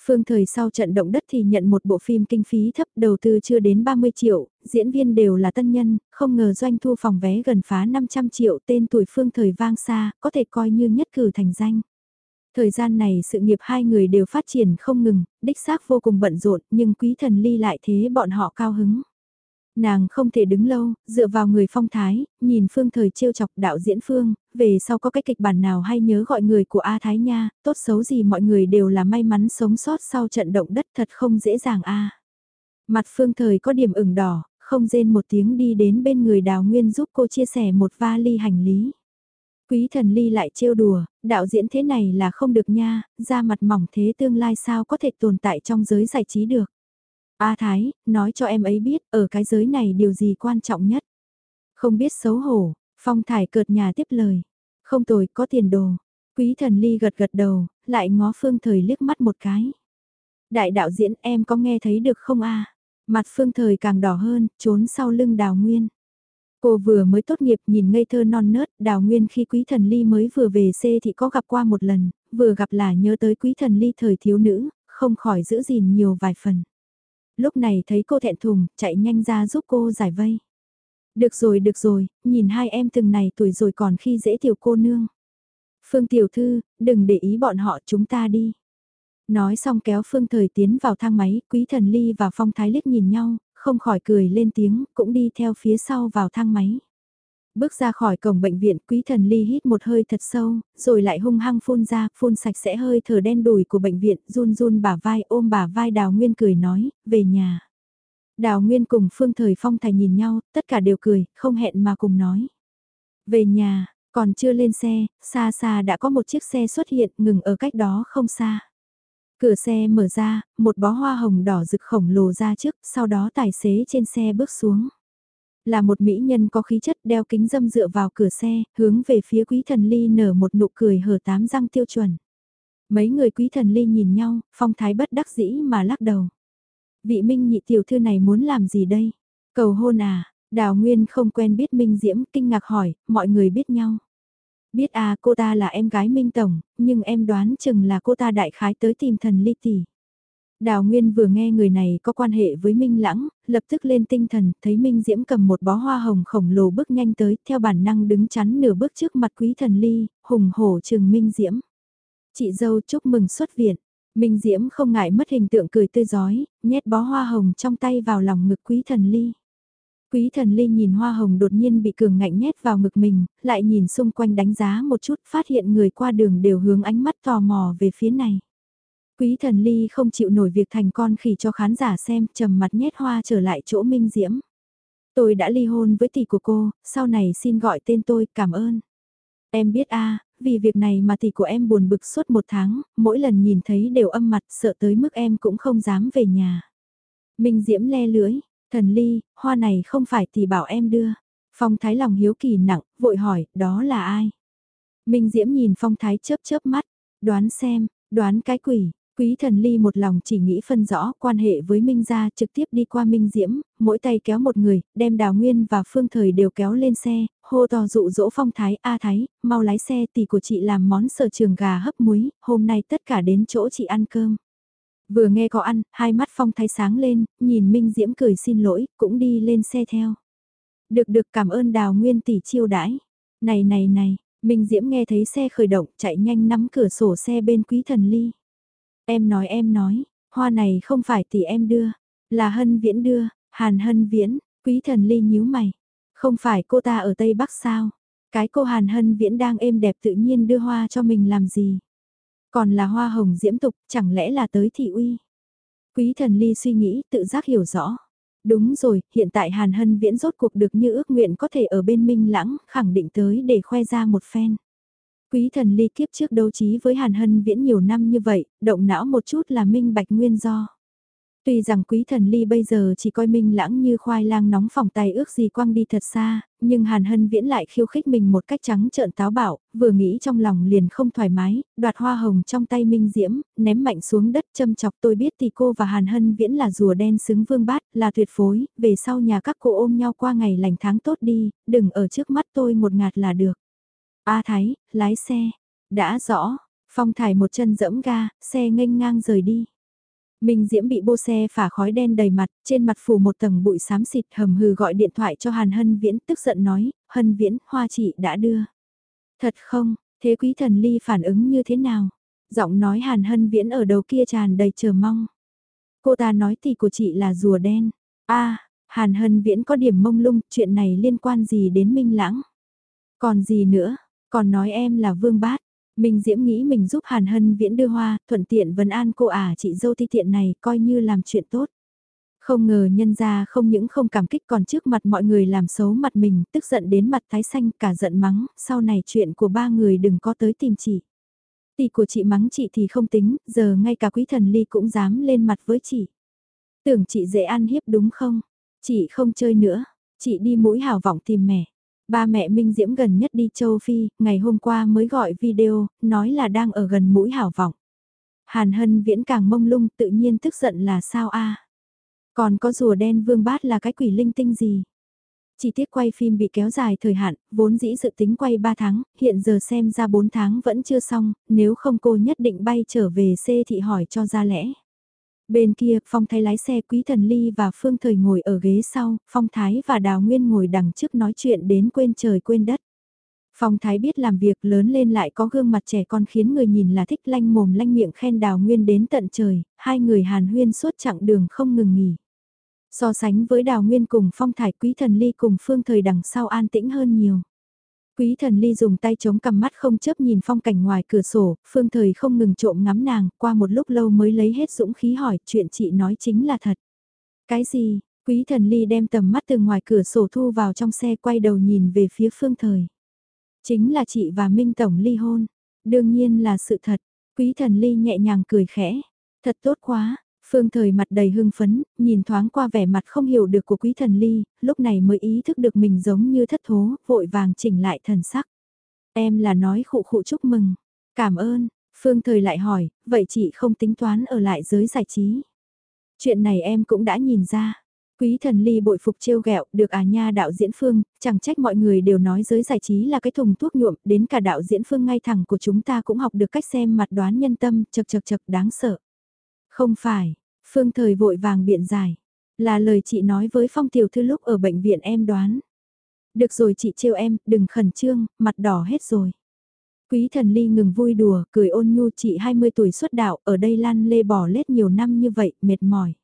Phương thời sau trận động đất thì nhận một bộ phim kinh phí thấp đầu tư chưa đến 30 triệu, diễn viên đều là tân nhân, không ngờ doanh thu phòng vé gần phá 500 triệu tên tuổi phương thời vang xa, có thể coi như nhất cử thành danh. Thời gian này sự nghiệp hai người đều phát triển không ngừng, đích xác vô cùng bận rộn nhưng quý thần ly lại thế bọn họ cao hứng. Nàng không thể đứng lâu, dựa vào người phong thái, nhìn phương thời trêu chọc đạo diễn phương, về sau có cái kịch bản nào hay nhớ gọi người của A Thái Nha, tốt xấu gì mọi người đều là may mắn sống sót sau trận động đất thật không dễ dàng a Mặt phương thời có điểm ửng đỏ, không rên một tiếng đi đến bên người đào nguyên giúp cô chia sẻ một vali hành lý. Quý thần ly lại trêu đùa, đạo diễn thế này là không được nha, ra mặt mỏng thế tương lai sao có thể tồn tại trong giới giải trí được. A à, Thái, nói cho em ấy biết, ở cái giới này điều gì quan trọng nhất. Không biết xấu hổ, Phong Thải cợt nhà tiếp lời. Không tồi, có tiền đồ. Quý thần ly gật gật đầu, lại ngó phương thời liếc mắt một cái. Đại đạo diễn em có nghe thấy được không a? Mặt phương thời càng đỏ hơn, trốn sau lưng đào nguyên. Cô vừa mới tốt nghiệp nhìn ngây thơ non nớt, đào nguyên khi quý thần ly mới vừa về xê thì có gặp qua một lần, vừa gặp là nhớ tới quý thần ly thời thiếu nữ, không khỏi giữ gìn nhiều vài phần lúc này thấy cô thẹn thùng, chạy nhanh ra giúp cô giải vây. Được rồi, được rồi, nhìn hai em từng này tuổi rồi còn khi dễ tiểu cô nương. Phương tiểu thư, đừng để ý bọn họ chúng ta đi. Nói xong kéo Phương Thời tiến vào thang máy, Quý Thần Ly và Phong Thái liếc nhìn nhau, không khỏi cười lên tiếng, cũng đi theo phía sau vào thang máy. Bước ra khỏi cổng bệnh viện quý thần ly hít một hơi thật sâu, rồi lại hung hăng phun ra, phun sạch sẽ hơi thở đen đùi của bệnh viện, run run bả vai ôm bả vai đào nguyên cười nói, về nhà. Đào nguyên cùng phương thời phong thầy nhìn nhau, tất cả đều cười, không hẹn mà cùng nói. Về nhà, còn chưa lên xe, xa xa đã có một chiếc xe xuất hiện ngừng ở cách đó không xa. Cửa xe mở ra, một bó hoa hồng đỏ rực khổng lồ ra trước, sau đó tài xế trên xe bước xuống là một mỹ nhân có khí chất đeo kính dâm dựa vào cửa xe, hướng về phía quý thần ly nở một nụ cười hở tám răng tiêu chuẩn. Mấy người quý thần ly nhìn nhau, phong thái bất đắc dĩ mà lắc đầu. Vị minh nhị tiểu thư này muốn làm gì đây? Cầu hôn à? Đào Nguyên không quen biết Minh Diễm, kinh ngạc hỏi, mọi người biết nhau. Biết à cô ta là em gái Minh Tổng, nhưng em đoán chừng là cô ta đại khái tới tìm thần ly tỷ. Đào Nguyên vừa nghe người này có quan hệ với Minh Lãng, lập tức lên tinh thần, thấy Minh Diễm cầm một bó hoa hồng khổng lồ bước nhanh tới, theo bản năng đứng chắn nửa bước trước mặt quý thần ly, hùng hổ trừng Minh Diễm. Chị dâu chúc mừng xuất viện. Minh Diễm không ngại mất hình tượng cười tươi giói, nhét bó hoa hồng trong tay vào lòng ngực quý thần ly. Quý thần ly nhìn hoa hồng đột nhiên bị cường ngạnh nhét vào ngực mình, lại nhìn xung quanh đánh giá một chút phát hiện người qua đường đều hướng ánh mắt tò mò về phía này. Quý thần ly không chịu nổi việc thành con khỉ cho khán giả xem, trầm mặt nhét hoa trở lại chỗ minh diễm. Tôi đã ly hôn với tỷ của cô, sau này xin gọi tên tôi, cảm ơn. Em biết a vì việc này mà tỷ của em buồn bực suốt một tháng, mỗi lần nhìn thấy đều âm mặt, sợ tới mức em cũng không dám về nhà. Minh Diễm le lưỡi, thần ly, hoa này không phải tỷ bảo em đưa. Phong Thái lòng hiếu kỳ nặng, vội hỏi, đó là ai? Minh Diễm nhìn Phong Thái chớp chớp mắt, đoán xem, đoán cái quỷ, Quý thần ly một lòng chỉ nghĩ phân rõ quan hệ với Minh gia trực tiếp đi qua Minh Diễm, mỗi tay kéo một người, đem Đào Nguyên và Phương Thời đều kéo lên xe, hô to dụ dỗ phong thái, A Thái, mau lái xe tỷ của chị làm món sở trường gà hấp muối, hôm nay tất cả đến chỗ chị ăn cơm. Vừa nghe có ăn, hai mắt phong thái sáng lên, nhìn Minh Diễm cười xin lỗi, cũng đi lên xe theo. Được được cảm ơn Đào Nguyên tỷ chiêu đãi. Này này này, Minh Diễm nghe thấy xe khởi động, chạy nhanh nắm cửa sổ xe bên quý thần ly. Em nói em nói, hoa này không phải tỷ em đưa, là hân viễn đưa, hàn hân viễn, quý thần ly nhíu mày. Không phải cô ta ở Tây Bắc sao? Cái cô hàn hân viễn đang êm đẹp tự nhiên đưa hoa cho mình làm gì? Còn là hoa hồng diễm tục, chẳng lẽ là tới thị uy? Quý thần ly suy nghĩ, tự giác hiểu rõ. Đúng rồi, hiện tại Hàn Hân Viễn rốt cuộc được như ước nguyện có thể ở bên Minh Lãng, khẳng định tới để khoe ra một phen. Quý thần ly kiếp trước đấu trí với Hàn Hân Viễn nhiều năm như vậy, động não một chút là minh bạch nguyên do. Tuy rằng quý thần ly bây giờ chỉ coi minh lãng như khoai lang nóng phòng tay ước gì quăng đi thật xa, nhưng Hàn Hân Viễn lại khiêu khích mình một cách trắng trợn táo bạo, vừa nghĩ trong lòng liền không thoải mái, đoạt hoa hồng trong tay minh diễm, ném mạnh xuống đất châm chọc tôi biết thì cô và Hàn Hân Viễn là rùa đen xứng vương bát, là tuyệt phối, về sau nhà các cô ôm nhau qua ngày lành tháng tốt đi, đừng ở trước mắt tôi một ngạt là được. A Thái, lái xe. Đã rõ, Phong Thải một chân dẫm ga, xe nghênh ngang rời đi. Minh Diễm bị bô xe phả khói đen đầy mặt, trên mặt phủ một tầng bụi xám xịt hầm hừ gọi điện thoại cho Hàn Hân Viễn, tức giận nói, Hân Viễn, hoa chị đã đưa. Thật không, thế quý thần ly phản ứng như thế nào? Giọng nói Hàn Hân Viễn ở đầu kia tràn đầy chờ mong. Cô ta nói tỷ của chị là rùa đen. a Hàn Hân Viễn có điểm mông lung, chuyện này liên quan gì đến Minh Lãng? Còn gì nữa? Còn nói em là vương bát. Minh Diễm nghĩ mình giúp Hàn Hân Viễn đưa hoa, thuận tiện vấn an cô ả chị dâu ti tiện này coi như làm chuyện tốt. Không ngờ nhân ra không những không cảm kích còn trước mặt mọi người làm xấu mặt mình, tức giận đến mặt thái xanh cả giận mắng, sau này chuyện của ba người đừng có tới tìm chị. Tỷ của chị mắng chị thì không tính, giờ ngay cả quý thần ly cũng dám lên mặt với chị. Tưởng chị dễ ăn hiếp đúng không? Chị không chơi nữa, chị đi mũi hào vọng tìm mẹ. Ba mẹ Minh Diễm gần nhất đi châu Phi, ngày hôm qua mới gọi video, nói là đang ở gần mũi hảo vọng. Hàn Hân Viễn càng mông lung tự nhiên tức giận là sao a Còn có rùa đen vương bát là cái quỷ linh tinh gì? chỉ tiết quay phim bị kéo dài thời hạn, vốn dĩ dự tính quay 3 tháng, hiện giờ xem ra 4 tháng vẫn chưa xong, nếu không cô nhất định bay trở về C thị hỏi cho ra lẽ. Bên kia, Phong Thái lái xe Quý Thần Ly và Phương Thời ngồi ở ghế sau, Phong Thái và Đào Nguyên ngồi đằng trước nói chuyện đến quên trời quên đất. Phong Thái biết làm việc lớn lên lại có gương mặt trẻ con khiến người nhìn là thích lanh mồm lanh miệng khen Đào Nguyên đến tận trời, hai người hàn huyên suốt chặng đường không ngừng nghỉ. So sánh với Đào Nguyên cùng Phong thái Quý Thần Ly cùng Phương Thời đằng sau an tĩnh hơn nhiều. Quý thần ly dùng tay chống cầm mắt không chớp nhìn phong cảnh ngoài cửa sổ, phương thời không ngừng trộm ngắm nàng, qua một lúc lâu mới lấy hết dũng khí hỏi chuyện chị nói chính là thật. Cái gì, quý thần ly đem tầm mắt từ ngoài cửa sổ thu vào trong xe quay đầu nhìn về phía phương thời. Chính là chị và Minh Tổng ly hôn, đương nhiên là sự thật, quý thần ly nhẹ nhàng cười khẽ, thật tốt quá, Phương thời mặt đầy hưng phấn, nhìn thoáng qua vẻ mặt không hiểu được của quý thần ly, lúc này mới ý thức được mình giống như thất thố, vội vàng chỉnh lại thần sắc. Em là nói khụ khụ chúc mừng. Cảm ơn, Phương thời lại hỏi, vậy chị không tính toán ở lại giới giải trí. Chuyện này em cũng đã nhìn ra. Quý thần ly bội phục trêu ghẹo được à nha đạo diễn Phương, chẳng trách mọi người đều nói giới giải trí là cái thùng thuốc nhuộm, đến cả đạo diễn Phương ngay thẳng của chúng ta cũng học được cách xem mặt đoán nhân tâm, chật chật chật đáng sợ. Không phải, Phương Thời vội vàng biện giải. Là lời chị nói với Phong Tiểu Thư lúc ở bệnh viện em đoán. Được rồi chị trêu em, đừng khẩn trương, mặt đỏ hết rồi. Quý thần ly ngừng vui đùa, cười ôn nhu chị 20 tuổi xuất đạo, ở đây lăn lê bỏ lết nhiều năm như vậy, mệt mỏi.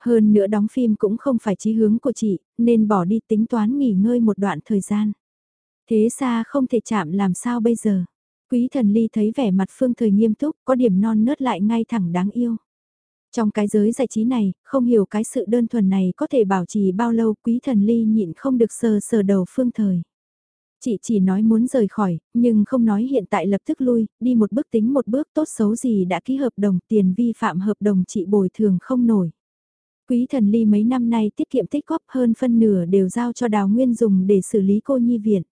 Hơn nữa đóng phim cũng không phải chí hướng của chị, nên bỏ đi tính toán nghỉ ngơi một đoạn thời gian. Thế xa không thể chạm làm sao bây giờ. Quý thần ly thấy vẻ mặt phương thời nghiêm túc, có điểm non nớt lại ngay thẳng đáng yêu. Trong cái giới giải trí này, không hiểu cái sự đơn thuần này có thể bảo trì bao lâu quý thần ly nhịn không được sờ sờ đầu phương thời. Chị chỉ nói muốn rời khỏi, nhưng không nói hiện tại lập tức lui, đi một bước tính một bước tốt xấu gì đã ký hợp đồng tiền vi phạm hợp đồng chị bồi thường không nổi. Quý thần ly mấy năm nay tiết kiệm tích góp hơn phân nửa đều giao cho đào nguyên dùng để xử lý cô nhi viện.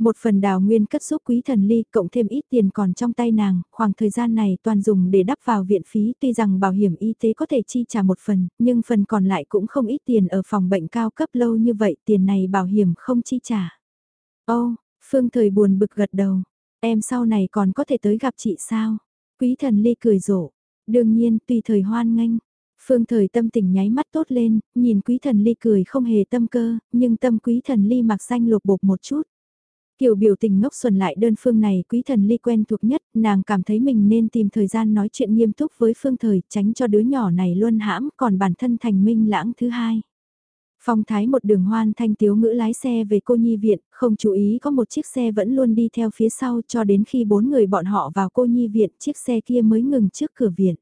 Một phần đào nguyên cất giúp quý thần ly cộng thêm ít tiền còn trong tay nàng, khoảng thời gian này toàn dùng để đắp vào viện phí tuy rằng bảo hiểm y tế có thể chi trả một phần, nhưng phần còn lại cũng không ít tiền ở phòng bệnh cao cấp lâu như vậy tiền này bảo hiểm không chi trả. Ô, Phương Thời buồn bực gật đầu, em sau này còn có thể tới gặp chị sao? Quý thần ly cười rộ, đương nhiên tùy thời hoan nghênh. Phương thời tâm tình nháy mắt tốt lên, nhìn quý thần ly cười không hề tâm cơ, nhưng tâm quý thần ly mặc xanh lột bột một chút. Kiểu biểu tình ngốc xuẩn lại đơn phương này quý thần ly quen thuộc nhất, nàng cảm thấy mình nên tìm thời gian nói chuyện nghiêm túc với phương thời, tránh cho đứa nhỏ này luôn hãm, còn bản thân thành minh lãng thứ hai. Phong thái một đường hoan thanh tiếu ngữ lái xe về cô nhi viện, không chú ý có một chiếc xe vẫn luôn đi theo phía sau cho đến khi bốn người bọn họ vào cô nhi viện, chiếc xe kia mới ngừng trước cửa viện.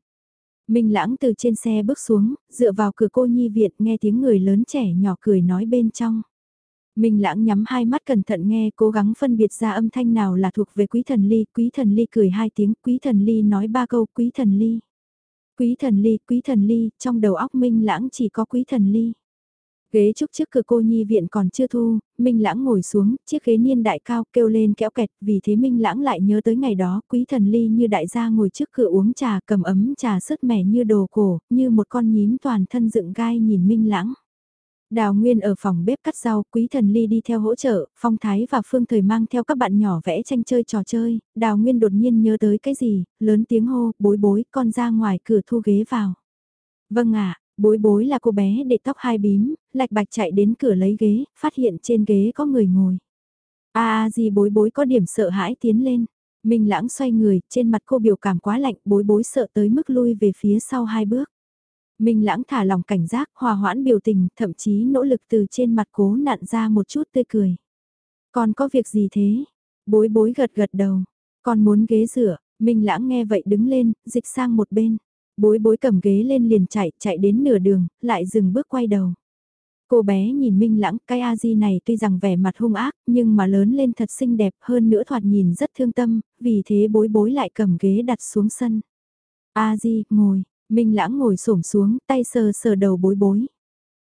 Minh lãng từ trên xe bước xuống, dựa vào cửa cô nhi viện nghe tiếng người lớn trẻ nhỏ cười nói bên trong. Minh lãng nhắm hai mắt cẩn thận nghe cố gắng phân biệt ra âm thanh nào là thuộc về quý thần ly. Quý thần ly cười hai tiếng, quý thần ly nói ba câu quý thần ly. Quý thần ly, quý thần ly, trong đầu óc minh lãng chỉ có quý thần ly. Ghế trúc trước cửa cô nhi viện còn chưa thu, Minh Lãng ngồi xuống, chiếc ghế niên đại cao kêu lên kéo kẹt, vì thế Minh Lãng lại nhớ tới ngày đó, quý thần ly như đại gia ngồi trước cửa uống trà cầm ấm trà sứt mẻ như đồ cổ, như một con nhím toàn thân dựng gai nhìn Minh Lãng. Đào Nguyên ở phòng bếp cắt rau, Quý Thần Ly đi theo hỗ trợ, Phong Thái và Phương Thời mang theo các bạn nhỏ vẽ tranh chơi trò chơi, Đào Nguyên đột nhiên nhớ tới cái gì, lớn tiếng hô, bối bối, con ra ngoài cửa thu ghế vào. Vâng ạ, bối bối là cô bé để tóc hai bím, lạch bạch chạy đến cửa lấy ghế, phát hiện trên ghế có người ngồi. a à, gì bối bối có điểm sợ hãi tiến lên. Minh lãng xoay người, trên mặt cô biểu cảm quá lạnh, bối bối sợ tới mức lui về phía sau hai bước. Minh lãng thả lòng cảnh giác, hòa hoãn biểu tình, thậm chí nỗ lực từ trên mặt cố nặn ra một chút tươi cười. Còn có việc gì thế? Bối bối gật gật đầu. Còn muốn ghế rửa, Minh lãng nghe vậy đứng lên, dịch sang một bên. Bối bối cầm ghế lên liền chạy, chạy đến nửa đường, lại dừng bước quay đầu. Cô bé nhìn Minh Lãng, cái A-di này tuy rằng vẻ mặt hung ác, nhưng mà lớn lên thật xinh đẹp hơn nữa thoạt nhìn rất thương tâm, vì thế bối bối lại cầm ghế đặt xuống sân. A-di, ngồi, Minh Lãng ngồi xổm xuống, tay sờ sờ đầu bối bối.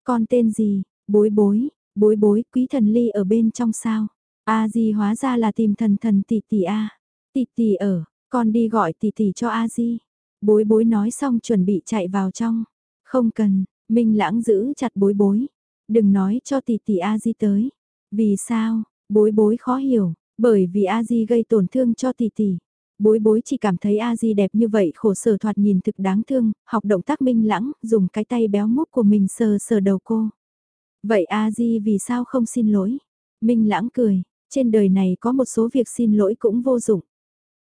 Con tên gì? Bối bối, bối bối, quý thần ly ở bên trong sao? A-di hóa ra là tìm thần thần tỷ tỷ A. Tỷ tỷ ở, con đi gọi tỷ tỷ cho A-di. Bối bối nói xong chuẩn bị chạy vào trong. Không cần, Minh Lãng giữ chặt bối bối. Đừng nói cho tỷ tỷ A Di tới. Vì sao? Bối bối khó hiểu, bởi vì A Di gây tổn thương cho tỷ tỷ. Bối bối chỉ cảm thấy A Di đẹp như vậy khổ sở thoạt nhìn thực đáng thương, học động tác minh lãng, dùng cái tay béo múc của mình sờ sờ đầu cô. Vậy A Di vì sao không xin lỗi? Minh lãng cười, trên đời này có một số việc xin lỗi cũng vô dụng.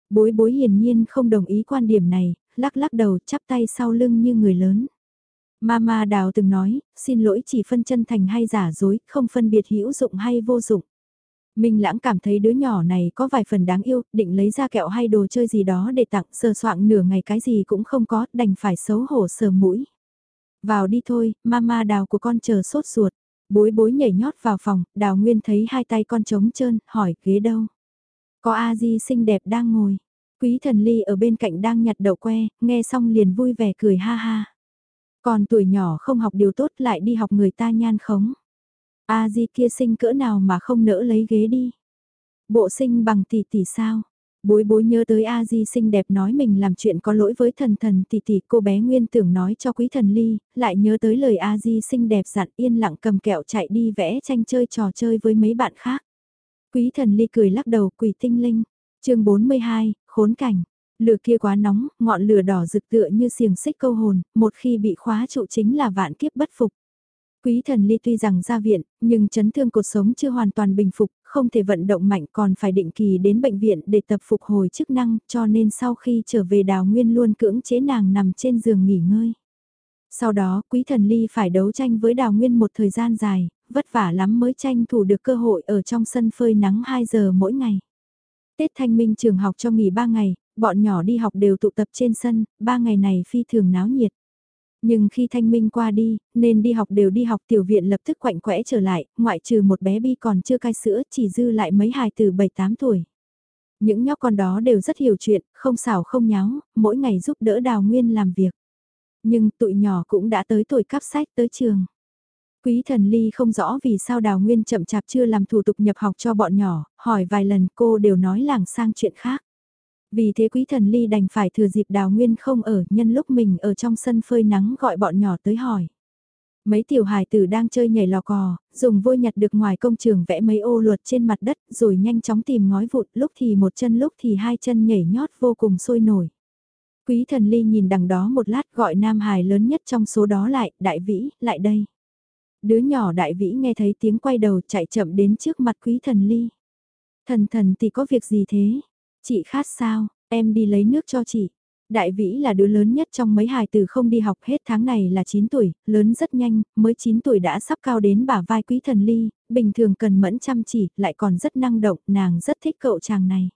Bối bối hiển nhiên không đồng ý quan điểm này, lắc lắc đầu chắp tay sau lưng như người lớn. Mama Đào từng nói, xin lỗi chỉ phân chân thành hay giả dối, không phân biệt hữu dụng hay vô dụng. Minh lãng cảm thấy đứa nhỏ này có vài phần đáng yêu, định lấy ra kẹo hay đồ chơi gì đó để tặng sờ soạng nửa ngày cái gì cũng không có, đành phải xấu hổ sờ mũi. Vào đi thôi, mama đào của con chờ sốt ruột. Bối bối nhảy nhót vào phòng, đào nguyên thấy hai tay con trống trơn, hỏi ghế đâu. Có A-di xinh đẹp đang ngồi. Quý thần ly ở bên cạnh đang nhặt đậu que, nghe xong liền vui vẻ cười ha ha. Còn tuổi nhỏ không học điều tốt lại đi học người ta nhan khống. A di kia sinh cỡ nào mà không nỡ lấy ghế đi. Bộ sinh bằng tỷ tỷ sao? Bối bối nhớ tới A Di xinh đẹp nói mình làm chuyện có lỗi với thần thần tỷ tỷ cô bé nguyên tưởng nói cho quý thần ly, lại nhớ tới lời A Di xinh đẹp dặn yên lặng cầm kẹo chạy đi vẽ tranh chơi trò chơi với mấy bạn khác. Quý thần ly cười lắc đầu quỷ tinh linh. chương 42, khốn cảnh. Lửa kia quá nóng, ngọn lửa đỏ rực tựa như xiềng xích câu hồn, một khi bị khóa trụ chính là vạn kiếp bất phục. Quý thần ly tuy rằng ra viện, nhưng chấn thương cuộc sống chưa hoàn toàn bình phục, không thể vận động mạnh còn phải định kỳ đến bệnh viện để tập phục hồi chức năng, cho nên sau khi trở về đào nguyên luôn cưỡng chế nàng nằm trên giường nghỉ ngơi. Sau đó, quý thần ly phải đấu tranh với đào nguyên một thời gian dài, vất vả lắm mới tranh thủ được cơ hội ở trong sân phơi nắng 2 giờ mỗi ngày. Tết thanh minh trường học cho nghỉ 3 ngày, bọn nhỏ đi học đều tụ tập trên sân, 3 ngày này phi thường náo nhiệt. Nhưng khi thanh minh qua đi, nên đi học đều đi học tiểu viện lập tức quạnh quẽ trở lại, ngoại trừ một bé bi còn chưa cai sữa chỉ dư lại mấy hài từ 7-8 tuổi. Những nhóc con đó đều rất hiểu chuyện, không xảo không nháo, mỗi ngày giúp đỡ đào nguyên làm việc. Nhưng tụi nhỏ cũng đã tới tuổi cắp sách tới trường. Quý thần ly không rõ vì sao đào nguyên chậm chạp chưa làm thủ tục nhập học cho bọn nhỏ, hỏi vài lần cô đều nói làng sang chuyện khác. Vì thế quý thần ly đành phải thừa dịp đào nguyên không ở nhân lúc mình ở trong sân phơi nắng gọi bọn nhỏ tới hỏi. Mấy tiểu hài tử đang chơi nhảy lò cò, dùng vôi nhặt được ngoài công trường vẽ mấy ô luật trên mặt đất rồi nhanh chóng tìm ngói vụt lúc thì một chân lúc thì hai chân nhảy nhót vô cùng sôi nổi. Quý thần ly nhìn đằng đó một lát gọi nam hài lớn nhất trong số đó lại, đại vĩ, lại đây. Đứa nhỏ đại vĩ nghe thấy tiếng quay đầu chạy chậm đến trước mặt quý thần ly. Thần thần thì có việc gì thế? Chị khát sao, em đi lấy nước cho chị. Đại Vĩ là đứa lớn nhất trong mấy hài tử không đi học hết tháng này là 9 tuổi, lớn rất nhanh, mới 9 tuổi đã sắp cao đến bả vai quý thần ly, bình thường cần mẫn chăm chỉ, lại còn rất năng động, nàng rất thích cậu chàng này.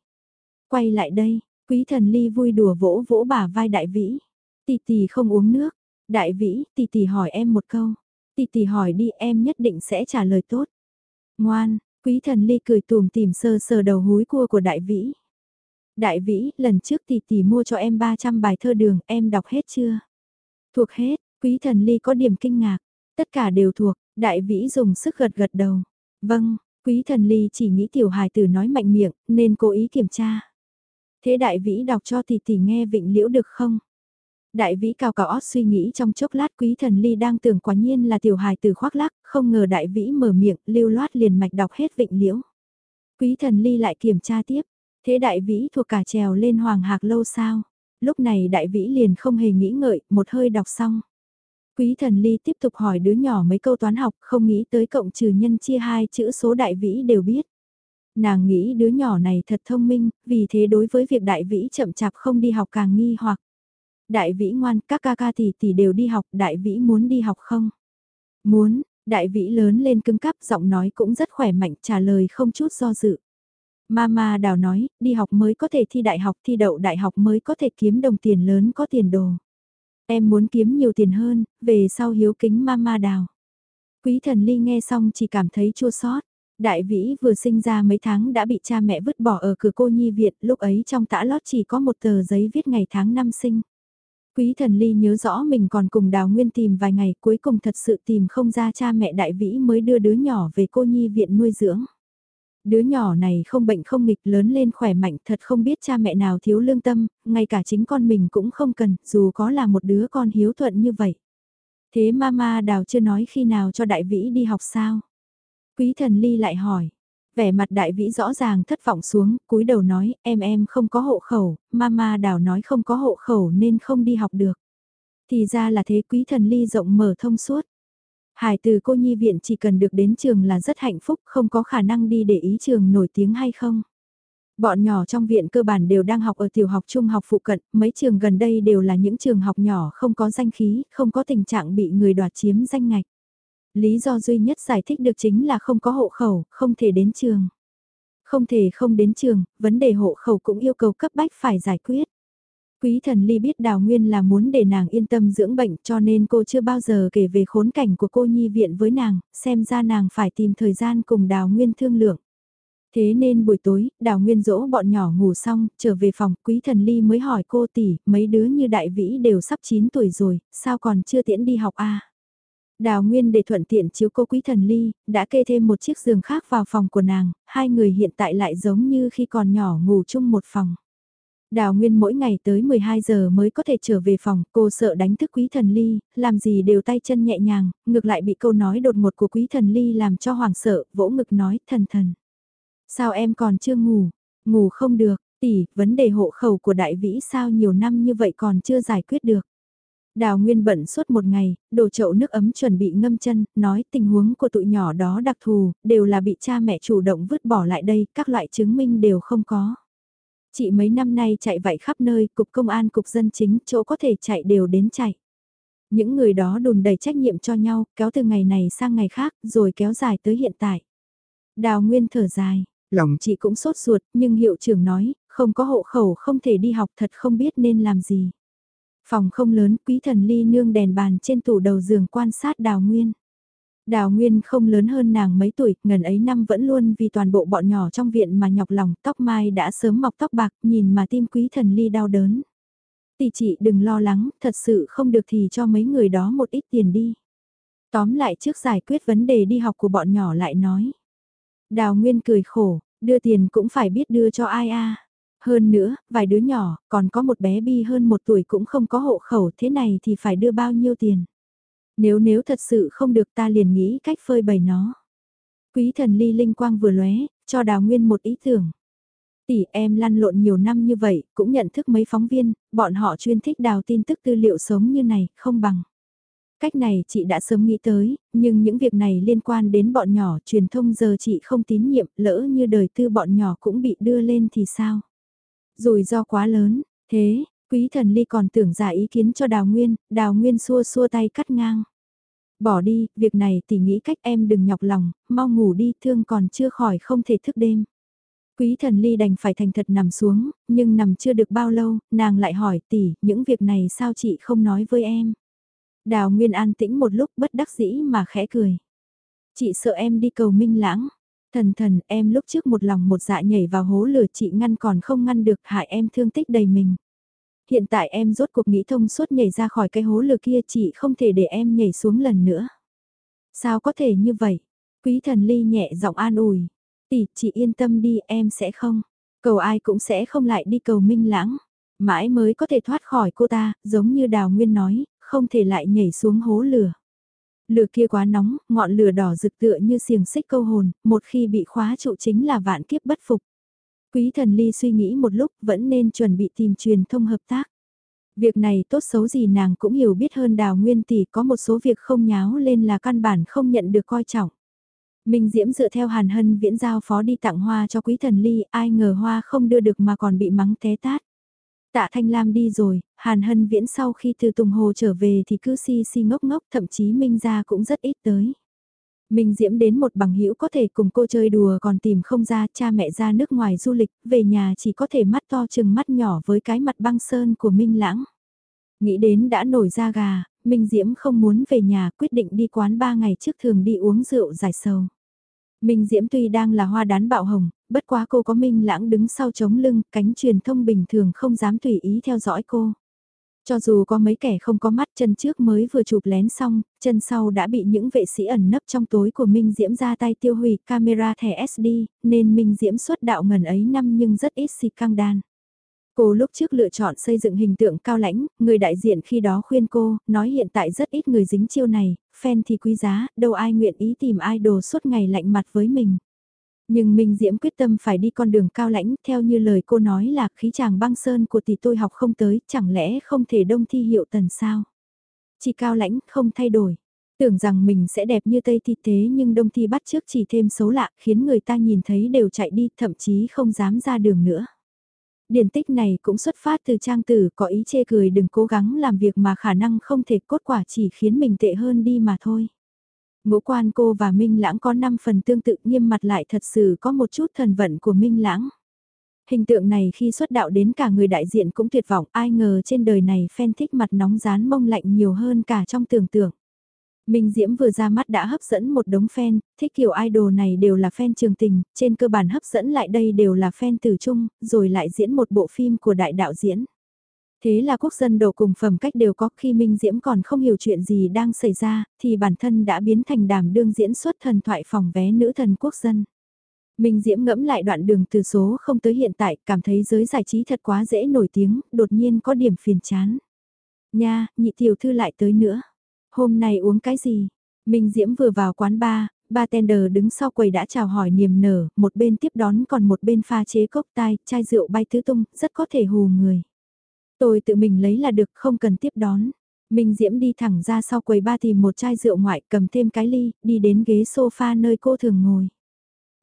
Quay lại đây, quý thần ly vui đùa vỗ vỗ bả vai đại vĩ. Tì tì không uống nước, đại vĩ, tì tì hỏi em một câu. Tì tì hỏi đi em nhất định sẽ trả lời tốt. Ngoan, quý thần ly cười tùm tìm sơ sờ đầu húi cua của đại vĩ. Đại vĩ, lần trước tỷ tỷ mua cho em 300 bài thơ đường, em đọc hết chưa? Thuộc hết, quý thần ly có điểm kinh ngạc. Tất cả đều thuộc, đại vĩ dùng sức gật gật đầu. Vâng, quý thần ly chỉ nghĩ tiểu hài tử nói mạnh miệng, nên cố ý kiểm tra. Thế đại vĩ đọc cho tỷ tỷ nghe vịnh liễu được không? Đại vĩ cao cao ót suy nghĩ trong chốc lát quý thần ly đang tưởng quả nhiên là tiểu hài tử khoác lác, không ngờ đại vĩ mở miệng, lưu loát liền mạch đọc hết vịnh liễu. Quý thần ly lại kiểm tra tiếp, Thế đại vĩ thuộc cả trèo lên hoàng hạc lâu sao? Lúc này đại vĩ liền không hề nghĩ ngợi, một hơi đọc xong. Quý thần ly tiếp tục hỏi đứa nhỏ mấy câu toán học, không nghĩ tới cộng trừ nhân chia hai chữ số đại vĩ đều biết. Nàng nghĩ đứa nhỏ này thật thông minh, vì thế đối với việc đại vĩ chậm chạp không đi học càng nghi hoặc. Đại vĩ ngoan, các ca ca tỷ tỷ đều đi học, đại vĩ muốn đi học không? Muốn, đại vĩ lớn lên cứng cắp giọng nói cũng rất khỏe mạnh trả lời không chút do dự. Mama đào nói, đi học mới có thể thi đại học, thi đậu đại học mới có thể kiếm đồng tiền lớn có tiền đồ. Em muốn kiếm nhiều tiền hơn, về sau hiếu kính mama đào. Quý thần ly nghe xong chỉ cảm thấy chua xót. Đại vĩ vừa sinh ra mấy tháng đã bị cha mẹ vứt bỏ ở cửa cô nhi viện, lúc ấy trong tã lót chỉ có một tờ giấy viết ngày tháng năm sinh. Quý thần ly nhớ rõ mình còn cùng đào nguyên tìm vài ngày cuối cùng thật sự tìm không ra cha mẹ đại vĩ mới đưa đứa nhỏ về cô nhi viện nuôi dưỡng. Đứa nhỏ này không bệnh không nghịch lớn lên khỏe mạnh thật không biết cha mẹ nào thiếu lương tâm, ngay cả chính con mình cũng không cần, dù có là một đứa con hiếu thuận như vậy. Thế mama đào chưa nói khi nào cho đại vĩ đi học sao? Quý thần ly lại hỏi. Vẻ mặt đại vĩ rõ ràng thất vọng xuống, cúi đầu nói, em em không có hộ khẩu, mama đào nói không có hộ khẩu nên không đi học được. Thì ra là thế quý thần ly rộng mở thông suốt. Hải từ cô nhi viện chỉ cần được đến trường là rất hạnh phúc, không có khả năng đi để ý trường nổi tiếng hay không. Bọn nhỏ trong viện cơ bản đều đang học ở tiểu học trung học phụ cận, mấy trường gần đây đều là những trường học nhỏ không có danh khí, không có tình trạng bị người đoạt chiếm danh ngạch. Lý do duy nhất giải thích được chính là không có hộ khẩu, không thể đến trường. Không thể không đến trường, vấn đề hộ khẩu cũng yêu cầu cấp bách phải giải quyết. Quý thần ly biết đào nguyên là muốn để nàng yên tâm dưỡng bệnh cho nên cô chưa bao giờ kể về khốn cảnh của cô nhi viện với nàng, xem ra nàng phải tìm thời gian cùng đào nguyên thương lượng. Thế nên buổi tối, đào nguyên dỗ bọn nhỏ ngủ xong, trở về phòng, quý thần ly mới hỏi cô tỷ, mấy đứa như đại vĩ đều sắp 9 tuổi rồi, sao còn chưa tiễn đi học à? Đào Nguyên để thuận tiện chiếu cô quý thần ly, đã kê thêm một chiếc giường khác vào phòng của nàng, hai người hiện tại lại giống như khi còn nhỏ ngủ chung một phòng. Đào Nguyên mỗi ngày tới 12 giờ mới có thể trở về phòng, cô sợ đánh thức quý thần ly, làm gì đều tay chân nhẹ nhàng, ngược lại bị câu nói đột ngột của quý thần ly làm cho hoàng sợ, vỗ ngực nói, thần thần. Sao em còn chưa ngủ? Ngủ không được, tỷ, vấn đề hộ khẩu của đại vĩ sao nhiều năm như vậy còn chưa giải quyết được. Đào Nguyên bận suốt một ngày, đổ chậu nước ấm chuẩn bị ngâm chân, nói tình huống của tụi nhỏ đó đặc thù, đều là bị cha mẹ chủ động vứt bỏ lại đây, các loại chứng minh đều không có. Chị mấy năm nay chạy vạy khắp nơi, cục công an, cục dân chính, chỗ có thể chạy đều đến chạy. Những người đó đùn đầy trách nhiệm cho nhau, kéo từ ngày này sang ngày khác, rồi kéo dài tới hiện tại. Đào Nguyên thở dài, lòng chị cũng sốt ruột, nhưng hiệu trưởng nói, không có hộ khẩu không thể đi học thật không biết nên làm gì. Phòng không lớn, quý thần ly nương đèn bàn trên tủ đầu giường quan sát Đào Nguyên. Đào Nguyên không lớn hơn nàng mấy tuổi, ngần ấy năm vẫn luôn vì toàn bộ bọn nhỏ trong viện mà nhọc lòng, tóc mai đã sớm mọc tóc bạc, nhìn mà tim quý thần ly đau đớn. Tỷ chị đừng lo lắng, thật sự không được thì cho mấy người đó một ít tiền đi. Tóm lại trước giải quyết vấn đề đi học của bọn nhỏ lại nói. Đào Nguyên cười khổ, đưa tiền cũng phải biết đưa cho ai a. Hơn nữa, vài đứa nhỏ, còn có một bé bi hơn một tuổi cũng không có hộ khẩu thế này thì phải đưa bao nhiêu tiền. Nếu nếu thật sự không được ta liền nghĩ cách phơi bày nó. Quý thần ly linh quang vừa lóe, cho đào nguyên một ý tưởng. Tỷ em lăn lộn nhiều năm như vậy, cũng nhận thức mấy phóng viên, bọn họ chuyên thích đào tin tức tư liệu sống như này, không bằng. Cách này chị đã sớm nghĩ tới, nhưng những việc này liên quan đến bọn nhỏ truyền thông giờ chị không tín nhiệm, lỡ như đời tư bọn nhỏ cũng bị đưa lên thì sao? Rủi ro quá lớn, thế, quý thần ly còn tưởng ra ý kiến cho đào nguyên, đào nguyên xua xua tay cắt ngang. Bỏ đi, việc này tỷ nghĩ cách em đừng nhọc lòng, mau ngủ đi, thương còn chưa khỏi không thể thức đêm. Quý thần ly đành phải thành thật nằm xuống, nhưng nằm chưa được bao lâu, nàng lại hỏi tỷ, những việc này sao chị không nói với em? Đào Nguyên an tĩnh một lúc bất đắc dĩ mà khẽ cười. Chị sợ em đi cầu minh lãng. Thần thần em lúc trước một lòng một dạ nhảy vào hố lửa chị ngăn còn không ngăn được hại em thương tích đầy mình. Hiện tại em rốt cuộc nghĩ thông suốt nhảy ra khỏi cái hố lửa kia chị không thể để em nhảy xuống lần nữa. Sao có thể như vậy? Quý thần ly nhẹ giọng an ủi. Tỷ, chị yên tâm đi em sẽ không. Cầu ai cũng sẽ không lại đi cầu minh lãng. Mãi mới có thể thoát khỏi cô ta, giống như Đào Nguyên nói, không thể lại nhảy xuống hố lửa. Lửa kia quá nóng, ngọn lửa đỏ rực tựa như xiềng xích câu hồn, một khi bị khóa trụ chính là vạn kiếp bất phục. Quý thần ly suy nghĩ một lúc vẫn nên chuẩn bị tìm truyền thông hợp tác. Việc này tốt xấu gì nàng cũng hiểu biết hơn đào nguyên tỷ có một số việc không nháo lên là căn bản không nhận được coi trọng. Minh Diễm dựa theo Hàn Hân viễn giao phó đi tặng hoa cho quý thần ly, ai ngờ hoa không đưa được mà còn bị mắng té tát. Tạ Thanh Lam đi rồi, Hàn Hân Viễn sau khi từ Tùng Hồ trở về thì cứ si si ngốc ngốc thậm chí Minh ra cũng rất ít tới. Minh Diễm đến một bằng hữu có thể cùng cô chơi đùa còn tìm không ra cha mẹ ra nước ngoài du lịch, về nhà chỉ có thể mắt to chừng mắt nhỏ với cái mặt băng sơn của Minh Lãng. Nghĩ đến đã nổi ra gà, Minh Diễm không muốn về nhà quyết định đi quán ba ngày trước thường đi uống rượu giải sầu. Minh Diễm tuy đang là hoa đán bạo hồng, bất quá cô có Minh Lãng đứng sau chống lưng, cánh truyền thông bình thường không dám tùy ý theo dõi cô. Cho dù có mấy kẻ không có mắt chân trước mới vừa chụp lén xong, chân sau đã bị những vệ sĩ ẩn nấp trong tối của Minh Diễm ra tay tiêu hủy camera thẻ SD, nên Minh Diễm xuất đạo ngần ấy năm nhưng rất ít xịt căng đan. Cô lúc trước lựa chọn xây dựng hình tượng cao lãnh, người đại diện khi đó khuyên cô, nói hiện tại rất ít người dính chiêu này, fan thì quý giá, đâu ai nguyện ý tìm idol suốt ngày lạnh mặt với mình. Nhưng Minh Diễm quyết tâm phải đi con đường cao lãnh, theo như lời cô nói là khí chàng băng sơn của tỷ tôi học không tới, chẳng lẽ không thể đông thi hiệu tần sao? Chỉ cao lãnh, không thay đổi. Tưởng rằng mình sẽ đẹp như Tây Thi thế nhưng đông thi bắt trước chỉ thêm xấu lạ, khiến người ta nhìn thấy đều chạy đi, thậm chí không dám ra đường nữa. Điển tích này cũng xuất phát từ trang tử có ý chê cười đừng cố gắng làm việc mà khả năng không thể cốt quả chỉ khiến mình tệ hơn đi mà thôi. Ngũ quan cô và Minh Lãng có 5 phần tương tự nghiêm mặt lại thật sự có một chút thần vận của Minh Lãng. Hình tượng này khi xuất đạo đến cả người đại diện cũng tuyệt vọng ai ngờ trên đời này fan thích mặt nóng rán mông lạnh nhiều hơn cả trong tưởng tượng. Minh Diễm vừa ra mắt đã hấp dẫn một đống fan, thích kiểu idol này đều là fan trường tình, trên cơ bản hấp dẫn lại đây đều là fan tử trung, rồi lại diễn một bộ phim của đại đạo diễn. Thế là quốc dân đồ cùng phẩm cách đều có khi Minh Diễm còn không hiểu chuyện gì đang xảy ra, thì bản thân đã biến thành đàm đương diễn xuất thần thoại phòng vé nữ thần quốc dân. Minh Diễm ngẫm lại đoạn đường từ số không tới hiện tại, cảm thấy giới giải trí thật quá dễ nổi tiếng, đột nhiên có điểm phiền chán. Nha, nhị tiểu thư lại tới nữa. Hôm nay uống cái gì? Minh Diễm vừa vào quán bar, bartender đứng sau quầy đã chào hỏi niềm nở, một bên tiếp đón còn một bên pha chế cốc tai, chai rượu bay tứ tung, rất có thể hù người. Tôi tự mình lấy là được, không cần tiếp đón. Minh Diễm đi thẳng ra sau quầy ba tìm một chai rượu ngoại, cầm thêm cái ly, đi đến ghế sofa nơi cô thường ngồi.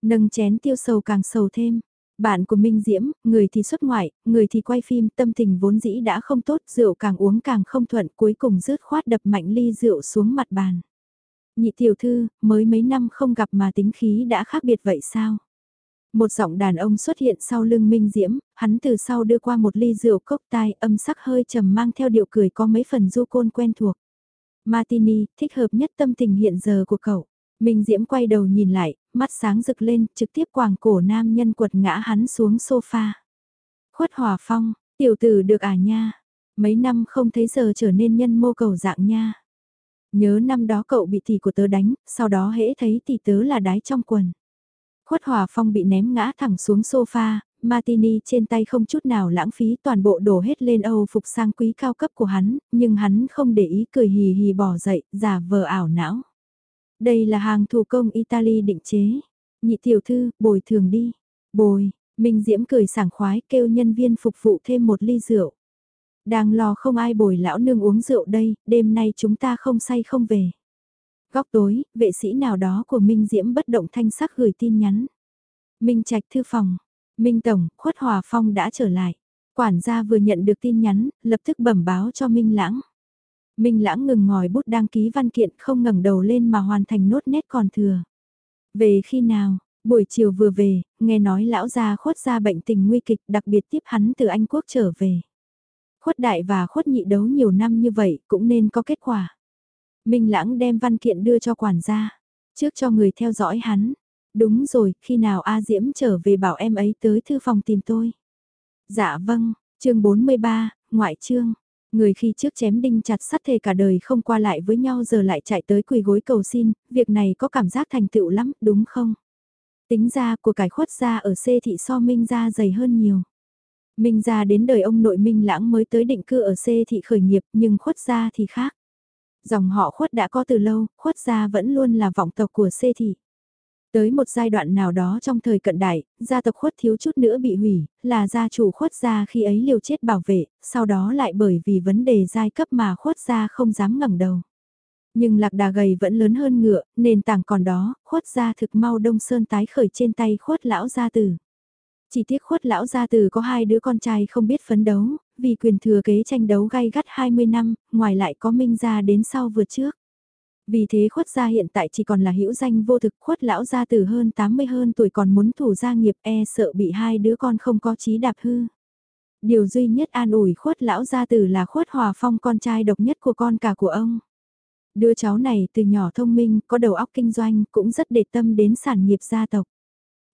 Nâng chén tiêu sầu càng sầu thêm. Bạn của Minh Diễm, người thì xuất ngoại, người thì quay phim, tâm tình vốn dĩ đã không tốt, rượu càng uống càng không thuận, cuối cùng rớt khoát đập mạnh ly rượu xuống mặt bàn. Nhị tiểu thư, mới mấy năm không gặp mà tính khí đã khác biệt vậy sao? Một giọng đàn ông xuất hiện sau lưng Minh Diễm, hắn từ sau đưa qua một ly rượu cốc tai âm sắc hơi trầm mang theo điệu cười có mấy phần du côn quen thuộc. Martini, thích hợp nhất tâm tình hiện giờ của cậu. Minh Diễm quay đầu nhìn lại, mắt sáng rực lên, trực tiếp quàng cổ nam nhân quật ngã hắn xuống sofa. Khuất hòa phong, tiểu tử được à nha. Mấy năm không thấy giờ trở nên nhân mô cầu dạng nha. Nhớ năm đó cậu bị tỷ của tớ đánh, sau đó hễ thấy tỷ tớ là đái trong quần. Khuất Hòa Phong bị ném ngã thẳng xuống sofa, Martini trên tay không chút nào lãng phí toàn bộ đổ hết lên Âu phục sang quý cao cấp của hắn, nhưng hắn không để ý cười hì hì bỏ dậy, giả vờ ảo não. Đây là hàng thủ công Italy định chế. Nhị tiểu thư, bồi thường đi. Bồi, Minh Diễm cười sảng khoái kêu nhân viên phục vụ thêm một ly rượu. Đang lo không ai bồi lão nương uống rượu đây, đêm nay chúng ta không say không về. Góc tối, vệ sĩ nào đó của Minh Diễm bất động thanh sắc gửi tin nhắn. Minh Trạch thư phòng, Minh Tổng, Khuất Hòa Phong đã trở lại. Quản gia vừa nhận được tin nhắn, lập tức bẩm báo cho Minh Lãng. Minh Lãng ngừng ngòi bút đăng ký văn kiện không ngẩng đầu lên mà hoàn thành nốt nét còn thừa. Về khi nào, buổi chiều vừa về, nghe nói lão gia khuất ra bệnh tình nguy kịch đặc biệt tiếp hắn từ Anh Quốc trở về. Khuất đại và khuất nhị đấu nhiều năm như vậy cũng nên có kết quả. Minh Lãng đem văn kiện đưa cho quản gia, trước cho người theo dõi hắn. Đúng rồi, khi nào A Diễm trở về bảo em ấy tới thư phòng tìm tôi. Dạ vâng, chương 43, ngoại chương. Người khi trước chém đinh chặt sắt thề cả đời không qua lại với nhau giờ lại chạy tới quỳ gối cầu xin, việc này có cảm giác thành tựu lắm, đúng không? Tính ra của cải khuất ra ở C thị so Minh ra dày hơn nhiều. Minh ra đến đời ông nội Minh lãng mới tới định cư ở C thị khởi nghiệp nhưng khuất ra thì khác. Dòng họ khuất đã có từ lâu, khuất gia vẫn luôn là vọng tộc của xê thị. Tới một giai đoạn nào đó trong thời cận đại, gia tộc khuất thiếu chút nữa bị hủy, là gia chủ khuất gia khi ấy liều chết bảo vệ, sau đó lại bởi vì vấn đề giai cấp mà khuất gia không dám ngẩng đầu. Nhưng lạc đà gầy vẫn lớn hơn ngựa, nền tảng còn đó, khuất gia thực mau đông sơn tái khởi trên tay khuất lão gia tử. Chỉ tiếc khuất lão gia từ có hai đứa con trai không biết phấn đấu, vì quyền thừa kế tranh đấu gay gắt 20 năm, ngoài lại có minh gia đến sau vượt trước. Vì thế khuất gia hiện tại chỉ còn là hữu danh vô thực khuất lão gia từ hơn 80 hơn tuổi còn muốn thủ gia nghiệp e sợ bị hai đứa con không có trí đạp hư. Điều duy nhất an ủi khuất lão gia tử là khuất hòa phong con trai độc nhất của con cả của ông. Đứa cháu này từ nhỏ thông minh, có đầu óc kinh doanh, cũng rất để tâm đến sản nghiệp gia tộc.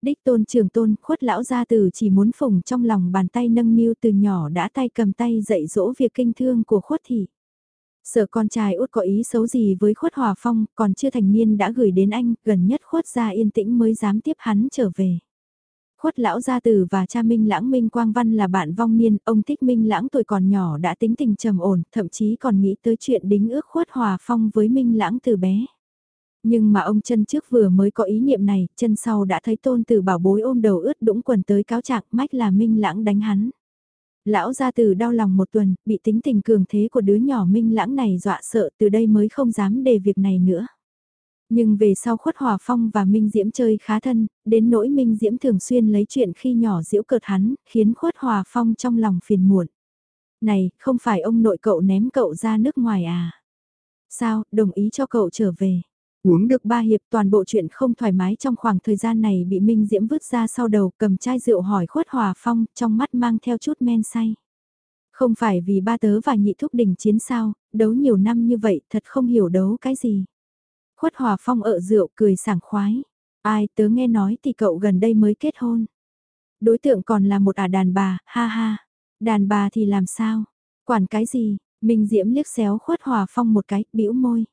Đích tôn trường tôn khuất lão gia tử chỉ muốn phùng trong lòng bàn tay nâng niu từ nhỏ đã tay cầm tay dạy dỗ việc kinh thương của khuất thị. Sợ con trai út có ý xấu gì với khuất hòa phong, còn chưa thành niên đã gửi đến anh, gần nhất khuất gia yên tĩnh mới dám tiếp hắn trở về. Khuất lão gia tử và cha Minh Lãng Minh Quang Văn là bạn vong niên, ông thích Minh Lãng tuổi còn nhỏ đã tính tình trầm ổn, thậm chí còn nghĩ tới chuyện đính ước khuất hòa phong với Minh Lãng từ bé. Nhưng mà ông chân trước vừa mới có ý niệm này, chân sau đã thấy tôn tử bảo bối ôm đầu ướt đũng quần tới cáo trạng mách là Minh Lãng đánh hắn. Lão gia từ đau lòng một tuần, bị tính tình cường thế của đứa nhỏ minh lãng này dọa sợ từ đây mới không dám đề việc này nữa. Nhưng về sau khuất hòa phong và Minh Diễm chơi khá thân, đến nỗi Minh Diễm thường xuyên lấy chuyện khi nhỏ diễu cợt hắn, khiến khuất hòa phong trong lòng phiền muộn. Này, không phải ông nội cậu ném cậu ra nước ngoài à? Sao, đồng ý cho cậu trở về? Uống được ba hiệp toàn bộ chuyện không thoải mái trong khoảng thời gian này bị Minh Diễm vứt ra sau đầu cầm chai rượu hỏi khuất hòa phong trong mắt mang theo chút men say. Không phải vì ba tớ và nhị thúc đình chiến sao, đấu nhiều năm như vậy thật không hiểu đấu cái gì. Khuất hòa phong ở rượu cười sảng khoái. Ai tớ nghe nói thì cậu gần đây mới kết hôn. Đối tượng còn là một ả đàn bà, ha ha. Đàn bà thì làm sao? Quản cái gì? Minh Diễm liếc xéo khuất hòa phong một cái, bĩu môi.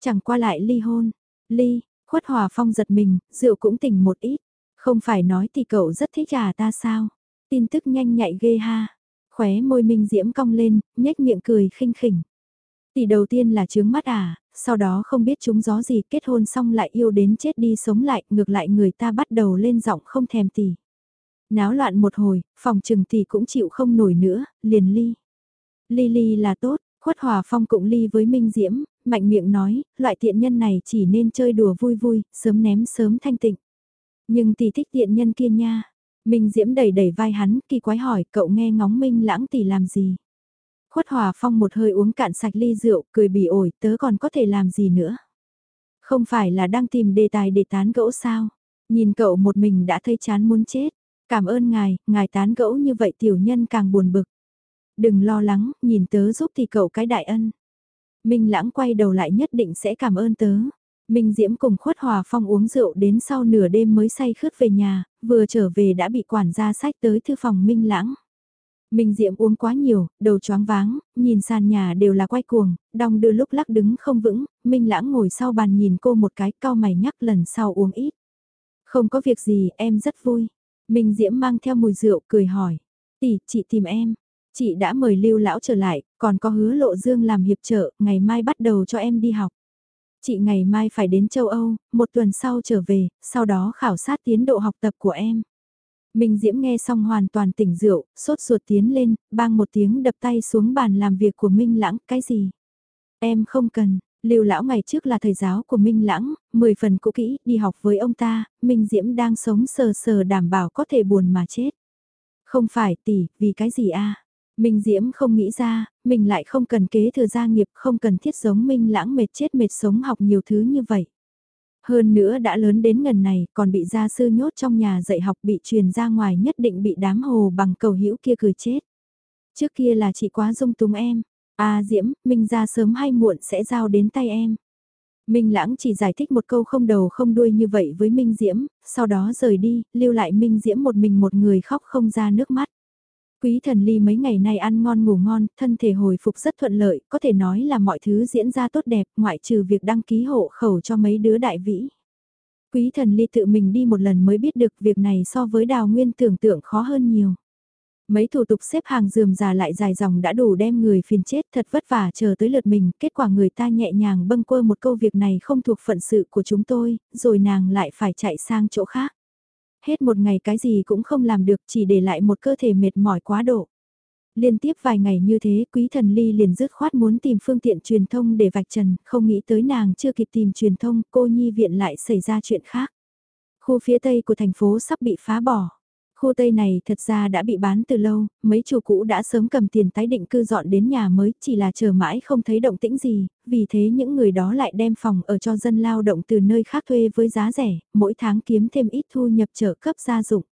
Chẳng qua lại ly hôn. Ly, khuất hòa phong giật mình, rượu cũng tỉnh một ít. Không phải nói thì cậu rất thích à ta sao? Tin tức nhanh nhạy ghê ha. Khóe môi minh diễm cong lên, nhếch miệng cười khinh khỉnh. Tỷ đầu tiên là trướng mắt à, sau đó không biết chúng gió gì kết hôn xong lại yêu đến chết đi sống lại, ngược lại người ta bắt đầu lên giọng không thèm tỷ. Náo loạn một hồi, phòng trừng tỷ cũng chịu không nổi nữa, liền ly. Ly ly là tốt, khuất hòa phong cũng ly với Minh Diễm, mạnh miệng nói, loại tiện nhân này chỉ nên chơi đùa vui vui, sớm ném sớm thanh tịnh. Nhưng tỷ thích tiện nhân kia nha. Minh Diễm đẩy đẩy vai hắn, kỳ quái hỏi, cậu nghe ngóng Minh lãng tỷ làm gì? Khuất Hòa Phong một hơi uống cạn sạch ly rượu, cười bỉ ổi, tớ còn có thể làm gì nữa? Không phải là đang tìm đề tài để tán gẫu sao? Nhìn cậu một mình đã thấy chán muốn chết. Cảm ơn ngài, ngài tán gẫu như vậy tiểu nhân càng buồn bực. Đừng lo lắng, nhìn tớ giúp thì cậu cái đại ân. Minh Lãng quay đầu lại nhất định sẽ cảm ơn tớ. Minh Diễm cùng khuất hòa phong uống rượu đến sau nửa đêm mới say khướt về nhà, vừa trở về đã bị quản gia sách tới thư phòng Minh Lãng. Minh Diễm uống quá nhiều, đầu choáng váng, nhìn sàn nhà đều là quay cuồng, đong đưa lúc lắc đứng không vững, Minh Lãng ngồi sau bàn nhìn cô một cái cao mày nhắc lần sau uống ít. Không có việc gì, em rất vui. Minh Diễm mang theo mùi rượu cười hỏi. Tỷ, chị tìm em. Chị đã mời Lưu Lão trở lại, còn có hứa lộ dương làm hiệp trợ, ngày mai bắt đầu cho em đi học. Chị ngày mai phải đến châu Âu, một tuần sau trở về, sau đó khảo sát tiến độ học tập của em. Minh Diễm nghe xong hoàn toàn tỉnh rượu, sốt ruột tiến lên, bang một tiếng đập tay xuống bàn làm việc của Minh Lãng, cái gì? Em không cần, Lưu lão ngày trước là thầy giáo của Minh Lãng, 10 phần cũ kỹ, đi học với ông ta, Minh Diễm đang sống sờ sờ đảm bảo có thể buồn mà chết. Không phải tỷ, vì cái gì a? Minh Diễm không nghĩ ra, mình lại không cần kế thừa gia nghiệp, không cần thiết giống Minh Lãng mệt chết mệt sống học nhiều thứ như vậy. Hơn nữa đã lớn đến ngần này, còn bị gia sư nhốt trong nhà dạy học bị truyền ra ngoài nhất định bị đám hồ bằng cầu hữu kia cười chết. Trước kia là chị quá dung túng em, À Diễm, Minh ra sớm hay muộn sẽ giao đến tay em. Minh Lãng chỉ giải thích một câu không đầu không đuôi như vậy với Minh Diễm, sau đó rời đi, lưu lại Minh Diễm một mình một người khóc không ra nước mắt. Quý thần ly mấy ngày nay ăn ngon ngủ ngon, thân thể hồi phục rất thuận lợi, có thể nói là mọi thứ diễn ra tốt đẹp, ngoại trừ việc đăng ký hộ khẩu cho mấy đứa đại vĩ. Quý thần ly tự mình đi một lần mới biết được việc này so với đào nguyên tưởng tượng khó hơn nhiều. Mấy thủ tục xếp hàng dườm già lại dài dòng đã đủ đem người phiền chết thật vất vả chờ tới lượt mình, kết quả người ta nhẹ nhàng bâng quơ một câu việc này không thuộc phận sự của chúng tôi, rồi nàng lại phải chạy sang chỗ khác. Hết một ngày cái gì cũng không làm được chỉ để lại một cơ thể mệt mỏi quá độ. Liên tiếp vài ngày như thế quý thần ly liền dứt khoát muốn tìm phương tiện truyền thông để vạch trần, không nghĩ tới nàng chưa kịp tìm truyền thông, cô nhi viện lại xảy ra chuyện khác. Khu phía tây của thành phố sắp bị phá bỏ. Khu Tây này thật ra đã bị bán từ lâu, mấy chủ cũ đã sớm cầm tiền tái định cư dọn đến nhà mới, chỉ là chờ mãi không thấy động tĩnh gì, vì thế những người đó lại đem phòng ở cho dân lao động từ nơi khác thuê với giá rẻ, mỗi tháng kiếm thêm ít thu nhập trợ cấp gia dụng.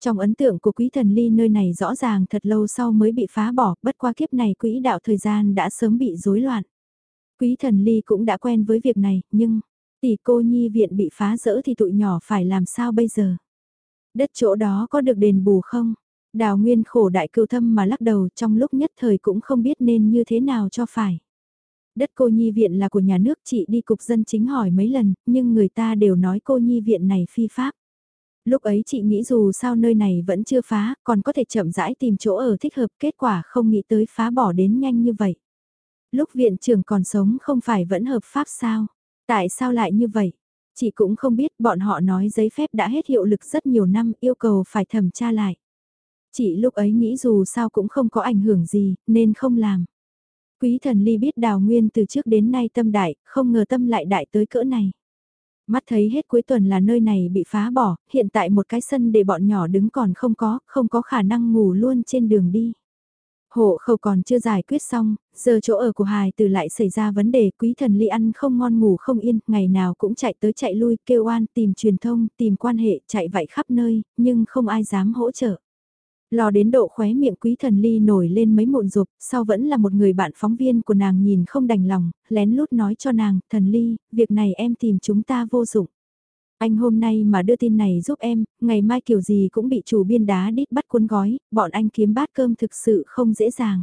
Trong ấn tượng của quý thần ly nơi này rõ ràng thật lâu sau mới bị phá bỏ, bất qua kiếp này quỹ đạo thời gian đã sớm bị rối loạn. Quý thần ly cũng đã quen với việc này, nhưng tỷ cô nhi viện bị phá rỡ thì tụi nhỏ phải làm sao bây giờ? Đất chỗ đó có được đền bù không? Đào Nguyên khổ đại cưu thâm mà lắc đầu trong lúc nhất thời cũng không biết nên như thế nào cho phải. Đất cô nhi viện là của nhà nước chị đi cục dân chính hỏi mấy lần, nhưng người ta đều nói cô nhi viện này phi pháp. Lúc ấy chị nghĩ dù sao nơi này vẫn chưa phá, còn có thể chậm rãi tìm chỗ ở thích hợp, kết quả không nghĩ tới phá bỏ đến nhanh như vậy. Lúc viện trưởng còn sống không phải vẫn hợp pháp sao? Tại sao lại như vậy? Chị cũng không biết bọn họ nói giấy phép đã hết hiệu lực rất nhiều năm yêu cầu phải thẩm tra lại. Chị lúc ấy nghĩ dù sao cũng không có ảnh hưởng gì nên không làm. Quý thần ly biết đào nguyên từ trước đến nay tâm đại, không ngờ tâm lại đại tới cỡ này. Mắt thấy hết cuối tuần là nơi này bị phá bỏ, hiện tại một cái sân để bọn nhỏ đứng còn không có, không có khả năng ngủ luôn trên đường đi. Hộ khẩu còn chưa giải quyết xong, giờ chỗ ở của hài từ lại xảy ra vấn đề quý thần ly ăn không ngon ngủ không yên, ngày nào cũng chạy tới chạy lui, kêu oan, tìm truyền thông, tìm quan hệ, chạy vạy khắp nơi, nhưng không ai dám hỗ trợ. Lò đến độ khóe miệng quý thần ly nổi lên mấy mụn rụp, sau vẫn là một người bạn phóng viên của nàng nhìn không đành lòng, lén lút nói cho nàng, thần ly, việc này em tìm chúng ta vô dụng. Anh hôm nay mà đưa tin này giúp em, ngày mai kiểu gì cũng bị chủ biên đá đít bắt cuốn gói, bọn anh kiếm bát cơm thực sự không dễ dàng.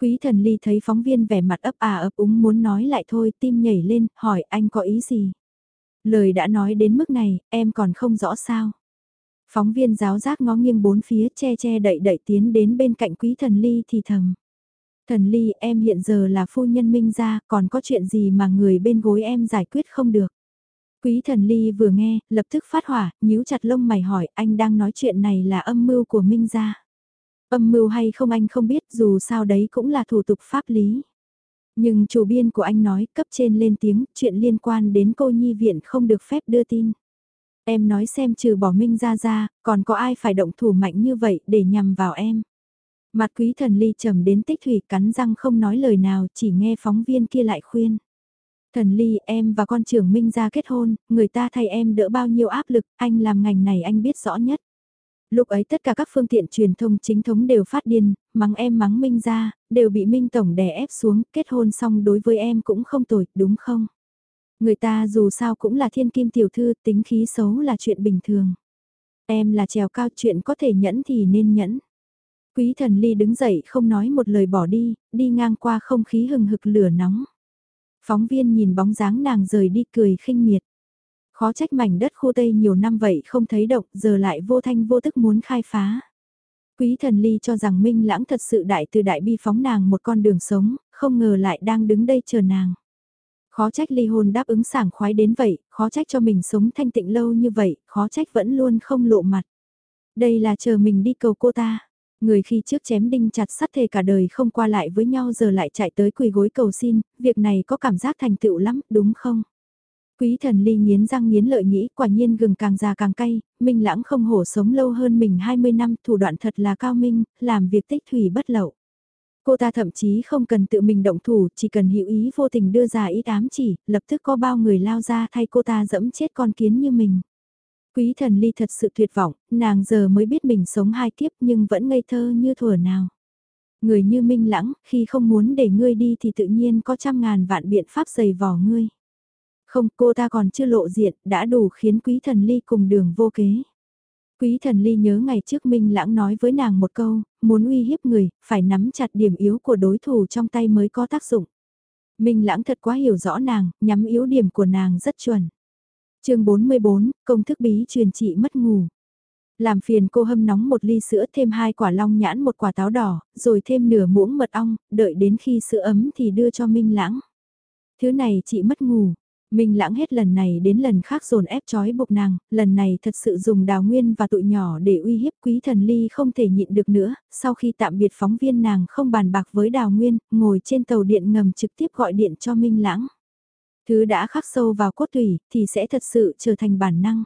Quý thần ly thấy phóng viên vẻ mặt ấp à ấp úng muốn nói lại thôi, tim nhảy lên, hỏi anh có ý gì. Lời đã nói đến mức này, em còn không rõ sao. Phóng viên giáo giác ngó nghiêng bốn phía che che đậy đậy tiến đến bên cạnh quý thần ly thì thầm. Thần ly em hiện giờ là phu nhân minh gia, còn có chuyện gì mà người bên gối em giải quyết không được. Quý thần ly vừa nghe, lập tức phát hỏa, nhíu chặt lông mày hỏi anh đang nói chuyện này là âm mưu của Minh gia. Âm mưu hay không anh không biết dù sao đấy cũng là thủ tục pháp lý. Nhưng chủ biên của anh nói cấp trên lên tiếng chuyện liên quan đến cô nhi viện không được phép đưa tin. Em nói xem trừ bỏ Minh ra ra, còn có ai phải động thủ mạnh như vậy để nhằm vào em. Mặt quý thần ly trầm đến tích thủy cắn răng không nói lời nào chỉ nghe phóng viên kia lại khuyên. Thần ly em và con trưởng Minh ra kết hôn, người ta thay em đỡ bao nhiêu áp lực, anh làm ngành này anh biết rõ nhất. Lúc ấy tất cả các phương tiện truyền thông chính thống đều phát điên, mắng em mắng Minh ra, đều bị Minh Tổng đè ép xuống, kết hôn xong đối với em cũng không tồi, đúng không? Người ta dù sao cũng là thiên kim tiểu thư, tính khí xấu là chuyện bình thường. Em là trèo cao chuyện có thể nhẫn thì nên nhẫn. Quý thần ly đứng dậy không nói một lời bỏ đi, đi ngang qua không khí hừng hực lửa nóng. Phóng viên nhìn bóng dáng nàng rời đi cười khinh miệt. Khó trách mảnh đất khu Tây nhiều năm vậy không thấy động, giờ lại vô thanh vô tức muốn khai phá. Quý thần ly cho rằng Minh Lãng thật sự đại từ đại bi phóng nàng một con đường sống, không ngờ lại đang đứng đây chờ nàng. Khó trách ly hôn đáp ứng sảng khoái đến vậy, khó trách cho mình sống thanh tịnh lâu như vậy, khó trách vẫn luôn không lộ mặt. Đây là chờ mình đi cầu cô ta. Người khi trước chém đinh chặt sắt thề cả đời không qua lại với nhau giờ lại chạy tới quỳ gối cầu xin, việc này có cảm giác thành tựu lắm, đúng không? Quý thần ly nghiến răng nghiến lợi nghĩ quả nhiên gừng càng già càng cay, Minh lãng không hổ sống lâu hơn mình 20 năm, thủ đoạn thật là cao minh, làm việc tích thủy bất lậu. Cô ta thậm chí không cần tự mình động thủ, chỉ cần hữu ý vô tình đưa ra ý ám chỉ, lập tức có bao người lao ra thay cô ta dẫm chết con kiến như mình. Quý thần ly thật sự tuyệt vọng, nàng giờ mới biết mình sống hai kiếp nhưng vẫn ngây thơ như thuở nào. Người như minh lãng, khi không muốn để ngươi đi thì tự nhiên có trăm ngàn vạn biện pháp giày vò ngươi. Không, cô ta còn chưa lộ diện, đã đủ khiến quý thần ly cùng đường vô kế. Quý thần ly nhớ ngày trước Minh Lãng nói với nàng một câu, muốn uy hiếp người, phải nắm chặt điểm yếu của đối thủ trong tay mới có tác dụng. Minh Lãng thật quá hiểu rõ nàng, nhắm yếu điểm của nàng rất chuẩn chương 44, công thức bí truyền trị mất ngủ. Làm phiền cô hâm nóng một ly sữa thêm hai quả long nhãn một quả táo đỏ, rồi thêm nửa muỗng mật ong, đợi đến khi sữa ấm thì đưa cho Minh Lãng. Thứ này chị mất ngủ, Minh lãng hết lần này đến lần khác dồn ép chói buộc nàng, lần này thật sự dùng đào nguyên và tụi nhỏ để uy hiếp quý thần ly không thể nhịn được nữa, sau khi tạm biệt phóng viên nàng không bàn bạc với đào nguyên, ngồi trên tàu điện ngầm trực tiếp gọi điện cho Minh lãng. Thứ đã khắc sâu vào cốt tủy thì sẽ thật sự trở thành bản năng.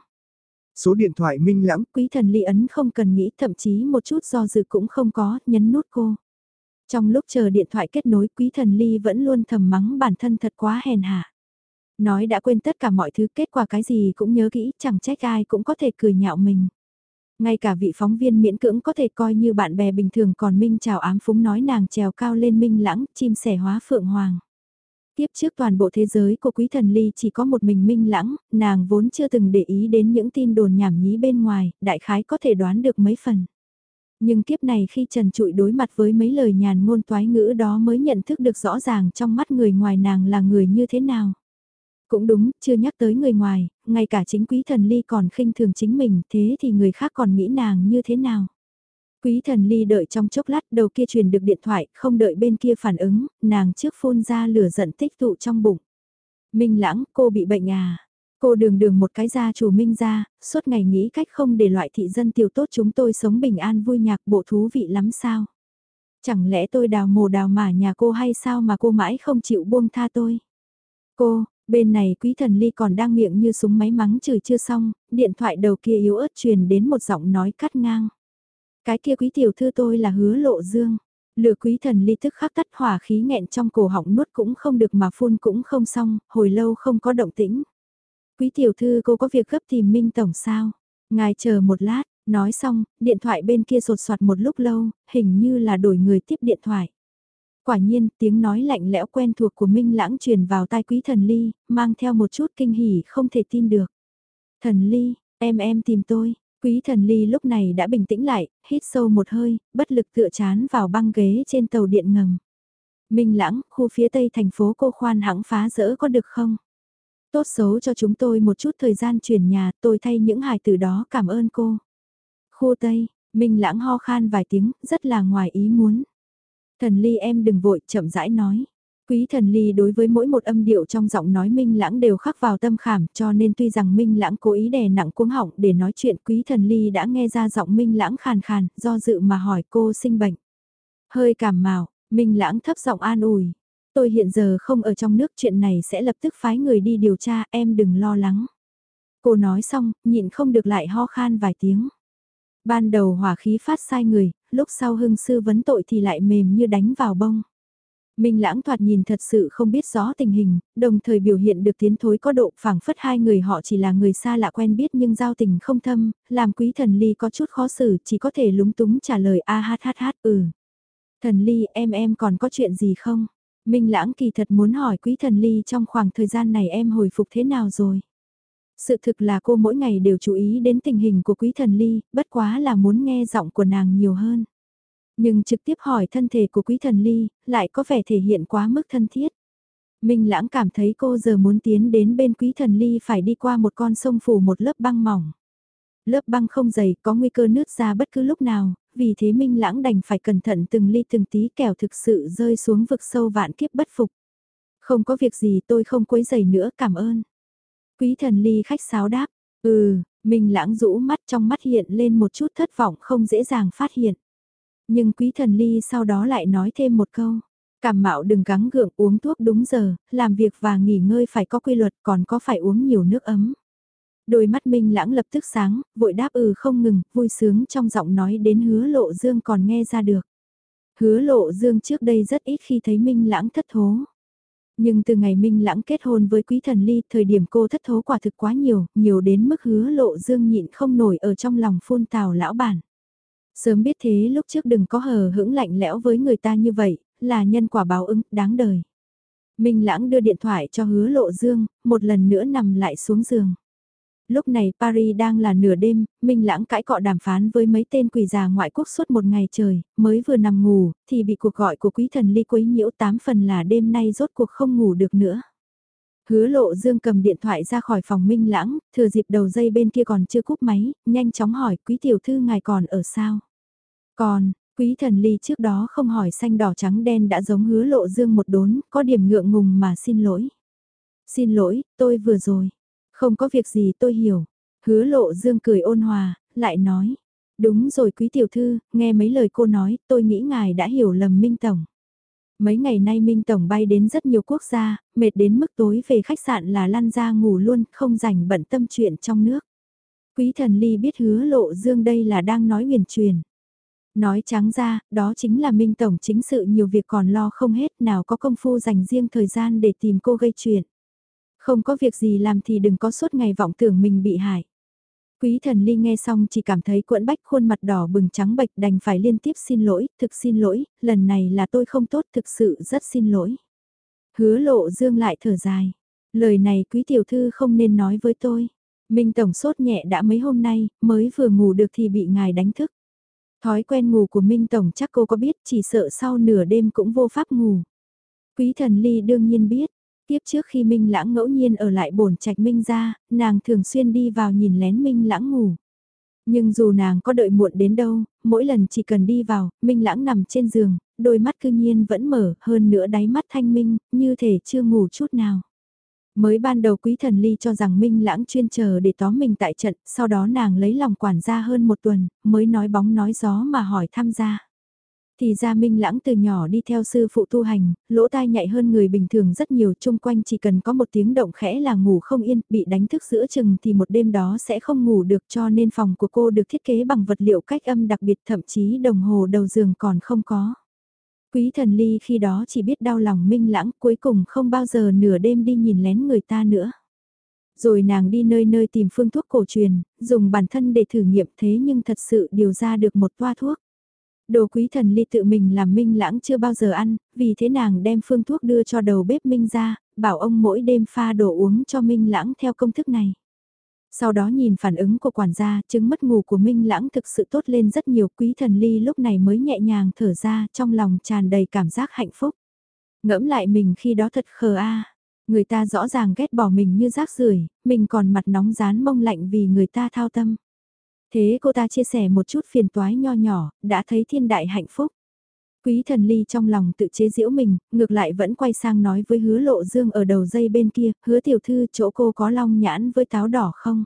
Số điện thoại Minh lãng, quý thần ly ấn không cần nghĩ thậm chí một chút do dự cũng không có, nhấn nút cô. Trong lúc chờ điện thoại kết nối quý thần ly vẫn luôn thầm mắng bản thân thật quá hèn hạ. Nói đã quên tất cả mọi thứ kết quả cái gì cũng nhớ kỹ, chẳng trách ai cũng có thể cười nhạo mình. Ngay cả vị phóng viên miễn cưỡng có thể coi như bạn bè bình thường còn Minh chào ám phúng nói nàng trèo cao lên Minh lãng, chim sẻ hóa phượng hoàng. Tiếp trước toàn bộ thế giới của quý thần ly chỉ có một mình Minh lãng, nàng vốn chưa từng để ý đến những tin đồn nhảm nhí bên ngoài, đại khái có thể đoán được mấy phần. Nhưng kiếp này khi Trần Trụi đối mặt với mấy lời nhàn ngôn toái ngữ đó mới nhận thức được rõ ràng trong mắt người ngoài nàng là người như thế nào. Cũng đúng, chưa nhắc tới người ngoài, ngay cả chính quý thần ly còn khinh thường chính mình, thế thì người khác còn nghĩ nàng như thế nào? Quý thần ly đợi trong chốc lát đầu kia truyền được điện thoại, không đợi bên kia phản ứng, nàng trước phun ra lửa giận tích tụ trong bụng. Minh lãng, cô bị bệnh à? Cô đường đường một cái gia chủ Minh ra, suốt ngày nghĩ cách không để loại thị dân tiểu tốt chúng tôi sống bình an vui nhạc bộ thú vị lắm sao? Chẳng lẽ tôi đào mồ đào mả nhà cô hay sao mà cô mãi không chịu buông tha tôi? Cô, Bên này quý thần ly còn đang miệng như súng máy mắng chửi chưa xong, điện thoại đầu kia yếu ớt truyền đến một giọng nói cắt ngang. Cái kia quý tiểu thư tôi là hứa lộ dương. lửa quý thần ly tức khắc tắt hỏa khí nghẹn trong cổ họng nuốt cũng không được mà phun cũng không xong, hồi lâu không có động tĩnh. Quý tiểu thư cô có việc gấp tìm Minh Tổng sao? Ngài chờ một lát, nói xong, điện thoại bên kia rột soạt một lúc lâu, hình như là đổi người tiếp điện thoại. Quả nhiên, tiếng nói lạnh lẽo quen thuộc của Minh Lãng truyền vào tai quý thần ly, mang theo một chút kinh hỉ không thể tin được. Thần ly, em em tìm tôi, quý thần ly lúc này đã bình tĩnh lại, hít sâu một hơi, bất lực tựa chán vào băng ghế trên tàu điện ngầm. Minh Lãng, khu phía tây thành phố cô khoan hãng phá rỡ có được không? Tốt xấu cho chúng tôi một chút thời gian chuyển nhà, tôi thay những hài từ đó cảm ơn cô. Khu Tây, Minh Lãng ho khan vài tiếng, rất là ngoài ý muốn. Thần ly em đừng vội, chậm rãi nói. Quý thần ly đối với mỗi một âm điệu trong giọng nói minh lãng đều khắc vào tâm khảm cho nên tuy rằng minh lãng cố ý đè nặng cuống họng để nói chuyện quý thần ly đã nghe ra giọng minh lãng khàn khàn do dự mà hỏi cô sinh bệnh. Hơi cảm mạo, minh lãng thấp giọng an ủi. Tôi hiện giờ không ở trong nước chuyện này sẽ lập tức phái người đi điều tra em đừng lo lắng. Cô nói xong, nhịn không được lại ho khan vài tiếng. Ban đầu hỏa khí phát sai người, lúc sau hưng sư vấn tội thì lại mềm như đánh vào bông. Minh lãng thoạt nhìn thật sự không biết rõ tình hình, đồng thời biểu hiện được tiến thối có độ phảng phất hai người họ chỉ là người xa lạ quen biết nhưng giao tình không thâm, làm quý thần ly có chút khó xử chỉ có thể lúng túng trả lời a hát hát hát ừ. Thần ly em em còn có chuyện gì không? Minh lãng kỳ thật muốn hỏi quý thần ly trong khoảng thời gian này em hồi phục thế nào rồi? Sự thực là cô mỗi ngày đều chú ý đến tình hình của quý thần ly, bất quá là muốn nghe giọng của nàng nhiều hơn. Nhưng trực tiếp hỏi thân thể của quý thần ly, lại có vẻ thể hiện quá mức thân thiết. Minh lãng cảm thấy cô giờ muốn tiến đến bên quý thần ly phải đi qua một con sông phủ một lớp băng mỏng. Lớp băng không dày có nguy cơ nứt ra bất cứ lúc nào, vì thế Minh lãng đành phải cẩn thận từng ly từng tí kẻo thực sự rơi xuống vực sâu vạn kiếp bất phục. Không có việc gì tôi không quấy giày nữa cảm ơn. Quý thần ly khách sáo đáp, ừ, Minh lãng rũ mắt trong mắt hiện lên một chút thất vọng không dễ dàng phát hiện. Nhưng quý thần ly sau đó lại nói thêm một câu. Cảm mạo đừng gắng gượng uống thuốc đúng giờ, làm việc và nghỉ ngơi phải có quy luật còn có phải uống nhiều nước ấm. Đôi mắt Minh lãng lập tức sáng, vội đáp ừ không ngừng, vui sướng trong giọng nói đến hứa lộ dương còn nghe ra được. Hứa lộ dương trước đây rất ít khi thấy Minh lãng thất thố. Nhưng từ ngày Minh lãng kết hôn với quý thần ly, thời điểm cô thất thố quả thực quá nhiều, nhiều đến mức hứa lộ dương nhịn không nổi ở trong lòng phun tào lão bản. Sớm biết thế lúc trước đừng có hờ hững lạnh lẽo với người ta như vậy, là nhân quả báo ứng, đáng đời. Minh lãng đưa điện thoại cho hứa lộ dương, một lần nữa nằm lại xuống giường. Lúc này Paris đang là nửa đêm, Minh Lãng cãi cọ đàm phán với mấy tên quỷ già ngoại quốc suốt một ngày trời, mới vừa nằm ngủ, thì bị cuộc gọi của quý thần ly quấy nhiễu tám phần là đêm nay rốt cuộc không ngủ được nữa. Hứa lộ dương cầm điện thoại ra khỏi phòng Minh Lãng, thừa dịp đầu dây bên kia còn chưa cúp máy, nhanh chóng hỏi quý tiểu thư ngài còn ở sao? Còn, quý thần ly trước đó không hỏi xanh đỏ trắng đen đã giống hứa lộ dương một đốn, có điểm ngượng ngùng mà xin lỗi. Xin lỗi, tôi vừa rồi. Không có việc gì tôi hiểu. Hứa lộ dương cười ôn hòa, lại nói. Đúng rồi quý tiểu thư, nghe mấy lời cô nói, tôi nghĩ ngài đã hiểu lầm Minh Tổng. Mấy ngày nay Minh Tổng bay đến rất nhiều quốc gia, mệt đến mức tối về khách sạn là lăn ra ngủ luôn, không rảnh bận tâm chuyện trong nước. Quý thần ly biết hứa lộ dương đây là đang nói huyền truyền. Nói trắng ra, đó chính là Minh Tổng chính sự nhiều việc còn lo không hết nào có công phu dành riêng thời gian để tìm cô gây chuyện. Không có việc gì làm thì đừng có suốt ngày vọng tưởng mình bị hại. Quý thần ly nghe xong chỉ cảm thấy cuộn bách khuôn mặt đỏ bừng trắng bệch đành phải liên tiếp xin lỗi, thực xin lỗi, lần này là tôi không tốt thực sự rất xin lỗi. Hứa lộ dương lại thở dài. Lời này quý tiểu thư không nên nói với tôi. Minh Tổng sốt nhẹ đã mấy hôm nay, mới vừa ngủ được thì bị ngài đánh thức. Thói quen ngủ của Minh Tổng chắc cô có biết chỉ sợ sau nửa đêm cũng vô pháp ngủ. Quý thần ly đương nhiên biết, Tiếp trước khi Minh Lãng ngẫu nhiên ở lại bổn trạch Minh ra, nàng thường xuyên đi vào nhìn lén Minh Lãng ngủ. Nhưng dù nàng có đợi muộn đến đâu, mỗi lần chỉ cần đi vào, Minh Lãng nằm trên giường, đôi mắt cư nhiên vẫn mở, hơn nữa đáy mắt thanh minh, như thể chưa ngủ chút nào. Mới ban đầu quý thần ly cho rằng Minh Lãng chuyên chờ để tóm mình tại trận, sau đó nàng lấy lòng quản gia hơn một tuần, mới nói bóng nói gió mà hỏi tham gia. Thì ra Minh Lãng từ nhỏ đi theo sư phụ tu hành, lỗ tai nhạy hơn người bình thường rất nhiều chung quanh chỉ cần có một tiếng động khẽ là ngủ không yên, bị đánh thức giữa chừng thì một đêm đó sẽ không ngủ được cho nên phòng của cô được thiết kế bằng vật liệu cách âm đặc biệt thậm chí đồng hồ đầu giường còn không có. Quý thần ly khi đó chỉ biết đau lòng Minh Lãng cuối cùng không bao giờ nửa đêm đi nhìn lén người ta nữa. Rồi nàng đi nơi nơi tìm phương thuốc cổ truyền, dùng bản thân để thử nghiệm thế nhưng thật sự điều ra được một toa thuốc. Đồ quý thần ly tự mình làm minh lãng chưa bao giờ ăn, vì thế nàng đem phương thuốc đưa cho đầu bếp minh ra, bảo ông mỗi đêm pha đồ uống cho minh lãng theo công thức này. Sau đó nhìn phản ứng của quản gia, chứng mất ngủ của Minh Lãng thực sự tốt lên rất nhiều quý thần ly lúc này mới nhẹ nhàng thở ra trong lòng tràn đầy cảm giác hạnh phúc. Ngẫm lại mình khi đó thật khờ a người ta rõ ràng ghét bỏ mình như rác rưởi mình còn mặt nóng rán mông lạnh vì người ta thao tâm. Thế cô ta chia sẻ một chút phiền toái nho nhỏ, đã thấy thiên đại hạnh phúc. Quý thần ly trong lòng tự chế giễu mình, ngược lại vẫn quay sang nói với hứa lộ dương ở đầu dây bên kia, hứa tiểu thư chỗ cô có long nhãn với táo đỏ không?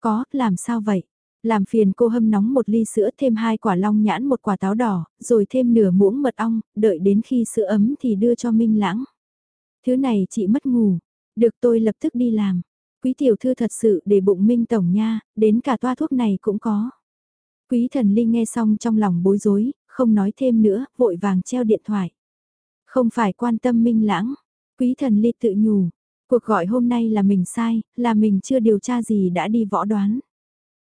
Có, làm sao vậy? Làm phiền cô hâm nóng một ly sữa thêm hai quả long nhãn một quả táo đỏ, rồi thêm nửa muỗng mật ong, đợi đến khi sữa ấm thì đưa cho Minh Lãng. Thứ này chị mất ngủ, được tôi lập tức đi làm. Quý tiểu thư thật sự để bụng minh tổng nha, đến cả toa thuốc này cũng có. Quý thần linh nghe xong trong lòng bối rối, không nói thêm nữa, vội vàng treo điện thoại. Không phải quan tâm minh lãng, quý thần ly tự nhủ, cuộc gọi hôm nay là mình sai, là mình chưa điều tra gì đã đi võ đoán.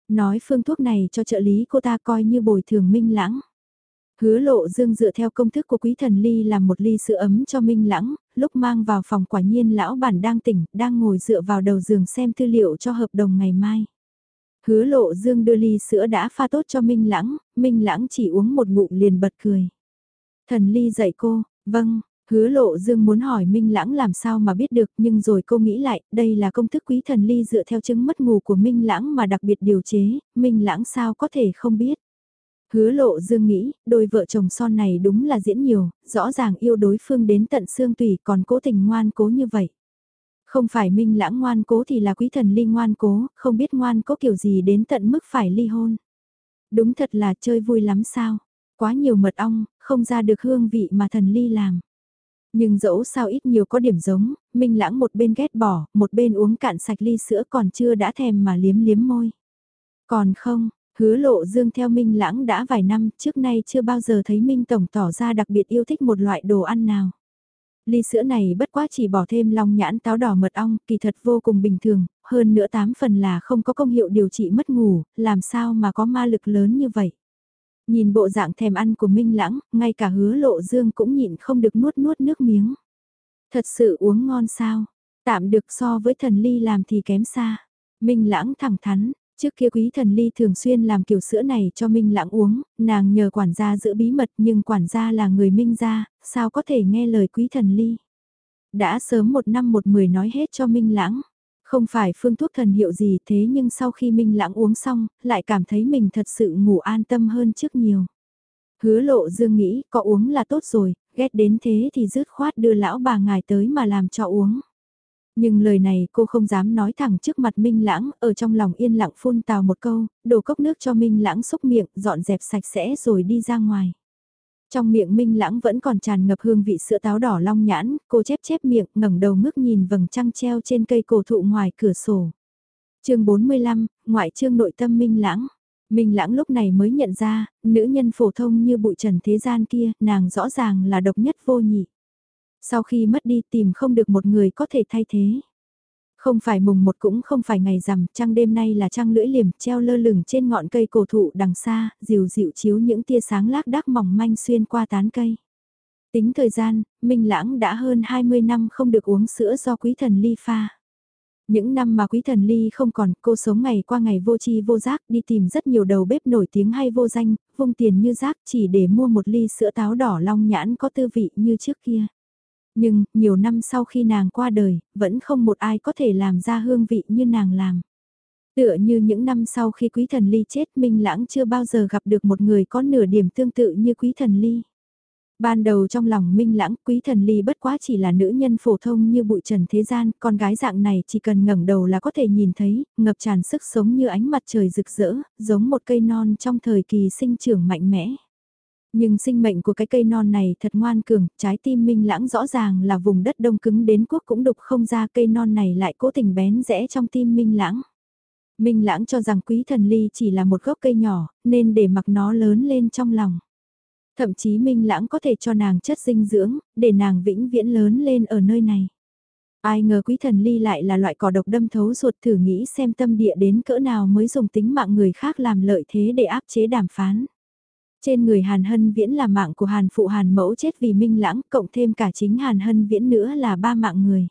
Nói phương thuốc này cho trợ lý cô ta coi như bồi thường minh lãng. Hứa lộ dương dựa theo công thức của quý thần ly làm một ly sữa ấm cho Minh Lãng, lúc mang vào phòng quả nhiên lão bản đang tỉnh, đang ngồi dựa vào đầu giường xem tư liệu cho hợp đồng ngày mai. Hứa lộ dương đưa ly sữa đã pha tốt cho Minh Lãng, Minh Lãng chỉ uống một ngụm liền bật cười. Thần ly dạy cô, vâng, hứa lộ dương muốn hỏi Minh Lãng làm sao mà biết được nhưng rồi cô nghĩ lại, đây là công thức quý thần ly dựa theo chứng mất ngủ của Minh Lãng mà đặc biệt điều chế, Minh Lãng sao có thể không biết. Hứa lộ dương nghĩ, đôi vợ chồng son này đúng là diễn nhiều, rõ ràng yêu đối phương đến tận xương tùy còn cố tình ngoan cố như vậy. Không phải Minh Lãng ngoan cố thì là quý thần ly ngoan cố, không biết ngoan cố kiểu gì đến tận mức phải ly hôn. Đúng thật là chơi vui lắm sao, quá nhiều mật ong, không ra được hương vị mà thần ly làm. Nhưng dẫu sao ít nhiều có điểm giống, Minh Lãng một bên ghét bỏ, một bên uống cạn sạch ly sữa còn chưa đã thèm mà liếm liếm môi. Còn không, hứa lộ dương theo Minh Lãng đã vài năm trước nay chưa bao giờ thấy Minh Tổng tỏ ra đặc biệt yêu thích một loại đồ ăn nào. Ly sữa này bất quá chỉ bỏ thêm long nhãn táo đỏ mật ong, kỳ thật vô cùng bình thường, hơn nữa tám phần là không có công hiệu điều trị mất ngủ, làm sao mà có ma lực lớn như vậy. Nhìn bộ dạng thèm ăn của Minh Lãng, ngay cả hứa lộ dương cũng nhịn không được nuốt nuốt nước miếng. Thật sự uống ngon sao, tạm được so với thần ly làm thì kém xa. Minh Lãng thẳng thắn, Trước kia quý thần ly thường xuyên làm kiểu sữa này cho Minh Lãng uống, nàng nhờ quản gia giữ bí mật nhưng quản gia là người Minh gia, sao có thể nghe lời quý thần ly. Đã sớm một năm một mười nói hết cho Minh Lãng. Không phải phương thuốc thần hiệu gì thế nhưng sau khi Minh Lãng uống xong, lại cảm thấy mình thật sự ngủ an tâm hơn trước nhiều. Hứa lộ dương nghĩ có uống là tốt rồi, ghét đến thế thì dứt khoát đưa lão bà ngài tới mà làm cho uống. Nhưng lời này cô không dám nói thẳng trước mặt Minh Lãng, ở trong lòng yên lặng phun tào một câu, đổ cốc nước cho Minh Lãng xúc miệng, dọn dẹp sạch sẽ rồi đi ra ngoài. Trong miệng Minh Lãng vẫn còn tràn ngập hương vị sữa táo đỏ long nhãn, cô chép chép miệng, ngẩng đầu ngước nhìn vầng trăng treo trên cây cổ thụ ngoài cửa sổ. chương 45, ngoại chương nội tâm Minh Lãng. Minh Lãng lúc này mới nhận ra, nữ nhân phổ thông như bụi trần thế gian kia, nàng rõ ràng là độc nhất vô nhị. Sau khi mất đi tìm không được một người có thể thay thế. Không phải mùng một cũng không phải ngày rằm, trăng đêm nay là trăng lưỡi liềm treo lơ lửng trên ngọn cây cổ thụ đằng xa, dịu dịu chiếu những tia sáng lác đác mỏng manh xuyên qua tán cây. Tính thời gian, Minh Lãng đã hơn 20 năm không được uống sữa do quý thần ly pha. Những năm mà quý thần ly không còn, cô sống ngày qua ngày vô chi vô giác đi tìm rất nhiều đầu bếp nổi tiếng hay vô danh, vung tiền như rác chỉ để mua một ly sữa táo đỏ long nhãn có tư vị như trước kia. Nhưng, nhiều năm sau khi nàng qua đời, vẫn không một ai có thể làm ra hương vị như nàng làm. Tựa như những năm sau khi quý thần ly chết Minh Lãng chưa bao giờ gặp được một người có nửa điểm tương tự như quý thần ly. Ban đầu trong lòng Minh Lãng, quý thần ly bất quá chỉ là nữ nhân phổ thông như bụi trần thế gian, con gái dạng này chỉ cần ngẩng đầu là có thể nhìn thấy, ngập tràn sức sống như ánh mặt trời rực rỡ, giống một cây non trong thời kỳ sinh trưởng mạnh mẽ. Nhưng sinh mệnh của cái cây non này thật ngoan cường, trái tim minh lãng rõ ràng là vùng đất đông cứng đến quốc cũng đục không ra cây non này lại cố tình bén rẽ trong tim minh lãng. Minh lãng cho rằng quý thần ly chỉ là một gốc cây nhỏ, nên để mặc nó lớn lên trong lòng. Thậm chí minh lãng có thể cho nàng chất dinh dưỡng, để nàng vĩnh viễn lớn lên ở nơi này. Ai ngờ quý thần ly lại là loại cỏ độc đâm thấu ruột thử nghĩ xem tâm địa đến cỡ nào mới dùng tính mạng người khác làm lợi thế để áp chế đàm phán. Trên người Hàn Hân Viễn là mạng của Hàn Phụ Hàn Mẫu chết vì minh lãng, cộng thêm cả chính Hàn Hân Viễn nữa là ba mạng người.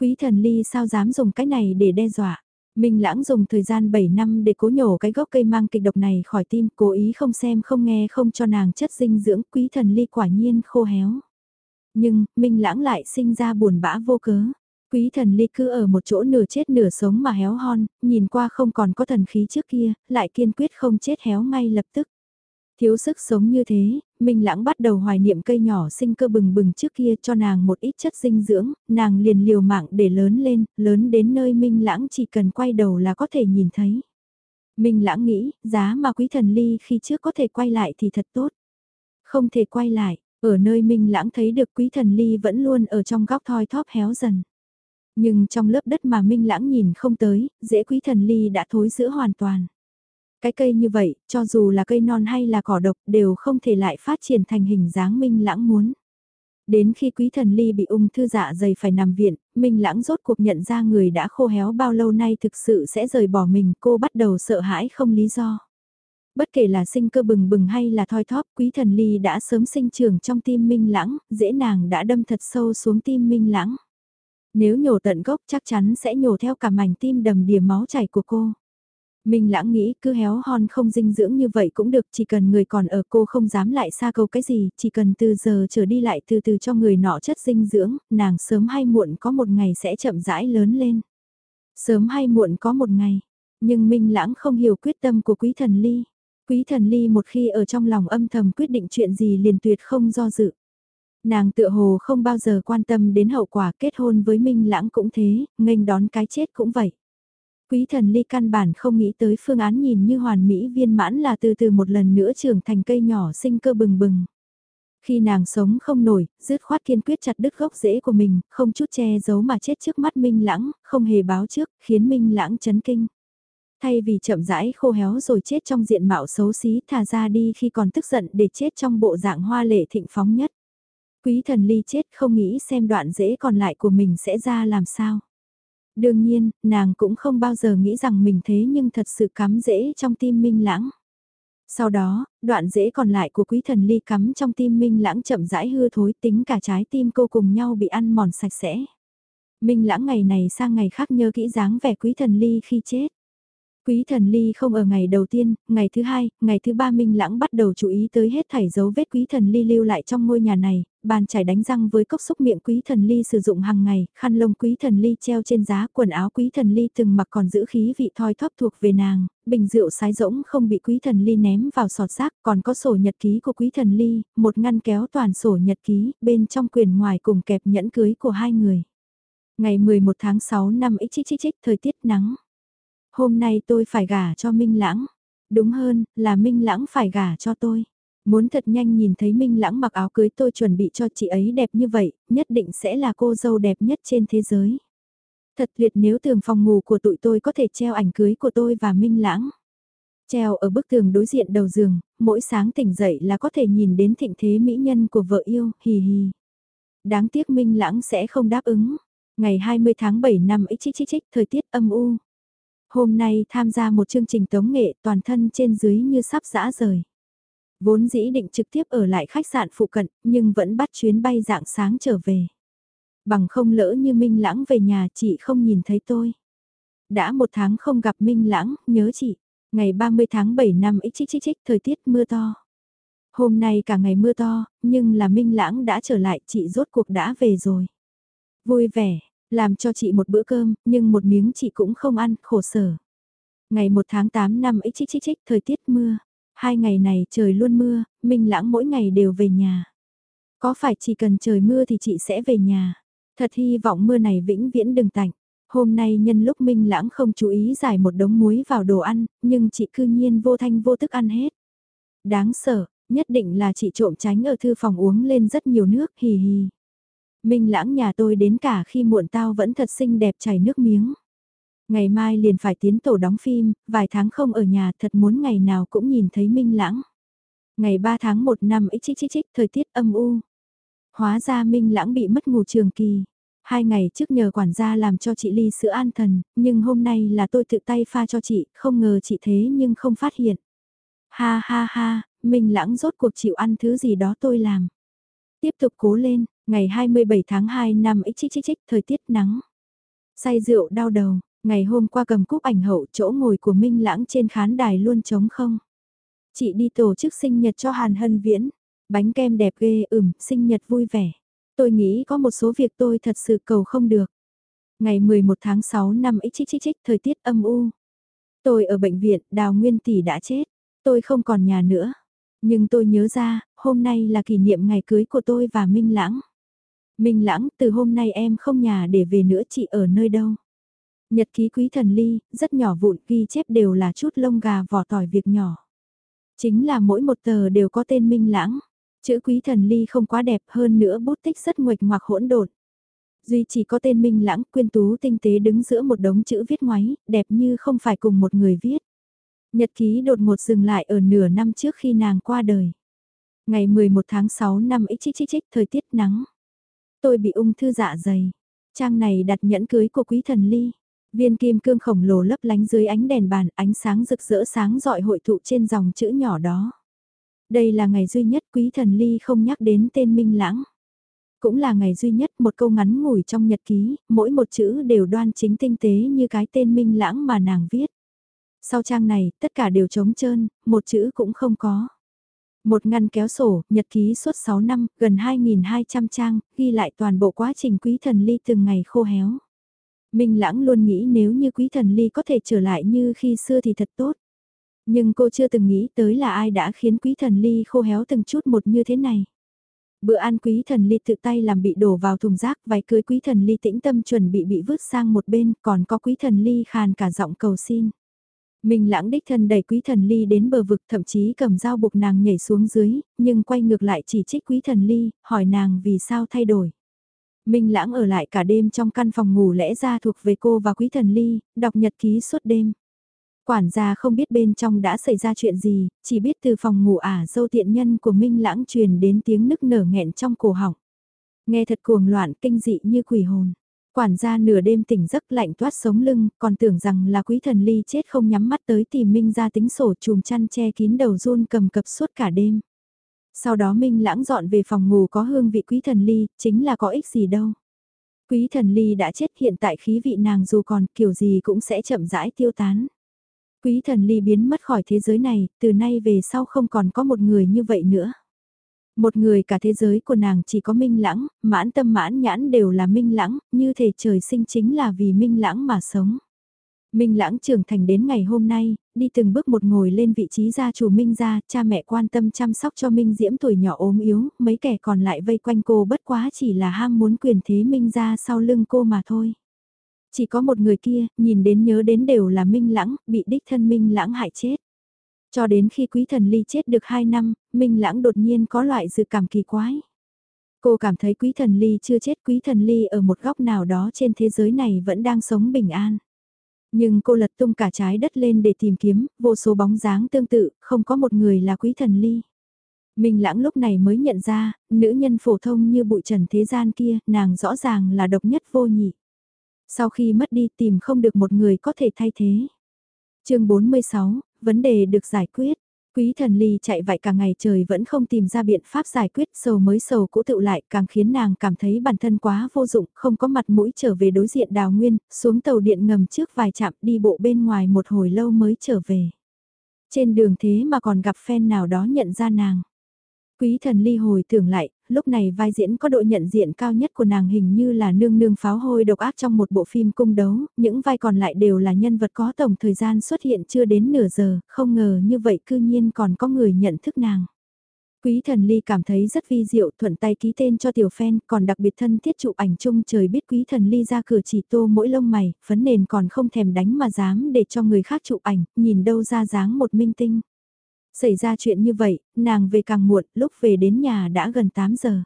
Quý thần ly sao dám dùng cái này để đe dọa. Minh Lãng dùng thời gian 7 năm để cố nhổ cái gốc cây mang kịch độc này khỏi tim, cố ý không xem không nghe không cho nàng chất dinh dưỡng, quý thần ly quả nhiên khô héo. Nhưng, Minh Lãng lại sinh ra buồn bã vô cớ. Quý thần ly cứ ở một chỗ nửa chết nửa sống mà héo hon, nhìn qua không còn có thần khí trước kia, lại kiên quyết không chết héo ngay lập tức. Thiếu sức sống như thế, Minh Lãng bắt đầu hoài niệm cây nhỏ sinh cơ bừng bừng trước kia cho nàng một ít chất dinh dưỡng, nàng liền liều mạng để lớn lên, lớn đến nơi Minh Lãng chỉ cần quay đầu là có thể nhìn thấy. Minh Lãng nghĩ, giá mà quý thần ly khi trước có thể quay lại thì thật tốt. Không thể quay lại, ở nơi Minh Lãng thấy được quý thần ly vẫn luôn ở trong góc thoi thóp héo dần. Nhưng trong lớp đất mà Minh Lãng nhìn không tới, dễ quý thần ly đã thối giữa hoàn toàn. Cái cây như vậy, cho dù là cây non hay là cỏ độc đều không thể lại phát triển thành hình dáng Minh Lãng muốn. Đến khi quý thần ly bị ung thư dạ dày phải nằm viện, Minh Lãng rốt cuộc nhận ra người đã khô héo bao lâu nay thực sự sẽ rời bỏ mình, cô bắt đầu sợ hãi không lý do. Bất kể là sinh cơ bừng bừng hay là thoi thóp, quý thần ly đã sớm sinh trưởng trong tim Minh Lãng, dễ nàng đã đâm thật sâu xuống tim Minh Lãng. Nếu nhổ tận gốc chắc chắn sẽ nhổ theo cả mảnh tim đầm đìa máu chảy của cô. Minh lãng nghĩ cứ héo hon không dinh dưỡng như vậy cũng được, chỉ cần người còn ở cô không dám lại xa câu cái gì, chỉ cần từ giờ trở đi lại từ từ cho người nọ chất dinh dưỡng, nàng sớm hay muộn có một ngày sẽ chậm rãi lớn lên. Sớm hay muộn có một ngày, nhưng Minh lãng không hiểu quyết tâm của quý thần ly. Quý thần ly một khi ở trong lòng âm thầm quyết định chuyện gì liền tuyệt không do dự. Nàng tựa hồ không bao giờ quan tâm đến hậu quả kết hôn với Minh Lãng cũng thế, nghênh đón cái chết cũng vậy. Quý thần ly căn bản không nghĩ tới phương án nhìn như hoàn mỹ viên mãn là từ từ một lần nữa trưởng thành cây nhỏ sinh cơ bừng bừng. Khi nàng sống không nổi, dứt khoát kiên quyết chặt đứt gốc rễ của mình, không chút che giấu mà chết trước mắt Minh Lãng, không hề báo trước, khiến Minh Lãng chấn kinh. Thay vì chậm rãi khô héo rồi chết trong diện mạo xấu xí thà ra đi khi còn tức giận để chết trong bộ dạng hoa lệ thịnh phóng nhất. Quý thần ly chết không nghĩ xem đoạn rễ còn lại của mình sẽ ra làm sao. Đương nhiên, nàng cũng không bao giờ nghĩ rằng mình thế nhưng thật sự cắm dễ trong tim minh lãng. Sau đó, đoạn dễ còn lại của quý thần ly cắm trong tim minh lãng chậm rãi hư thối tính cả trái tim cô cùng nhau bị ăn mòn sạch sẽ. Minh lãng ngày này sang ngày khác nhớ kỹ dáng vẻ quý thần ly khi chết. Quý thần ly không ở ngày đầu tiên, ngày thứ hai, ngày thứ ba Minh Lãng bắt đầu chú ý tới hết thảy dấu vết quý thần ly lưu lại trong ngôi nhà này, bàn chải đánh răng với cốc xúc miệng quý thần ly sử dụng hàng ngày, khăn lông quý thần ly treo trên giá, quần áo quý thần ly từng mặc còn giữ khí vị thoi thóp thuộc về nàng, bình rượu sái rỗng không bị quý thần ly ném vào sọt rác, còn có sổ nhật ký của quý thần ly, một ngăn kéo toàn sổ nhật ký, bên trong quyền ngoài cùng kẹp nhẫn cưới của hai người. Ngày 11 tháng 6 năm xxxx thời tiết nắng. Hôm nay tôi phải gả cho Minh Lãng. Đúng hơn, là Minh Lãng phải gả cho tôi. Muốn thật nhanh nhìn thấy Minh Lãng mặc áo cưới tôi chuẩn bị cho chị ấy đẹp như vậy, nhất định sẽ là cô dâu đẹp nhất trên thế giới. Thật tuyệt nếu tường phòng ngủ của tụi tôi có thể treo ảnh cưới của tôi và Minh Lãng. Treo ở bức tường đối diện đầu giường, mỗi sáng tỉnh dậy là có thể nhìn đến thịnh thế mỹ nhân của vợ yêu, hì hì. Đáng tiếc Minh Lãng sẽ không đáp ứng. Ngày 20 tháng 7 năm xxxx thời tiết âm u. Hôm nay tham gia một chương trình tống nghệ toàn thân trên dưới như sắp dã rời. Vốn dĩ định trực tiếp ở lại khách sạn phụ cận, nhưng vẫn bắt chuyến bay dạng sáng trở về. Bằng không lỡ như Minh Lãng về nhà chị không nhìn thấy tôi. Đã một tháng không gặp Minh Lãng, nhớ chị. Ngày 30 tháng 7 năm xxxx thời tiết mưa to. Hôm nay cả ngày mưa to, nhưng là Minh Lãng đã trở lại, chị rốt cuộc đã về rồi. Vui vẻ, làm cho chị một bữa cơm, nhưng một miếng chị cũng không ăn, khổ sở. Ngày 1 tháng 8 năm xxxx thời tiết mưa. Hai ngày này trời luôn mưa, Minh Lãng mỗi ngày đều về nhà. Có phải chỉ cần trời mưa thì chị sẽ về nhà. Thật hy vọng mưa này vĩnh viễn đừng tạnh. Hôm nay nhân lúc Minh Lãng không chú ý giải một đống muối vào đồ ăn, nhưng chị cư nhiên vô thanh vô tức ăn hết. Đáng sợ, nhất định là chị trộm tránh ở thư phòng uống lên rất nhiều nước, hì hì. Minh lãng nhà tôi đến cả khi muộn tao vẫn thật xinh đẹp chảy nước miếng. Ngày mai liền phải tiến tổ đóng phim, vài tháng không ở nhà thật muốn ngày nào cũng nhìn thấy Minh lãng. Ngày 3 tháng 1 năm xxxx thời tiết âm u. Hóa ra Minh lãng bị mất ngủ trường kỳ. Hai ngày trước nhờ quản gia làm cho chị ly sữa an thần, nhưng hôm nay là tôi tự tay pha cho chị, không ngờ chị thế nhưng không phát hiện. Ha ha ha, Minh lãng rốt cuộc chịu ăn thứ gì đó tôi làm. Tiếp tục cố lên, Ngày 27 tháng 2 năm xxxx thời tiết nắng. Say rượu đau đầu, ngày hôm qua cầm cúp ảnh hậu chỗ ngồi của Minh Lãng trên khán đài luôn trống không. Chị đi tổ chức sinh nhật cho Hàn Hân Viễn, bánh kem đẹp ghê ửm, sinh nhật vui vẻ. Tôi nghĩ có một số việc tôi thật sự cầu không được. Ngày 11 tháng 6 năm xxxx thời tiết âm u. Tôi ở bệnh viện, Đào Nguyên Tỷ đã chết. Tôi không còn nhà nữa. Nhưng tôi nhớ ra, hôm nay là kỷ niệm ngày cưới của tôi và Minh Lãng. Minh Lãng, từ hôm nay em không nhà để về nữa chị ở nơi đâu. Nhật ký quý thần ly, rất nhỏ vụn ghi chép đều là chút lông gà vỏ tỏi việc nhỏ. Chính là mỗi một tờ đều có tên Minh Lãng. Chữ quý thần ly không quá đẹp hơn nữa bút tích rất nguệch ngoạc hỗn độn. Duy chỉ có tên Minh Lãng quyên tú tinh tế đứng giữa một đống chữ viết ngoáy, đẹp như không phải cùng một người viết. Nhật ký đột ngột dừng lại ở nửa năm trước khi nàng qua đời. Ngày 11 tháng 6 năm xxxx thời tiết nắng. Tôi bị ung thư dạ dày. Trang này đặt nhẫn cưới của quý thần ly. Viên kim cương khổng lồ lấp lánh dưới ánh đèn bàn, ánh sáng rực rỡ sáng dọi hội tụ trên dòng chữ nhỏ đó. Đây là ngày duy nhất quý thần ly không nhắc đến tên Minh Lãng. Cũng là ngày duy nhất một câu ngắn ngủi trong nhật ký, mỗi một chữ đều đoan chính tinh tế như cái tên Minh Lãng mà nàng viết. Sau trang này, tất cả đều trống trơn, một chữ cũng không có. Một ngăn kéo sổ, nhật ký suốt 6 năm, gần 2.200 trang, ghi lại toàn bộ quá trình quý thần ly từng ngày khô héo. Minh Lãng luôn nghĩ nếu như quý thần ly có thể trở lại như khi xưa thì thật tốt. Nhưng cô chưa từng nghĩ tới là ai đã khiến quý thần ly khô héo từng chút một như thế này. Bữa ăn quý thần ly tự tay làm bị đổ vào thùng rác, váy cưới quý thần ly tĩnh tâm chuẩn bị bị vứt sang một bên, còn có quý thần ly khàn cả giọng cầu xin. Minh lãng đích thân đẩy quý thần ly đến bờ vực thậm chí cầm dao buộc nàng nhảy xuống dưới, nhưng quay ngược lại chỉ trích quý thần ly, hỏi nàng vì sao thay đổi. Minh lãng ở lại cả đêm trong căn phòng ngủ lẽ ra thuộc về cô và quý thần ly, đọc nhật ký suốt đêm. Quản gia không biết bên trong đã xảy ra chuyện gì, chỉ biết từ phòng ngủ ả dâu tiện nhân của Minh lãng truyền đến tiếng nức nở nghẹn trong cổ họng. Nghe thật cuồng loạn kinh dị như quỷ hồn. Quản gia nửa đêm tỉnh giấc lạnh toát sống lưng, còn tưởng rằng là quý thần ly chết không nhắm mắt tới tìm Minh ra tính sổ chùm chăn che kín đầu run cầm cập suốt cả đêm. Sau đó Minh lãng dọn về phòng ngủ có hương vị quý thần ly, chính là có ích gì đâu. Quý thần ly đã chết hiện tại khí vị nàng dù còn kiểu gì cũng sẽ chậm rãi tiêu tán. Quý thần ly biến mất khỏi thế giới này, từ nay về sau không còn có một người như vậy nữa. Một người cả thế giới của nàng chỉ có minh lãng, mãn tâm mãn nhãn đều là minh lãng, như thể trời sinh chính là vì minh lãng mà sống. Minh lãng trưởng thành đến ngày hôm nay, đi từng bước một ngồi lên vị trí gia chủ Minh gia, cha mẹ quan tâm chăm sóc cho Minh Diễm tuổi nhỏ ốm yếu, mấy kẻ còn lại vây quanh cô bất quá chỉ là ham muốn quyền thế Minh gia sau lưng cô mà thôi. Chỉ có một người kia, nhìn đến nhớ đến đều là Minh lãng, bị đích thân Minh lãng hại chết. Cho đến khi quý thần ly chết được 2 năm, Minh Lãng đột nhiên có loại dự cảm kỳ quái. Cô cảm thấy quý thần ly chưa chết quý thần ly ở một góc nào đó trên thế giới này vẫn đang sống bình an. Nhưng cô lật tung cả trái đất lên để tìm kiếm, vô số bóng dáng tương tự, không có một người là quý thần ly. Minh lãng lúc này mới nhận ra, nữ nhân phổ thông như bụi trần thế gian kia, nàng rõ ràng là độc nhất vô nhị. Sau khi mất đi tìm không được một người có thể thay thế. chương 46, vấn đề được giải quyết. Quý thần ly chạy vạy cả ngày trời vẫn không tìm ra biện pháp giải quyết sầu mới sầu cũ tự lại càng khiến nàng cảm thấy bản thân quá vô dụng, không có mặt mũi trở về đối diện đào nguyên, xuống tàu điện ngầm trước vài chạm đi bộ bên ngoài một hồi lâu mới trở về. Trên đường thế mà còn gặp fan nào đó nhận ra nàng. Quý thần ly hồi tưởng lại, lúc này vai diễn có độ nhận diện cao nhất của nàng hình như là nương nương pháo hôi độc ác trong một bộ phim cung đấu, những vai còn lại đều là nhân vật có tổng thời gian xuất hiện chưa đến nửa giờ, không ngờ như vậy cư nhiên còn có người nhận thức nàng. Quý thần ly cảm thấy rất vi diệu thuận tay ký tên cho tiểu fan còn đặc biệt thân thiết chụp ảnh chung trời biết quý thần ly ra cửa chỉ tô mỗi lông mày, phấn nền còn không thèm đánh mà dám để cho người khác chụp ảnh, nhìn đâu ra dáng một minh tinh. Xảy ra chuyện như vậy, nàng về càng muộn, lúc về đến nhà đã gần 8 giờ.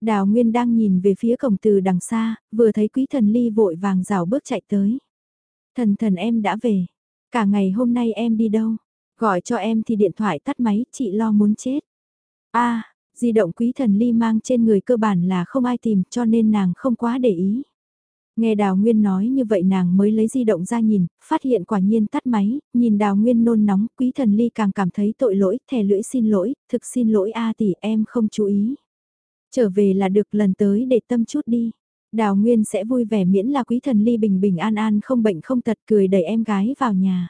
Đào Nguyên đang nhìn về phía cổng từ đằng xa, vừa thấy quý thần ly vội vàng rào bước chạy tới. Thần thần em đã về. Cả ngày hôm nay em đi đâu? Gọi cho em thì điện thoại tắt máy, chị lo muốn chết. a di động quý thần ly mang trên người cơ bản là không ai tìm cho nên nàng không quá để ý. Nghe Đào Nguyên nói như vậy nàng mới lấy di động ra nhìn, phát hiện quả nhiên tắt máy, nhìn Đào Nguyên nôn nóng, quý thần ly càng cảm thấy tội lỗi, thè lưỡi xin lỗi, thực xin lỗi a tỷ em không chú ý. Trở về là được lần tới để tâm chút đi. Đào Nguyên sẽ vui vẻ miễn là quý thần ly bình bình an an không bệnh không tật cười đẩy em gái vào nhà.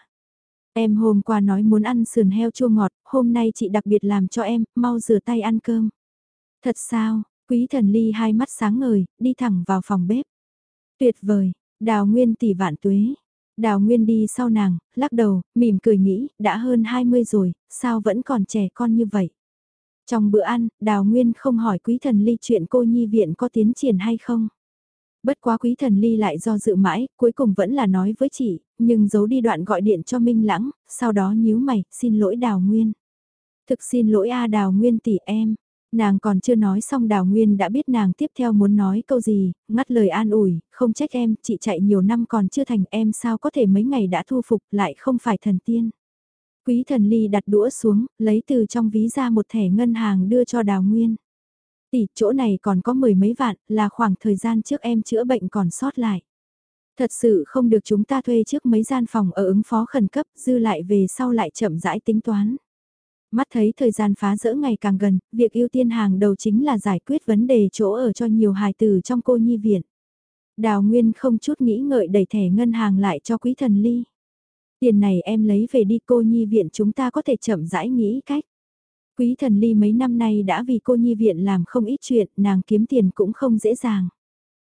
Em hôm qua nói muốn ăn sườn heo chua ngọt, hôm nay chị đặc biệt làm cho em, mau rửa tay ăn cơm. Thật sao, quý thần ly hai mắt sáng ngời, đi thẳng vào phòng bếp. Tuyệt vời, đào nguyên tỷ vạn tuế. Đào nguyên đi sau nàng, lắc đầu, mỉm cười nghĩ, đã hơn 20 rồi, sao vẫn còn trẻ con như vậy. Trong bữa ăn, đào nguyên không hỏi quý thần ly chuyện cô nhi viện có tiến triển hay không. Bất quá quý thần ly lại do dự mãi, cuối cùng vẫn là nói với chị, nhưng giấu đi đoạn gọi điện cho Minh Lãng, sau đó nhíu mày, xin lỗi đào nguyên. Thực xin lỗi a đào nguyên tỷ em, Nàng còn chưa nói xong Đào Nguyên đã biết nàng tiếp theo muốn nói câu gì, ngắt lời an ủi, không trách em, chị chạy nhiều năm còn chưa thành em sao có thể mấy ngày đã thu phục lại không phải thần tiên. Quý thần ly đặt đũa xuống, lấy từ trong ví ra một thẻ ngân hàng đưa cho Đào Nguyên. Tỷ, chỗ này còn có mười mấy vạn, là khoảng thời gian trước em chữa bệnh còn sót lại. Thật sự không được chúng ta thuê trước mấy gian phòng ở ứng phó khẩn cấp, dư lại về sau lại chậm rãi tính toán. Mắt thấy thời gian phá rỡ ngày càng gần, việc ưu tiên hàng đầu chính là giải quyết vấn đề chỗ ở cho nhiều hài tử trong cô nhi viện. Đào Nguyên không chút nghĩ ngợi đẩy thẻ ngân hàng lại cho quý thần ly. Tiền này em lấy về đi cô nhi viện chúng ta có thể chậm rãi nghĩ cách. Quý thần ly mấy năm nay đã vì cô nhi viện làm không ít chuyện, nàng kiếm tiền cũng không dễ dàng.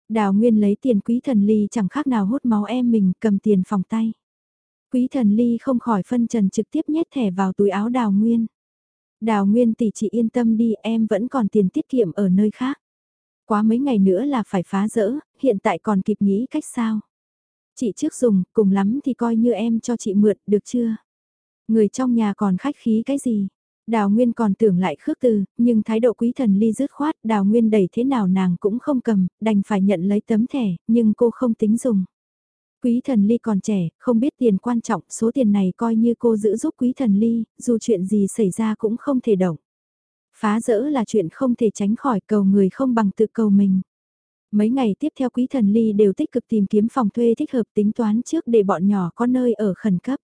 Đào Nguyên lấy tiền quý thần ly chẳng khác nào hút máu em mình cầm tiền phòng tay. Quý thần ly không khỏi phân trần trực tiếp nhét thẻ vào túi áo Đào Nguyên. Đào Nguyên tỷ chị yên tâm đi em vẫn còn tiền tiết kiệm ở nơi khác. Quá mấy ngày nữa là phải phá rỡ, hiện tại còn kịp nghĩ cách sao. Chị trước dùng, cùng lắm thì coi như em cho chị mượn, được chưa? Người trong nhà còn khách khí cái gì? Đào Nguyên còn tưởng lại khước từ, nhưng thái độ quý thần ly dứt khoát, Đào Nguyên đẩy thế nào nàng cũng không cầm, đành phải nhận lấy tấm thẻ, nhưng cô không tính dùng. Quý thần ly còn trẻ, không biết tiền quan trọng, số tiền này coi như cô giữ giúp quý thần ly, dù chuyện gì xảy ra cũng không thể động. Phá rỡ là chuyện không thể tránh khỏi cầu người không bằng tự cầu mình. Mấy ngày tiếp theo quý thần ly đều tích cực tìm kiếm phòng thuê thích hợp tính toán trước để bọn nhỏ có nơi ở khẩn cấp.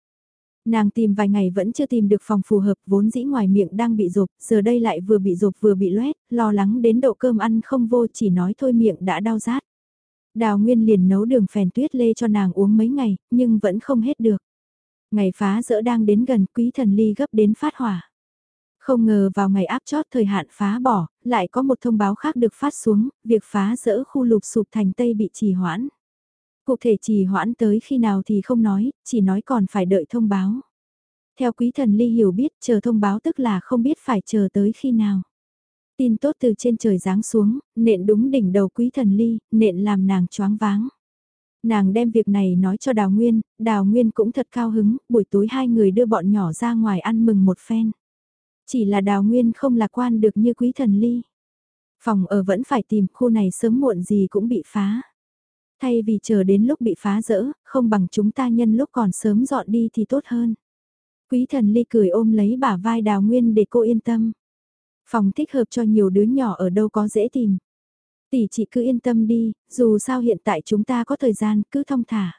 Nàng tìm vài ngày vẫn chưa tìm được phòng phù hợp vốn dĩ ngoài miệng đang bị rộp, giờ đây lại vừa bị rộp vừa bị loét, lo lắng đến độ cơm ăn không vô chỉ nói thôi miệng đã đau rát. Đào Nguyên liền nấu đường phèn tuyết lê cho nàng uống mấy ngày, nhưng vẫn không hết được. Ngày phá rỡ đang đến gần quý thần ly gấp đến phát hỏa. Không ngờ vào ngày áp chót thời hạn phá bỏ, lại có một thông báo khác được phát xuống, việc phá rỡ khu lục sụp thành Tây bị trì hoãn. Cụ thể trì hoãn tới khi nào thì không nói, chỉ nói còn phải đợi thông báo. Theo quý thần ly hiểu biết chờ thông báo tức là không biết phải chờ tới khi nào. Tin tốt từ trên trời giáng xuống, nện đúng đỉnh đầu quý thần ly, nện làm nàng choáng váng. Nàng đem việc này nói cho Đào Nguyên, Đào Nguyên cũng thật cao hứng, buổi tối hai người đưa bọn nhỏ ra ngoài ăn mừng một phen. Chỉ là Đào Nguyên không lạc quan được như quý thần ly. Phòng ở vẫn phải tìm, khu này sớm muộn gì cũng bị phá. Thay vì chờ đến lúc bị phá rỡ, không bằng chúng ta nhân lúc còn sớm dọn đi thì tốt hơn. Quý thần ly cười ôm lấy bả vai Đào Nguyên để cô yên tâm. Phòng thích hợp cho nhiều đứa nhỏ ở đâu có dễ tìm. Tỷ chị cứ yên tâm đi, dù sao hiện tại chúng ta có thời gian, cứ thong thả.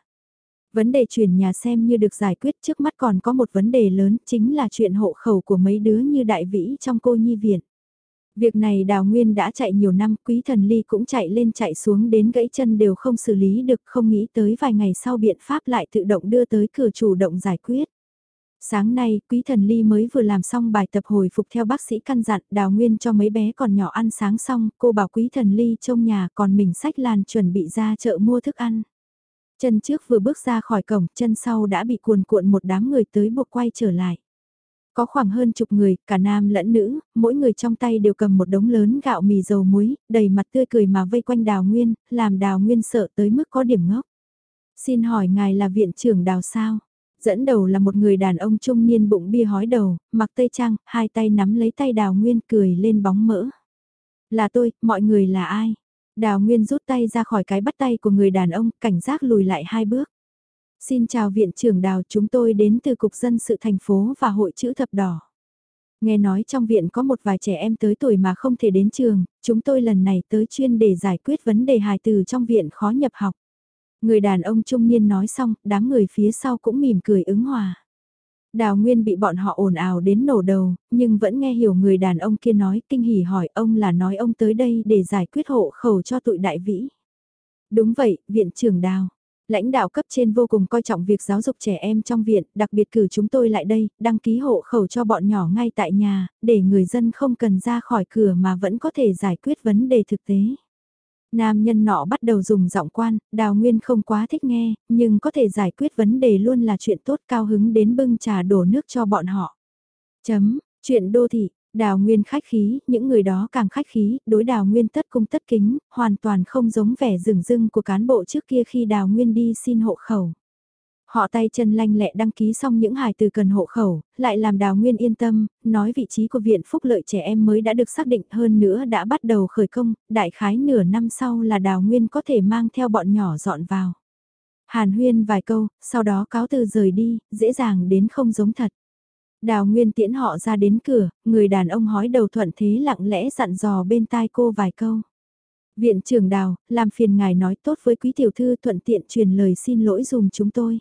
Vấn đề chuyển nhà xem như được giải quyết trước mắt còn có một vấn đề lớn chính là chuyện hộ khẩu của mấy đứa như đại vĩ trong cô nhi viện. Việc này đào nguyên đã chạy nhiều năm, quý thần ly cũng chạy lên chạy xuống đến gãy chân đều không xử lý được, không nghĩ tới vài ngày sau biện pháp lại tự động đưa tới cửa chủ động giải quyết. Sáng nay, quý thần ly mới vừa làm xong bài tập hồi phục theo bác sĩ căn dặn đào nguyên cho mấy bé còn nhỏ ăn sáng xong, cô bảo quý thần ly trong nhà còn mình sách làn chuẩn bị ra chợ mua thức ăn. Chân trước vừa bước ra khỏi cổng, chân sau đã bị cuồn cuộn một đám người tới buộc quay trở lại. Có khoảng hơn chục người, cả nam lẫn nữ, mỗi người trong tay đều cầm một đống lớn gạo mì dầu muối, đầy mặt tươi cười mà vây quanh đào nguyên, làm đào nguyên sợ tới mức có điểm ngốc. Xin hỏi ngài là viện trưởng đào sao? Dẫn đầu là một người đàn ông trung niên bụng bia hói đầu, mặc tây trang, hai tay nắm lấy tay đào nguyên cười lên bóng mỡ. Là tôi, mọi người là ai? Đào Nguyên rút tay ra khỏi cái bắt tay của người đàn ông, cảnh giác lùi lại hai bước. Xin chào viện trưởng Đào, chúng tôi đến từ Cục Dân sự thành phố và Hội chữ thập đỏ. Nghe nói trong viện có một vài trẻ em tới tuổi mà không thể đến trường, chúng tôi lần này tới chuyên để giải quyết vấn đề hài từ trong viện khó nhập học. Người đàn ông trung niên nói xong, đám người phía sau cũng mỉm cười ứng hòa. Đào Nguyên bị bọn họ ồn ào đến nổ đầu, nhưng vẫn nghe hiểu người đàn ông kia nói, kinh hỉ hỏi ông là nói ông tới đây để giải quyết hộ khẩu cho tụi đại vĩ. Đúng vậy, viện trưởng Đào. Lãnh đạo cấp trên vô cùng coi trọng việc giáo dục trẻ em trong viện, đặc biệt cử chúng tôi lại đây, đăng ký hộ khẩu cho bọn nhỏ ngay tại nhà, để người dân không cần ra khỏi cửa mà vẫn có thể giải quyết vấn đề thực tế. Nam nhân nọ bắt đầu dùng giọng quan, đào nguyên không quá thích nghe, nhưng có thể giải quyết vấn đề luôn là chuyện tốt cao hứng đến bưng trà đổ nước cho bọn họ. Chấm, chuyện đô thị, đào nguyên khách khí, những người đó càng khách khí, đối đào nguyên tất cung tất kính, hoàn toàn không giống vẻ rừng rưng của cán bộ trước kia khi đào nguyên đi xin hộ khẩu. Họ tay chân lanh lẹ đăng ký xong những hài từ cần hộ khẩu, lại làm đào nguyên yên tâm, nói vị trí của viện phúc lợi trẻ em mới đã được xác định hơn nữa đã bắt đầu khởi công, đại khái nửa năm sau là đào nguyên có thể mang theo bọn nhỏ dọn vào. Hàn huyên vài câu, sau đó cáo từ rời đi, dễ dàng đến không giống thật. Đào Nguyên tiễn họ ra đến cửa, người đàn ông hói đầu thuận thế lặng lẽ dặn dò bên tai cô vài câu. Viện trưởng Đào, làm phiền ngài nói tốt với quý tiểu thư thuận tiện truyền lời xin lỗi dùm chúng tôi.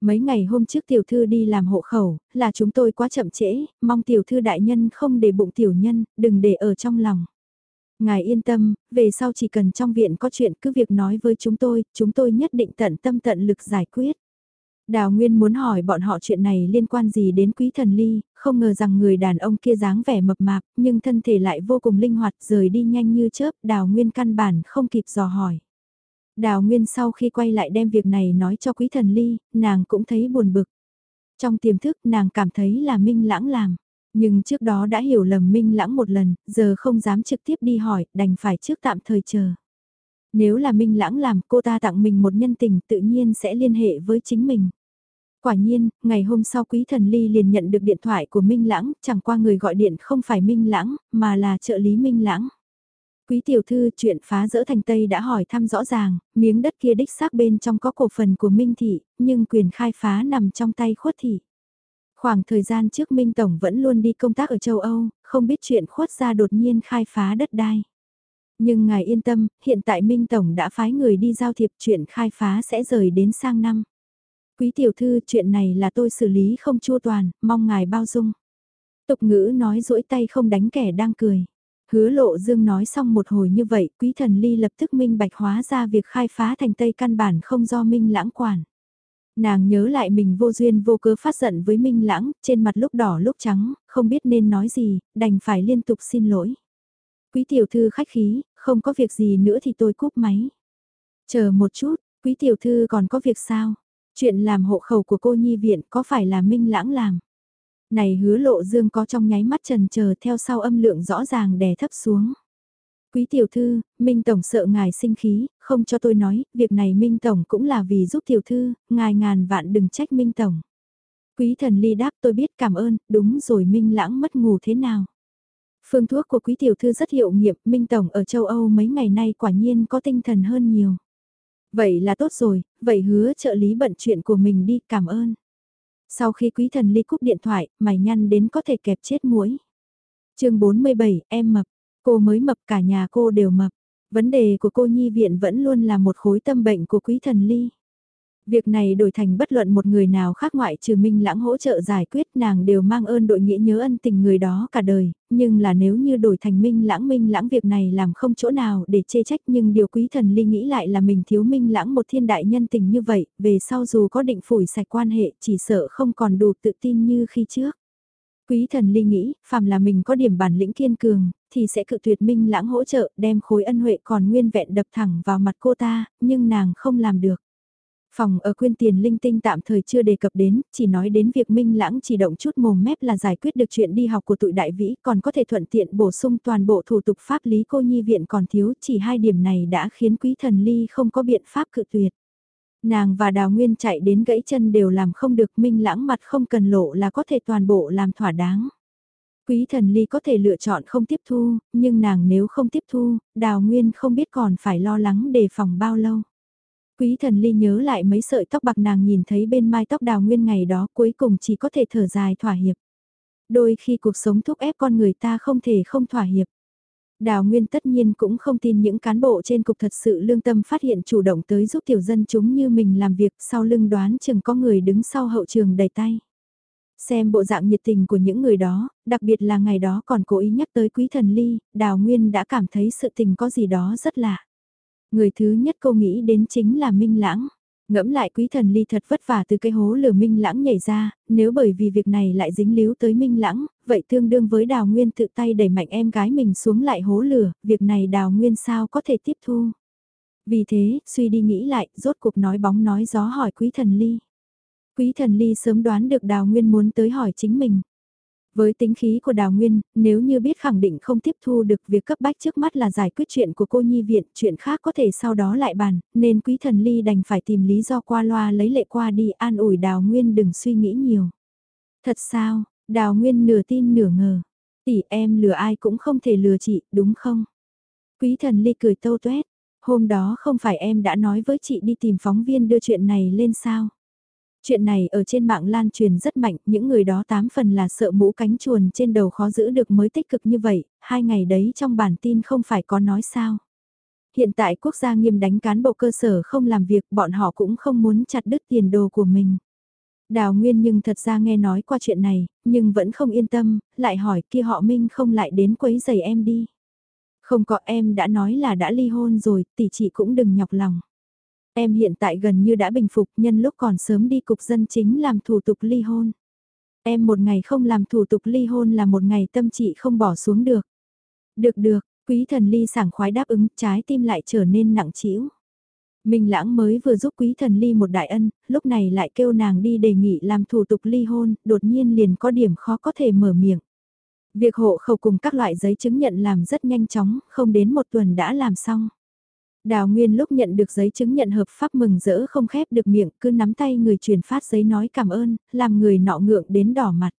Mấy ngày hôm trước tiểu thư đi làm hộ khẩu, là chúng tôi quá chậm trễ, mong tiểu thư đại nhân không để bụng tiểu nhân, đừng để ở trong lòng. Ngài yên tâm, về sau chỉ cần trong viện có chuyện cứ việc nói với chúng tôi, chúng tôi nhất định tận tâm tận lực giải quyết. Đào Nguyên muốn hỏi bọn họ chuyện này liên quan gì đến quý thần ly, không ngờ rằng người đàn ông kia dáng vẻ mập mạp, nhưng thân thể lại vô cùng linh hoạt rời đi nhanh như chớp, Đào Nguyên căn bản không kịp dò hỏi. Đào Nguyên sau khi quay lại đem việc này nói cho quý thần ly, nàng cũng thấy buồn bực. Trong tiềm thức nàng cảm thấy là Minh Lãng làm. Nhưng trước đó đã hiểu lầm Minh Lãng một lần, giờ không dám trực tiếp đi hỏi, đành phải trước tạm thời chờ. Nếu là Minh Lãng làm cô ta tặng mình một nhân tình tự nhiên sẽ liên hệ với chính mình. Quả nhiên, ngày hôm sau Quý Thần Ly liền nhận được điện thoại của Minh Lãng, chẳng qua người gọi điện không phải Minh Lãng, mà là trợ lý Minh Lãng. Quý tiểu thư chuyện phá rỡ thành Tây đã hỏi thăm rõ ràng, miếng đất kia đích xác bên trong có cổ phần của Minh Thị, nhưng quyền khai phá nằm trong tay khuất thị. Khoảng thời gian trước Minh Tổng vẫn luôn đi công tác ở châu Âu, không biết chuyện khuất ra đột nhiên khai phá đất đai. Nhưng ngài yên tâm, hiện tại Minh Tổng đã phái người đi giao thiệp chuyện khai phá sẽ rời đến sang năm. Quý tiểu thư chuyện này là tôi xử lý không chua toàn, mong ngài bao dung. Tục ngữ nói rỗi tay không đánh kẻ đang cười. Hứa lộ dương nói xong một hồi như vậy, quý thần ly lập tức minh bạch hóa ra việc khai phá thành Tây căn bản không do minh lãng quản. Nàng nhớ lại mình vô duyên vô cớ phát giận với minh lãng, trên mặt lúc đỏ lúc trắng, không biết nên nói gì, đành phải liên tục xin lỗi. Quý tiểu thư khách khí, không có việc gì nữa thì tôi cúp máy. Chờ một chút, quý tiểu thư còn có việc sao? Chuyện làm hộ khẩu của cô nhi viện có phải là minh lãng làm? Này hứa lộ dương có trong nháy mắt trần chờ theo sau âm lượng rõ ràng đè thấp xuống. Quý tiểu thư, Minh Tổng sợ ngài sinh khí, không cho tôi nói, việc này Minh Tổng cũng là vì giúp tiểu thư, ngài ngàn vạn đừng trách Minh Tổng. Quý thần ly đáp tôi biết cảm ơn, đúng rồi Minh lãng mất ngủ thế nào. Phương thuốc của quý tiểu thư rất hiệu nghiệm, Minh Tổng ở châu Âu mấy ngày nay quả nhiên có tinh thần hơn nhiều. Vậy là tốt rồi, vậy hứa trợ lý bận chuyện của mình đi, cảm ơn. Sau khi quý thần ly cúp điện thoại, mày nhăn đến có thể kẹp chết mũi. chương 47, em mập. Cô mới mập cả nhà cô đều mập. Vấn đề của cô nhi viện vẫn luôn là một khối tâm bệnh của quý thần ly. Việc này đổi thành bất luận một người nào khác ngoại trừ Minh Lãng hỗ trợ giải quyết nàng đều mang ơn đội nghĩa nhớ ân tình người đó cả đời, nhưng là nếu như đổi thành Minh Lãng Minh Lãng việc này làm không chỗ nào để chê trách nhưng điều quý thần ly nghĩ lại là mình thiếu Minh Lãng một thiên đại nhân tình như vậy, về sau dù có định phủi sạch quan hệ chỉ sợ không còn đủ tự tin như khi trước. Quý thần ly nghĩ, phàm là mình có điểm bản lĩnh kiên cường, thì sẽ cự tuyệt Minh Lãng hỗ trợ đem khối ân huệ còn nguyên vẹn đập thẳng vào mặt cô ta, nhưng nàng không làm được. Phòng ở quyên tiền linh tinh tạm thời chưa đề cập đến, chỉ nói đến việc Minh Lãng chỉ động chút mồm mép là giải quyết được chuyện đi học của tụi đại vĩ, còn có thể thuận tiện bổ sung toàn bộ thủ tục pháp lý cô nhi viện còn thiếu, chỉ hai điểm này đã khiến quý thần ly không có biện pháp cự tuyệt. Nàng và Đào Nguyên chạy đến gãy chân đều làm không được Minh Lãng mặt không cần lộ là có thể toàn bộ làm thỏa đáng. Quý thần ly có thể lựa chọn không tiếp thu, nhưng nàng nếu không tiếp thu, Đào Nguyên không biết còn phải lo lắng đề phòng bao lâu. Quý thần ly nhớ lại mấy sợi tóc bạc nàng nhìn thấy bên mai tóc đào nguyên ngày đó cuối cùng chỉ có thể thở dài thỏa hiệp. Đôi khi cuộc sống thúc ép con người ta không thể không thỏa hiệp. Đào Nguyên tất nhiên cũng không tin những cán bộ trên cục thật sự lương tâm phát hiện chủ động tới giúp tiểu dân chúng như mình làm việc sau lưng đoán chừng có người đứng sau hậu trường đầy tay. Xem bộ dạng nhiệt tình của những người đó, đặc biệt là ngày đó còn cố ý nhắc tới quý thần ly, Đào Nguyên đã cảm thấy sự tình có gì đó rất lạ. Người thứ nhất cô nghĩ đến chính là Minh Lãng. Ngẫm lại quý thần ly thật vất vả từ cái hố lửa Minh Lãng nhảy ra, nếu bởi vì việc này lại dính líu tới Minh Lãng, vậy tương đương với Đào Nguyên tự tay đẩy mạnh em gái mình xuống lại hố lửa, việc này Đào Nguyên sao có thể tiếp thu. Vì thế, suy đi nghĩ lại, rốt cuộc nói bóng nói gió hỏi quý thần ly. Quý thần ly sớm đoán được Đào Nguyên muốn tới hỏi chính mình. Với tính khí của Đào Nguyên, nếu như biết khẳng định không tiếp thu được việc cấp bách trước mắt là giải quyết chuyện của cô nhi viện, chuyện khác có thể sau đó lại bàn, nên quý thần ly đành phải tìm lý do qua loa lấy lệ qua đi an ủi Đào Nguyên đừng suy nghĩ nhiều. Thật sao, Đào Nguyên nửa tin nửa ngờ. Tỷ em lừa ai cũng không thể lừa chị, đúng không? Quý thần ly cười tâu tuét. Hôm đó không phải em đã nói với chị đi tìm phóng viên đưa chuyện này lên sao? Chuyện này ở trên mạng lan truyền rất mạnh, những người đó tám phần là sợ mũ cánh chuồn trên đầu khó giữ được mới tích cực như vậy, hai ngày đấy trong bản tin không phải có nói sao. Hiện tại quốc gia nghiêm đánh cán bộ cơ sở không làm việc, bọn họ cũng không muốn chặt đứt tiền đồ của mình. Đào Nguyên nhưng thật ra nghe nói qua chuyện này, nhưng vẫn không yên tâm, lại hỏi kia họ Minh không lại đến quấy giày em đi. Không có em đã nói là đã ly hôn rồi, tỷ chị cũng đừng nhọc lòng. Em hiện tại gần như đã bình phục nhân lúc còn sớm đi cục dân chính làm thủ tục ly hôn. Em một ngày không làm thủ tục ly hôn là một ngày tâm trị không bỏ xuống được. Được được, quý thần ly sảng khoái đáp ứng trái tim lại trở nên nặng trĩu. Minh Lãng mới vừa giúp quý thần ly một đại ân, lúc này lại kêu nàng đi đề nghị làm thủ tục ly hôn, đột nhiên liền có điểm khó có thể mở miệng. Việc hộ khẩu cùng các loại giấy chứng nhận làm rất nhanh chóng, không đến một tuần đã làm xong. Đào Nguyên lúc nhận được giấy chứng nhận hợp pháp mừng rỡ không khép được miệng, cứ nắm tay người truyền phát giấy nói cảm ơn, làm người nọ ngượng đến đỏ mặt.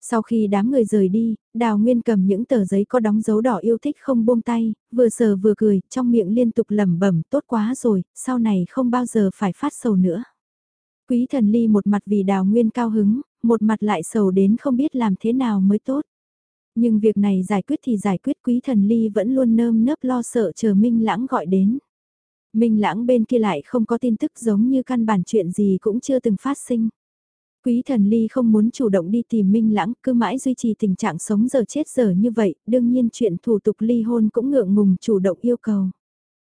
Sau khi đám người rời đi, Đào Nguyên cầm những tờ giấy có đóng dấu đỏ yêu thích không buông tay, vừa sờ vừa cười, trong miệng liên tục lẩm bẩm tốt quá rồi, sau này không bao giờ phải phát sầu nữa. Quý thần ly một mặt vì Đào Nguyên cao hứng, một mặt lại sầu đến không biết làm thế nào mới tốt. Nhưng việc này giải quyết thì giải quyết quý thần ly vẫn luôn nơm nớp lo sợ chờ Minh Lãng gọi đến. Minh Lãng bên kia lại không có tin tức giống như căn bản chuyện gì cũng chưa từng phát sinh. Quý thần ly không muốn chủ động đi tìm Minh Lãng, cứ mãi duy trì tình trạng sống giờ chết giờ như vậy, đương nhiên chuyện thủ tục ly hôn cũng ngượng ngùng chủ động yêu cầu.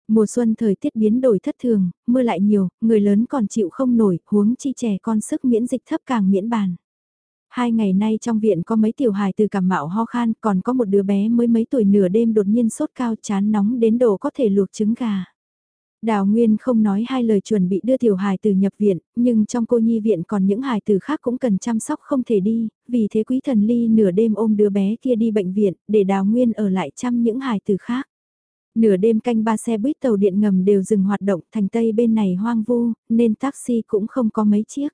Mùa xuân thời tiết biến đổi thất thường, mưa lại nhiều, người lớn còn chịu không nổi, huống chi trẻ con sức miễn dịch thấp càng miễn bàn. Hai ngày nay trong viện có mấy tiểu hài từ cảm mạo ho khan, còn có một đứa bé mới mấy tuổi nửa đêm đột nhiên sốt cao chán nóng đến độ có thể luộc trứng gà. Đào Nguyên không nói hai lời chuẩn bị đưa tiểu hài từ nhập viện, nhưng trong cô nhi viện còn những hài từ khác cũng cần chăm sóc không thể đi, vì thế quý thần ly nửa đêm ôm đứa bé kia đi bệnh viện, để Đào Nguyên ở lại chăm những hài từ khác. Nửa đêm canh ba xe buýt tàu điện ngầm đều dừng hoạt động thành tây bên này hoang vu, nên taxi cũng không có mấy chiếc.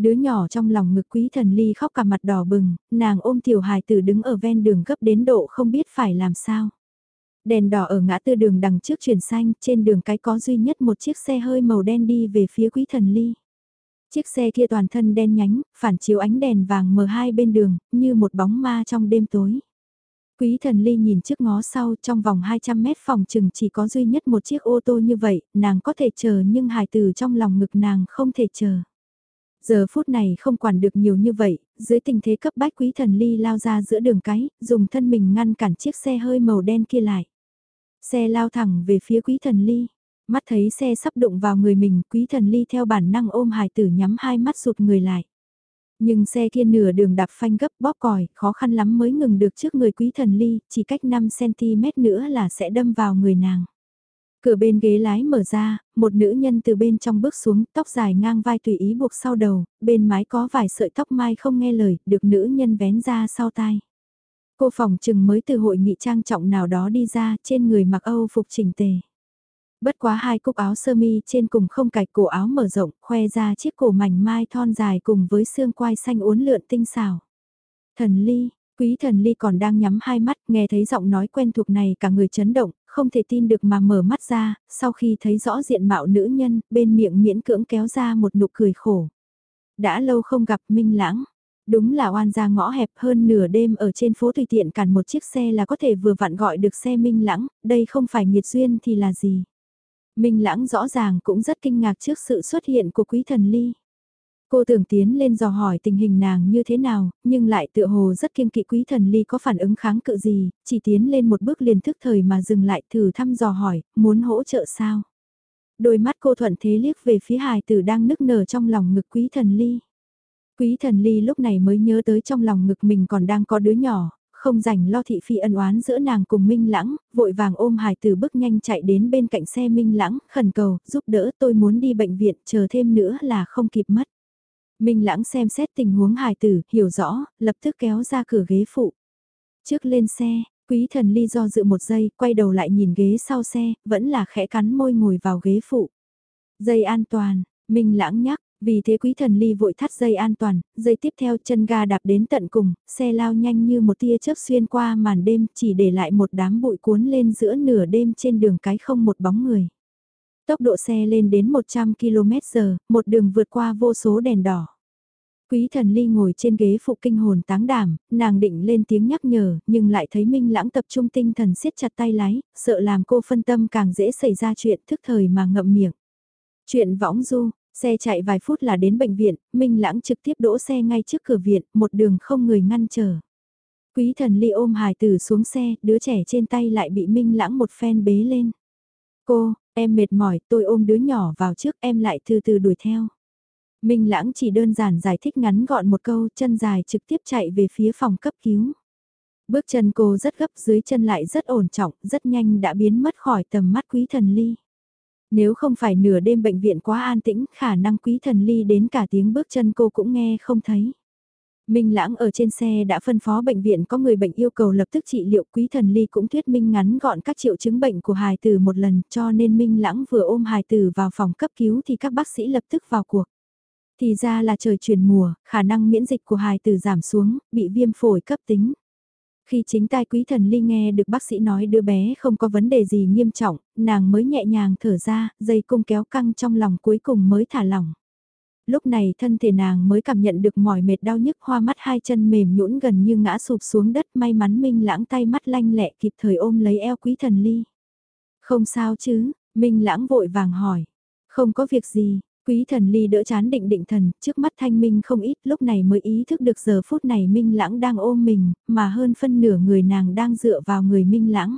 Đứa nhỏ trong lòng ngực quý thần ly khóc cả mặt đỏ bừng, nàng ôm tiểu hài tử đứng ở ven đường gấp đến độ không biết phải làm sao. Đèn đỏ ở ngã tư đường đằng trước chuyển xanh, trên đường cái có duy nhất một chiếc xe hơi màu đen đi về phía quý thần ly. Chiếc xe kia toàn thân đen nhánh, phản chiếu ánh đèn vàng mờ hai bên đường, như một bóng ma trong đêm tối. Quý thần ly nhìn trước ngó sau trong vòng 200 mét phòng chừng chỉ có duy nhất một chiếc ô tô như vậy, nàng có thể chờ nhưng hài tử trong lòng ngực nàng không thể chờ. Giờ phút này không quản được nhiều như vậy, dưới tình thế cấp bách quý thần ly lao ra giữa đường cái, dùng thân mình ngăn cản chiếc xe hơi màu đen kia lại. Xe lao thẳng về phía quý thần ly, mắt thấy xe sắp đụng vào người mình, quý thần ly theo bản năng ôm hài tử nhắm hai mắt rụt người lại. Nhưng xe kia nửa đường đạp phanh gấp bóp còi, khó khăn lắm mới ngừng được trước người quý thần ly, chỉ cách 5cm nữa là sẽ đâm vào người nàng. Cửa bên ghế lái mở ra, một nữ nhân từ bên trong bước xuống, tóc dài ngang vai tùy ý buộc sau đầu, bên mái có vài sợi tóc mai không nghe lời, được nữ nhân vén ra sau tai. Cô phòng trừng mới từ hội nghị trang trọng nào đó đi ra, trên người mặc Âu phục chỉnh tề. Bất quá hai cúc áo sơ mi trên cùng không cài cổ áo mở rộng, khoe ra chiếc cổ mảnh mai thon dài cùng với xương quai xanh uốn lượn tinh xảo. Thần ly, quý thần ly còn đang nhắm hai mắt, nghe thấy giọng nói quen thuộc này cả người chấn động, không thể tin được mà mở mắt ra, sau khi thấy rõ diện mạo nữ nhân, bên miệng miễn cưỡng kéo ra một nụ cười khổ. Đã lâu không gặp Minh Lãng, đúng là oan ra ngõ hẹp hơn nửa đêm ở trên phố tùy tiện cản một chiếc xe là có thể vừa vặn gọi được xe Minh Lãng, đây không phải nghiệt duyên thì là gì. Minh Lãng rõ ràng cũng rất kinh ngạc trước sự xuất hiện của quý thần ly. Cô tưởng tiến lên dò hỏi tình hình nàng như thế nào, nhưng lại tựa hồ rất kiêng kỵ quý thần ly có phản ứng kháng cự gì, chỉ tiến lên một bước liền thức thời mà dừng lại thử thăm dò hỏi, muốn hỗ trợ sao? Đôi mắt cô thuận thế liếc về phía hài tử đang nức nở trong lòng ngực quý thần ly. Quý thần ly lúc này mới nhớ tới trong lòng ngực mình còn đang có đứa nhỏ, không rảnh lo thị phi ân oán giữa nàng cùng Minh Lãng, vội vàng ôm hài tử bước nhanh chạy đến bên cạnh xe Minh Lãng, khẩn cầu, giúp đỡ tôi muốn đi bệnh viện, chờ thêm nữa là không kịp mất. Minh Lãng xem xét tình huống hài tử, hiểu rõ, lập tức kéo ra cửa ghế phụ. Trước lên xe, quý thần ly do dự một giây, quay đầu lại nhìn ghế sau xe, vẫn là khẽ cắn môi ngồi vào ghế phụ. Dây an toàn, Minh Lãng nhắc, vì thế quý thần ly vội thắt dây an toàn, dây tiếp theo chân ga đạp đến tận cùng, xe lao nhanh như một tia chớp xuyên qua màn đêm chỉ để lại một đám bụi cuốn lên giữa nửa đêm trên đường cái không một bóng người. Tốc độ xe lên đến 100 km h một đường vượt qua vô số đèn đỏ. Quý thần ly ngồi trên ghế phụ kinh hồn táng đảm, nàng định lên tiếng nhắc nhở, nhưng lại thấy Minh Lãng tập trung tinh thần siết chặt tay lái, sợ làm cô phân tâm càng dễ xảy ra chuyện thức thời mà ngậm miệng. Chuyện võng du, xe chạy vài phút là đến bệnh viện, Minh Lãng trực tiếp đỗ xe ngay trước cửa viện, một đường không người ngăn trở. Quý thần ly ôm hài tử xuống xe, đứa trẻ trên tay lại bị Minh Lãng một phen bế lên. Cô, Em mệt mỏi, tôi ôm đứa nhỏ vào trước, em lại từ từ đuổi theo. Minh Lãng chỉ đơn giản giải thích ngắn gọn một câu, chân dài trực tiếp chạy về phía phòng cấp cứu. Bước chân cô rất gấp dưới chân lại rất ổn trọng, rất nhanh đã biến mất khỏi tầm mắt quý thần ly. Nếu không phải nửa đêm bệnh viện quá an tĩnh, khả năng quý thần ly đến cả tiếng bước chân cô cũng nghe không thấy. Minh Lãng ở trên xe đã phân phó bệnh viện có người bệnh yêu cầu lập tức trị liệu quý thần ly cũng thuyết minh ngắn gọn các triệu chứng bệnh của hài tử một lần cho nên Minh Lãng vừa ôm hài tử vào phòng cấp cứu thì các bác sĩ lập tức vào cuộc. Thì ra là trời chuyển mùa, khả năng miễn dịch của hài tử giảm xuống, bị viêm phổi cấp tính. Khi chính tai quý thần ly nghe được bác sĩ nói đứa bé không có vấn đề gì nghiêm trọng, nàng mới nhẹ nhàng thở ra, dây cung kéo căng trong lòng cuối cùng mới thả lỏng. Lúc này thân thể nàng mới cảm nhận được mỏi mệt đau nhức hoa mắt hai chân mềm nhũn gần như ngã sụp xuống đất may mắn Minh lãng tay mắt lanh lẹ kịp thời ôm lấy eo quý thần ly. Không sao chứ, Minh lãng vội vàng hỏi. Không có việc gì, Quý thần ly đỡ chán định định thần, trước mắt thanh minh không ít lúc này mới ý thức được giờ phút này minh lãng đang ôm mình, mà hơn phân nửa người nàng đang dựa vào người minh lãng.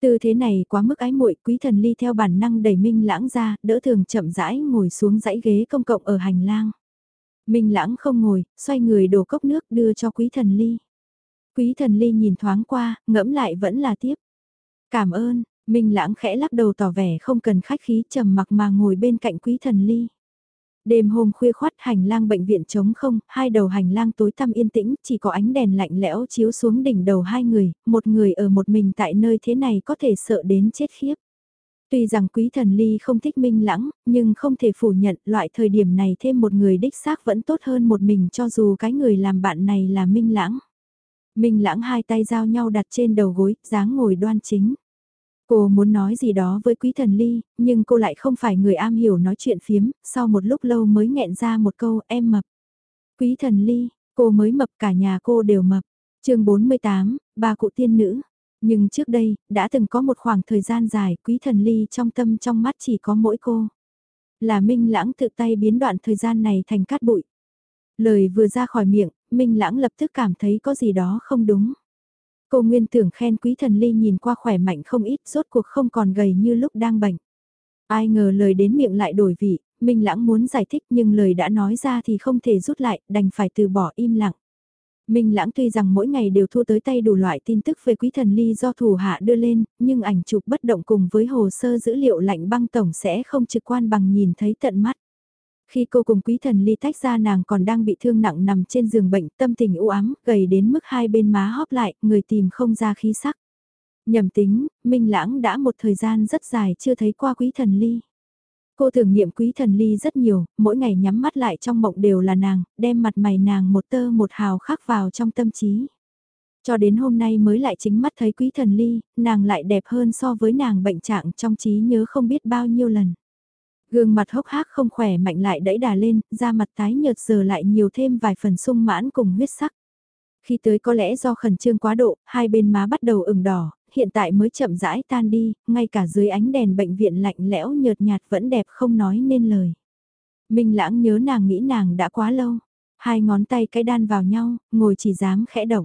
Tư thế này quá mức ái muội quý thần ly theo bản năng đẩy minh lãng ra, đỡ thường chậm rãi ngồi xuống dãy ghế công cộng ở hành lang. Minh lãng không ngồi, xoay người đổ cốc nước đưa cho quý thần ly. Quý thần ly nhìn thoáng qua, ngẫm lại vẫn là tiếp. Cảm ơn, Minh lãng khẽ lắc đầu tỏ vẻ không cần khách khí trầm mặc mà ngồi bên cạnh quý thần ly. Đêm hôm khuya khoát hành lang bệnh viện trống không, hai đầu hành lang tối tăm yên tĩnh, chỉ có ánh đèn lạnh lẽo chiếu xuống đỉnh đầu hai người, một người ở một mình tại nơi thế này có thể sợ đến chết khiếp. Tuy rằng quý thần ly không thích minh lãng, nhưng không thể phủ nhận loại thời điểm này thêm một người đích xác vẫn tốt hơn một mình cho dù cái người làm bạn này là minh lãng. Minh lãng hai tay giao nhau đặt trên đầu gối, dáng ngồi đoan chính. Cô muốn nói gì đó với quý thần ly, nhưng cô lại không phải người am hiểu nói chuyện phiếm, sau một lúc lâu mới nghẹn ra một câu em mập. Quý thần ly, cô mới mập cả nhà cô đều mập. chương 48, ba cụ tiên nữ. Nhưng trước đây, đã từng có một khoảng thời gian dài quý thần ly trong tâm trong mắt chỉ có mỗi cô. Là Minh Lãng tự tay biến đoạn thời gian này thành cát bụi. Lời vừa ra khỏi miệng, Minh Lãng lập tức cảm thấy có gì đó không đúng. Cô nguyên tưởng khen quý thần ly nhìn qua khỏe mạnh không ít rốt cuộc không còn gầy như lúc đang bệnh. Ai ngờ lời đến miệng lại đổi vị, Minh Lãng muốn giải thích nhưng lời đã nói ra thì không thể rút lại, đành phải từ bỏ im lặng. Minh Lãng tuy rằng mỗi ngày đều thu tới tay đủ loại tin tức về quý thần ly do thủ hạ đưa lên, nhưng ảnh chụp bất động cùng với hồ sơ dữ liệu lạnh băng tổng sẽ không trực quan bằng nhìn thấy tận mắt. Khi cô cùng quý thần ly tách ra nàng còn đang bị thương nặng nằm trên giường bệnh tâm tình u ám, gầy đến mức hai bên má hóp lại, người tìm không ra khí sắc. Nhầm tính, Minh Lãng đã một thời gian rất dài chưa thấy qua quý thần ly. Cô thường niệm quý thần ly rất nhiều, mỗi ngày nhắm mắt lại trong mộng đều là nàng, đem mặt mày nàng một tơ một hào khắc vào trong tâm trí. Cho đến hôm nay mới lại chính mắt thấy quý thần ly, nàng lại đẹp hơn so với nàng bệnh trạng trong trí nhớ không biết bao nhiêu lần. Gương mặt hốc hác không khỏe mạnh lại đẩy đà lên, da mặt tái nhợt giờ lại nhiều thêm vài phần sung mãn cùng huyết sắc. Khi tới có lẽ do khẩn trương quá độ, hai bên má bắt đầu ửng đỏ, hiện tại mới chậm rãi tan đi, ngay cả dưới ánh đèn bệnh viện lạnh lẽo nhợt nhạt vẫn đẹp không nói nên lời. Minh lãng nhớ nàng nghĩ nàng đã quá lâu, hai ngón tay cái đan vào nhau, ngồi chỉ dám khẽ động.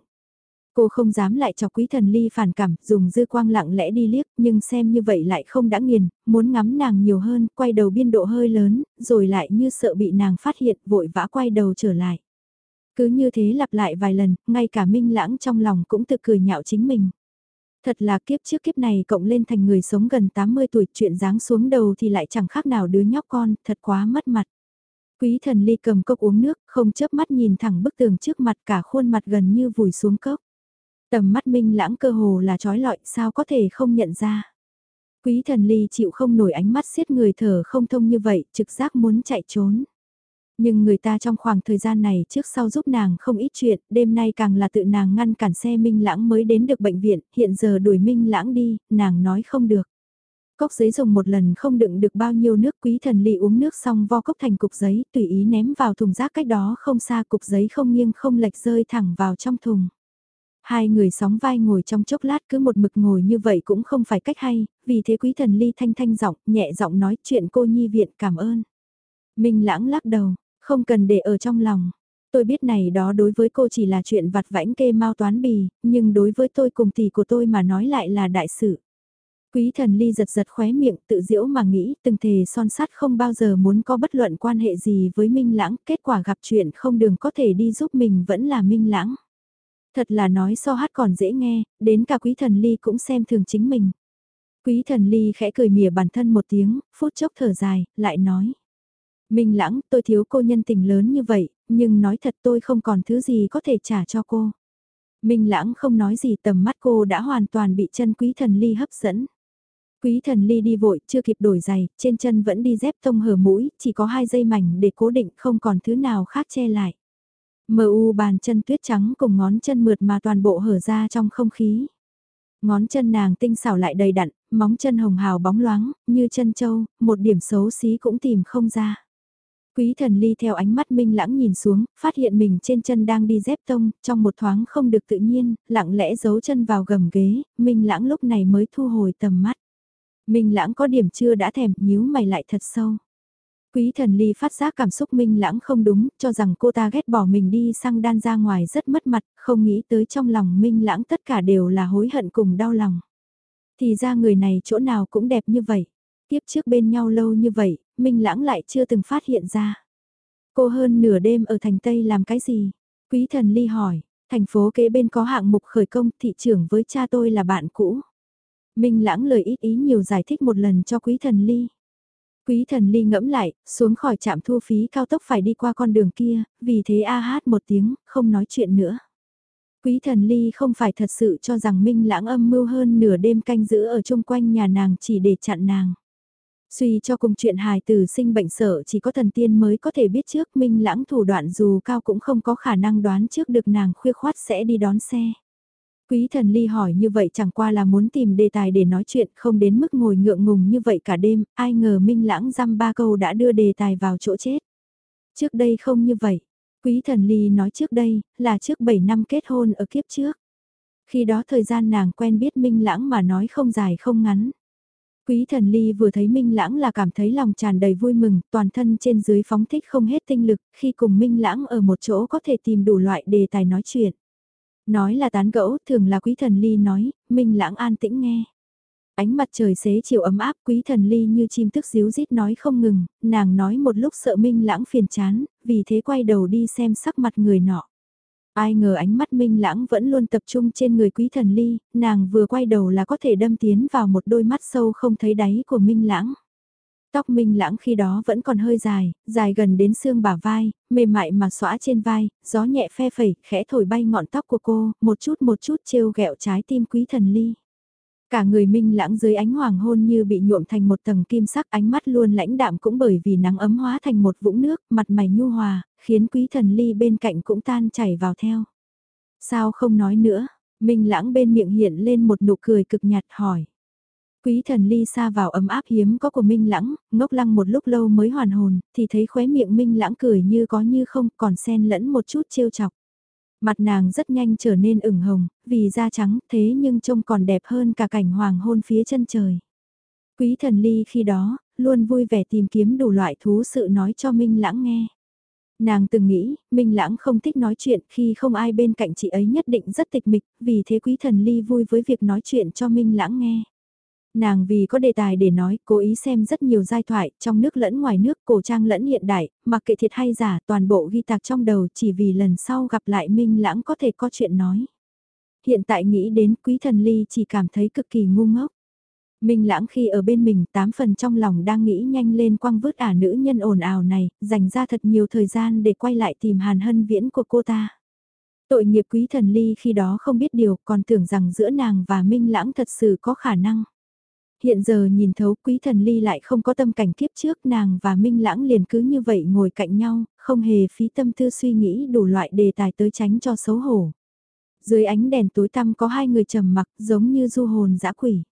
Cô không dám lại cho quý thần ly phản cảm, dùng dư quang lặng lẽ đi liếc, nhưng xem như vậy lại không đã nghiền, muốn ngắm nàng nhiều hơn, quay đầu biên độ hơi lớn, rồi lại như sợ bị nàng phát hiện, vội vã quay đầu trở lại. Cứ như thế lặp lại vài lần, ngay cả minh lãng trong lòng cũng tự cười nhạo chính mình. Thật là kiếp trước kiếp này cộng lên thành người sống gần 80 tuổi chuyện dáng xuống đầu thì lại chẳng khác nào đứa nhóc con, thật quá mất mặt. Quý thần ly cầm cốc uống nước, không chớp mắt nhìn thẳng bức tường trước mặt cả khuôn mặt gần như vùi xuống cốc. Tầm mắt minh lãng cơ hồ là trói lọi sao có thể không nhận ra. Quý thần ly chịu không nổi ánh mắt xiết người thở không thông như vậy, trực giác muốn chạy trốn. Nhưng người ta trong khoảng thời gian này trước sau giúp nàng không ít chuyện, đêm nay càng là tự nàng ngăn cản xe Minh Lãng mới đến được bệnh viện, hiện giờ đuổi Minh Lãng đi, nàng nói không được. Cốc giấy dùng một lần không đựng được bao nhiêu nước quý thần ly uống nước xong vo cốc thành cục giấy, tùy ý ném vào thùng rác cách đó không xa cục giấy không nghiêng không lệch rơi thẳng vào trong thùng. Hai người sóng vai ngồi trong chốc lát cứ một mực ngồi như vậy cũng không phải cách hay, vì thế quý thần ly thanh thanh giọng, nhẹ giọng nói chuyện cô nhi viện cảm ơn. Minh lãng lắc đầu, không cần để ở trong lòng. Tôi biết này đó đối với cô chỉ là chuyện vặt vãnh kê mau toán bì, nhưng đối với tôi cùng tỷ của tôi mà nói lại là đại sự. Quý thần ly giật giật khóe miệng tự diễu mà nghĩ từng thề son sắt không bao giờ muốn có bất luận quan hệ gì với Minh Lãng, kết quả gặp chuyện không đường có thể đi giúp mình vẫn là Minh Lãng. Thật là nói so hát còn dễ nghe, đến cả quý thần ly cũng xem thường chính mình. Quý thần ly khẽ cười mỉa bản thân một tiếng, phút chốc thở dài, lại nói. Minh Lãng, tôi thiếu cô nhân tình lớn như vậy, nhưng nói thật tôi không còn thứ gì có thể trả cho cô. Minh Lãng không nói gì tầm mắt cô đã hoàn toàn bị chân quý thần ly hấp dẫn. Quý thần ly đi vội, chưa kịp đổi giày, trên chân vẫn đi dép tông hở mũi, chỉ có hai dây mảnh để cố định không còn thứ nào khác che lại. Mờ u bàn chân tuyết trắng cùng ngón chân mượt mà toàn bộ hở ra trong không khí. Ngón chân nàng tinh xảo lại đầy đặn, móng chân hồng hào bóng loáng, như chân châu, một điểm xấu xí cũng tìm không ra. Quý thần ly theo ánh mắt minh lãng nhìn xuống, phát hiện mình trên chân đang đi dép tông, trong một thoáng không được tự nhiên, lặng lẽ giấu chân vào gầm ghế, minh lãng lúc này mới thu hồi tầm mắt. Minh lãng có điểm chưa đã thèm, nhíu mày lại thật sâu. Quý thần ly phát giác cảm xúc minh lãng không đúng, cho rằng cô ta ghét bỏ mình đi sang đan ra ngoài rất mất mặt, không nghĩ tới trong lòng minh lãng tất cả đều là hối hận cùng đau lòng. Thì ra người này chỗ nào cũng đẹp như vậy. Tiếp trước bên nhau lâu như vậy, minh lãng lại chưa từng phát hiện ra. Cô hơn nửa đêm ở thành Tây làm cái gì? Quý thần ly hỏi, thành phố kế bên có hạng mục khởi công thị trưởng với cha tôi là bạn cũ. Minh lãng lời ít ý nhiều giải thích một lần cho quý thần ly. Quý thần ly ngẫm lại, xuống khỏi trạm thu phí cao tốc phải đi qua con đường kia, vì thế a hát một tiếng, không nói chuyện nữa. Quý thần ly không phải thật sự cho rằng Minh lãng âm mưu hơn nửa đêm canh giữ ở chung quanh nhà nàng chỉ để chặn nàng. Suy cho cùng chuyện hài tử sinh bệnh sợ chỉ có thần tiên mới có thể biết trước Minh lãng thủ đoạn dù cao cũng không có khả năng đoán trước được nàng khuya khoát sẽ đi đón xe. Quý thần ly hỏi như vậy chẳng qua là muốn tìm đề tài để nói chuyện không đến mức ngồi ngượng ngùng như vậy cả đêm, ai ngờ Minh Lãng dăm ba câu đã đưa đề tài vào chỗ chết. Trước đây không như vậy, quý thần ly nói trước đây, là trước 7 năm kết hôn ở kiếp trước. Khi đó thời gian nàng quen biết Minh Lãng mà nói không dài không ngắn. Quý thần ly vừa thấy Minh Lãng là cảm thấy lòng tràn đầy vui mừng, toàn thân trên dưới phóng thích không hết tinh lực, khi cùng Minh Lãng ở một chỗ có thể tìm đủ loại đề tài nói chuyện. Nói là tán gẫu, thường là quý thần ly nói, Minh lãng an tĩnh nghe. Ánh mặt trời xế chiều ấm áp quý thần ly như chim tức díu rít nói không ngừng, nàng nói một lúc sợ Minh lãng phiền chán, vì thế quay đầu đi xem sắc mặt người nọ. Ai ngờ ánh mắt Minh lãng vẫn luôn tập trung trên người quý thần ly, nàng vừa quay đầu là có thể đâm tiến vào một đôi mắt sâu không thấy đáy của Minh lãng. Tóc minh lãng khi đó vẫn còn hơi dài, dài gần đến xương bả vai, mềm mại mà xõa trên vai, gió nhẹ phe phẩy, khẽ thổi bay ngọn tóc của cô, một chút một chút trêu ghẹo trái tim quý thần ly. Cả người minh lãng dưới ánh hoàng hôn như bị nhuộm thành một tầng kim sắc ánh mắt luôn lãnh đạm cũng bởi vì nắng ấm hóa thành một vũng nước, mặt mày nhu hòa, khiến quý thần ly bên cạnh cũng tan chảy vào theo. Sao không nói nữa, minh lãng bên miệng hiện lên một nụ cười cực nhạt hỏi. Quý thần ly xa vào ấm áp hiếm có của Minh Lãng, ngốc lăng một lúc lâu mới hoàn hồn, thì thấy khóe miệng Minh Lãng cười như có như không còn xen lẫn một chút trêu chọc. Mặt nàng rất nhanh trở nên ửng hồng, vì da trắng thế nhưng trông còn đẹp hơn cả cảnh hoàng hôn phía chân trời. Quý thần ly khi đó, luôn vui vẻ tìm kiếm đủ loại thú sự nói cho Minh Lãng nghe. Nàng từng nghĩ, Minh Lãng không thích nói chuyện khi không ai bên cạnh chị ấy nhất định rất tịch mịch, vì thế quý thần ly vui với việc nói chuyện cho Minh Lãng nghe. Nàng vì có đề tài để nói, cố ý xem rất nhiều giai thoại, trong nước lẫn ngoài nước, cổ trang lẫn hiện đại, mặc kệ thiệt hay giả, toàn bộ ghi tạc trong đầu chỉ vì lần sau gặp lại Minh Lãng có thể có chuyện nói. Hiện tại nghĩ đến quý thần ly chỉ cảm thấy cực kỳ ngu ngốc. Minh Lãng khi ở bên mình, tám phần trong lòng đang nghĩ nhanh lên quăng vứt ả nữ nhân ồn ào này, dành ra thật nhiều thời gian để quay lại tìm Hàn Hân Viễn của cô ta. Tội nghiệp quý thần ly khi đó không biết điều, còn tưởng rằng giữa nàng và Minh Lãng thật sự có khả năng. Hiện giờ nhìn thấu quý thần ly lại không có tâm cảnh kiếp trước nàng và Minh Lãng liền cứ như vậy ngồi cạnh nhau, không hề phí tâm tư suy nghĩ đủ loại đề tài tới tránh cho xấu hổ. Dưới ánh đèn tối tăm có hai người trầm mặc giống như du hồn dã quỷ.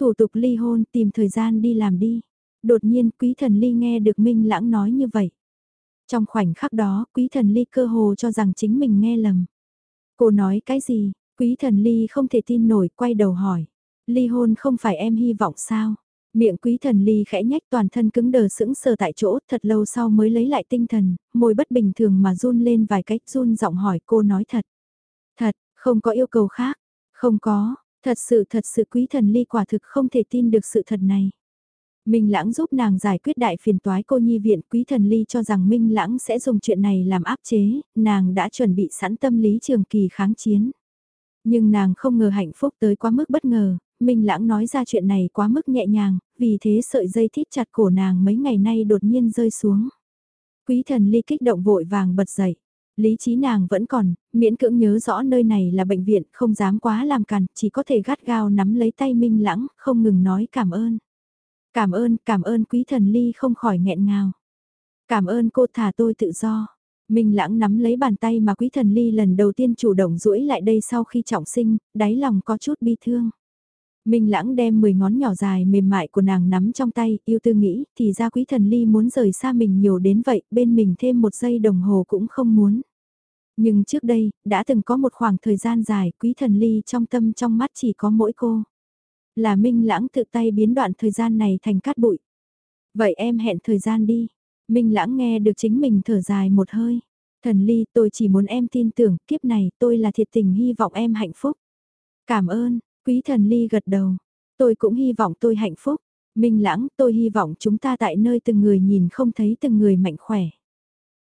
Thủ tục ly hôn tìm thời gian đi làm đi. Đột nhiên quý thần ly nghe được Minh Lãng nói như vậy. Trong khoảnh khắc đó quý thần ly cơ hồ cho rằng chính mình nghe lầm. Cô nói cái gì? Quý thần ly không thể tin nổi quay đầu hỏi. Ly hôn không phải em hy vọng sao? Miệng quý thần ly khẽ nhách toàn thân cứng đờ sững sờ tại chỗ thật lâu sau mới lấy lại tinh thần, môi bất bình thường mà run lên vài cách run giọng hỏi cô nói thật. Thật, không có yêu cầu khác, không có, Thật sự thật sự quý thần ly quả thực không thể tin được sự thật này. Minh Lãng giúp nàng giải quyết đại phiền toái cô nhi viện quý thần ly cho rằng Minh Lãng sẽ dùng chuyện này làm áp chế, nàng đã chuẩn bị sẵn tâm lý trường kỳ kháng chiến. Nhưng nàng không ngờ hạnh phúc tới quá mức bất ngờ, Minh Lãng nói ra chuyện này quá mức nhẹ nhàng, vì thế sợi dây thít chặt cổ nàng mấy ngày nay đột nhiên rơi xuống. Quý thần ly kích động vội vàng bật dậy. Lý trí nàng vẫn còn, miễn cưỡng nhớ rõ nơi này là bệnh viện, không dám quá làm càn, chỉ có thể gắt gao nắm lấy tay Minh Lãng, không ngừng nói cảm ơn. Cảm ơn, cảm ơn quý thần ly không khỏi nghẹn ngào. Cảm ơn cô thả tôi tự do. Minh lãng nắm lấy bàn tay mà quý thần ly lần đầu tiên chủ động duỗi lại đây sau khi trọng sinh, đáy lòng có chút bi thương. Minh lãng đem 10 ngón nhỏ dài mềm mại của nàng nắm trong tay, yêu tư nghĩ, thì ra quý thần ly muốn rời xa mình nhiều đến vậy, bên mình thêm một giây đồng hồ cũng không muốn. Nhưng trước đây, đã từng có một khoảng thời gian dài, quý thần ly trong tâm trong mắt chỉ có mỗi cô. Là Minh lãng tự tay biến đoạn thời gian này thành cát bụi. Vậy em hẹn thời gian đi. Minh lãng nghe được chính mình thở dài một hơi. Thần ly tôi chỉ muốn em tin tưởng kiếp này tôi là thiệt tình hy vọng em hạnh phúc. Cảm ơn, quý thần ly gật đầu. Tôi cũng hy vọng tôi hạnh phúc. Minh lãng tôi hy vọng chúng ta tại nơi từng người nhìn không thấy từng người mạnh khỏe.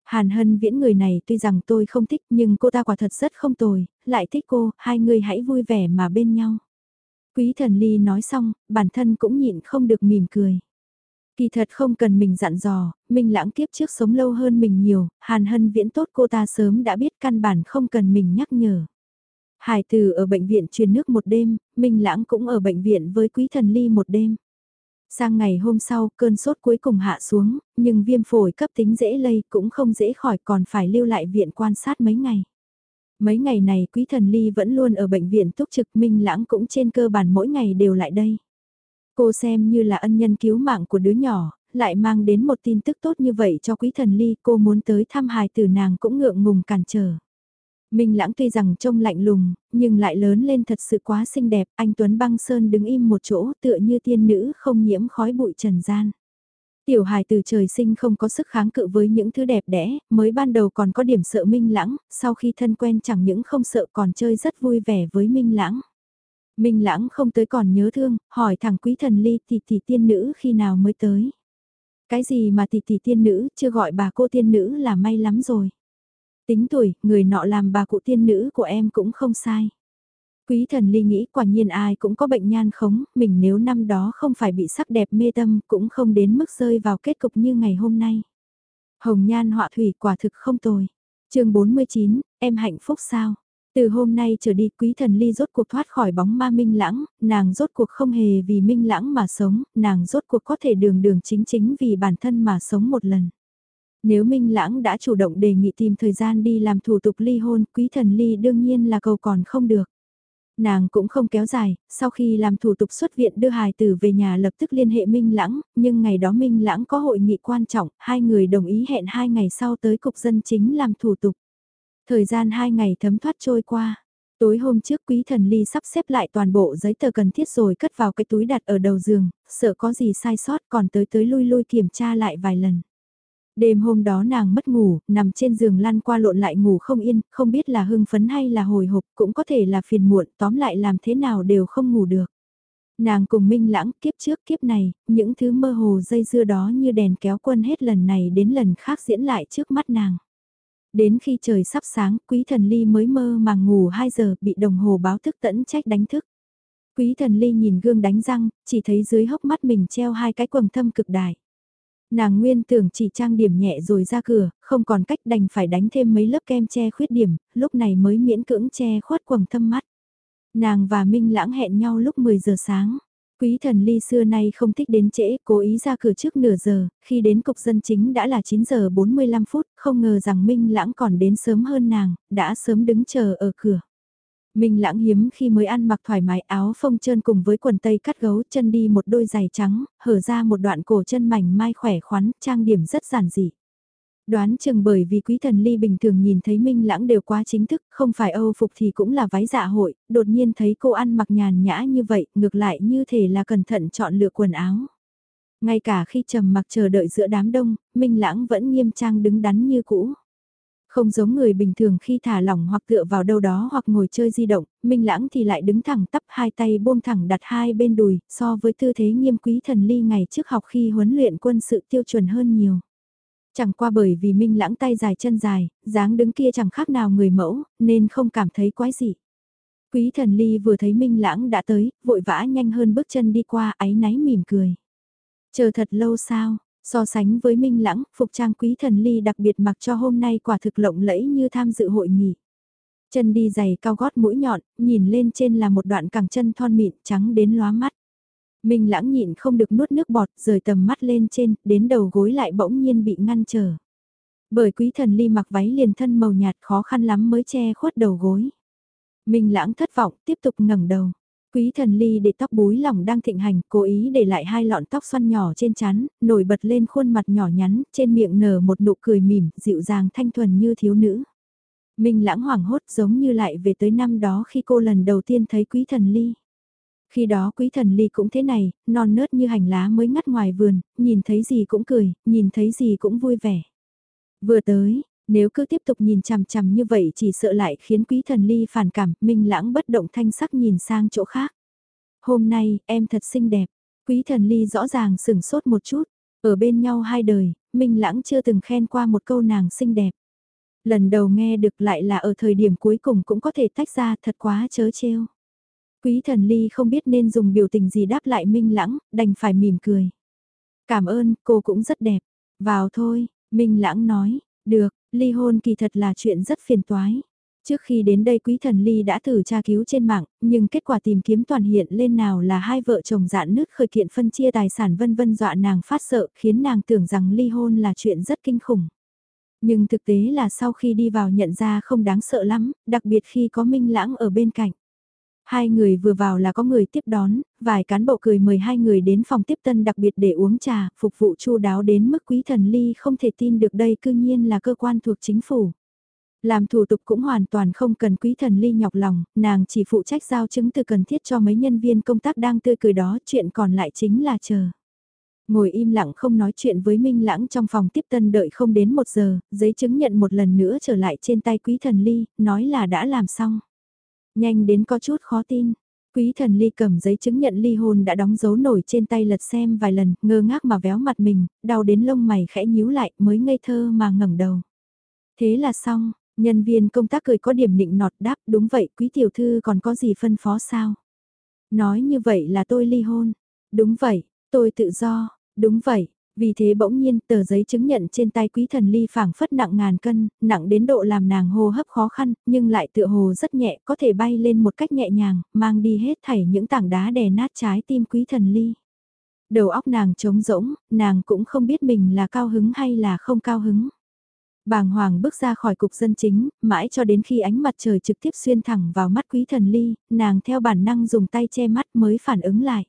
Hàn hân viễn người này tuy rằng tôi không thích nhưng cô ta quả thật rất không tồi, lại thích cô, hai người hãy vui vẻ mà bên nhau. Quý thần ly nói xong, bản thân cũng nhịn không được mỉm cười. Kỳ thật không cần mình dặn dò, mình lãng kiếp trước sống lâu hơn mình nhiều, hàn hân viễn tốt cô ta sớm đã biết căn bản không cần mình nhắc nhở. Hải từ ở bệnh viện truyền nước một đêm, Minh Lãng cũng ở bệnh viện với Quý Thần Ly một đêm. Sang ngày hôm sau, cơn sốt cuối cùng hạ xuống, nhưng viêm phổi cấp tính dễ lây cũng không dễ khỏi còn phải lưu lại viện quan sát mấy ngày. Mấy ngày này Quý Thần Ly vẫn luôn ở bệnh viện túc trực Minh Lãng cũng trên cơ bản mỗi ngày đều lại đây. Cô xem như là ân nhân cứu mạng của đứa nhỏ, lại mang đến một tin tức tốt như vậy cho quý thần ly, cô muốn tới thăm hài Từ nàng cũng ngượng ngùng cản trở. Minh lãng tuy rằng trông lạnh lùng, nhưng lại lớn lên thật sự quá xinh đẹp, anh Tuấn Băng Sơn đứng im một chỗ tựa như tiên nữ không nhiễm khói bụi trần gian. Tiểu hài từ trời sinh không có sức kháng cự với những thứ đẹp đẽ, mới ban đầu còn có điểm sợ Minh lãng, sau khi thân quen chẳng những không sợ còn chơi rất vui vẻ với Minh lãng. Minh lãng không tới còn nhớ thương, hỏi thằng quý thần ly tỷ tỷ tiên nữ khi nào mới tới. Cái gì mà tỷ tỷ tiên nữ, chưa gọi bà cô tiên nữ là may lắm rồi. Tính tuổi, người nọ làm bà cụ tiên nữ của em cũng không sai. Quý thần ly nghĩ quả nhiên ai cũng có bệnh nhan khống, mình nếu năm đó không phải bị sắc đẹp mê tâm cũng không đến mức rơi vào kết cục như ngày hôm nay. Hồng nhan họa thủy quả thực không tồi. chương 49, em hạnh phúc sao? Từ hôm nay trở đi quý thần ly rốt cuộc thoát khỏi bóng ma minh lãng, nàng rốt cuộc không hề vì minh lãng mà sống, nàng rốt cuộc có thể đường đường chính chính vì bản thân mà sống một lần. Nếu minh lãng đã chủ động đề nghị tìm thời gian đi làm thủ tục ly hôn, quý thần ly đương nhiên là cầu còn không được. Nàng cũng không kéo dài, sau khi làm thủ tục xuất viện đưa hài tử về nhà lập tức liên hệ Minh Lãng, nhưng ngày đó Minh Lãng có hội nghị quan trọng, hai người đồng ý hẹn hai ngày sau tới cục dân chính làm thủ tục. Thời gian hai ngày thấm thoát trôi qua. Tối hôm trước quý thần ly sắp xếp lại toàn bộ giấy tờ cần thiết rồi cất vào cái túi đặt ở đầu giường, sợ có gì sai sót còn tới tới lui lui kiểm tra lại vài lần. Đêm hôm đó nàng mất ngủ, nằm trên giường lăn qua lộn lại ngủ không yên, không biết là hưng phấn hay là hồi hộp, cũng có thể là phiền muộn, tóm lại làm thế nào đều không ngủ được. Nàng cùng minh lãng kiếp trước kiếp này, những thứ mơ hồ dây dưa đó như đèn kéo quân hết lần này đến lần khác diễn lại trước mắt nàng. Đến khi trời sắp sáng, quý thần ly mới mơ màng ngủ 2 giờ bị đồng hồ báo thức tẫn trách đánh thức. Quý thần ly nhìn gương đánh răng, chỉ thấy dưới hốc mắt mình treo hai cái quầng thâm cực đại. Nàng nguyên tưởng chỉ trang điểm nhẹ rồi ra cửa, không còn cách đành phải đánh thêm mấy lớp kem che khuyết điểm, lúc này mới miễn cưỡng che khuất quầng thâm mắt. Nàng và Minh lãng hẹn nhau lúc 10 giờ sáng. Quý thần ly xưa nay không thích đến trễ, cố ý ra cửa trước nửa giờ, khi đến cục dân chính đã là 9 giờ 45 phút, không ngờ rằng Minh Lãng còn đến sớm hơn nàng, đã sớm đứng chờ ở cửa. Minh Lãng hiếm khi mới ăn mặc thoải mái áo phông trơn cùng với quần tây cắt gấu chân đi một đôi giày trắng, hở ra một đoạn cổ chân mảnh mai khỏe khoắn, trang điểm rất giản dị. Đoán chừng bởi vì quý thần ly bình thường nhìn thấy Minh Lãng đều quá chính thức, không phải Âu phục thì cũng là váy dạ hội, đột nhiên thấy cô ăn mặc nhàn nhã như vậy, ngược lại như thể là cẩn thận chọn lựa quần áo. Ngay cả khi trầm mặc chờ đợi giữa đám đông, Minh Lãng vẫn nghiêm trang đứng đắn như cũ. Không giống người bình thường khi thả lỏng hoặc tựa vào đâu đó hoặc ngồi chơi di động, Minh Lãng thì lại đứng thẳng tắp hai tay buông thẳng đặt hai bên đùi, so với tư thế nghiêm quý thần ly ngày trước học khi huấn luyện quân sự tiêu chuẩn hơn nhiều. Chẳng qua bởi vì Minh Lãng tay dài chân dài, dáng đứng kia chẳng khác nào người mẫu, nên không cảm thấy quái gì. Quý thần ly vừa thấy Minh Lãng đã tới, vội vã nhanh hơn bước chân đi qua áy náy mỉm cười. Chờ thật lâu sao, so sánh với Minh Lãng, phục trang quý thần ly đặc biệt mặc cho hôm nay quả thực lộng lẫy như tham dự hội nghị. Chân đi giày cao gót mũi nhọn, nhìn lên trên là một đoạn cẳng chân thon mịn trắng đến lóa mắt. Minh lãng nhịn không được nuốt nước bọt, rời tầm mắt lên trên, đến đầu gối lại bỗng nhiên bị ngăn trở. Bởi quý thần ly mặc váy liền thân màu nhạt khó khăn lắm mới che khuất đầu gối. Minh lãng thất vọng, tiếp tục ngẩng đầu. Quý thần ly để tóc búi lỏng đang thịnh hành, cố ý để lại hai lọn tóc xoăn nhỏ trên chán, nổi bật lên khuôn mặt nhỏ nhắn, trên miệng nở một nụ cười mỉm, dịu dàng thanh thuần như thiếu nữ. Minh lãng hoảng hốt giống như lại về tới năm đó khi cô lần đầu tiên thấy quý thần ly. Khi đó quý thần ly cũng thế này, non nớt như hành lá mới ngắt ngoài vườn, nhìn thấy gì cũng cười, nhìn thấy gì cũng vui vẻ. Vừa tới, nếu cứ tiếp tục nhìn chằm chằm như vậy chỉ sợ lại khiến quý thần ly phản cảm, minh lãng bất động thanh sắc nhìn sang chỗ khác. Hôm nay, em thật xinh đẹp. Quý thần ly rõ ràng sửng sốt một chút. Ở bên nhau hai đời, minh lãng chưa từng khen qua một câu nàng xinh đẹp. Lần đầu nghe được lại là ở thời điểm cuối cùng cũng có thể tách ra thật quá chớ trêu. Quý thần ly không biết nên dùng biểu tình gì đáp lại minh lãng, đành phải mỉm cười. Cảm ơn, cô cũng rất đẹp. Vào thôi, minh lãng nói, được, ly hôn kỳ thật là chuyện rất phiền toái. Trước khi đến đây quý thần ly đã thử tra cứu trên mạng, nhưng kết quả tìm kiếm toàn hiện lên nào là hai vợ chồng dạn nứt khởi kiện phân chia tài sản vân vân dọa nàng phát sợ khiến nàng tưởng rằng ly hôn là chuyện rất kinh khủng. Nhưng thực tế là sau khi đi vào nhận ra không đáng sợ lắm, đặc biệt khi có Minh Lãng ở bên cạnh. Hai người vừa vào là có người tiếp đón, vài cán bộ cười mời hai người đến phòng tiếp tân đặc biệt để uống trà, phục vụ chu đáo đến mức quý thần ly không thể tin được đây cư nhiên là cơ quan thuộc chính phủ. Làm thủ tục cũng hoàn toàn không cần quý thần ly nhọc lòng, nàng chỉ phụ trách giao chứng từ cần thiết cho mấy nhân viên công tác đang tươi cười đó, chuyện còn lại chính là chờ. Ngồi im lặng không nói chuyện với Minh Lãng trong phòng tiếp tân đợi không đến một giờ, giấy chứng nhận một lần nữa trở lại trên tay quý thần ly, nói là đã làm xong. Nhanh đến có chút khó tin. Quý thần ly cầm giấy chứng nhận ly hôn đã đóng dấu nổi trên tay lật xem vài lần, ngơ ngác mà véo mặt mình, đau đến lông mày khẽ nhíu lại mới ngây thơ mà ngẩng đầu. Thế là xong, nhân viên công tác cười có điểm nịnh nọt đáp đúng vậy quý tiểu thư còn có gì phân phó sao? Nói như vậy là tôi ly hôn. Đúng vậy, tôi tự do, đúng vậy, vì thế bỗng nhiên tờ giấy chứng nhận trên tay quý thần ly phảng phất nặng ngàn cân, nặng đến độ làm nàng hô hấp khó khăn, nhưng lại tựa hồ rất nhẹ, có thể bay lên một cách nhẹ nhàng, mang đi hết thảy những tảng đá đè nát trái tim quý thần ly. Đầu óc nàng trống rỗng, nàng cũng không biết mình là cao hứng hay là không cao hứng. Bàng hoàng bước ra khỏi cục dân chính, mãi cho đến khi ánh mặt trời trực tiếp xuyên thẳng vào mắt quý thần ly, nàng theo bản năng dùng tay che mắt mới phản ứng lại.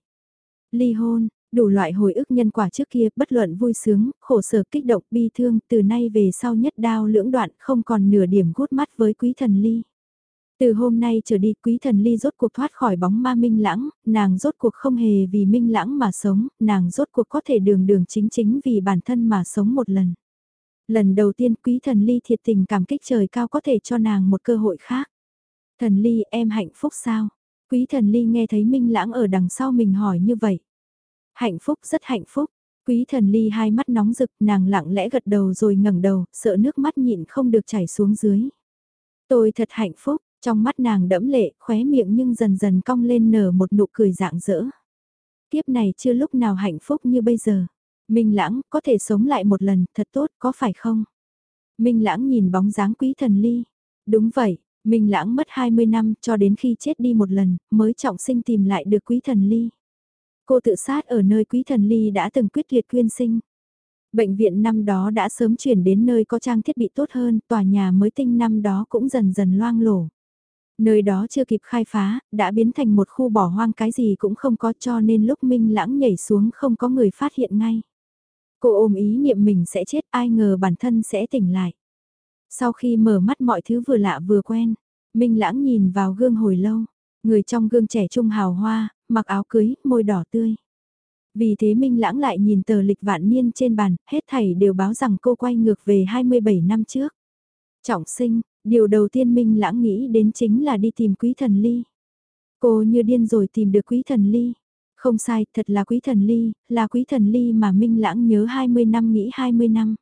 Ly hôn, Đủ loại hồi ức nhân quả trước kia, bất luận vui sướng, khổ sở kích động, bi thương, từ nay về sau nhất đao lưỡng đoạn không còn nửa điểm gút mắt với quý thần ly. Từ hôm nay trở đi quý thần ly rốt cuộc thoát khỏi bóng ma minh lãng, nàng rốt cuộc không hề vì minh lãng mà sống, nàng rốt cuộc có thể đường đường chính chính vì bản thân mà sống một lần. Lần đầu tiên quý thần ly thiệt tình cảm kích trời cao có thể cho nàng một cơ hội khác. Thần ly em hạnh phúc sao? Quý thần ly nghe thấy minh lãng ở đằng sau mình hỏi như vậy. Hạnh phúc rất hạnh phúc. Quý thần ly hai mắt nóng rực nàng lặng lẽ gật đầu rồi ngẩng đầu, sợ nước mắt nhịn không được chảy xuống dưới. Tôi thật hạnh phúc, trong mắt nàng đẫm lệ, khóe miệng nhưng dần dần cong lên nở một nụ cười dạng dỡ. Kiếp này chưa lúc nào hạnh phúc như bây giờ. Minh lãng, có thể sống lại một lần, thật tốt, có phải không? Minh lãng nhìn bóng dáng quý thần ly. Đúng vậy, Minh lãng mất 20 năm cho đến khi chết đi một lần, mới trọng sinh tìm lại được quý thần ly. Cô tự sát ở nơi quý thần ly đã từng quyết liệt quyên sinh. Bệnh viện năm đó đã sớm chuyển đến nơi có trang thiết bị tốt hơn, tòa nhà mới tinh năm đó cũng dần dần loang lổ. Nơi đó chưa kịp khai phá, đã biến thành một khu bỏ hoang cái gì cũng không có cho nên lúc Minh Lãng nhảy xuống không có người phát hiện ngay. Cô ôm ý niệm mình sẽ chết ai ngờ bản thân sẽ tỉnh lại. Sau khi mở mắt mọi thứ vừa lạ vừa quen, Minh Lãng nhìn vào gương hồi lâu. Người trong gương trẻ trung hào hoa, mặc áo cưới, môi đỏ tươi. Vì thế Minh Lãng lại nhìn tờ lịch vạn niên trên bàn, hết thảy đều báo rằng cô quay ngược về 27 năm trước. Trọng sinh, điều đầu tiên Minh Lãng nghĩ đến chính là đi tìm quý thần ly. Cô như điên rồi tìm được quý thần ly. Không sai, thật là quý thần ly, là quý thần ly mà Minh Lãng nhớ 20 năm nghĩ 20 năm.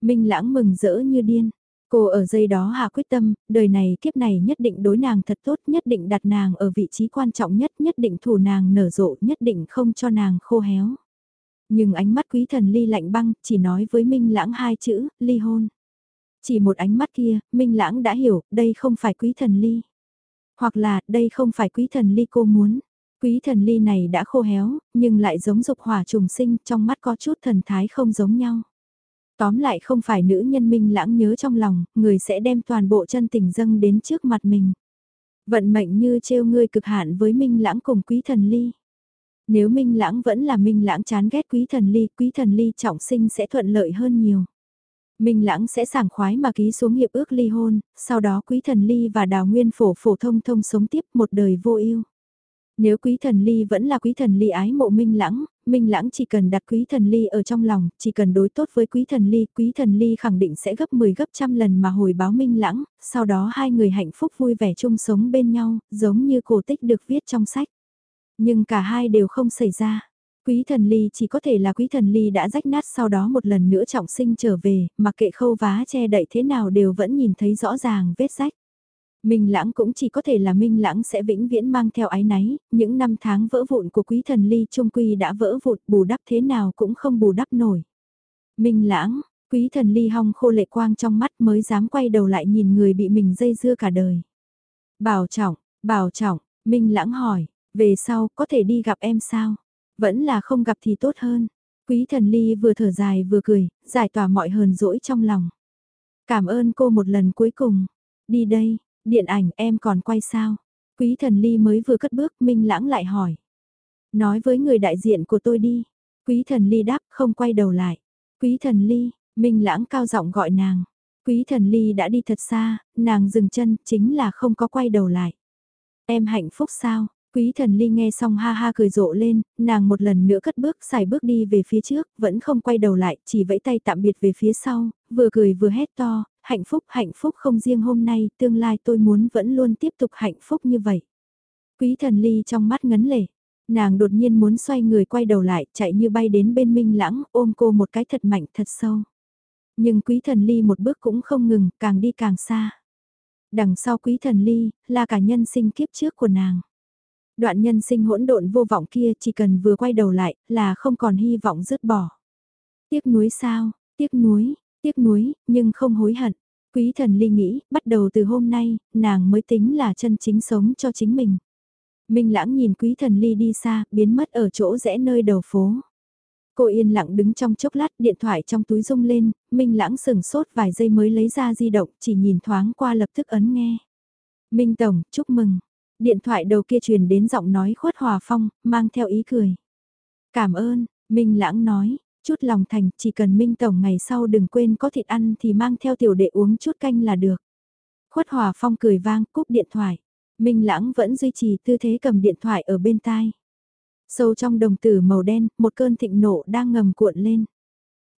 Minh Lãng mừng rỡ như điên. Cô ở dây đó hạ quyết tâm, đời này kiếp này nhất định đối nàng thật tốt, nhất định đặt nàng ở vị trí quan trọng nhất, nhất định thủ nàng nở rộ, nhất định không cho nàng khô héo. Nhưng ánh mắt quý thần ly lạnh băng, chỉ nói với Minh Lãng hai chữ, ly hôn. Chỉ một ánh mắt kia, Minh Lãng đã hiểu, đây không phải quý thần ly. Hoặc là, đây không phải quý thần ly cô muốn. Quý thần ly này đã khô héo, nhưng lại giống dục hỏa trùng sinh, trong mắt có chút thần thái không giống nhau. Tóm lại không phải nữ nhân minh lãng nhớ trong lòng, người sẽ đem toàn bộ chân tình dâng đến trước mặt mình. Vận mệnh như trêu ngươi cực hạn với minh lãng cùng quý thần ly. Nếu minh lãng vẫn là minh lãng chán ghét quý thần ly, quý thần ly trọng sinh sẽ thuận lợi hơn nhiều. Minh Lãng sẽ sảng khoái mà ký xuống hiệp ước ly hôn, sau đó Quý Thần Ly và Đào Nguyên Phổ phổ thông thông sống tiếp một đời vô ưu. Nếu Quý Thần Ly vẫn là Quý Thần Ly ái mộ Minh Lãng, Minh Lãng chỉ cần đặt Quý Thần Ly ở trong lòng, chỉ cần đối tốt với Quý Thần Ly, Quý Thần Ly khẳng định sẽ gấp 10 gấp trăm lần mà hồi báo Minh Lãng, sau đó hai người hạnh phúc vui vẻ chung sống bên nhau, giống như cổ tích được viết trong sách. Nhưng cả hai đều không xảy ra. Quý thần ly chỉ có thể là quý thần ly đã rách nát sau đó một lần nữa trọng sinh trở về, mà kệ khâu vá che đậy thế nào đều vẫn nhìn thấy rõ ràng vết rách. Minh lãng cũng chỉ có thể là minh lãng sẽ vĩnh viễn mang theo ái náy, những năm tháng vỡ vụn của quý thần ly trung quy đã vỡ vụn bù đắp thế nào cũng không bù đắp nổi. Minh lãng, quý thần ly hong khô lệ quang trong mắt mới dám quay đầu lại nhìn người bị mình dây dưa cả đời. Bảo trọng, bảo trọng, minh lãng hỏi, về sau có thể đi gặp em sao? Vẫn là không gặp thì tốt hơn. Quý thần ly vừa thở dài vừa cười, giải tỏa mọi hờn dỗi trong lòng. Cảm ơn cô một lần cuối cùng. Đi đây, điện ảnh em còn quay sao? Quý thần ly mới vừa cất bước, Minh Lãng lại hỏi. Nói với người đại diện của tôi đi. Quý thần ly đáp không quay đầu lại. Quý thần ly, Minh Lãng cao giọng gọi nàng. Quý thần ly đã đi thật xa, nàng dừng chân chính là không có quay đầu lại. Em hạnh phúc sao? Quý thần ly nghe xong ha ha cười rộ lên, nàng một lần nữa cất bước xài bước đi về phía trước, vẫn không quay đầu lại, chỉ vẫy tay tạm biệt về phía sau, vừa cười vừa hét to, hạnh phúc hạnh phúc không riêng hôm nay, tương lai tôi muốn vẫn luôn tiếp tục hạnh phúc như vậy. Quý thần ly trong mắt ngấn lệ, nàng đột nhiên muốn xoay người quay đầu lại, chạy như bay đến bên Minh Lãng, ôm cô một cái thật mạnh thật sâu. Nhưng quý thần ly một bước cũng không ngừng, càng đi càng xa. Đằng sau quý thần ly, là cả nhân sinh kiếp trước của nàng. Đoạn nhân sinh hỗn độn vô vọng kia chỉ cần vừa quay đầu lại là không còn hy vọng dứt bỏ. Tiếc nuối sao, tiếc nuối, tiếc nuối, nhưng không hối hận. Quý thần ly nghĩ, bắt đầu từ hôm nay, nàng mới tính là chân chính sống cho chính mình. Minh lãng nhìn quý thần ly đi xa, biến mất ở chỗ rẽ nơi đầu phố. Cô yên lặng đứng trong chốc lát, điện thoại trong túi rung lên, Minh lãng sừng sốt vài giây mới lấy ra di động, chỉ nhìn thoáng qua lập tức ấn nghe. Minh Tổng, chúc mừng, Điện thoại đầu kia truyền đến giọng nói khuất hòa phong, mang theo ý cười. Cảm ơn, Minh Lãng nói, chút lòng thành, chỉ cần Minh Tổng ngày sau đừng quên có thịt ăn thì mang theo tiểu đệ uống chút canh là được. Khuất hòa phong cười vang, cúp điện thoại. Minh Lãng vẫn duy trì tư thế cầm điện thoại ở bên tai. Sâu trong đồng tử màu đen, một cơn thịnh nộ đang ngầm cuộn lên.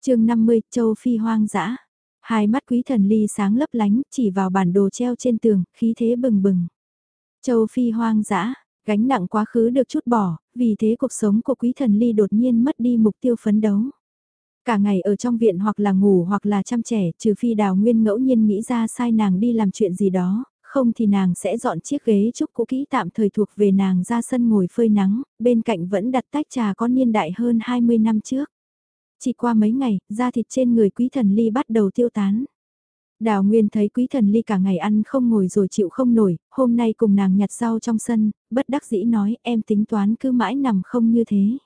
chương 50, châu Phi hoang dã. Hai mắt quý thần ly sáng lấp lánh, chỉ vào bản đồ treo trên tường, khí thế bừng bừng. Châu Phi hoang dã, gánh nặng quá khứ được chút bỏ, vì thế cuộc sống của quý thần ly đột nhiên mất đi mục tiêu phấn đấu. Cả ngày ở trong viện hoặc là ngủ hoặc là chăm trẻ, trừ phi đào nguyên ngẫu nhiên nghĩ ra sai nàng đi làm chuyện gì đó, không thì nàng sẽ dọn chiếc ghế trúc cũ kỹ tạm thời thuộc về nàng ra sân ngồi phơi nắng, bên cạnh vẫn đặt tách trà có niên đại hơn 20 năm trước. Chỉ qua mấy ngày, da thịt trên người quý thần ly bắt đầu tiêu tán. Đào Nguyên thấy quý thần ly cả ngày ăn không ngồi rồi chịu không nổi, hôm nay cùng nàng nhặt rau trong sân, bất đắc dĩ nói em tính toán cứ mãi nằm không như thế.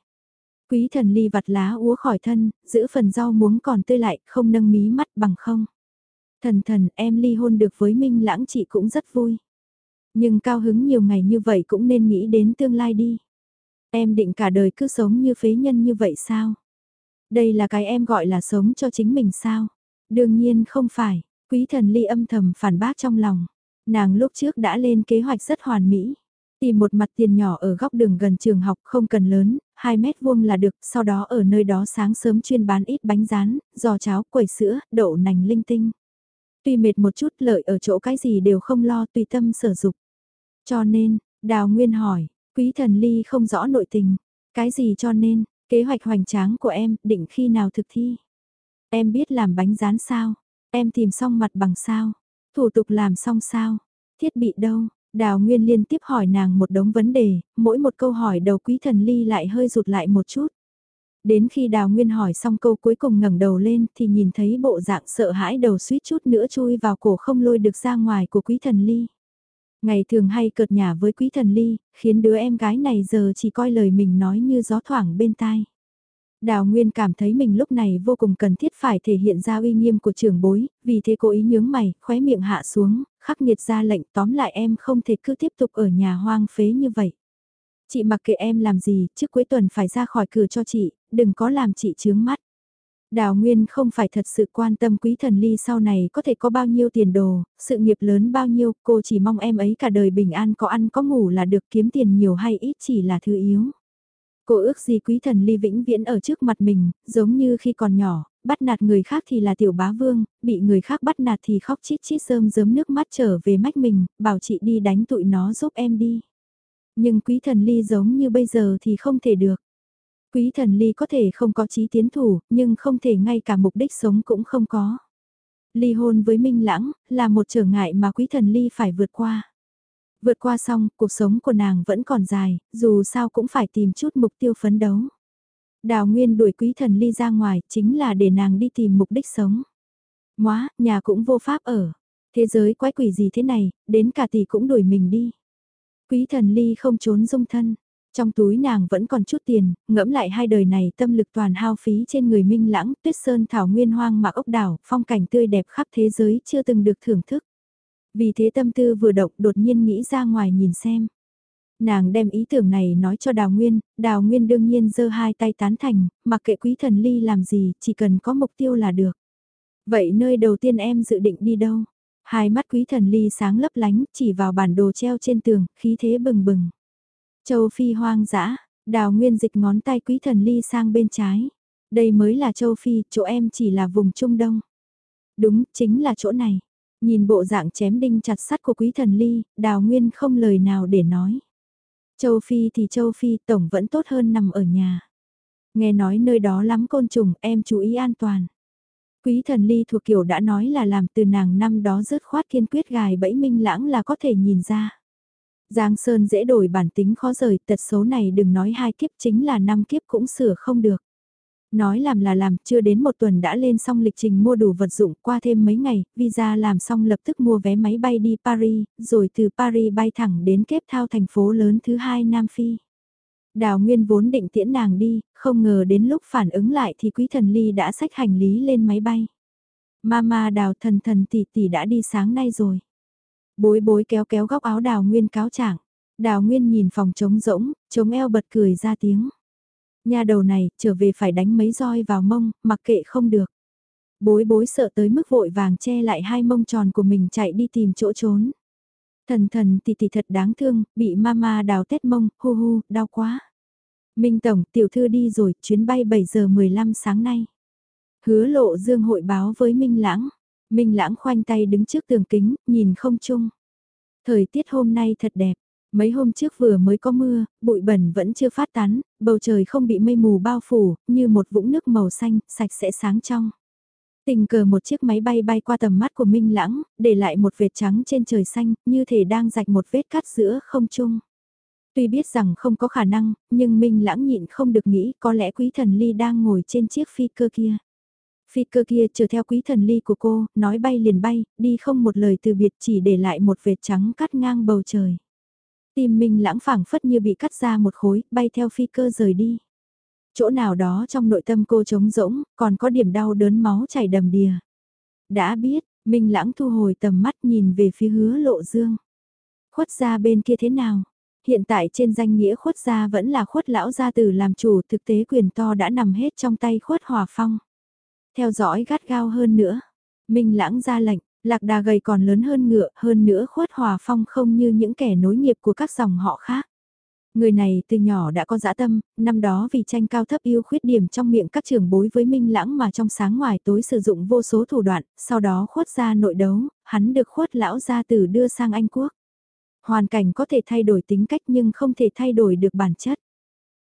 Quý thần ly vặt lá úa khỏi thân, giữ phần rau muống còn tươi lại, không nâng mí mắt bằng không. Thần thần em ly hôn được với Minh Lãng chị cũng rất vui. Nhưng cao hứng nhiều ngày như vậy cũng nên nghĩ đến tương lai đi. Em định cả đời cứ sống như phế nhân như vậy sao? Đây là cái em gọi là sống cho chính mình sao? Đương nhiên không phải. Quý thần ly âm thầm phản bác trong lòng. Nàng lúc trước đã lên kế hoạch rất hoàn mỹ. Tìm một mặt tiền nhỏ ở góc đường gần trường học không cần lớn, 2 mét vuông là được, sau đó ở nơi đó sáng sớm chuyên bán ít bánh rán, giò cháo, quẩy sữa, đậu nành linh tinh. Tuy mệt một chút lợi ở chỗ cái gì đều không lo tùy tâm sở dục. Cho nên, Đào Nguyên hỏi, quý thần ly không rõ nội tình, cái gì cho nên, kế hoạch hoành tráng của em định khi nào thực thi. Em biết làm bánh rán sao, em tìm xong mặt bằng sao, thủ tục làm xong sao, thiết bị đâu, Đào Nguyên liên tiếp hỏi nàng một đống vấn đề, mỗi một câu hỏi đầu quý thần ly lại hơi rụt lại một chút. Đến khi Đào Nguyên hỏi xong câu cuối cùng ngẩng đầu lên thì nhìn thấy bộ dạng sợ hãi đầu suýt chút nữa chui vào cổ không lôi được ra ngoài của quý thần ly. Ngày thường hay cợt nhả với quý thần ly, khiến đứa em gái này giờ chỉ coi lời mình nói như gió thoảng bên tai. Đào Nguyên cảm thấy mình lúc này vô cùng cần thiết phải thể hiện ra uy nghiêm của trưởng bối, vì thế cố ý nhướng mày, khóe miệng hạ xuống, khắc nghiệt ra lệnh tóm lại em không thể cứ tiếp tục ở nhà hoang phế như vậy. Chị mặc kệ em làm gì, trước cuối tuần phải ra khỏi cửa cho chị, đừng có làm chị chướng mắt. Đào Nguyên không phải thật sự quan tâm quý thần ly sau này có thể có bao nhiêu tiền đồ, sự nghiệp lớn bao nhiêu, cô chỉ mong em ấy cả đời bình an có ăn có ngủ là được kiếm tiền nhiều hay ít chỉ là thứ yếu. Cô ước gì quý thần ly vĩnh viễn ở trước mặt mình, giống như khi còn nhỏ, bắt nạt người khác thì là tiểu bá vương, bị người khác bắt nạt thì khóc chít chít rơm rớm nước mắt trở về mách mình, bảo chị đi đánh tụi nó giúp em đi. Nhưng quý thần ly giống như bây giờ thì không thể được. Quý thần ly có thể không có trí tiến thủ, nhưng không thể ngay cả mục đích sống cũng không có. Ly hôn với Minh Lãng, là một trở ngại mà quý thần ly phải vượt qua. Vượt qua xong, cuộc sống của nàng vẫn còn dài, dù sao cũng phải tìm chút mục tiêu phấn đấu. Đào Nguyên đuổi quý thần ly ra ngoài, chính là để nàng đi tìm mục đích sống. Móa, nhà cũng vô pháp ở. Thế giới quái quỷ gì thế này, đến cả tỷ cũng đuổi mình đi. Quý thần ly không trốn dung thân. Trong túi nàng vẫn còn chút tiền, ngẫm lại hai đời này tâm lực toàn hao phí trên người minh lãng, tuyết sơn thảo nguyên hoang mạc ốc đảo, phong cảnh tươi đẹp khắp thế giới chưa từng được thưởng thức. Vì thế tâm tư vừa động đột nhiên nghĩ ra ngoài nhìn xem. Nàng đem ý tưởng này nói cho Đào Nguyên, Đào Nguyên đương nhiên giơ hai tay tán thành, mặc kệ quý thần ly làm gì, chỉ cần có mục tiêu là được. Vậy nơi đầu tiên em dự định đi đâu? Hai mắt quý thần ly sáng lấp lánh, chỉ vào bản đồ treo trên tường, khí thế bừng bừng. Châu Phi hoang dã, Đào Nguyên dịch ngón tay quý thần ly sang bên trái. Đây mới là châu Phi, chỗ em chỉ là vùng Trung Đông. Đúng, chính là chỗ này. Nhìn bộ dạng chém đinh chặt sắt của quý thần ly, Đào Nguyên không lời nào để nói. Châu Phi thì châu Phi tổng vẫn tốt hơn nằm ở nhà. Nghe nói nơi đó lắm côn trùng, em chú ý an toàn. Quý thần ly thuộc kiểu đã nói là làm từ nàng năm đó rớt khoát kiên quyết gài bẫy minh lãng là có thể nhìn ra. Giang Sơn dễ đổi bản tính khó rời, tật xấu này đừng nói hai kiếp chính là năm kiếp cũng sửa không được. Nói làm là làm, chưa đến một tuần đã lên xong lịch trình mua đủ vật dụng qua thêm mấy ngày, visa làm xong lập tức mua vé máy bay đi Paris, rồi từ Paris bay thẳng đến Cape Thao thành phố lớn thứ hai Nam Phi. Đào Nguyên vốn định tiễn nàng đi, không ngờ đến lúc phản ứng lại thì quý thần ly đã xách hành lý lên máy bay. Mama đào thần thần tỷ tỷ đã đi sáng nay rồi. Bối bối kéo kéo góc áo đào Nguyên cáo trạng. Đào Nguyên nhìn phòng trống rỗng, trống eo bật cười ra tiếng. Nhà đầu này, trở về phải đánh mấy roi vào mông, mặc kệ không được. Bối bối sợ tới mức vội vàng che lại hai mông tròn của mình chạy đi tìm chỗ trốn. Thần thần tỷ tỷ thật đáng thương, bị mama đào tét mông, hu hu, đau quá. Minh Tổng, tiểu thư đi rồi, chuyến bay 7 giờ 15 sáng nay. Hứa lộ dương hội báo với Minh Lãng. Minh Lãng khoanh tay đứng trước tường kính, nhìn không chung. Thời tiết hôm nay thật đẹp. Mấy hôm trước vừa mới có mưa, bụi bẩn vẫn chưa phát tán, bầu trời không bị mây mù bao phủ, như một vũng nước màu xanh, sạch sẽ sáng trong. Tình cờ một chiếc máy bay bay qua tầm mắt của Minh Lãng, để lại một vệt trắng trên trời xanh, như thể đang rạch một vết cắt giữa không trung. Tuy biết rằng không có khả năng, nhưng Minh Lãng nhịn không được nghĩ có lẽ quý thần ly đang ngồi trên chiếc phi cơ kia. Phi cơ kia chờ theo quý thần ly của cô, nói bay liền bay, đi không một lời từ biệt chỉ để lại một vệt trắng cắt ngang bầu trời. Tim Minh Lãng phảng phất như bị cắt ra một khối, bay theo phi cơ rời đi. Chỗ nào đó trong nội tâm cô trống rỗng, còn có điểm đau đớn máu chảy đầm đìa. Đã biết, Minh Lãng thu hồi tầm mắt nhìn về phía hứa lộ dương. Khuất ra bên kia thế nào? Hiện tại trên danh nghĩa khuất gia vẫn là khuất lão gia tử làm chủ thực tế quyền to đã nằm hết trong tay khuất hòa phong. Theo dõi gắt gao hơn nữa. Minh lãng ra lệnh, lạc đà gầy còn lớn hơn ngựa hơn nữa khuất hòa phong không như những kẻ nối nghiệp của các dòng họ khác. Người này từ nhỏ đã có dã tâm, năm đó vì tranh cao thấp yêu khuyết điểm trong miệng các trưởng bối với Minh Lãng mà trong sáng ngoài tối sử dụng vô số thủ đoạn, sau đó khuất ra nội đấu, hắn được khuất lão gia tử đưa sang Anh Quốc. Hoàn cảnh có thể thay đổi tính cách nhưng không thể thay đổi được bản chất.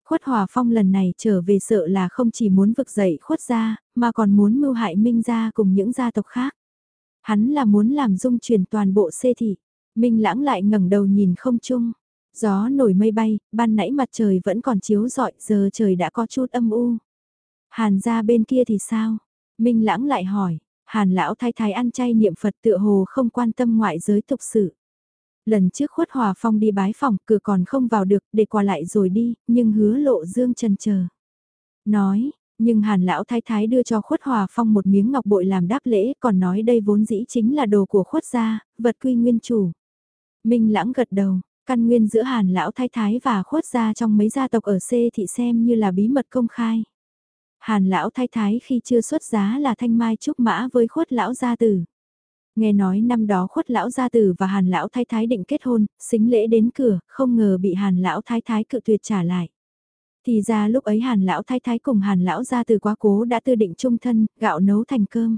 Khuất Hòa Phong lần này trở về sợ là không chỉ muốn vực dậy khuất gia, mà còn muốn mưu hại Minh gia cùng những gia tộc khác. Hắn là muốn làm dung chuyển toàn bộ xê thị. Minh lãng lại ngẩng đầu nhìn không chung. Gió nổi mây bay, ban nãy mặt trời vẫn còn chiếu rọi, giờ trời đã có chút âm u. Hàn ra bên kia thì sao? Minh lãng lại hỏi, hàn lão thái thái ăn chay niệm Phật tựa hồ không quan tâm ngoại giới tục sự. Lần trước khuất hòa phong đi bái phòng, cửa còn không vào được, để qua lại rồi đi, nhưng hứa lộ dương chân chờ. Nói, nhưng hàn lão thái thái đưa cho khuất hòa phong một miếng ngọc bội làm đáp lễ, còn nói đây vốn dĩ chính là đồ của khuất gia, vật quy nguyên chủ. Minh lãng gật đầu, căn nguyên giữa hàn lão thái thái và khuất gia trong mấy gia tộc ở C thị xem như là bí mật công khai. Hàn lão thái thái khi chưa xuất giá là thanh mai trúc mã với khuất lão gia tử. Nghe nói năm đó khuất lão gia tử và hàn lão thái thái định kết hôn, xính lễ đến cửa, không ngờ bị hàn lão thái thái cự tuyệt trả lại. Thì ra lúc ấy hàn lão thái thái cùng hàn lão gia từ quá cố đã tư định chung thân, gạo nấu thành cơm.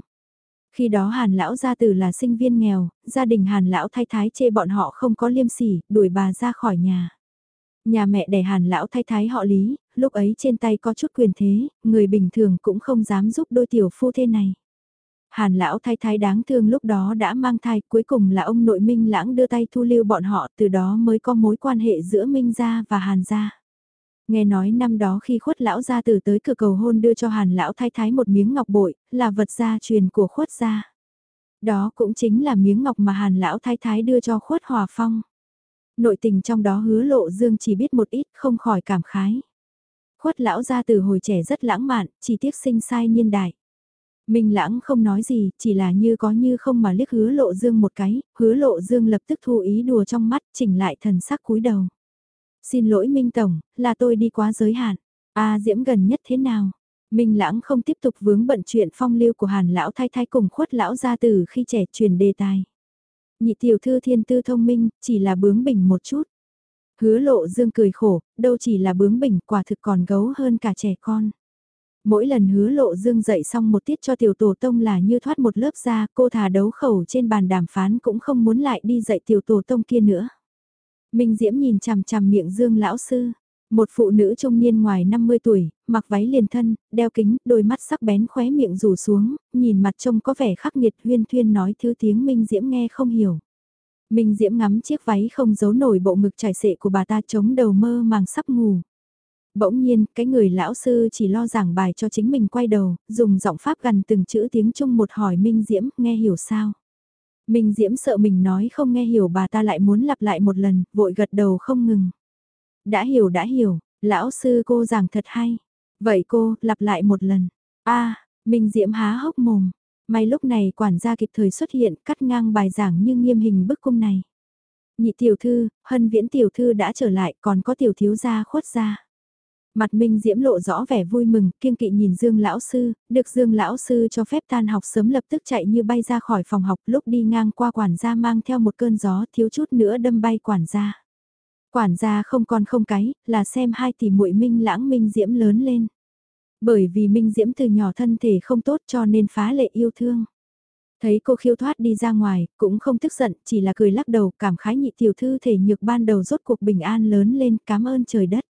Khi đó hàn lão gia tử là sinh viên nghèo, gia đình hàn lão thái thái chê bọn họ không có liêm sỉ, đuổi bà ra khỏi nhà. Nhà mẹ đẻ hàn lão thái thái họ lý, lúc ấy trên tay có chút quyền thế, người bình thường cũng không dám giúp đôi tiểu phu thế này. Hàn lão thái thái đáng thương lúc đó đã mang thai, cuối cùng là ông nội Minh Lãng đưa tay thu lưu bọn họ, từ đó mới có mối quan hệ giữa Minh gia và Hàn gia. Nghe nói năm đó khi khuất lão gia tử tới cửa cầu hôn đưa cho hàn lão thái thái một miếng ngọc bội, là vật gia truyền của khuất gia. Đó cũng chính là miếng ngọc mà hàn lão thái thái đưa cho khuất hòa phong. Nội tình trong đó hứa lộ dương chỉ biết một ít không khỏi cảm khái. Khuất lão gia tử hồi trẻ rất lãng mạn, chỉ tiếc sinh sai niên đại. Minh lãng không nói gì, chỉ là như có như không mà liếc hứa lộ dương một cái, hứa lộ dương lập tức thu ý đùa trong mắt, chỉnh lại thần sắc cúi đầu. Xin lỗi Minh Tổng, là tôi đi quá giới hạn. A Diễm gần nhất thế nào? Minh Lãng không tiếp tục vướng bận chuyện phong lưu của Hàn Lão Thái Thái cùng khuất Lão gia từ khi trẻ truyền đề tài. Nhị tiểu thư thiên tư thông minh, chỉ là bướng bỉnh một chút. Hứa lộ dương cười khổ, đâu chỉ là bướng bỉnh quả thực còn gấu hơn cả trẻ con. Mỗi lần hứa lộ dương dạy xong một tiết cho tiểu tổ tông là như thoát một lớp ra, cô thà đấu khẩu trên bàn đàm phán cũng không muốn lại đi dạy tiểu tổ tông kia nữa. Minh Diễm nhìn chằm chằm miệng Dương lão sư. Một phụ nữ trung niên ngoài 50 tuổi, mặc váy liền thân, đeo kính, đôi mắt sắc bén khóe miệng rủ xuống, nhìn mặt trông có vẻ khắc nghiệt huyên thuyên nói thứ tiếng Minh Diễm nghe không hiểu. Minh Diễm ngắm chiếc váy không giấu nổi bộ ngực trải sệ của bà ta chống đầu mơ màng sắp ngủ. Bỗng nhiên, cái người lão sư chỉ lo giảng bài cho chính mình quay đầu, dùng giọng pháp gần từng chữ tiếng Trung một hỏi Minh Diễm, nghe hiểu sao? Minh Diễm sợ mình nói không nghe hiểu bà ta lại muốn lặp lại một lần, vội gật đầu không ngừng. Đã hiểu đã hiểu, lão sư cô giảng thật hay. Vậy cô, lặp lại một lần. a Minh Diễm há hốc mồm. May lúc này quản gia kịp thời xuất hiện cắt ngang bài giảng như nghiêm hình bức cung này. Nhị tiểu thư, hân viễn tiểu thư đã trở lại còn có tiểu thiếu gia khuất gia. Mặt Minh Diễm lộ rõ vẻ vui mừng, kiên kỵ nhìn Dương Lão Sư, được Dương Lão Sư cho phép tan học sớm lập tức chạy như bay ra khỏi phòng học lúc đi ngang qua quản gia mang theo một cơn gió thiếu chút nữa đâm bay quản gia. Quản gia không còn không cái, là xem hai tỷ muội Minh Lãng Minh Diễm lớn lên. Bởi vì Minh Diễm từ nhỏ thân thể không tốt cho nên phá lệ yêu thương. Thấy cô khiêu thoát đi ra ngoài, cũng không tức giận, chỉ là cười lắc đầu, cảm khái nhị tiểu thư thể nhược ban đầu rốt cuộc bình an lớn lên, cảm ơn trời đất.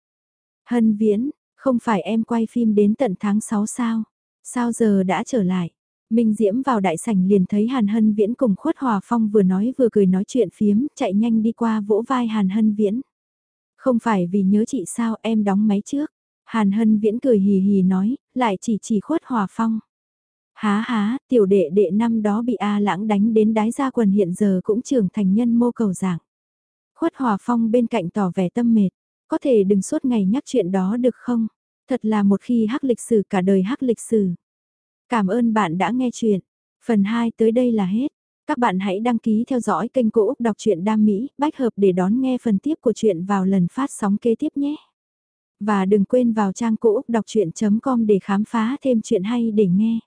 Hân Viễn, không phải em quay phim đến tận tháng 6 sao? Sao giờ đã trở lại? Minh Diễm vào đại sảnh liền thấy Hàn Hân Viễn cùng Khuất Hòa Phong vừa nói vừa cười nói chuyện phiếm, chạy nhanh đi qua vỗ vai Hàn Hân Viễn. Không phải vì nhớ chị sao em đóng máy trước. Hàn Hân Viễn cười hì hì nói, lại chỉ chỉ Khuất Hòa Phong. Há há, tiểu đệ đệ năm đó bị A lãng đánh đến đái gia quần hiện giờ cũng trưởng thành nhân mô cầu giảng. Khuất Hòa Phong bên cạnh tỏ vẻ tâm mệt. Có thể đừng suốt ngày nhắc chuyện đó được không? Thật là một khi hắc lịch sử cả đời hắc lịch sử. Cảm ơn bạn đã nghe chuyện. Phần 2 tới đây là hết. Các bạn hãy đăng ký theo dõi kênh Cô Úc Đọc truyện Đam Mỹ, bách hợp để đón nghe phần tiếp của chuyện vào lần phát sóng kế tiếp nhé. Và đừng quên vào trang Cô Úc Đọc Chuyện.com để khám phá thêm chuyện hay để nghe.